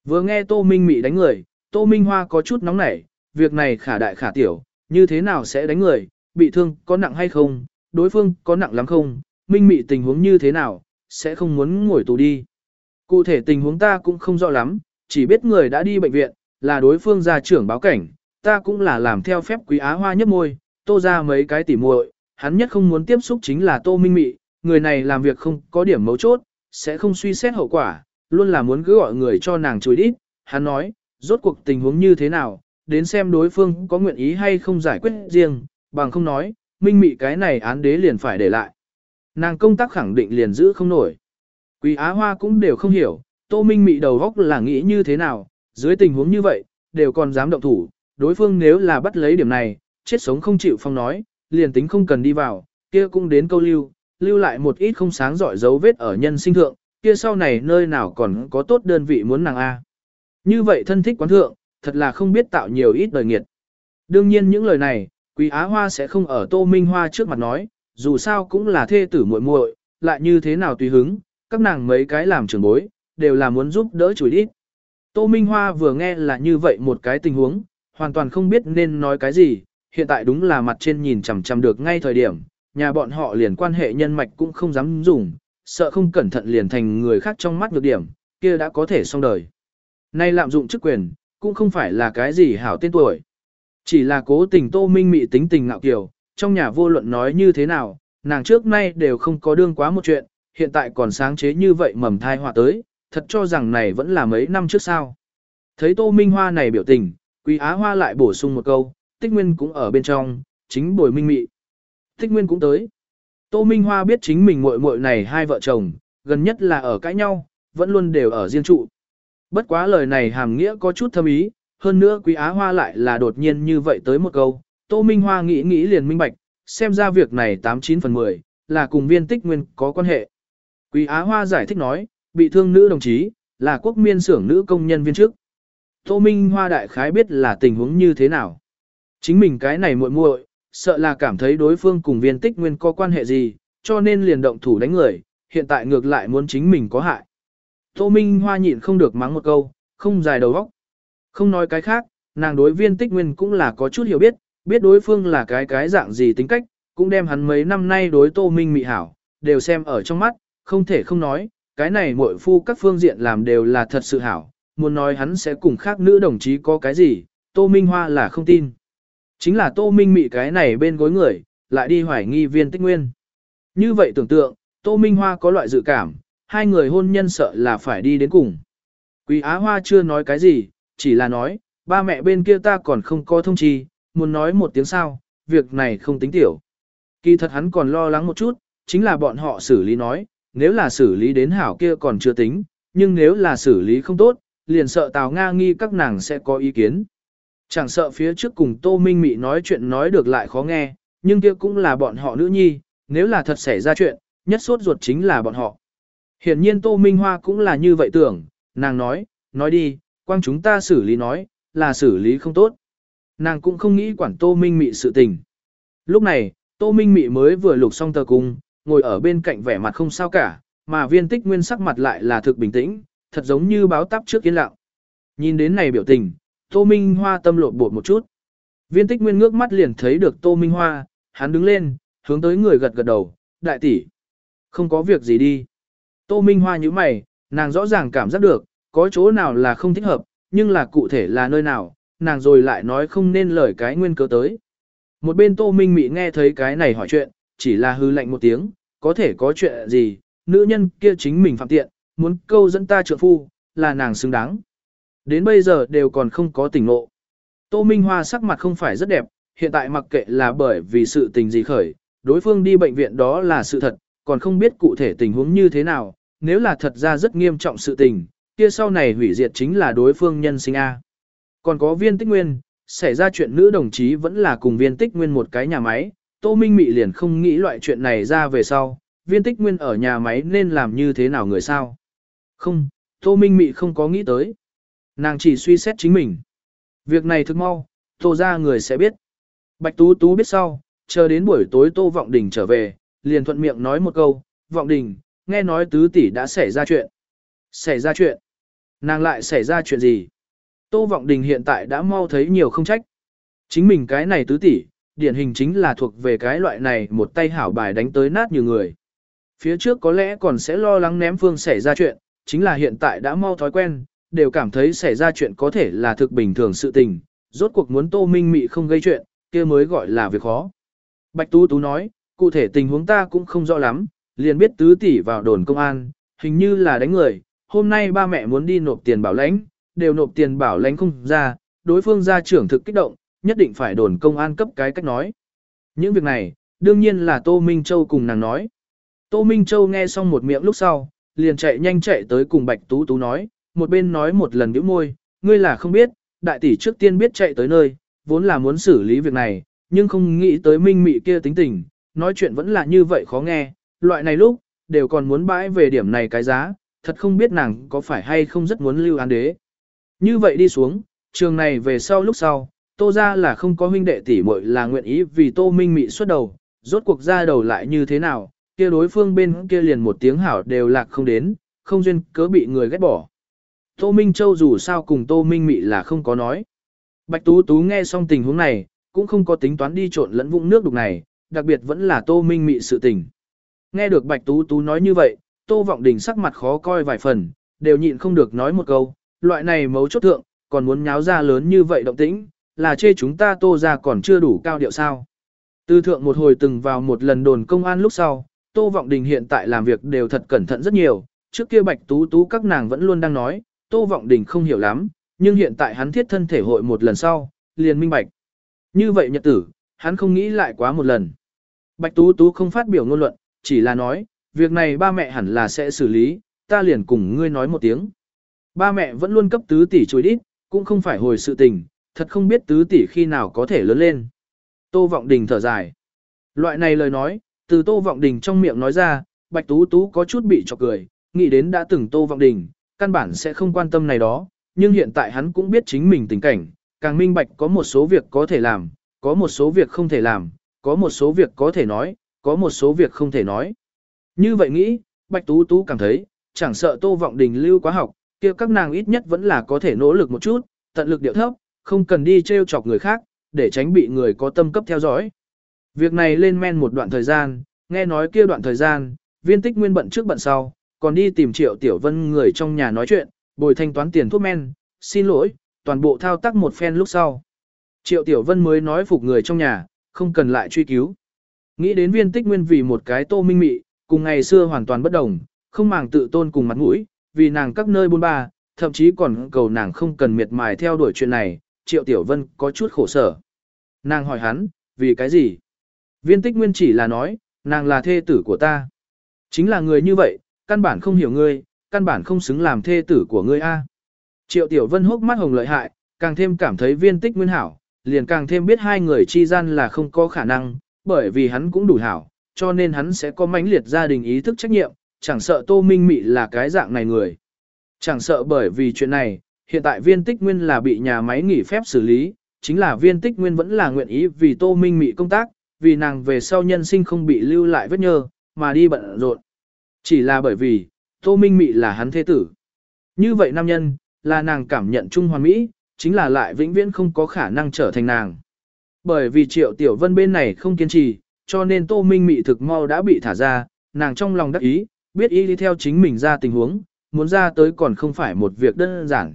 Vừa nghe Tô Minh Mị đánh người, Tô Minh Hoa có chút nóng nảy, việc này khả đại khả tiểu, như thế nào sẽ đánh người, bị thương có nặng hay không, đối phương có nặng lắm không, Minh Mị tình huống như thế nào, sẽ không muốn ngồi tù đi. Cụ thể tình huống ta cũng không rõ lắm, chỉ biết người đã đi bệnh viện, là đối phương ra trưởng báo cảnh, ta cũng là làm theo phép quý á hoa nhấp môi, tô ra mấy cái tỉ muội, hắn nhất không muốn tiếp xúc chính là tô minh mị, người này làm việc không có điểm mấu chốt, sẽ không suy xét hậu quả, luôn là muốn cứ gọi người cho nàng chối đít, hắn nói, rốt cuộc tình huống như thế nào, đến xem đối phương có nguyện ý hay không giải quyết riêng, bằng không nói, minh mị cái này án đế liền phải để lại. Nàng công tác khẳng định liền giữ không nổi. Quý Á Hoa cũng đều không hiểu, Tô Minh Mị đầu góc là nghĩ như thế nào, dưới tình huống như vậy, đều còn dám động thủ, đối phương nếu là bắt lấy điểm này, chết sống không chịu phong nói, liền tính không cần đi vào, kia cũng đến câu lưu, lưu lại một ít không sáng giỏi dấu vết ở nhân sinh thượng, kia sau này nơi nào còn có tốt đơn vị muốn nàng A. Như vậy thân thích quán thượng, thật là không biết tạo nhiều ít đời nghiệt. Đương nhiên những lời này, Quý Á Hoa sẽ không ở Tô Minh Hoa trước mặt nói, dù sao cũng là thê tử muội muội, lại như thế nào tùy hứng, các nàng mấy cái làm trưởng bối, đều là muốn giúp đỡ chùi ít. Tô Minh Hoa vừa nghe là như vậy một cái tình huống, hoàn toàn không biết nên nói cái gì, hiện tại đúng là mặt trên nhìn chằm chằm được ngay thời điểm, nhà bọn họ liền quan hệ nhân mạch cũng không dám dùng, sợ không cẩn thận liền thành người khác trong mắt nhược điểm, kia đã có thể xong đời. Nay lạm dụng chức quyền, cũng không phải là cái gì hảo tên tuổi. Chỉ là cố tình Tô Minh Mị tính tình ngạo kiều, trong nhà vô luận nói như thế nào, nàng trước nay đều không có đương quá một chuyện, hiện tại còn sáng chế như vậy mầm thai họa tới, thật cho rằng này vẫn là mấy năm trước sao. Thấy Tô Minh Hoa này biểu tình, Quý Á Hoa lại bổ sung một câu, Tích Nguyên cũng ở bên trong, chính bồi minh mị. Tích Nguyên cũng tới. Tô Minh Hoa biết chính mình muội muội này hai vợ chồng, gần nhất là ở cãi nhau, vẫn luôn đều ở riêng trụ. Bất quá lời này hàm nghĩa có chút thâm ý, hơn nữa Quý Á Hoa lại là đột nhiên như vậy tới một câu, Tô Minh Hoa nghĩ nghĩ liền minh bạch, xem ra việc này 89 phần 10, là cùng viên tích nguyên có quan hệ. Quý Á Hoa giải thích nói, bị thương nữ đồng chí, là quốc miên xưởng nữ công nhân viên trước. Tô Minh Hoa đại khái biết là tình huống như thế nào. Chính mình cái này muội muội, sợ là cảm thấy đối phương cùng viên tích nguyên có quan hệ gì, cho nên liền động thủ đánh người, hiện tại ngược lại muốn chính mình có hại. Tô Minh Hoa nhịn không được mắng một câu, không dài đầu óc. Không nói cái khác, nàng đối viên tích nguyên cũng là có chút hiểu biết, biết đối phương là cái cái dạng gì tính cách, cũng đem hắn mấy năm nay đối Tô Minh mị hảo, đều xem ở trong mắt, không thể không nói, cái này muội phu các phương diện làm đều là thật sự hảo, muốn nói hắn sẽ cùng khác nữ đồng chí có cái gì, Tô Minh Hoa là không tin. Chính là Tô Minh mị cái này bên gối người, lại đi hoài nghi viên tích nguyên. Như vậy tưởng tượng, Tô Minh Hoa có loại dự cảm, hai người hôn nhân sợ là phải đi đến cùng. Quý Á Hoa chưa nói cái gì, chỉ là nói, ba mẹ bên kia ta còn không có thông chi, muốn nói một tiếng sao, việc này không tính tiểu. Kỳ thật hắn còn lo lắng một chút, chính là bọn họ xử lý nói, nếu là xử lý đến hảo kia còn chưa tính, nhưng nếu là xử lý không tốt, liền sợ Tào Nga nghi các nàng sẽ có ý kiến. Chẳng sợ phía trước cùng Tô Minh Mị nói chuyện nói được lại khó nghe, nhưng kia cũng là bọn họ nữ nhi, nếu là thật xảy ra chuyện, nhất sốt ruột chính là bọn họ. Hiển nhiên Tô Minh Hoa cũng là như vậy tưởng, nàng nói, nói đi, quang chúng ta xử lý nói, là xử lý không tốt. Nàng cũng không nghĩ quản Tô Minh Mị sự tình. Lúc này, Tô Minh Mị mới vừa lục xong tờ cung, ngồi ở bên cạnh vẻ mặt không sao cả, mà viên tích nguyên sắc mặt lại là thực bình tĩnh, thật giống như báo táp trước yên lặng. Nhìn đến này biểu tình, Tô Minh Hoa tâm lột bột một chút. Viên tích nguyên ngước mắt liền thấy được Tô Minh Hoa, hắn đứng lên, hướng tới người gật gật đầu, đại tỷ. Không có việc gì đi. Tô Minh Hoa như mày, nàng rõ ràng cảm giác được, có chỗ nào là không thích hợp, nhưng là cụ thể là nơi nào, nàng rồi lại nói không nên lời cái nguyên cớ tới. Một bên Tô Minh Mị nghe thấy cái này hỏi chuyện, chỉ là hư lạnh một tiếng, có thể có chuyện gì, nữ nhân kia chính mình phạm tiện, muốn câu dẫn ta trợ phu, là nàng xứng đáng. Đến bây giờ đều còn không có tỉnh ngộ. Tô Minh Hoa sắc mặt không phải rất đẹp, hiện tại mặc kệ là bởi vì sự tình gì khởi, đối phương đi bệnh viện đó là sự thật, còn không biết cụ thể tình huống như thế nào, nếu là thật ra rất nghiêm trọng sự tình, kia sau này hủy diệt chính là đối phương nhân sinh A. Còn có viên tích nguyên, xảy ra chuyện nữ đồng chí vẫn là cùng viên tích nguyên một cái nhà máy, Tô Minh Mị liền không nghĩ loại chuyện này ra về sau, viên tích nguyên ở nhà máy nên làm như thế nào người sao. Không, Tô Minh Mị không có nghĩ tới. Nàng chỉ suy xét chính mình. Việc này thực mau, Tô ra người sẽ biết. Bạch Tú Tú biết sau, chờ đến buổi tối Tô Vọng Đình trở về, liền thuận miệng nói một câu, Vọng Đình, nghe nói tứ tỷ đã xảy ra chuyện. Xảy ra chuyện? Nàng lại xảy ra chuyện gì? Tô Vọng Đình hiện tại đã mau thấy nhiều không trách. Chính mình cái này tứ tỷ, điển hình chính là thuộc về cái loại này một tay hảo bài đánh tới nát như người. Phía trước có lẽ còn sẽ lo lắng ném phương xảy ra chuyện, chính là hiện tại đã mau thói quen, đều cảm thấy xảy ra chuyện có thể là thực bình thường sự tình, rốt cuộc muốn Tô Minh Mị không gây chuyện, kia mới gọi là việc khó. Bạch Tú Tú nói, cụ thể tình huống ta cũng không rõ lắm, liền biết tứ tỷ vào đồn công an, hình như là đánh người, hôm nay ba mẹ muốn đi nộp tiền bảo lãnh, đều nộp tiền bảo lãnh không ra, đối phương gia trưởng thực kích động, nhất định phải đồn công an cấp cái cách nói. Những việc này, đương nhiên là Tô Minh Châu cùng nàng nói. Tô Minh Châu nghe xong một miệng lúc sau, liền chạy nhanh chạy tới cùng Bạch Tú Tú nói, một bên nói một lần nhíu môi, ngươi là không biết, đại tỷ trước tiên biết chạy tới nơi, vốn là muốn xử lý việc này, nhưng không nghĩ tới minh mị kia tính tình, nói chuyện vẫn là như vậy khó nghe, loại này lúc, đều còn muốn bãi về điểm này cái giá, thật không biết nàng có phải hay không rất muốn lưu án đế. Như vậy đi xuống, trường này về sau lúc sau, tô ra là không có huynh đệ tỷ muội là nguyện ý vì tô minh mị xuất đầu, rốt cuộc ra đầu lại như thế nào, kia đối phương bên kia liền một tiếng hảo đều lạc không đến, không duyên cớ bị người ghét bỏ. Tô Minh Châu dù sao cùng Tô Minh Mị là không có nói. Bạch Tú Tú nghe xong tình huống này, cũng không có tính toán đi trộn lẫn vũng nước đục này, đặc biệt vẫn là Tô Minh Mị sự tình. Nghe được Bạch Tú Tú nói như vậy, Tô Vọng Đình sắc mặt khó coi vài phần, đều nhịn không được nói một câu, loại này mấu chốt thượng, còn muốn nháo ra lớn như vậy động tĩnh, là chê chúng ta Tô gia còn chưa đủ cao điệu sao. Tư thượng một hồi từng vào một lần đồn công an lúc sau, Tô Vọng Đình hiện tại làm việc đều thật cẩn thận rất nhiều, trước kia Bạch Tú Tú các nàng vẫn luôn đang nói, Tô Vọng Đình không hiểu lắm, nhưng hiện tại hắn thiết thân thể hội một lần sau, liền minh bạch. Như vậy nhật tử, hắn không nghĩ lại quá một lần. Bạch Tú Tú không phát biểu ngôn luận, chỉ là nói, việc này ba mẹ hẳn là sẽ xử lý, ta liền cùng ngươi nói một tiếng. Ba mẹ vẫn luôn cấp tứ tỷ chối đít, cũng không phải hồi sự tình, thật không biết tứ tỷ khi nào có thể lớn lên. Tô Vọng Đình thở dài. Loại này lời nói, từ Tô Vọng Đình trong miệng nói ra, Bạch Tú Tú có chút bị chọc cười, nghĩ đến đã từng Tô Vọng Đình, căn bản sẽ không quan tâm này đó, nhưng hiện tại hắn cũng biết chính mình tình cảnh, càng minh bạch có một số việc có thể làm, có một số việc không thể làm, có một số việc có thể nói, có một số việc không thể nói. Như vậy nghĩ, Bạch Tú Tú cảm thấy, chẳng sợ Tô Vọng Đình lưu quá học, kia các nàng ít nhất vẫn là có thể nỗ lực một chút, tận lực điệu thấp, không cần đi trêu chọc người khác, để tránh bị người có tâm cấp theo dõi. Việc này lên men một đoạn thời gian, nghe nói kia đoạn thời gian, viên tích nguyên bận trước bận sau, còn đi tìm triệu tiểu vân người trong nhà nói chuyện, bồi thanh toán tiền thuốc men, xin lỗi, toàn bộ thao tác một phen lúc sau. Triệu tiểu vân mới nói phục người trong nhà, không cần lại truy cứu. Nghĩ đến viên tích nguyên vì một cái tô minh mị, cùng ngày xưa hoàn toàn bất đồng, không màng tự tôn cùng mặt mũi, vì nàng các nơi buôn ba, thậm chí còn cầu nàng không cần miệt mài theo đuổi chuyện này, triệu tiểu vân có chút khổ sở. Nàng hỏi hắn, vì cái gì? Viên tích nguyên chỉ là nói, nàng là thê tử của ta. Chính là người như vậy, căn bản không hiểu ngươi, căn bản không xứng làm thê tử của ngươi a. Triệu Tiểu Vân hốc mắt hồng lợi hại, càng thêm cảm thấy viên tích nguyên hảo, liền càng thêm biết hai người chi gian là không có khả năng, bởi vì hắn cũng đủ hảo, cho nên hắn sẽ có mãnh liệt gia đình ý thức trách nhiệm, chẳng sợ Tô Minh Mị là cái dạng này người. Chẳng sợ bởi vì chuyện này, hiện tại viên tích nguyên là bị nhà máy nghỉ phép xử lý, chính là viên tích nguyên vẫn là nguyện ý vì Tô Minh Mị công tác, vì nàng về sau nhân sinh không bị lưu lại vết nhơ, mà đi bận rộn. Chỉ là bởi vì, Tô Minh Mị là hắn thế tử. Như vậy nam nhân, là nàng cảm nhận trung hoàn mỹ, chính là lại vĩnh viễn không có khả năng trở thành nàng. Bởi vì triệu tiểu vân bên này không kiên trì, cho nên Tô Minh Mị thực mau đã bị thả ra, nàng trong lòng đắc ý, biết ý đi theo chính mình ra tình huống, muốn ra tới còn không phải một việc đơn giản.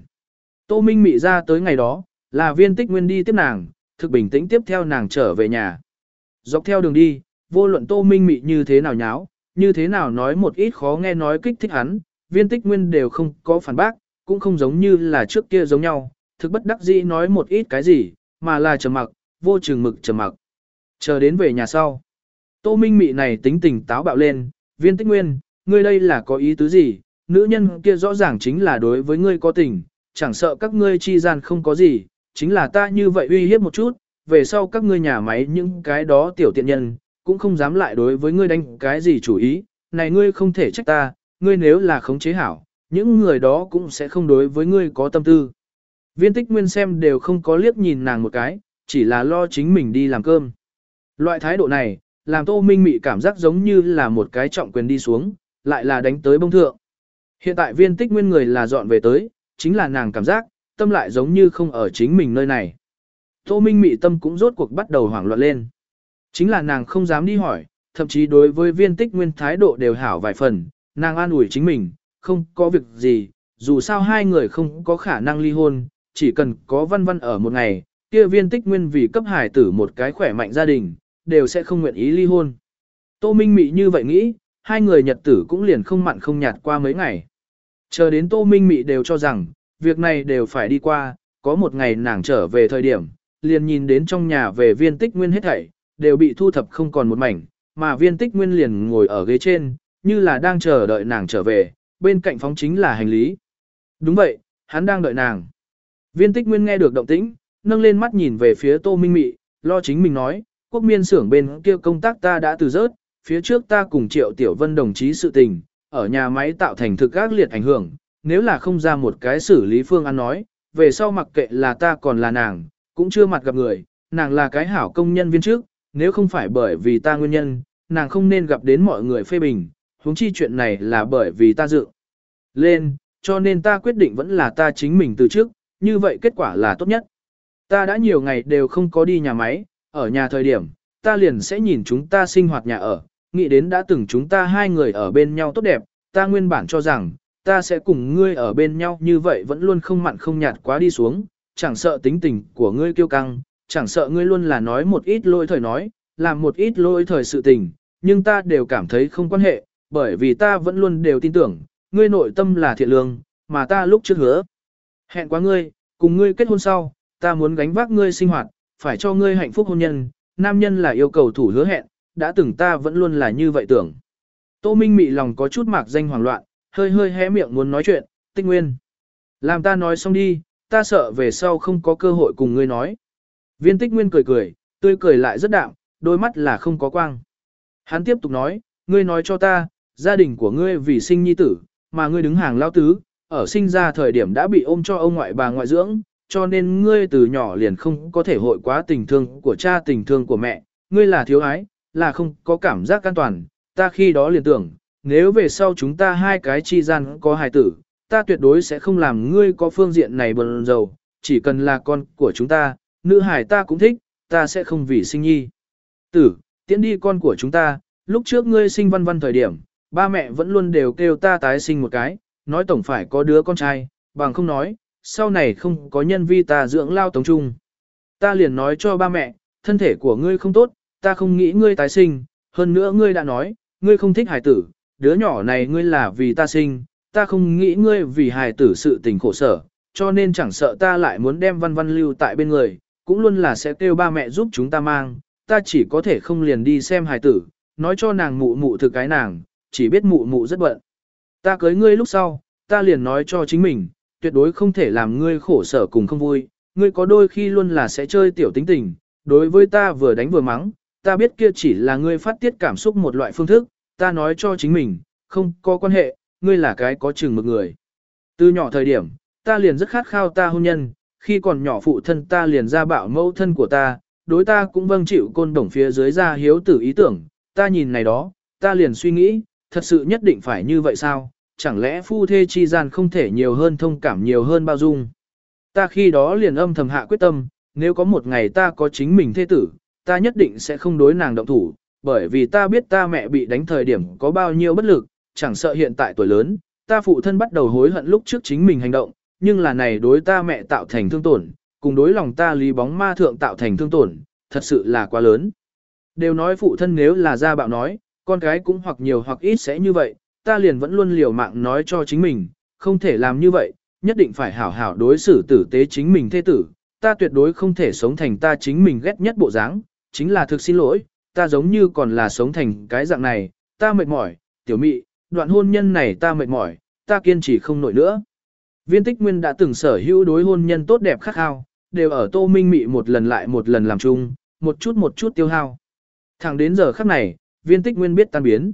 Tô Minh Mị ra tới ngày đó, là viên tích nguyên đi tiếp nàng, thực bình tĩnh tiếp theo nàng trở về nhà. Dọc theo đường đi, vô luận Tô Minh Mị như thế nào nháo, như thế nào nói một ít khó nghe nói kích thích hắn, viên tích nguyên đều không có phản bác, cũng không giống như là trước kia giống nhau, thực bất đắc dĩ nói một ít cái gì, mà là trầm mặc, vô chừng mực trầm mặc. Chờ đến về nhà sau. Tô Minh Mị này tính tình táo bạo lên, viên tích nguyên, ngươi đây là có ý tứ gì, nữ nhân kia rõ ràng chính là đối với ngươi có tình, chẳng sợ các ngươi chi gian không có gì, chính là ta như vậy uy hiếp một chút, về sau các ngươi nhà máy những cái đó tiểu tiện nhân, cũng không dám lại đối với ngươi đánh cái gì chủ ý, này ngươi không thể trách ta, ngươi nếu là khống chế hảo, những người đó cũng sẽ không đối với ngươi có tâm tư. Viên tích nguyên xem đều không có liếc nhìn nàng một cái, chỉ là lo chính mình đi làm cơm. Loại thái độ này, làm tô minh mị cảm giác giống như là một cái trọng quyền đi xuống, lại là đánh tới bông thượng. Hiện tại viên tích nguyên người là dọn về tới, chính là nàng cảm giác, tâm lại giống như không ở chính mình nơi này. Tô minh mị tâm cũng rốt cuộc bắt đầu hoảng loạn lên. Chính là nàng không dám đi hỏi, thậm chí đối với viên tích nguyên thái độ đều hảo vài phần, nàng an ủi chính mình, không có việc gì, dù sao hai người không có khả năng ly hôn, chỉ cần có văn văn ở một ngày, kia viên tích nguyên vì cấp hải tử một cái khỏe mạnh gia đình, đều sẽ không nguyện ý ly hôn. Tô Minh Mị như vậy nghĩ, hai người nhật tử cũng liền không mặn không nhạt qua mấy ngày. Chờ đến Tô Minh Mị đều cho rằng, việc này đều phải đi qua, có một ngày nàng trở về thời điểm, liền nhìn đến trong nhà về viên tích nguyên hết thảy, đều bị thu thập không còn một mảnh, mà viên tích nguyên liền ngồi ở ghế trên, như là đang chờ đợi nàng trở về, bên cạnh phóng chính là hành lý. Đúng vậy, hắn đang đợi nàng. Viên tích nguyên nghe được động tĩnh, nâng lên mắt nhìn về phía tô minh mị, lo chính mình nói, quốc miên xưởng bên kia công tác ta đã từ rớt, phía trước ta cùng triệu tiểu vân đồng chí sự tình, ở nhà máy tạo thành thực ác liệt ảnh hưởng, nếu là không ra một cái xử lý phương án nói, về sau mặc kệ là ta còn là nàng, cũng chưa mặt gặp người, nàng là cái hảo công nhân viên trước, nếu không phải bởi vì ta nguyên nhân, nàng không nên gặp đến mọi người phê bình, huống chi chuyện này là bởi vì ta dự lên, cho nên ta quyết định vẫn là ta chính mình từ trước, như vậy kết quả là tốt nhất. Ta đã nhiều ngày đều không có đi nhà máy, ở nhà thời điểm, ta liền sẽ nhìn chúng ta sinh hoạt nhà ở, nghĩ đến đã từng chúng ta hai người ở bên nhau tốt đẹp, ta nguyên bản cho rằng, ta sẽ cùng ngươi ở bên nhau như vậy vẫn luôn không mặn không nhạt quá đi xuống, chẳng sợ tính tình của ngươi kiêu căng, chẳng sợ ngươi luôn là nói một ít lỗi thời nói, làm một ít lỗi thời sự tình, nhưng ta đều cảm thấy không quan hệ, bởi vì ta vẫn luôn đều tin tưởng, ngươi nội tâm là thiện lương, mà ta lúc trước hứa. Hẹn quá ngươi, cùng ngươi kết hôn sau, ta muốn gánh vác ngươi sinh hoạt, phải cho ngươi hạnh phúc hôn nhân, nam nhân là yêu cầu thủ hứa hẹn, đã từng ta vẫn luôn là như vậy tưởng. Tô Minh mị lòng có chút mạc danh hoảng loạn, hơi hơi hé miệng muốn nói chuyện, tích nguyên. Làm ta nói xong đi, ta sợ về sau không có cơ hội cùng ngươi nói. Viên tích nguyên cười cười, tươi cười lại rất đạm, đôi mắt là không có quang. Hắn tiếp tục nói, ngươi nói cho ta, gia đình của ngươi vì sinh nhi tử, mà ngươi đứng hàng lao tứ, ở sinh ra thời điểm đã bị ôm cho ông ngoại bà ngoại dưỡng, cho nên ngươi từ nhỏ liền không có thể hội quá tình thương của cha tình thương của mẹ, ngươi là thiếu ái, là không có cảm giác an toàn, ta khi đó liền tưởng, nếu về sau chúng ta hai cái chi gian có hài tử, ta tuyệt đối sẽ không làm ngươi có phương diện này bần dầu, chỉ cần là con của chúng ta, nữ hài ta cũng thích, ta sẽ không vì sinh nhi. Tử, tiễn đi con của chúng ta, lúc trước ngươi sinh văn văn thời điểm, ba mẹ vẫn luôn đều kêu ta tái sinh một cái, nói tổng phải có đứa con trai, bằng không nói, sau này không có nhân vi ta dưỡng lao tống trung. Ta liền nói cho ba mẹ, thân thể của ngươi không tốt, ta không nghĩ ngươi tái sinh, hơn nữa ngươi đã nói, ngươi không thích Hải tử, đứa nhỏ này ngươi là vì ta sinh, ta không nghĩ ngươi vì hài tử sự tình khổ sở, cho nên chẳng sợ ta lại muốn đem văn văn lưu tại bên người, cũng luôn là sẽ kêu ba mẹ giúp chúng ta mang, ta chỉ có thể không liền đi xem hài tử, nói cho nàng mụ mụ thực cái nàng, chỉ biết mụ mụ rất bận. Ta cưới ngươi lúc sau, ta liền nói cho chính mình, tuyệt đối không thể làm ngươi khổ sở cùng không vui, ngươi có đôi khi luôn là sẽ chơi tiểu tính tình, đối với ta vừa đánh vừa mắng, ta biết kia chỉ là ngươi phát tiết cảm xúc một loại phương thức, ta nói cho chính mình, không có quan hệ, ngươi là cái có chừng một người. Từ nhỏ thời điểm, ta liền rất khát khao ta hôn nhân, khi còn nhỏ phụ thân ta liền ra bạo mẫu thân của ta, đối ta cũng vâng chịu côn đồng phía dưới ra hiếu tử ý tưởng, ta nhìn này đó, ta liền suy nghĩ, thật sự nhất định phải như vậy sao, chẳng lẽ phu thê chi gian không thể nhiều hơn thông cảm nhiều hơn bao dung. Ta khi đó liền âm thầm hạ quyết tâm, nếu có một ngày ta có chính mình thê tử, ta nhất định sẽ không đối nàng động thủ, bởi vì ta biết ta mẹ bị đánh thời điểm có bao nhiêu bất lực, chẳng sợ hiện tại tuổi lớn, ta phụ thân bắt đầu hối hận lúc trước chính mình hành động, nhưng là này đối ta mẹ tạo thành thương tổn, cùng đối lòng ta lý bóng ma thượng tạo thành thương tổn, thật sự là quá lớn. Đều nói phụ thân nếu là ra bạo nói, con cái cũng hoặc nhiều hoặc ít sẽ như vậy, ta liền vẫn luôn liều mạng nói cho chính mình, không thể làm như vậy, nhất định phải hảo hảo đối xử tử tế chính mình thế tử, ta tuyệt đối không thể sống thành ta chính mình ghét nhất bộ dáng, chính là thực xin lỗi, ta giống như còn là sống thành cái dạng này, ta mệt mỏi, tiểu mị, đoạn hôn nhân này ta mệt mỏi, ta kiên trì không nổi nữa. Viên tích nguyên đã từng sở hữu đối hôn nhân tốt đẹp khắc khao, đều ở tô minh mị một lần lại một lần làm chung, một chút một chút tiêu hao. Thẳng đến giờ khắc này, viên tích nguyên biết tan biến.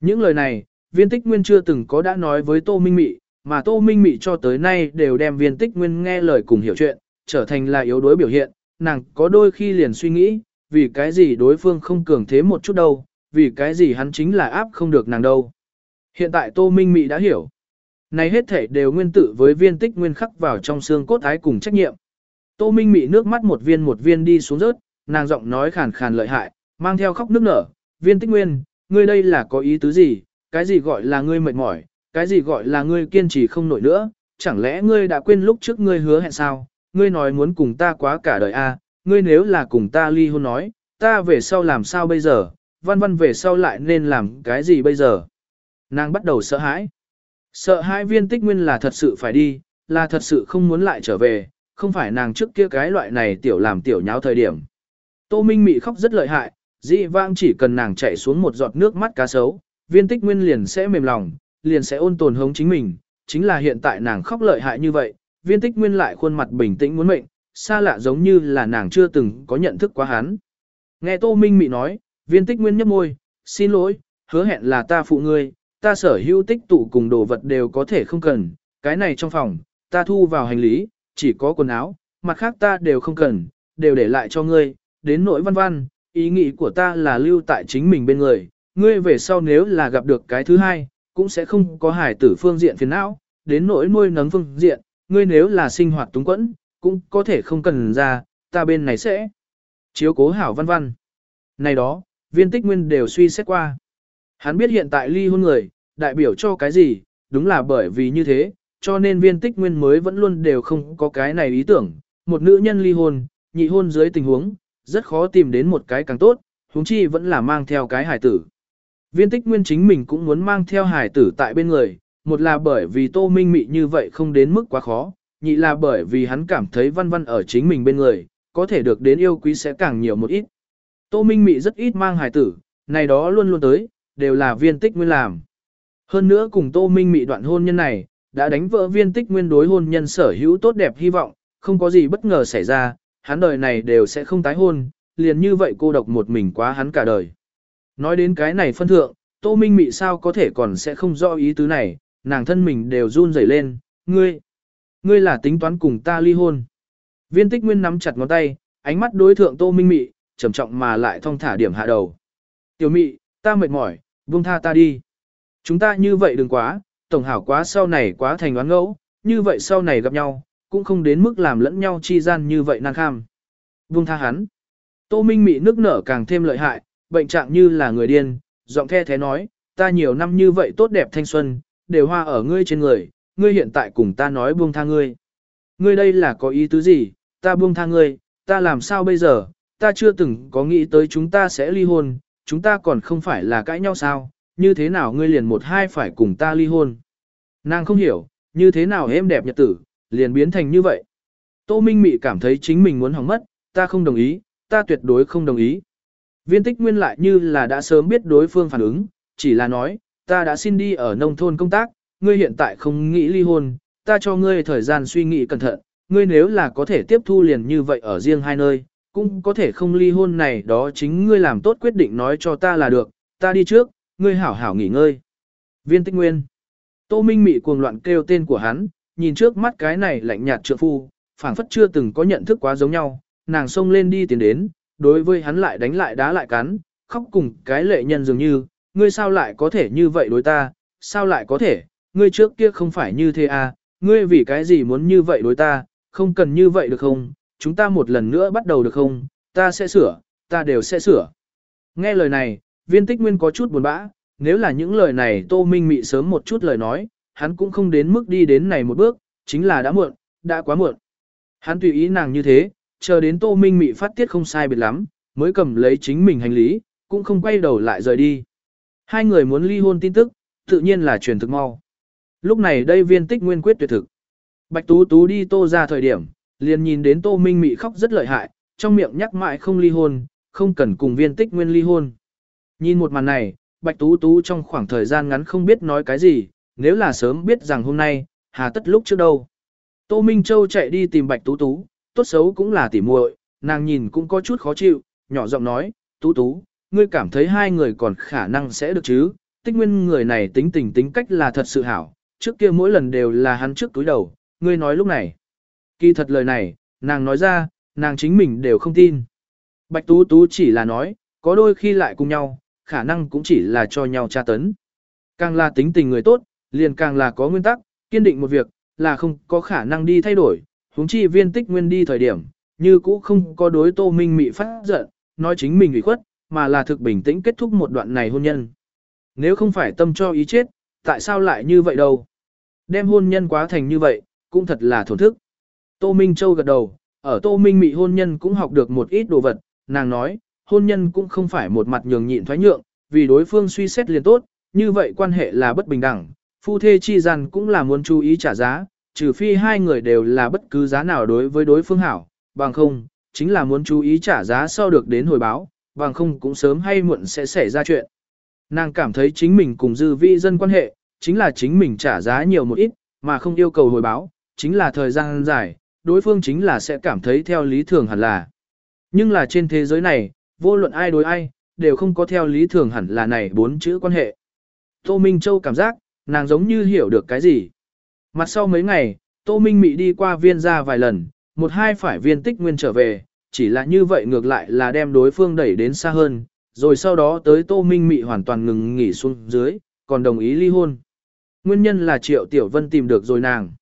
Những lời này, viên tích nguyên chưa từng có đã nói với tô minh mị, mà tô minh mị cho tới nay đều đem viên tích nguyên nghe lời cùng hiểu chuyện, trở thành là yếu đuối biểu hiện, nàng có đôi khi liền suy nghĩ, vì cái gì đối phương không cường thế một chút đâu, vì cái gì hắn chính là áp không được nàng đâu. Hiện tại Tô Minh Mị đã hiểu. Này hết thể đều nguyên tử với viên tích nguyên khắc vào trong xương cốt ái cùng trách nhiệm. Tô Minh Mị nước mắt một viên một viên đi xuống rớt, nàng giọng nói khàn khàn lợi hại, mang theo khóc nước nở, viên tích nguyên, ngươi đây là có ý tứ gì, cái gì gọi là ngươi mệt mỏi, cái gì gọi là ngươi kiên trì không nổi nữa, chẳng lẽ ngươi đã quên lúc trước ngươi hứa hẹn sao, ngươi nói muốn cùng ta quá cả đời a, à? ngươi nếu là cùng ta ly hôn nói, ta về sau làm sao bây giờ, văn văn về sau lại nên làm cái gì bây giờ. Nàng bắt đầu sợ hãi. Sợ hãi viên tích nguyên là thật sự phải đi, là thật sự không muốn lại trở về, không phải nàng trước kia cái loại này tiểu làm tiểu nháo thời điểm. Tô Minh Mị khóc rất lợi hại, dị vang chỉ cần nàng chạy xuống một giọt nước mắt cá sấu, viên tích nguyên liền sẽ mềm lòng, liền sẽ ôn tồn hống chính mình, chính là hiện tại nàng khóc lợi hại như vậy, viên tích nguyên lại khuôn mặt bình tĩnh muốn mệnh, xa lạ giống như là nàng chưa từng có nhận thức quá hắn. Nghe Tô Minh Mị nói, viên tích nguyên nhấp môi, xin lỗi, hứa hẹn là ta phụ ngươi, ta sở hữu tích tụ cùng đồ vật đều có thể không cần, cái này trong phòng, ta thu vào hành lý, chỉ có quần áo, mặt khác ta đều không cần, đều để lại cho ngươi, đến nỗi văn văn, ý nghĩ của ta là lưu tại chính mình bên người, ngươi về sau nếu là gặp được cái thứ hai, cũng sẽ không có hải tử phương diện phiền não, đến nỗi nuôi nấng phương diện, ngươi nếu là sinh hoạt túng quẫn, cũng có thể không cần ra, ta bên này sẽ chiếu cố hảo văn văn. Này đó, viên tích nguyên đều suy xét qua. Hắn biết hiện tại ly hôn người, đại biểu cho cái gì, đúng là bởi vì như thế, cho nên viên tích nguyên mới vẫn luôn đều không có cái này ý tưởng. Một nữ nhân ly hôn, nhị hôn dưới tình huống, rất khó tìm đến một cái càng tốt, huống chi vẫn là mang theo cái hải tử. Viên tích nguyên chính mình cũng muốn mang theo hải tử tại bên người, một là bởi vì tô minh mị như vậy không đến mức quá khó, nhị là bởi vì hắn cảm thấy văn văn ở chính mình bên người, có thể được đến yêu quý sẽ càng nhiều một ít. Tô minh mị rất ít mang hải tử, này đó luôn luôn tới, đều là viên tích nguyên làm. Hơn nữa cùng tô minh mị đoạn hôn nhân này, đã đánh vỡ viên tích nguyên đối hôn nhân sở hữu tốt đẹp hy vọng, không có gì bất ngờ xảy ra, hắn đời này đều sẽ không tái hôn, liền như vậy cô độc một mình quá hắn cả đời. Nói đến cái này phân thượng, Tô Minh Mị sao có thể còn sẽ không rõ ý tứ này, nàng thân mình đều run rẩy lên, ngươi, ngươi là tính toán cùng ta ly hôn. Viên tích nguyên nắm chặt ngón tay, ánh mắt đối thượng Tô Minh Mị, trầm trọng mà lại thong thả điểm hạ đầu. Tiểu Mị, ta mệt mỏi, buông tha ta đi. Chúng ta như vậy đừng quá, tổng hảo quá sau này quá thành oán ngẫu, như vậy sau này gặp nhau, cũng không đến mức làm lẫn nhau chi gian như vậy nan kham. Buông tha hắn. Tô Minh Mị nước nở càng thêm lợi hại, bệnh trạng như là người điên, giọng the thế nói, ta nhiều năm như vậy tốt đẹp thanh xuân, đều hoa ở ngươi trên người, ngươi hiện tại cùng ta nói buông tha ngươi. Ngươi đây là có ý tứ gì, ta buông tha ngươi, ta làm sao bây giờ, ta chưa từng có nghĩ tới chúng ta sẽ ly hôn, chúng ta còn không phải là cãi nhau sao, như thế nào ngươi liền một hai phải cùng ta ly hôn. Nàng không hiểu, như thế nào em đẹp nhật tử, liền biến thành như vậy. Tô Minh Mị cảm thấy chính mình muốn hỏng mất, ta không đồng ý, ta tuyệt đối không đồng ý. Viên tích nguyên lại như là đã sớm biết đối phương phản ứng, chỉ là nói, ta đã xin đi ở nông thôn công tác, ngươi hiện tại không nghĩ ly hôn, ta cho ngươi thời gian suy nghĩ cẩn thận, ngươi nếu là có thể tiếp thu liền như vậy ở riêng hai nơi, cũng có thể không ly hôn này đó chính ngươi làm tốt quyết định nói cho ta là được, ta đi trước, ngươi hảo hảo nghỉ ngơi. Viên tích nguyên. Tô Minh Mị cuồng loạn kêu tên của hắn, nhìn trước mắt cái này lạnh nhạt trượng phu, phảng phất chưa từng có nhận thức quá giống nhau, nàng xông lên đi tiến đến, đối với hắn lại đánh lại đá lại cắn, khóc cùng cái lệ nhân dường như, ngươi sao lại có thể như vậy đối ta, sao lại có thể, ngươi trước kia không phải như thế à, ngươi vì cái gì muốn như vậy đối ta, không cần như vậy được không, chúng ta một lần nữa bắt đầu được không, ta sẽ sửa, ta đều sẽ sửa. Nghe lời này, viên tích nguyên có chút buồn bã, nếu là những lời này tô minh mị sớm một chút lời nói, hắn cũng không đến mức đi đến này một bước, chính là đã muộn, đã quá muộn. Hắn tùy ý nàng như thế, chờ đến Tô Minh Mị phát tiết không sai biệt lắm, mới cầm lấy chính mình hành lý, cũng không quay đầu lại rời đi. Hai người muốn ly hôn tin tức, tự nhiên là truyền thực mau. Lúc này đây viên tích nguyên quyết tuyệt thực. Bạch Tú Tú đi tô ra thời điểm, liền nhìn đến Tô Minh Mị khóc rất lợi hại, trong miệng nhắc mãi không ly hôn, không cần cùng viên tích nguyên ly hôn. Nhìn một màn này, Bạch Tú Tú trong khoảng thời gian ngắn không biết nói cái gì, nếu là sớm biết rằng hôm nay, hà tất lúc trước đâu. Tô Minh Châu chạy đi tìm Bạch Tú Tú, tốt xấu cũng là tỉ muội, nàng nhìn cũng có chút khó chịu, nhỏ giọng nói, Tú Tú, ngươi cảm thấy hai người còn khả năng sẽ được chứ, tích nguyên người này tính tình tính cách là thật sự hảo, trước kia mỗi lần đều là hắn trước túi đầu, ngươi nói lúc này. Kỳ thật lời này, nàng nói ra, nàng chính mình đều không tin. Bạch Tú Tú chỉ là nói, có đôi khi lại cùng nhau, khả năng cũng chỉ là cho nhau tra tấn. Càng là tính tình người tốt, liền càng là có nguyên tắc, kiên định một việc, là không có khả năng đi thay đổi, huống chi viên tích nguyên đi thời điểm, như cũ không có đối tô minh mị phát giận, nói chính mình ủy khuất, mà là thực bình tĩnh kết thúc một đoạn này hôn nhân. Nếu không phải tâm cho ý chết, tại sao lại như vậy đâu? Đem hôn nhân quá thành như vậy, cũng thật là thổn thức. Tô Minh Châu gật đầu, ở Tô Minh Mị hôn nhân cũng học được một ít đồ vật, nàng nói, hôn nhân cũng không phải một mặt nhường nhịn thoái nhượng, vì đối phương suy xét liền tốt, như vậy quan hệ là bất bình đẳng, phu thê chi gian cũng là muốn chú ý trả giá, trừ phi hai người đều là bất cứ giá nào đối với đối phương hảo, bằng không, chính là muốn chú ý trả giá sau được đến hồi báo, bằng không cũng sớm hay muộn sẽ xảy ra chuyện. Nàng cảm thấy chính mình cùng dư vi dân quan hệ, chính là chính mình trả giá nhiều một ít, mà không yêu cầu hồi báo, chính là thời gian dài, đối phương chính là sẽ cảm thấy theo lý thường hẳn là. Nhưng là trên thế giới này, vô luận ai đối ai, đều không có theo lý thường hẳn là này bốn chữ quan hệ. Tô Minh Châu cảm giác, nàng giống như hiểu được cái gì. Mặt sau mấy ngày, Tô Minh Mị đi qua viên ra vài lần, một hai phải viên tích nguyên trở về, chỉ là như vậy ngược lại là đem đối phương đẩy đến xa hơn, rồi sau đó tới Tô Minh Mị hoàn toàn ngừng nghỉ xuống dưới, còn đồng ý ly hôn. Nguyên nhân là Triệu Tiểu Vân tìm được rồi nàng.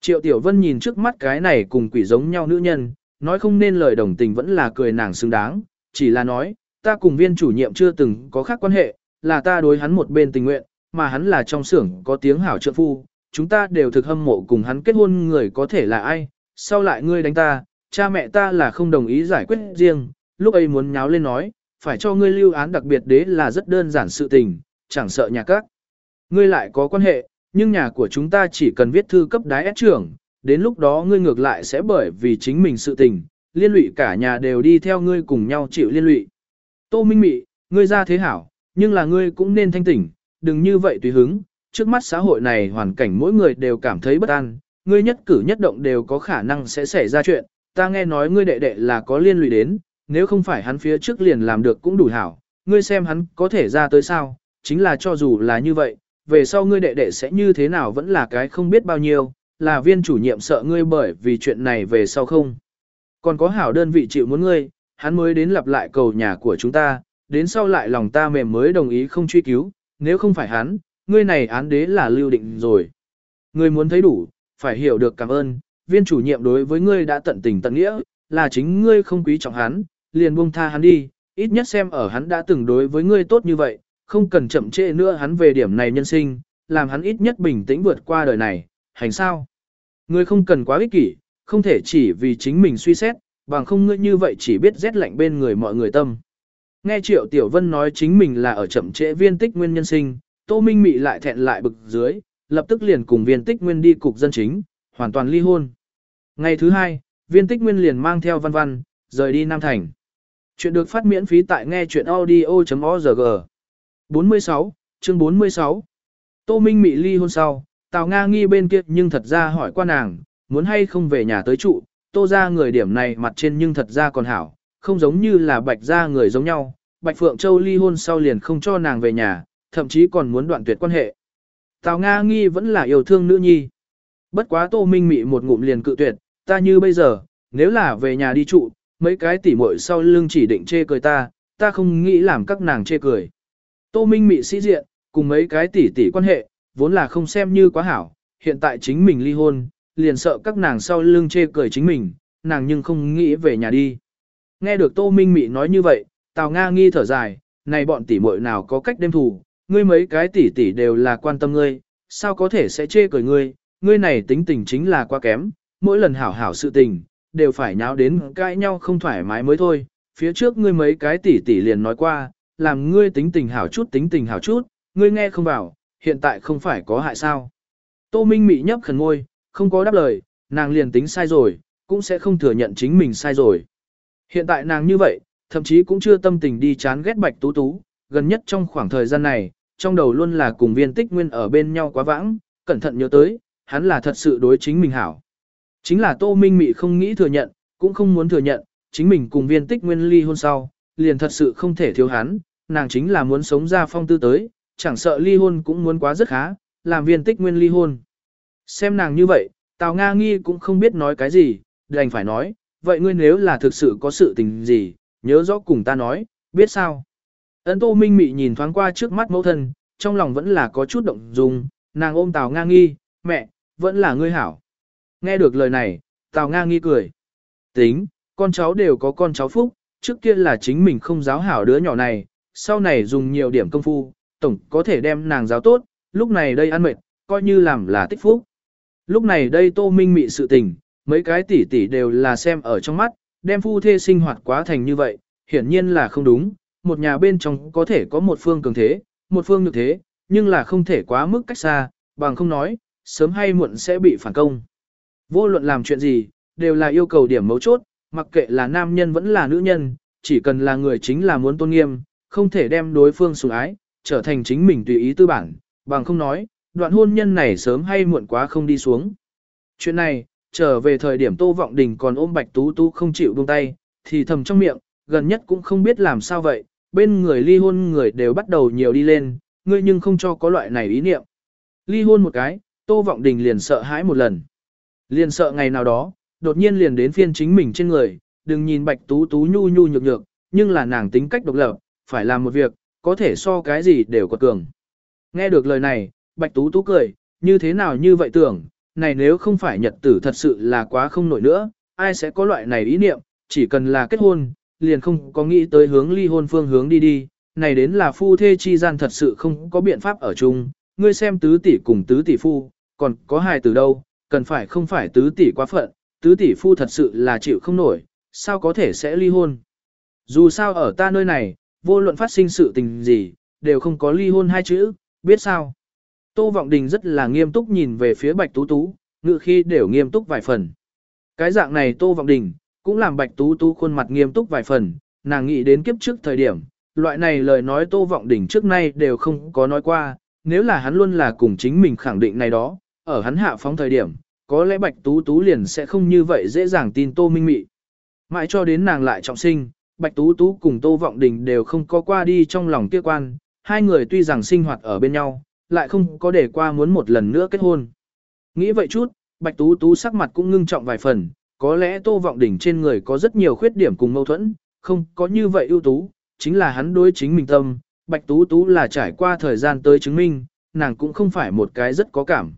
Triệu Tiểu Vân nhìn trước mắt cái này cùng quỷ giống nhau nữ nhân, nói không nên lời đồng tình vẫn là cười nàng xứng đáng, chỉ là nói, ta cùng viên chủ nhiệm chưa từng có khác quan hệ, là ta đối hắn một bên tình nguyện, mà hắn là trong xưởng có tiếng hảo trợ phu, chúng ta đều thực hâm mộ cùng hắn kết hôn người có thể là ai, sau lại ngươi đánh ta, cha mẹ ta là không đồng ý giải quyết riêng, lúc ấy muốn nháo lên nói, phải cho ngươi lưu án đặc biệt đế là rất đơn giản sự tình, chẳng sợ nhà các. Ngươi lại có quan hệ, nhưng nhà của chúng ta chỉ cần viết thư cấp đái ép trưởng, đến lúc đó ngươi ngược lại sẽ bởi vì chính mình sự tình, liên lụy cả nhà đều đi theo ngươi cùng nhau chịu liên lụy. Tô Minh Mị, ngươi ra thế hảo, nhưng là ngươi cũng nên thanh tỉnh, đừng như vậy tùy hứng, trước mắt xã hội này hoàn cảnh mỗi người đều cảm thấy bất an, ngươi nhất cử nhất động đều có khả năng sẽ xảy ra chuyện, ta nghe nói ngươi đệ đệ là có liên lụy đến, nếu không phải hắn phía trước liền làm được cũng đủ hảo, ngươi xem hắn có thể ra tới sao, chính là cho dù là như vậy, về sau ngươi đệ đệ sẽ như thế nào vẫn là cái không biết bao nhiêu, là viên chủ nhiệm sợ ngươi bởi vì chuyện này về sau không. Còn có hảo đơn vị chịu muốn ngươi, hắn mới đến lặp lại cầu nhà của chúng ta, đến sau lại lòng ta mềm mới đồng ý không truy cứu, nếu không phải hắn, ngươi này án đế là lưu định rồi. Ngươi muốn thấy đủ, phải hiểu được cảm ơn, viên chủ nhiệm đối với ngươi đã tận tình tận nghĩa, là chính ngươi không quý trọng hắn, liền buông tha hắn đi, ít nhất xem ở hắn đã từng đối với ngươi tốt như vậy, không cần chậm trễ nữa hắn về điểm này nhân sinh, làm hắn ít nhất bình tĩnh vượt qua đời này, hành sao. Ngươi không cần quá ích kỷ, không thể chỉ vì chính mình suy xét, bằng không ngươi như vậy chỉ biết rét lạnh bên người mọi người tâm. Nghe Triệu Tiểu Vân nói chính mình là ở chậm trễ viên tích nguyên nhân sinh, Tô Minh Mị lại thẹn lại bực dưới, lập tức liền cùng viên tích nguyên đi cục dân chính, hoàn toàn ly hôn. Ngày thứ hai, viên tích nguyên liền mang theo văn văn, rời đi Nam Thành. Chuyện được phát miễn phí tại nghe chuyện audio.org. 46, chương 46. Tô Minh Mị ly hôn sau, Tào Nga nghi bên kia nhưng thật ra hỏi qua nàng, muốn hay không về nhà tới trụ, tô ra người điểm này mặt trên nhưng thật ra còn hảo, không giống như là bạch ra người giống nhau, bạch Phượng Châu ly hôn sau liền không cho nàng về nhà, thậm chí còn muốn đoạn tuyệt quan hệ. Tào Nga nghi vẫn là yêu thương nữ nhi. Bất quá tô minh mị một ngụm liền cự tuyệt, ta như bây giờ, nếu là về nhà đi trụ, mấy cái tỉ muội sau lưng chỉ định chê cười ta, ta không nghĩ làm các nàng chê cười. Tô minh mị sĩ diện, cùng mấy cái tỉ tỉ quan hệ, vốn là không xem như quá hảo, hiện tại chính mình ly hôn, liền sợ các nàng sau lưng chê cười chính mình, nàng nhưng không nghĩ về nhà đi. Nghe được Tô Minh Mị nói như vậy, Tào Nga nghi thở dài, này bọn tỷ muội nào có cách đêm thủ, ngươi mấy cái tỷ tỷ đều là quan tâm ngươi, sao có thể sẽ chê cười ngươi, ngươi này tính tình chính là quá kém, mỗi lần hảo hảo sự tình, đều phải nháo đến cãi nhau không thoải mái mới thôi, phía trước ngươi mấy cái tỷ tỷ liền nói qua, làm ngươi tính tình hảo chút tính tình hảo chút, ngươi nghe không vào, hiện tại không phải có hại sao. Tô Minh Mị nhấp khẩn ngôi, không có đáp lời, nàng liền tính sai rồi, cũng sẽ không thừa nhận chính mình sai rồi. Hiện tại nàng như vậy, thậm chí cũng chưa tâm tình đi chán ghét Bạch Tú Tú, gần nhất trong khoảng thời gian này, trong đầu luôn là cùng viên tích nguyên ở bên nhau quá vãng, cẩn thận nhớ tới, hắn là thật sự đối chính mình hảo. Chính là Tô Minh Mị không nghĩ thừa nhận, cũng không muốn thừa nhận, chính mình cùng viên tích nguyên ly hôn sau, liền thật sự không thể thiếu hắn, nàng chính là muốn sống ra phong tư tới, chẳng sợ ly hôn cũng muốn quá rất khá, làm viên tích nguyên ly hôn. Xem nàng như vậy, Tào Nga nghi cũng không biết nói cái gì, đành phải nói, vậy ngươi nếu là thực sự có sự tình gì, nhớ rõ cùng ta nói, biết sao. Ấn Tô Minh Mị nhìn thoáng qua trước mắt mẫu thân, trong lòng vẫn là có chút động dung, nàng ôm Tào Nga nghi, mẹ, vẫn là ngươi hảo. Nghe được lời này, Tào Nga nghi cười. Tính, con cháu đều có con cháu phúc, trước kia là chính mình không giáo hảo đứa nhỏ này, sau này dùng nhiều điểm công phu, tổng có thể đem nàng giáo tốt, lúc này đây ăn mệt, coi như làm là tích phúc. Lúc này đây tô minh mị sự tình, mấy cái tỷ tỷ đều là xem ở trong mắt, đem phu thê sinh hoạt quá thành như vậy, hiển nhiên là không đúng, một nhà bên trong có thể có một phương cường thế, một phương nhược thế, nhưng là không thể quá mức cách xa, bằng không nói, sớm hay muộn sẽ bị phản công. Vô luận làm chuyện gì, đều là yêu cầu điểm mấu chốt, mặc kệ là nam nhân vẫn là nữ nhân, chỉ cần là người chính là muốn tôn nghiêm, không thể đem đối phương sủng ái, trở thành chính mình tùy ý tư bản, bằng không nói, đoạn hôn nhân này sớm hay muộn quá không đi xuống. Chuyện này, trở về thời điểm Tô Vọng Đình còn ôm Bạch Tú Tú không chịu buông tay, thì thầm trong miệng, gần nhất cũng không biết làm sao vậy, bên người ly hôn người đều bắt đầu nhiều đi lên, ngươi nhưng không cho có loại này ý niệm. Ly hôn một cái, Tô Vọng Đình liền sợ hãi một lần. Liền sợ ngày nào đó, đột nhiên liền đến phiên chính mình trên người, đừng nhìn Bạch Tú Tú nhu nhu nhược nhược, nhưng là nàng tính cách độc lập, phải làm một việc, có thể so cái gì đều có cường. Nghe được lời này, Bạch Tú Tú cười, như thế nào như vậy tưởng, này nếu không phải nhật tử thật sự là quá không nổi nữa, ai sẽ có loại này ý niệm, chỉ cần là kết hôn, liền không có nghĩ tới hướng ly hôn phương hướng đi đi, này đến là phu thê chi gian thật sự không có biện pháp ở chung, ngươi xem tứ tỷ cùng tứ tỷ phu, còn có hài từ đâu, cần phải không phải tứ tỷ quá phận, tứ tỷ phu thật sự là chịu không nổi, sao có thể sẽ ly hôn. Dù sao ở ta nơi này, vô luận phát sinh sự tình gì, đều không có ly hôn hai chữ, biết sao. Tô Vọng Đình rất là nghiêm túc nhìn về phía Bạch Tú Tú, ngự khi đều nghiêm túc vài phần. Cái dạng này Tô Vọng Đình, cũng làm Bạch Tú Tú khuôn mặt nghiêm túc vài phần, nàng nghĩ đến kiếp trước thời điểm, loại này lời nói Tô Vọng đỉnh trước nay đều không có nói qua, nếu là hắn luôn là cùng chính mình khẳng định này đó, ở hắn hạ phóng thời điểm, có lẽ Bạch Tú Tú liền sẽ không như vậy dễ dàng tin Tô Minh Mị. Mãi cho đến nàng lại trọng sinh, Bạch Tú Tú cùng Tô Vọng Đình đều không có qua đi trong lòng kia quan, hai người tuy rằng sinh hoạt ở bên nhau, lại không có để qua muốn một lần nữa kết hôn. Nghĩ vậy chút, Bạch Tú Tú sắc mặt cũng ngưng trọng vài phần, có lẽ Tô Vọng Đình trên người có rất nhiều khuyết điểm cùng mâu thuẫn, không có như vậy ưu tú, chính là hắn đối chính mình tâm, Bạch Tú Tú là trải qua thời gian tới chứng minh, nàng cũng không phải một cái rất có cảm.